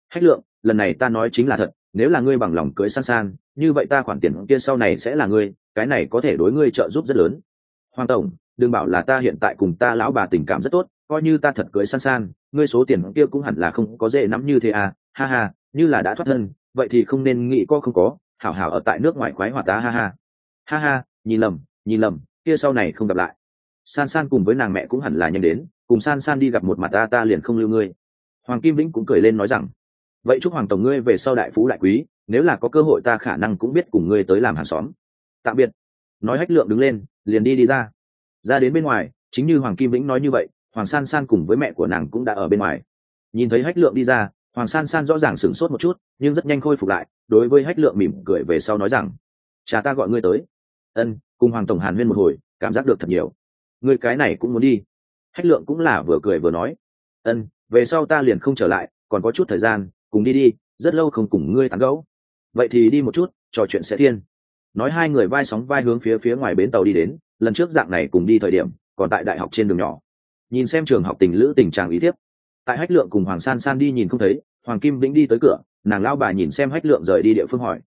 Speaker 1: Hách lượng, lần này ta nói chính là thật nếu là ngươi bằng lòng cưới san san, như vậy ta khoản tiền kia sau này sẽ là ngươi, cái này có thể đối ngươi trợ giúp rất lớn. Hoàng tổng, đừng bảo là ta hiện tại cùng ta lão bà tình cảm rất tốt, coi như ta thật cưới san san, ngươi số tiền kia cũng hẳn là không có dễ nắm như thế à ha ha, như là đã thoát thân, vậy thì không nên nghĩ có không có, hảo hảo ở tại nước ngoài khoái hoạt ta, ha ha. Ha ha, nhìn lầm nhìn lầm, kia sau này không gặp lại. San san cùng với nàng mẹ cũng hẳn là nhanh đến, cùng san san đi gặp một mặt ta ta liền không lưu ngươi. Hoàng kim vĩnh cũng cười lên nói rằng vậy chúc hoàng tổng ngươi về sau đại phú đại quý, nếu là có cơ hội ta khả năng cũng biết cùng ngươi tới làm hàng xóm. Tạm biệt. Nói hách lượng đứng lên, liền đi đi ra. Ra đến bên ngoài, chính như hoàng kim vĩnh nói như vậy, hoàng san san cùng với mẹ của nàng cũng đã ở bên ngoài. Nhìn thấy hách lượng đi ra, hoàng san san rõ ràng sửng sốt một chút, nhưng rất nhanh khôi phục lại, đối với hách lượng mỉm cười về sau nói rằng, cha ta gọi ngươi tới. Ân, cùng hoàng tổng hàn huyên một hồi, cảm giác được thật nhiều. Ngươi cái này cũng muốn đi. Hách lượng cũng là vừa cười vừa nói. Ân, về sau ta liền không trở lại, còn có chút thời gian cùng đi đi, rất lâu không cùng ngươi tán gẫu. Vậy thì đi một chút, trò chuyện sẽ thiên. Nói hai người vai sóng vai hướng phía phía ngoài bến tàu đi đến, lần trước dạng này cùng đi thời điểm, còn tại đại học trên đường nhỏ. Nhìn xem trường học tình lữ tình trạng ý tiếp tại hách lượng cùng hoàng san san đi nhìn không thấy, hoàng kim vĩnh đi tới cửa, nàng lao bà nhìn xem hách lượng rời đi địa phương hỏi.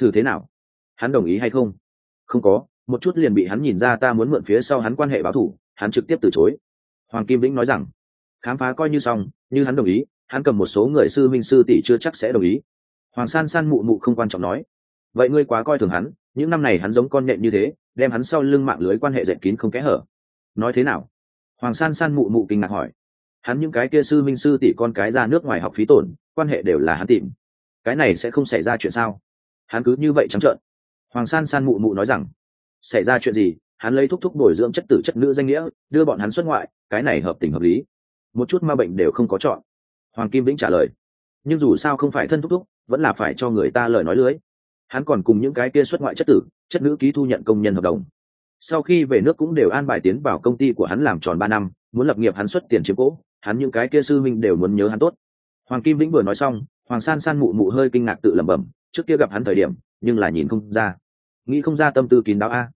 Speaker 1: Thử thế nào? Hắn đồng ý hay không? Không có, một chút liền bị hắn nhìn ra ta muốn mượn phía sau hắn quan hệ báo thủ, hắn trực tiếp từ chối. Hoàng kim vĩnh nói rằng, khám phá coi như xong, như hắn đồng ý hắn cầm một số người sư minh sư tỷ chưa chắc sẽ đồng ý. Hoàng san san mụ mụ không quan trọng nói. Vậy ngươi quá coi thường hắn, những năm này hắn giống con nhện như thế, đem hắn sau lưng mạng lưới quan hệ dẹp kín không kẽ hở. Nói thế nào? Hoàng san san mụ mụ kinh ngạc hỏi. Hắn những cái kia sư minh sư tỷ con cái ra nước ngoài học phí tổn, quan hệ đều là hắn tìm. Cái này sẽ không xảy ra chuyện sao? Hắn cứ như vậy trắng trợn. Hoàng san san mụ mụ nói rằng, xảy ra chuyện gì? Hắn lấy thúc thúc bồi dưỡng chất tử chất nữ danh nghĩa, đưa bọn hắn xuất ngoại, cái này hợp tình hợp lý. Một chút ma bệnh đều không có chọn hoàng kim vĩnh trả lời. Nhưng dù sao không phải thân thúc thúc, vẫn là phải cho người ta lời nói lưới. Hắn còn cùng những cái kia xuất ngoại chất tử, chất nữ ký thu nhận công nhân hợp đồng. Sau khi về nước cũng đều an bài tiến vào công ty của hắn làm tròn ba năm, muốn lập nghiệp hắn xuất tiền chiếm cỗ hắn những cái kia sư minh đều muốn nhớ hắn tốt. Hoàng kim vĩnh vừa nói xong, hoàng san san mụ mụ hơi kinh ngạc tự lẩm bẩm, trước kia gặp hắn thời điểm, nhưng là nhìn không ra. Nghĩ không ra tâm tư kín đáo a.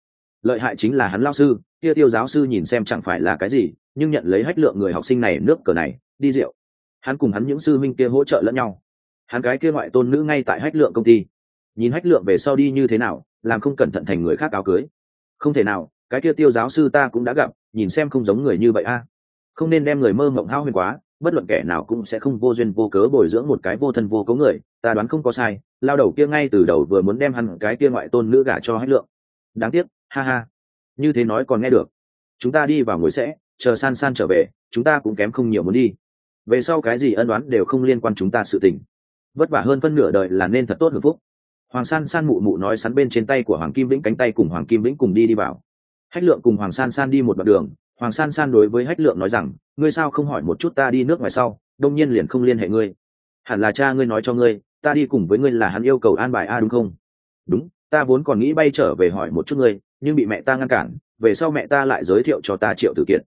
Speaker 1: Lợi hại chính là hắn lao sư, kia tiêu giáo sư nhìn xem chẳng phải là cái gì, nhưng nhận lấy hách lượng người học sinh này nước cờ này, đi rượu hắn cùng hắn những sư minh kia hỗ trợ lẫn nhau. Hắn cái kia ngoại tôn nữ ngay tại hách lượng công ty. Nhìn hách lượng về sau đi như thế nào, làm không cẩn thận thành người khác áo cưới. Không thể nào, cái kia tiêu giáo sư ta cũng đã gặp, nhìn xem không giống người như vậy a. Không nên đem người mơ mộng hao huyền quá, bất luận kẻ nào cũng sẽ không vô duyên vô cớ bồi dưỡng một cái vô thân vô cấu người, ta đoán không có sai, lao đầu kia ngay từ đầu vừa muốn đem hẳn cái kia ngoại tôn nữ gả cho hách lượng. Đáng tiếc, ha ha. Như thế nói còn nghe được. Chúng ta đi vào ngồi sẽ, chờ san san trở về, chúng ta cũng kém không nhiều muốn đi về sau cái gì ân đoán đều không liên quan chúng ta sự tình. Vất vả hơn phân nửa đời là nên thật tốt hưởng phúc. Hoàng san san mụ mụ nói sắn bên trên tay của hoàng kim vĩnh cánh tay cùng hoàng kim vĩnh cùng đi đi vào. Hách lượng cùng hoàng san san đi một đoạn đường, hoàng san san đối với hách lượng nói rằng, ngươi sao không hỏi một chút ta đi nước ngoài sau, đông nhiên liền không liên hệ ngươi. Hẳn là cha ngươi nói cho ngươi, ta đi cùng với ngươi là hắn yêu cầu an bài a, đúng không? Đúng, ta vốn còn nghĩ bay trở về hỏi một chút ngươi, nhưng bị mẹ ta ngăn cản, về sau mẹ ta lại giới thiệu cho ta triệu tử kiện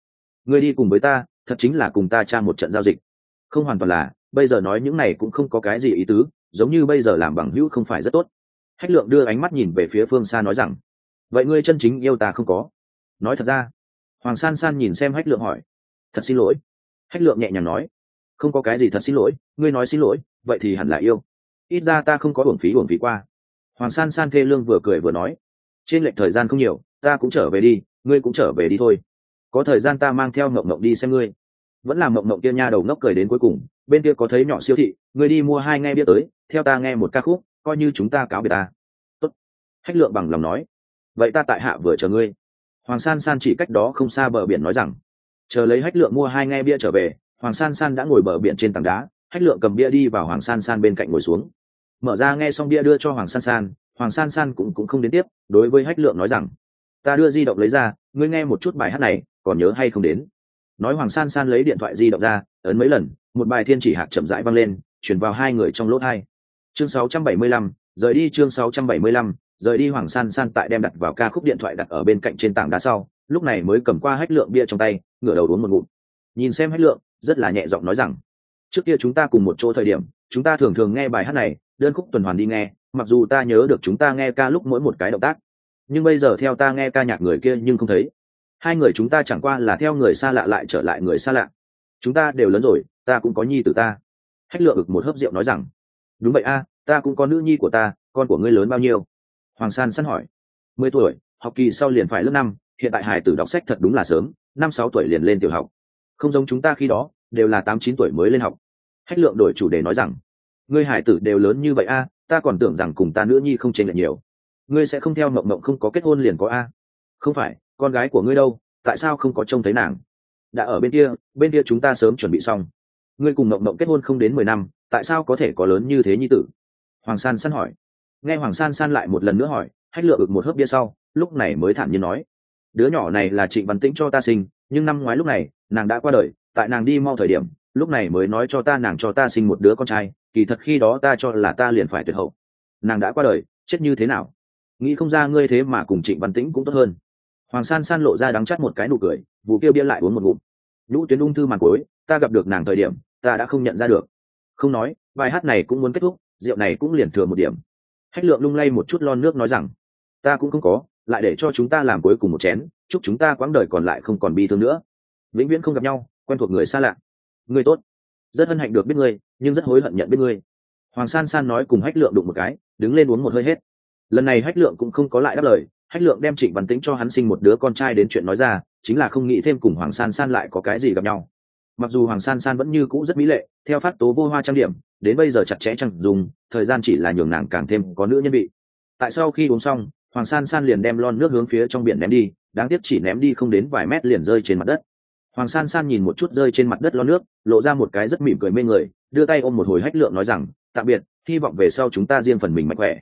Speaker 1: ngươi đi cùng với ta, thật chính là cùng ta tra một trận giao dịch không hoàn toàn là, bây giờ nói những này cũng không có cái gì ý tứ, giống như bây giờ làm bằng hữu không phải rất tốt. Hách lượng đưa ánh mắt nhìn về phía phương xa nói rằng, vậy ngươi chân chính yêu ta không có? Nói thật ra, hoàng san san nhìn xem hách lượng hỏi, thật xin lỗi. Hách lượng nhẹ nhàng nói, không có cái gì thật xin lỗi, ngươi nói xin lỗi, vậy thì hẳn là yêu. Ít ra ta không có uổng phí uổng phí qua. Hoàng san san thê lương vừa cười vừa nói, trên lệch thời gian không nhiều, ta cũng trở về đi, ngươi cũng trở về đi thôi. Có thời gian ta mang theo ngộng ngộng đi xem ngươi vẫn là mộng mộng kia nha đầu ngốc cười đến cuối cùng, bên kia có thấy nhỏ siêu thị, người đi mua hai nghe biết tới, theo ta nghe một ca khúc, coi như chúng ta cáo biệt ta. Tốt. hách lượng bằng lòng nói. Vậy ta tại hạ vừa chờ ngươi. Hoàng san san chỉ cách đó không xa bờ biển nói rằng. Chờ lấy hách lượng mua hai nghe bia trở về, hoàng san san đã ngồi bờ biển trên tảng đá, hách lượng cầm bia đi vào hoàng san san bên cạnh ngồi xuống. Mở ra nghe xong bia đưa cho hoàng san san, hoàng san san cũng cũng không đến tiếp, đối với hách lượng nói rằng. Ta đưa di động lấy ra, ngươi nghe một chút bài hát này, còn nhớ hay không đến? Nói hoàng san san lấy điện thoại di động ra ấn mấy lần một bài thiên chỉ hạc chậm rãi vang lên chuyển vào hai người trong lỗ hai. Chương 675, rời đi chương 675, rời đi hoàng san san tại đem đặt vào ca khúc điện thoại đặt ở bên cạnh trên tảng đá sau lúc này mới cầm qua hách lượng bia trong tay ngửa đầu uống một ngụm. Nhìn xem hách lượng rất là nhẹ giọng nói rằng trước kia chúng ta cùng một chỗ thời điểm chúng ta thường thường nghe bài hát này đơn khúc tuần hoàn đi nghe mặc dù ta nhớ được chúng ta nghe ca lúc mỗi một cái động tác nhưng bây giờ theo ta nghe ca nhạc người kia nhưng không thấy hai người chúng ta chẳng qua là theo người xa lạ lại trở lại người xa lạ. Chúng ta đều lớn rồi, ta cũng có nhi từ ta. Hách lượng ực một hớp rượu nói rằng, đúng vậy a, ta cũng có nữ nhi của ta, con của ngươi lớn bao nhiêu? Hoàng san săn hỏi. Mười tuổi, học kỳ sau liền phải lớp năm, hiện tại hải tử đọc sách thật đúng là sớm, năm sáu tuổi liền lên tiểu học. Không giống chúng ta khi đó, đều là tám chín tuổi mới lên học. Hách lượng đổi chủ đề nói rằng, ngươi hải tử đều lớn như vậy a, ta còn tưởng rằng cùng ta nữ nhi không chênh lệch nhiều. Ngươi sẽ không theo mộng mộng không có kết hôn liền có a. Không phải con gái của ngươi đâu? Tại sao không có trông thấy nàng? Đã ở bên kia bên kia chúng ta sớm chuẩn bị xong. Ngươi cùng mộng mộng kết hôn không đến mười năm, tại sao có thể có lớn như thế nhi tử? Hoàng san san hỏi. Nghe hoàng san san lại một lần nữa hỏi, hách lựa ực một hớp bia sau, lúc này mới thản nhiên nói. Đứa nhỏ này là trịnh văn tĩnh cho ta sinh, nhưng năm ngoái lúc này, nàng đã qua đời, tại nàng đi mau thời điểm, lúc này mới nói cho ta nàng cho ta sinh một đứa con trai, kỳ thật khi đó ta cho là ta liền phải tuyệt hậu. Nàng đã qua đời, chết như thế nào? Nghĩ không ra ngươi thế mà cùng trịnh văn tĩnh cũng tốt hơn hoàng san san lộ ra đắng chắt một cái nụ cười vụ kia bia lại uống một ngụm. Nhũ tuyến ung thư màn cối ta gặp được nàng thời điểm, ta đã không nhận ra được. Không nói, bài hát này cũng muốn kết thúc, rượu này cũng liền thừa một điểm. Hách lượng lung lay một chút lon nước nói rằng, ta cũng không có, lại để cho chúng ta làm cuối cùng một chén, chúc chúng ta quãng đời còn lại không còn bi thương nữa. Vĩnh viễn không gặp nhau, quen thuộc người xa lạ. Người tốt. Rất hân hạnh được biết ngươi, nhưng rất hối hận nhận biết ngươi. Hoàng san san nói cùng hách lượng đụng một cái, đứng lên uống một hơi hết. Lần này hách lượng cũng không có lại đáp lời hách lượng đem trịnh văn tĩnh cho hắn sinh một đứa con trai đến chuyện nói ra, chính là không nghĩ thêm cùng hoàng san san lại có cái gì gặp nhau. Mặc dù hoàng san san vẫn như cũ rất mỹ lệ, theo phát tố vô hoa trang điểm, đến bây giờ chặt chẽ chẳng dùng, thời gian chỉ là nhường nàng càng thêm có nữ nhân vị. Tại sau khi uống xong, hoàng san san liền đem lon nước hướng phía trong biển ném đi, đáng tiếc chỉ ném đi không đến vài mét liền rơi trên mặt đất. Hoàng san san nhìn một chút rơi trên mặt đất lon nước, lộ ra một cái rất mỉm cười mê người, đưa tay ôm một hồi hách lượng nói rằng, tạm biệt, hy vọng về sau chúng ta riêng phần mình mạnh khỏe.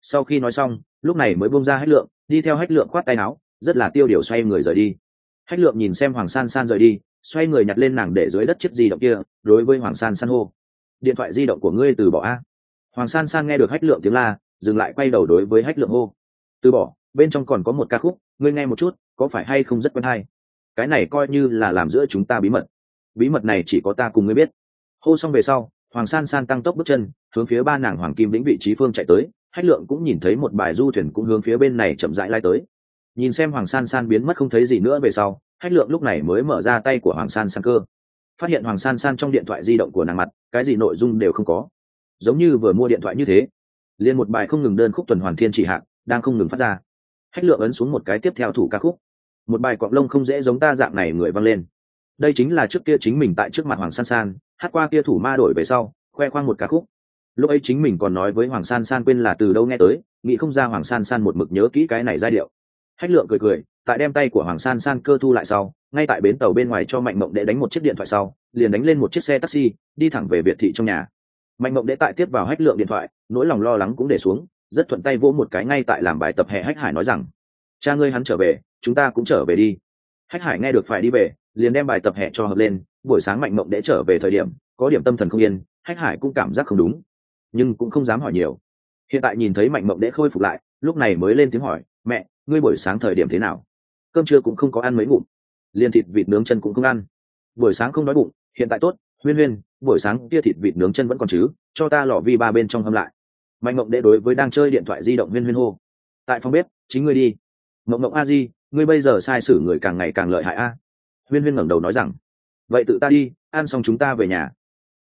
Speaker 1: Sau khi nói xong lúc này mới bông ra hách lượng, đi theo hách lượng khoát tay áo, rất là tiêu điều xoay người rời đi. Hách lượng nhìn xem hoàng san san rời đi, xoay người nhặt lên nàng để dưới đất chiếc di động kia, đối với hoàng san san hô, điện thoại di động của ngươi từ bỏ a. Hoàng san san nghe được hách lượng tiếng la, dừng lại quay đầu đối với hách lượng hô, từ bỏ, bên trong còn có một ca khúc, ngươi nghe một chút, có phải hay không rất quen hay? Cái này coi như là làm giữa chúng ta bí mật. Bí mật này chỉ có ta cùng ngươi biết. Hô xong về sau, hoàng san san tăng tốc bước chân, hướng phía ba nàng hoàng kim lĩnh vị trí phương chạy tới hách lượng cũng nhìn thấy một bài du thuyền cũng hướng phía bên này chậm rãi lai tới. Nhìn xem hoàng san san biến mất không thấy gì nữa về sau, hách lượng lúc này mới mở ra tay của hoàng san san cơ. Phát hiện hoàng san san trong điện thoại di động của nàng mặt, cái gì nội dung đều không có. Giống như vừa mua điện thoại như thế, liền một bài không ngừng đơn khúc tuần hoàn thiên chỉ hạng đang không ngừng phát ra. Hách lượng ấn xuống một cái tiếp theo thủ ca khúc. Một bài cọp lông không dễ giống ta dạng này người văng lên. Đây chính là trước kia chính mình tại trước mặt hoàng san san, hát qua kia thủ ma đổi về sau, khoe khoang một ca khúc lúc ấy chính mình còn nói với hoàng san san quên là từ đâu nghe tới, nghĩ không ra hoàng san san một mực nhớ kỹ cái này giai điệu. Hách lượng cười cười, tại đem tay của hoàng san san cơ thu lại sau, ngay tại bến tàu bên ngoài cho mạnh mộng để đánh một chiếc điện thoại sau, liền đánh lên một chiếc xe taxi, đi thẳng về biệt thị trong nhà. Mạnh mộng đệ tại tiếp vào hách lượng điện thoại, nỗi lòng lo lắng cũng để xuống, rất thuận tay vỗ một cái ngay tại làm bài tập hè hách hải nói rằng, cha ngươi hắn trở về, chúng ta cũng trở về đi. Hách hải nghe được phải đi về, liền đem bài tập hè cho hợp lên, buổi sáng mạnh mộng đệ trở về thời điểm, có điểm tâm thần không yên, hách hải cũng cảm giác không đúng nhưng cũng không dám hỏi nhiều. Hiện tại nhìn thấy mạnh mộng đệ khôi phục lại, lúc này mới lên tiếng hỏi, mẹ, ngươi buổi sáng thời điểm thế nào? Cơm trưa cũng không có ăn mấy ngụm. Liền thịt vịt nướng chân cũng không ăn. Buổi sáng không đói bụng, hiện tại tốt, huyên huyên, buổi sáng kia thịt vịt nướng chân vẫn còn chứ, cho ta lò vi ba bên trong hâm lại. Mạnh mộng đệ đối với đang chơi điện thoại di động huyên huyên hô, tại phòng bếp, chính ngươi đi. Mộng mộng a di, ngươi bây giờ sai sử người càng ngày càng lợi hại a. Huyên huyên ngẩng đầu nói rằng, vậy tự ta đi, ăn xong chúng ta về nhà.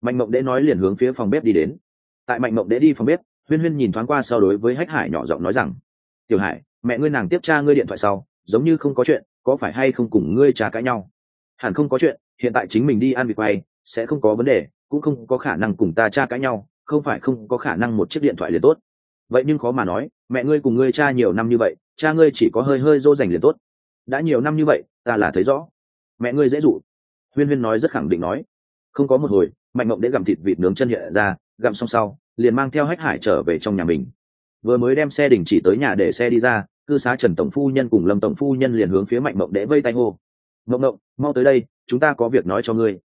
Speaker 1: Mạnh mộng đễ nói liền hướng phía phòng bếp đi đến tại mạnh mộng đễ đi phòng bếp, huyên huyên nhìn thoáng qua sau đối với hách hải nhỏ giọng nói rằng, tiểu hải, mẹ ngươi nàng tiếp tra ngươi điện thoại sau, giống như không có chuyện, có phải hay không cùng ngươi trà cãi nhau? Hẳn không có chuyện, hiện tại chính mình đi ăn vịt quay, sẽ không có vấn đề, cũng không có khả năng cùng ta cha cãi nhau, không phải không có khả năng một chiếc điện thoại liền tốt. Vậy nhưng khó mà nói, mẹ ngươi cùng ngươi cha nhiều năm như vậy, cha ngươi chỉ có hơi hơi dô dành liền tốt. Đã nhiều năm như vậy, ta là thấy rõ. Mẹ ngươi dễ dụ. Huyên huyên nói rất khẳng định nói. Không có một hồi, mạnh mộng để gặm thịt vịt nướng chân hiện ra gặm xong sau, liền mang theo hách hải trở về trong nhà mình. Vừa mới đem xe đình chỉ tới nhà để xe đi ra, cư xá trần tổng phu nhân cùng lâm tổng phu nhân liền hướng phía mạnh mộng đễ vây tay ngô mộng mộng, mau tới đây, chúng ta có việc nói cho ngươi.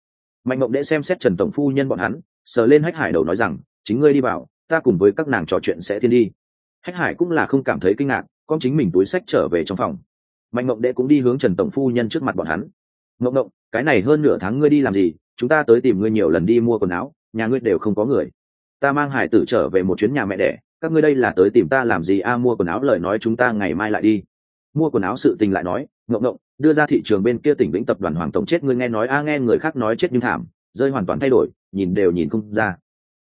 Speaker 1: Mạnh mộng đễ xem xét trần tổng phu nhân bọn hắn, sờ lên hách hải đầu nói rằng, chính ngươi đi vào, ta cùng với các nàng trò chuyện sẽ thiên đi. Hách hải cũng là không cảm thấy kinh ngạc, con chính mình túi sách trở về trong phòng. Mạnh mộng đệ cũng đi hướng trần tổng phu nhân trước mặt bọn hắn. Mộng mộng, cái này hơn nửa tháng ngươi đi làm gì, chúng ta tới tìm ngươi nhiều lần đi mua quần áo, nhà ngươi đều không có người ta mang hải tử trở về một chuyến nhà mẹ đẻ, các ngươi đây là tới tìm ta làm gì? A, mua quần áo lời nói chúng ta ngày mai lại đi. Mua quần áo sự tình lại nói, ngộng ngộng, đưa ra thị trường bên kia tỉnh vĩnh tập đoàn hoàng tổng chết, ngươi nghe nói, a, nghe người khác nói chết nhưng thảm, rơi hoàn toàn thay đổi, nhìn đều nhìn không ra.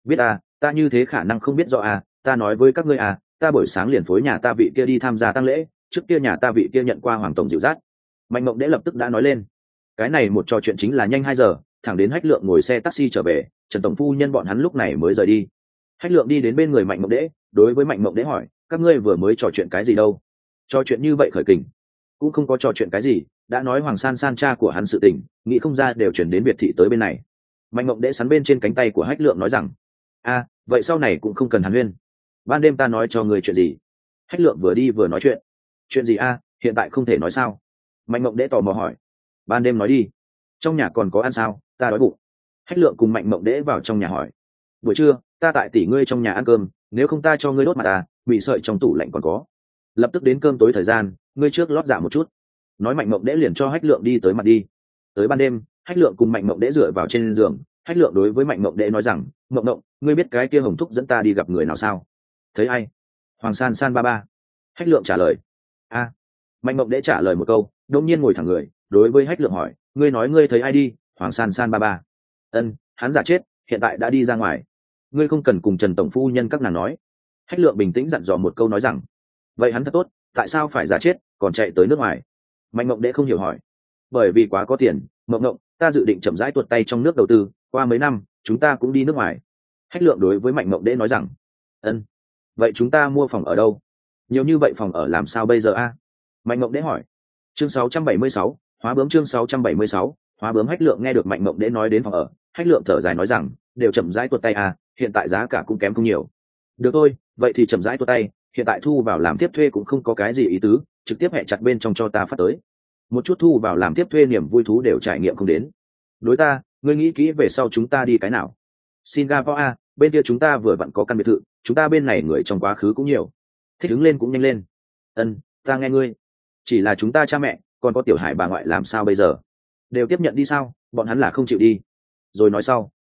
Speaker 1: Biết a ta như thế khả năng không biết rõ, a, ta nói với các ngươi, a, ta buổi sáng liền phối nhà ta vị kia đi tham gia tăng lễ, trước kia nhà ta vị kia nhận qua hoàng tổng dịu dắt. Mạnh mộng đễ lập tức đã nói lên, cái này một trò chuyện chính là nhanh hai giờ, thẳng đến hách lượng ngồi xe taxi trở về trần tổng phu nhân bọn hắn lúc này mới rời đi. Hách lượng đi đến bên người mạnh mộng đễ, đối với mạnh mộng đễ hỏi, các ngươi vừa mới trò chuyện cái gì đâu? Trò chuyện như vậy khởi kình, cũng không có trò chuyện cái gì, đã nói hoàng san san cha của hắn sự tình, nghĩ không ra đều chuyển đến biệt thị tới bên này. Mạnh mộng đễ sắn bên trên cánh tay của hách lượng nói rằng, a, vậy sau này cũng không cần hàn huyên. Ban đêm ta nói cho người chuyện gì? Hách lượng vừa đi vừa nói chuyện. Chuyện gì a, hiện tại không thể nói sao? Mạnh mộng đễ tò mò hỏi. Ban đêm nói đi. Trong nhà còn có ăn sao? Ta đói bụng hách lượng cùng mạnh mộng đễ vào trong nhà hỏi. Buổi trưa, ta tại tỷ ngươi trong nhà ăn cơm, nếu không ta cho ngươi đốt mặt à, ta bị sợi trong tủ lạnh còn có. Lập tức đến cơm tối thời gian, ngươi trước lót dạ một chút. Nói mạnh mộng đễ liền cho hách lượng đi tới mặt đi. Tới ban đêm hách lượng cùng mạnh mộng đễ dựa vào trên giường hách lượng đối với mạnh mộng đễ nói rằng, mộng mộng, ngươi biết cái kia hồng thúc dẫn ta đi gặp người nào sao? Thấy ai? Hoàng san san ba ba. Hách lượng trả lời. A. Mạnh mộng đễ trả lời một câu đông nhiên ngồi thẳng người, đối với hách lượng hỏi, ngươi nói ngươi thấy ai đi, hoàng san san ba ba? Ân hắn giả chết hiện tại đã đi ra ngoài. Ngươi không cần cùng trần tổng phu nhân các nàng nói. Hách lượng bình tĩnh dặn dò một câu nói rằng vậy hắn thật tốt tại sao phải giả chết còn chạy tới nước ngoài? Mạnh mộng đệ không hiểu hỏi. Bởi vì quá có tiền mộng mộng ta dự định chậm rãi tuột tay trong nước đầu tư qua mấy năm chúng ta cũng đi nước ngoài. Hách lượng đối với mạnh mộng đệ nói rằng ân vậy chúng ta mua phòng ở đâu? Nhiều như vậy phòng ở làm sao bây giờ a? Mạnh mộng đệ hỏi. Chương 676, hóa bướm chương 676, hóa bướm. Hách lượng nghe được mạnh mộng đệ nói đến phòng ở hách lượng thở dài nói rằng, đều chậm rãi tuột tay à hiện tại giá cả cũng kém không nhiều. Được thôi, vậy thì chậm rãi tuột tay, hiện tại thu vào làm tiếp thuê cũng không có cái gì ý tứ, trực tiếp hẹ chặt bên trong cho ta phát tới. Một chút thu vào làm tiếp thuê niềm vui thú đều trải nghiệm không đến. Đối ta, ngươi nghĩ kỹ về sau chúng ta đi cái nào? Singapore a, bên kia chúng ta vừa vặn có căn biệt thự, chúng ta bên này người trong quá khứ cũng nhiều. Thích đứng lên cũng nhanh lên. Ân, ta nghe ngươi. Chỉ là chúng ta cha mẹ, còn có tiểu hải bà ngoại làm sao bây giờ? Đều tiếp nhận đi sao, bọn hắn là không chịu đi rồi nói sau.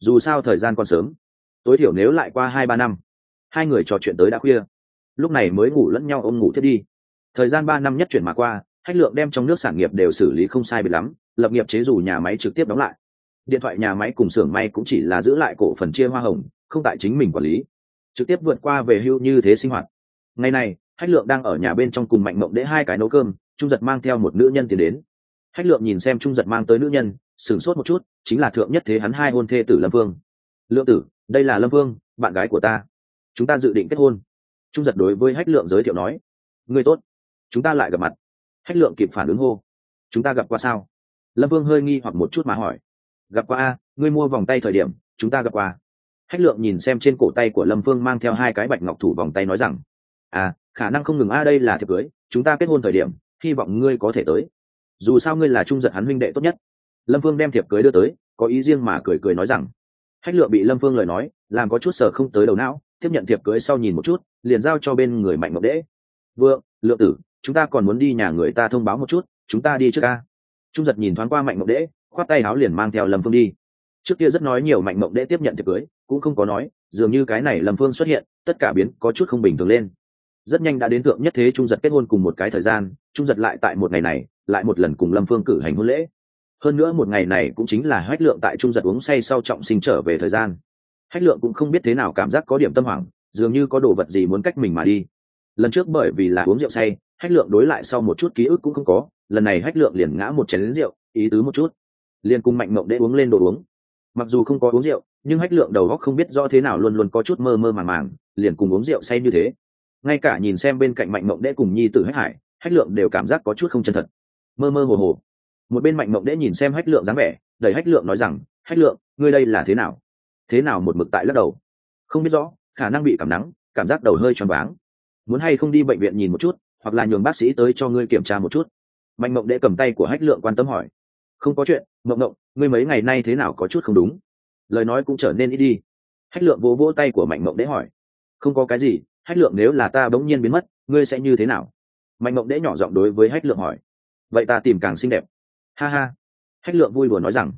Speaker 1: Dù sao thời gian còn sớm. Tối thiểu nếu lại qua hai ba năm, hai người trò chuyện tới đã khuya. Lúc này mới ngủ lẫn nhau ôm ngủ thiết đi. Thời gian ba năm nhất chuyển mà qua hách lượng đem trong nước sản nghiệp đều xử lý không sai biệt lắm, lập nghiệp chế dù nhà máy trực tiếp đóng lại. Điện thoại nhà máy cùng xưởng may cũng chỉ là giữ lại cổ phần chia hoa hồng, không tại chính mình quản lý. Trực tiếp vượt qua về hưu như thế sinh hoạt. Ngày này hách lượng đang ở nhà bên trong cùng mạnh mộng để hai cái nấu cơm, trung giật mang theo một nữ nhân tiến đến. Hách lượng nhìn xem trung giật mang tới nữ nhân sửng sốt một chút, chính là thượng nhất thế hắn hai hôn thê tử lâm vương. Lượng tử, đây là lâm vương, bạn gái của ta. Chúng ta dự định kết hôn. Trung giật đối với hách lượng giới thiệu nói. Người tốt. Chúng ta lại gặp mặt. Hách lượng kịp phản ứng hô. Chúng ta gặp qua sao? Lâm vương hơi nghi hoặc một chút mà hỏi. Gặp qua a, ngươi mua vòng tay thời điểm, chúng ta gặp qua. Hách lượng nhìn xem trên cổ tay của lâm vương mang theo hai cái bạch ngọc thủ vòng tay nói rằng. À khả năng không ngừng a, đây là thiệp cưới, chúng ta kết hôn thời điểm, hy vọng ngươi có thể tới. Dù sao ngươi là trung giật hắn huynh đệ tốt nhất lâm vương đem thiệp cưới đưa tới, có ý riêng mà cười cười nói rằng, hách lượng bị lâm vương lời nói, làm có chút sở không tới đầu não, tiếp nhận thiệp cưới sau nhìn một chút, liền giao cho bên người mạnh mộng đễ. Vượng, lượng tử, chúng ta còn muốn đi nhà người ta thông báo một chút, chúng ta đi trước ca. Trung giật nhìn thoáng qua mạnh mộng đễ, khoát tay áo liền mang theo lâm phương đi. Trước kia rất nói nhiều mạnh mộng đễ tiếp nhận thiệp cưới, cũng không có nói, dường như cái này lâm phương xuất hiện, tất cả biến có chút không bình thường lên. Rất nhanh đã đến thượng nhất thế trung giật kết hôn cùng một cái thời gian, trung giật lại tại một ngày này, lại một lần cùng lâm phương cử hành hôn lễ hơn nữa một ngày này cũng chính là hách lượng tại trung giật uống say sau trọng sinh trở về thời gian. Hách lượng cũng không biết thế nào cảm giác có điểm tâm hoảng, dường như có đồ vật gì muốn cách mình mà đi. Lần trước bởi vì là uống rượu say, hách lượng đối lại sau một chút ký ức cũng không có, lần này hách lượng liền ngã một chén lính rượu, ý tứ một chút. Liền cùng mạnh mộng để uống lên đồ uống. Mặc dù không có uống rượu, nhưng hách lượng đầu góc không biết do thế nào luôn luôn có chút mơ mơ màng màng, liền cùng uống rượu say như thế. Ngay cả nhìn xem bên cạnh mạnh mộng đễ cùng nhi tử hách hải, hách lượng đều cảm giác có chút không chân thật. Mơ mơ hồ hồ một bên mạnh mộng đễ nhìn xem hách lượng dáng vẻ, đẩy hách lượng nói rằng, hách lượng, ngươi đây là thế nào? Thế nào? Một mực tại lắc đầu. Không biết rõ, khả năng bị cảm nắng, cảm giác đầu hơi choáng váng. Muốn hay không đi bệnh viện nhìn một chút, hoặc là nhường bác sĩ tới cho ngươi kiểm tra một chút? Mạnh mộng đễ cầm tay của hách lượng quan tâm hỏi. Không có chuyện, mộng mộng, ngươi mấy ngày nay thế nào có chút không đúng? Lời nói cũng trở nên ít đi. Hách lượng vỗ vỗ tay của mạnh mộng đễ hỏi. Không có cái gì, hách lượng nếu là ta bỗng nhiên biến mất, ngươi sẽ như thế nào? Mạnh mộng đễ nhỏ giọng đối với hách lượng hỏi. Vậy ta tìm càng xinh đẹp ha ha. Hách lượng vui vừa nói rằng,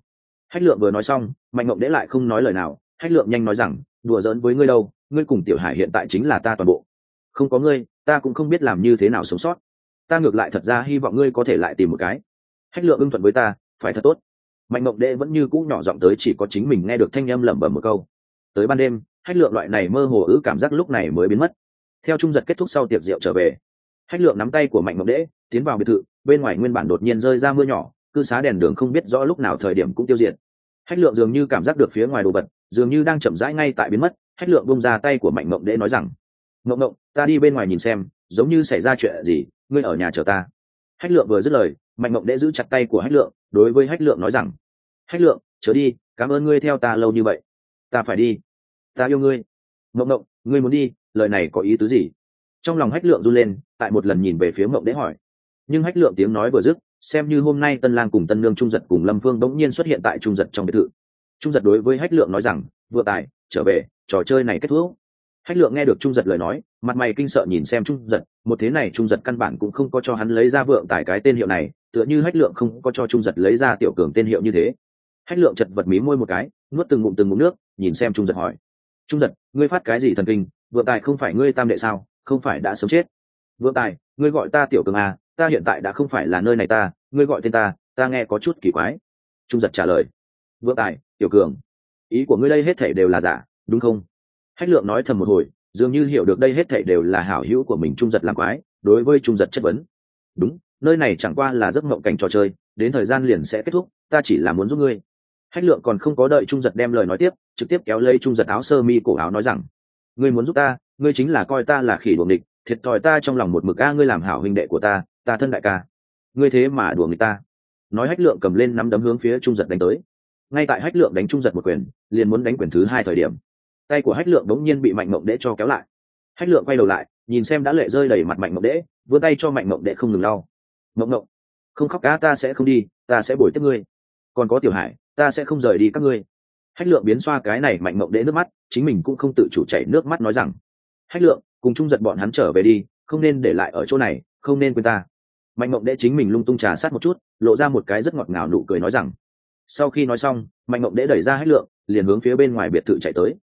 Speaker 1: hách lượng vừa nói xong, mạnh mộng đễ lại không nói lời nào. Hách lượng nhanh nói rằng, đùa giỡn với ngươi đâu, ngươi cùng tiểu hải hiện tại chính là ta toàn bộ. Không có ngươi, ta cũng không biết làm như thế nào sống sót. Ta ngược lại thật ra hy vọng ngươi có thể lại tìm một cái. Hách lượng ưng thuận với ta, phải thật tốt. Mạnh mộng đệ vẫn như cũ nhỏ giọng tới chỉ có chính mình nghe được thanh âm lẩm bẩm một câu. Tới ban đêm, hách lượng loại này mơ hồ ứ cảm giác lúc này mới biến mất. Theo trung giật kết thúc sau tiệc rượu trở về, hách lượng nắm tay của mạnh mộng đễ tiến vào biệt thự, bên ngoài nguyên bản đột nhiên rơi ra mưa nhỏ cư xá đèn đường không biết rõ lúc nào thời điểm cũng tiêu diệt. Hách lượng dường như cảm giác được phía ngoài đồ vật, dường như đang chậm rãi ngay tại biến mất. Hách lượng bông ra tay của mạnh mộng để nói rằng, mộng mộng, ta đi bên ngoài nhìn xem, giống như xảy ra chuyện gì, ngươi ở nhà chờ ta. Hách lượng vừa dứt lời, mạnh mộng để giữ chặt tay của hách lượng, đối với hách lượng nói rằng, hách lượng chớ đi, cảm ơn ngươi theo ta lâu như vậy. Ta phải đi. Ta yêu ngươi. Mộng mộng, ngươi muốn đi, lời này có ý tứ gì? Trong lòng hách lượng run lên, tại một lần nhìn về phía mộng để hỏi. Nhưng hách lượng tiếng nói vừa dứt xem như hôm nay tân lang cùng tân nương trung giật cùng lâm phương bỗng nhiên xuất hiện tại trung giật trong biệt thự. Trung giật đối với hách lượng nói rằng, vừa tài, trở về, trò chơi này kết thúc. Hách lượng nghe được trung giật lời nói, mặt mày kinh sợ nhìn xem trung giật, một thế này trung giật căn bản cũng không có cho hắn lấy ra vượng tài cái tên hiệu này, tựa như hách lượng không có cho trung giật lấy ra tiểu cường tên hiệu như thế. Hách lượng chật vật mí môi một cái, nuốt từng ngụm từng ngụm nước, nhìn xem trung giật hỏi, trung giật, ngươi phát cái gì thần kinh? Vượng tài không phải ngươi tam đệ sao? Không phải đã sớm chết. Vượng tài, ngươi gọi ta tiểu cường à ta hiện tại đã không phải là nơi này ta, ngươi gọi tên ta ta nghe có chút kỳ quái. Trung giật trả lời. Vượng tài, tiểu cường. Ý của ngươi đây hết thể đều là giả, đúng không? Hách lượng nói thầm một hồi, dường như hiểu được đây hết thể đều là hảo hữu của mình trung giật làm quái, đối với trung giật chất vấn. Đúng, nơi này chẳng qua là giấc mộng cảnh trò chơi, đến thời gian liền sẽ kết thúc, ta chỉ là muốn giúp ngươi. Hách lượng còn không có đợi trung giật đem lời nói tiếp, trực tiếp kéo lấy trung giật áo sơ mi cổ áo nói rằng, ngươi muốn giúp ta, ngươi chính là coi ta là khỉ đuồng địch thiệt thòi ta trong lòng một mực a, ngươi làm hảo huynh đệ của ta ta thân đại ca. Ngươi thế mà đùa người ta. Nói hách lượng cầm lên nắm đấm hướng phía trung giật đánh tới. Ngay tại hách lượng đánh trung giật một quyền, liền muốn đánh quyền thứ hai thời điểm, tay của hách lượng đống nhiên bị mạnh mộng đễ cho kéo lại. Hách lượng quay đầu lại, nhìn xem đã lệ rơi đầy mặt mạnh mộng đễ vươn tay cho mạnh mộng đễ không ngừng lau. Mộng mộng, không khóc cá ta sẽ không đi, ta sẽ bồi tiếp ngươi. Còn có tiểu hải, ta sẽ không rời đi các ngươi. Hách lượng biến xoa cái này mạnh mộng đễ nước mắt, chính mình cũng không tự chủ chảy nước mắt nói rằng hách lượng, cùng Trung giật bọn hắn trở về đi, không nên để lại ở chỗ này, không nên quên ta. Mạnh mộng đễ chính mình lung tung trà sát một chút, lộ ra một cái rất ngọt ngào nụ cười nói rằng, sau khi nói xong, mạnh mộng đễ đẩy ra hách lượng, liền hướng phía bên ngoài biệt thự chạy tới.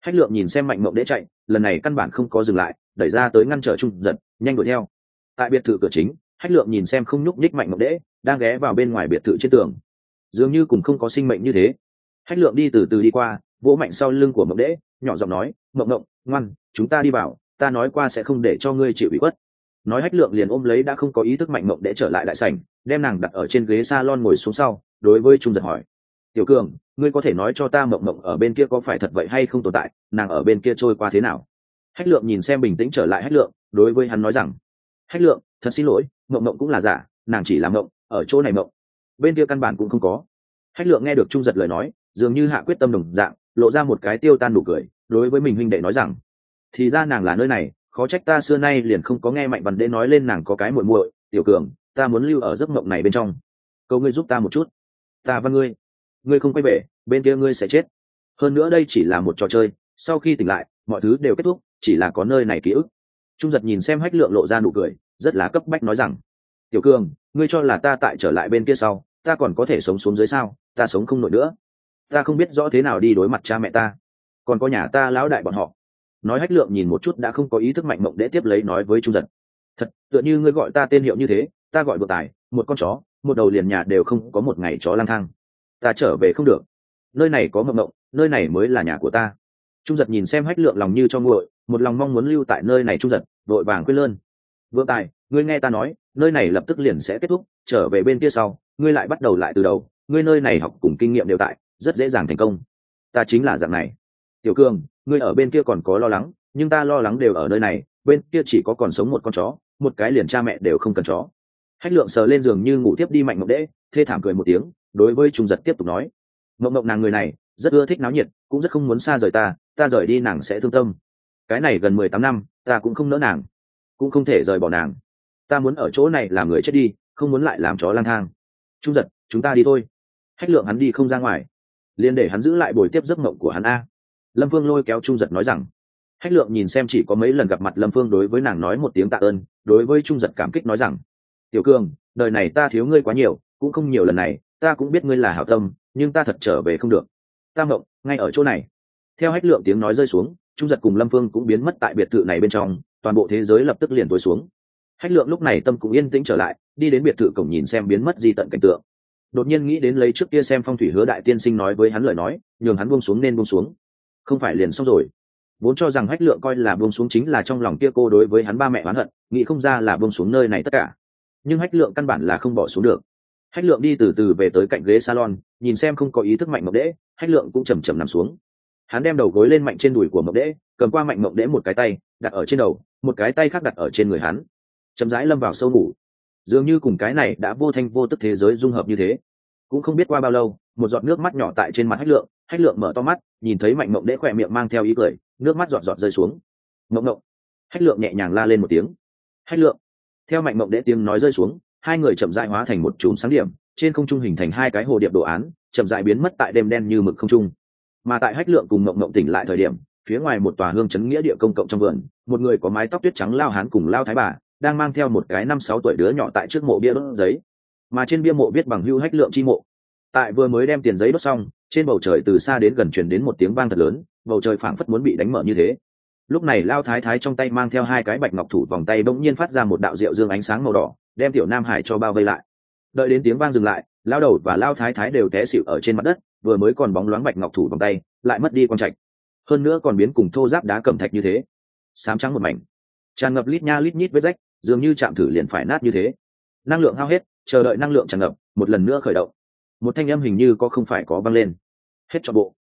Speaker 1: Hách lượng nhìn xem mạnh mộng đễ chạy, lần này căn bản không có dừng lại, đẩy ra tới ngăn trở trung giật, nhanh đuổi theo. Tại biệt thự cửa chính, hách lượng nhìn xem không nhúc nhích mạnh mộng đễ đang ghé vào bên ngoài biệt thự trên tường. Dường như cùng không có sinh mệnh như thế. Hách lượng đi từ từ đi qua, vỗ mạnh sau lưng của mộng đễ nhỏ giọng nói, mộng mộng ngoan, chúng ta đi vào, ta nói qua sẽ không để cho ngươi chịu ủy khuất. Nói hách lượng liền ôm lấy đã không có ý thức mạnh mộng để trở lại đại sảnh, đem nàng đặt ở trên ghế s a lon ngồi xuống sau, đối với trung giật hỏi. Tiểu cường, ngươi có thể nói cho ta mộng mộng ở bên kia có phải thật vậy hay không tồn tại, nàng ở bên kia trôi qua thế nào? Hách lượng nhìn xem bình tĩnh trở lại hách lượng, đối với hắn nói rằng, hách lượng, thật xin lỗi, mộng mộng cũng là giả, nàng chỉ là mộng, ở chỗ này mộng, bên kia căn bản cũng không có. Hách lượng nghe được trung giật lời nói, dường như hạ quyết tâm đồng dạng, lộ ra một cái tiêu tan đủ cười đối với mình huynh đệ nói rằng, thì ra nàng là nơi này, khó trách ta xưa nay liền không có nghe mạnh văn đế nói lên nàng có cái muội muội, tiểu cường, ta muốn lưu ở giấc mộng này bên trong. Cầu ngươi giúp ta một chút. Ta văn ngươi. Ngươi không quay về, bên kia ngươi sẽ chết. Hơn nữa đây chỉ là một trò chơi, sau khi tỉnh lại, mọi thứ đều kết thúc, chỉ là có nơi này ký ức. Trung giật nhìn xem hách lượng lộ ra nụ cười, rất là cấp bách nói rằng, tiểu cường, ngươi cho là ta tại trở lại bên kia sau, ta còn có thể sống xuống dưới sao? Ta sống không nổi nữa. Ta không biết rõ thế nào đi đối mặt cha mẹ ta còn có nhà ta lão đại bọn họ. Nói hách lượng nhìn một chút đã không có ý thức mạnh mộng để tiếp lấy nói với trung giật. Thật, tựa như ngươi gọi ta tên hiệu như thế, ta gọi vượng tài, một con chó, một đầu liền nhà đều không có một ngày chó lang thang. Ta trở về không được. Nơi này có mộng mộng, nơi này mới là nhà của ta. Trung giật nhìn xem hách lượng lòng như cho nguội, một lòng mong muốn lưu tại nơi này trung giật, vội vàng quên lơn. Vượng tài, ngươi nghe ta nói, nơi này lập tức liền sẽ kết thúc, trở về bên kia sau, ngươi lại bắt đầu lại từ đầu, ngươi nơi này học cùng kinh nghiệm đều tại, rất dễ dàng thành công. Ta chính là dạng này tiểu cương ngươi ở bên kia còn có lo lắng, nhưng ta lo lắng đều ở nơi này, bên kia chỉ có còn sống một con chó, một cái liền cha mẹ đều không cần chó. Hách lượng sờ lên giường như ngủ tiếp đi mạnh mộng đễ thê thảm cười một tiếng, đối với trung giật tiếp tục nói. Mộng mộng nàng người này, rất ưa thích náo nhiệt, cũng rất không muốn xa rời ta ta rời đi nàng sẽ thương tâm. Cái này gần mười tám năm, ta cũng không nỡ nàng, cũng không thể rời bỏ nàng. Ta muốn ở chỗ này làm người chết đi, không muốn lại làm chó lang thang. Trung giật, chúng ta đi thôi. Hách lượng hắn đi không ra ngoài, liền để hắn giữ lại buổi tiếp giấc mộng của hắn a lâm phương lôi kéo trung giật nói rằng, hách lượng nhìn xem chỉ có mấy lần gặp mặt lâm phương đối với nàng nói một tiếng tạ ơn, đối với trung giật cảm kích nói rằng, tiểu cương đời này ta thiếu ngươi quá nhiều, cũng không nhiều lần này, ta cũng biết ngươi là hảo tâm, nhưng ta thật trở về không được. Ta mộng, ngay ở chỗ này. Theo hách lượng tiếng nói rơi xuống, trung giật cùng lâm phương cũng biến mất tại biệt thự này bên trong, toàn bộ thế giới lập tức liền tối xuống. Hách lượng lúc này tâm cũng yên tĩnh trở lại, đi đến biệt thự cổng nhìn xem biến mất di tận cảnh tượng. Đột nhiên nghĩ đến lấy trước kia xem phong thủy hứa đại tiên sinh nói với hắn lời nói, nhường hắn buông xuống nên buông xuống không phải liền xong rồi. Vốn cho rằng hách lượng coi là buông xuống chính là trong lòng kia cô đối với hắn ba mẹ oán hận, nghĩ không ra là buông xuống nơi này tất cả. Nhưng hách lượng căn bản là không bỏ xuống được. Hách lượng đi từ từ về tới cạnh ghế salon, nhìn xem không có ý thức mạnh mộng đễ, hách lượng cũng chầm chầm nằm xuống. Hắn đem đầu gối lên mạnh trên đùi của mộng đễ, cầm qua mạnh mộng đễ một cái tay, đặt ở trên đầu, một cái tay khác đặt ở trên người hắn. Chậm rãi lâm vào sâu ngủ. Dường như cùng cái này đã vô thanh vô tức thế giới dung hợp như thế. Cũng không biết qua bao lâu, một giọt nước mắt nhỏ tại trên mặt hách lượng hách lượng mở to mắt, nhìn thấy mạnh mộng đễ khỏe miệng mang theo ý cười, nước mắt giọt giọt rơi xuống. Mộng mộng. Hách lượng nhẹ nhàng la lên một tiếng. Hách lượng. Theo mạnh mộng đễ tiếng nói rơi xuống, hai người chậm dại hóa thành một chùm sáng điểm, trên không trung hình thành hai cái hồ điệp đồ án, chậm dại biến mất tại đêm đen như mực không trung. Mà tại hách lượng cùng mộng mộng tỉnh lại thời điểm, phía ngoài một tòa hương chấn nghĩa địa công cộng trong vườn, một người có mái tóc tuyết trắng lao hán cùng lao thái bà, đang mang theo một cái năm sáu tuổi đứa nhỏ tại trước mộ bia đốt giấy. Mà trên bia mộ viết bằng hưu hách lượng chi mộ tại vừa mới đem tiền giấy đốt xong, trên bầu trời từ xa đến gần chuyển đến một tiếng vang thật lớn, bầu trời phảng phất muốn bị đánh mở như thế. Lúc này lao thái thái trong tay mang theo hai cái bạch ngọc thủ vòng tay bỗng nhiên phát ra một đạo rượu dương ánh sáng màu đỏ, đem tiểu nam hải cho bao vây lại. Đợi đến tiếng vang dừng lại, lao đầu và lao thái thái đều té xịu ở trên mặt đất, vừa mới còn bóng loáng bạch ngọc thủ vòng tay, lại mất đi quang trạch. Hơn nữa còn biến cùng thô giáp đá cẩm thạch như thế. Sám trắng một mảnh. Tràn ngập lít nha lít nhít vết rách, dường như chạm thử liền phải nát như thế. Năng lượng hao hết, chờ đợi năng lượng tràn ngập, một lần nữa khởi động một thanh âm hình như có không phải có văng lên. Hết cho bộ.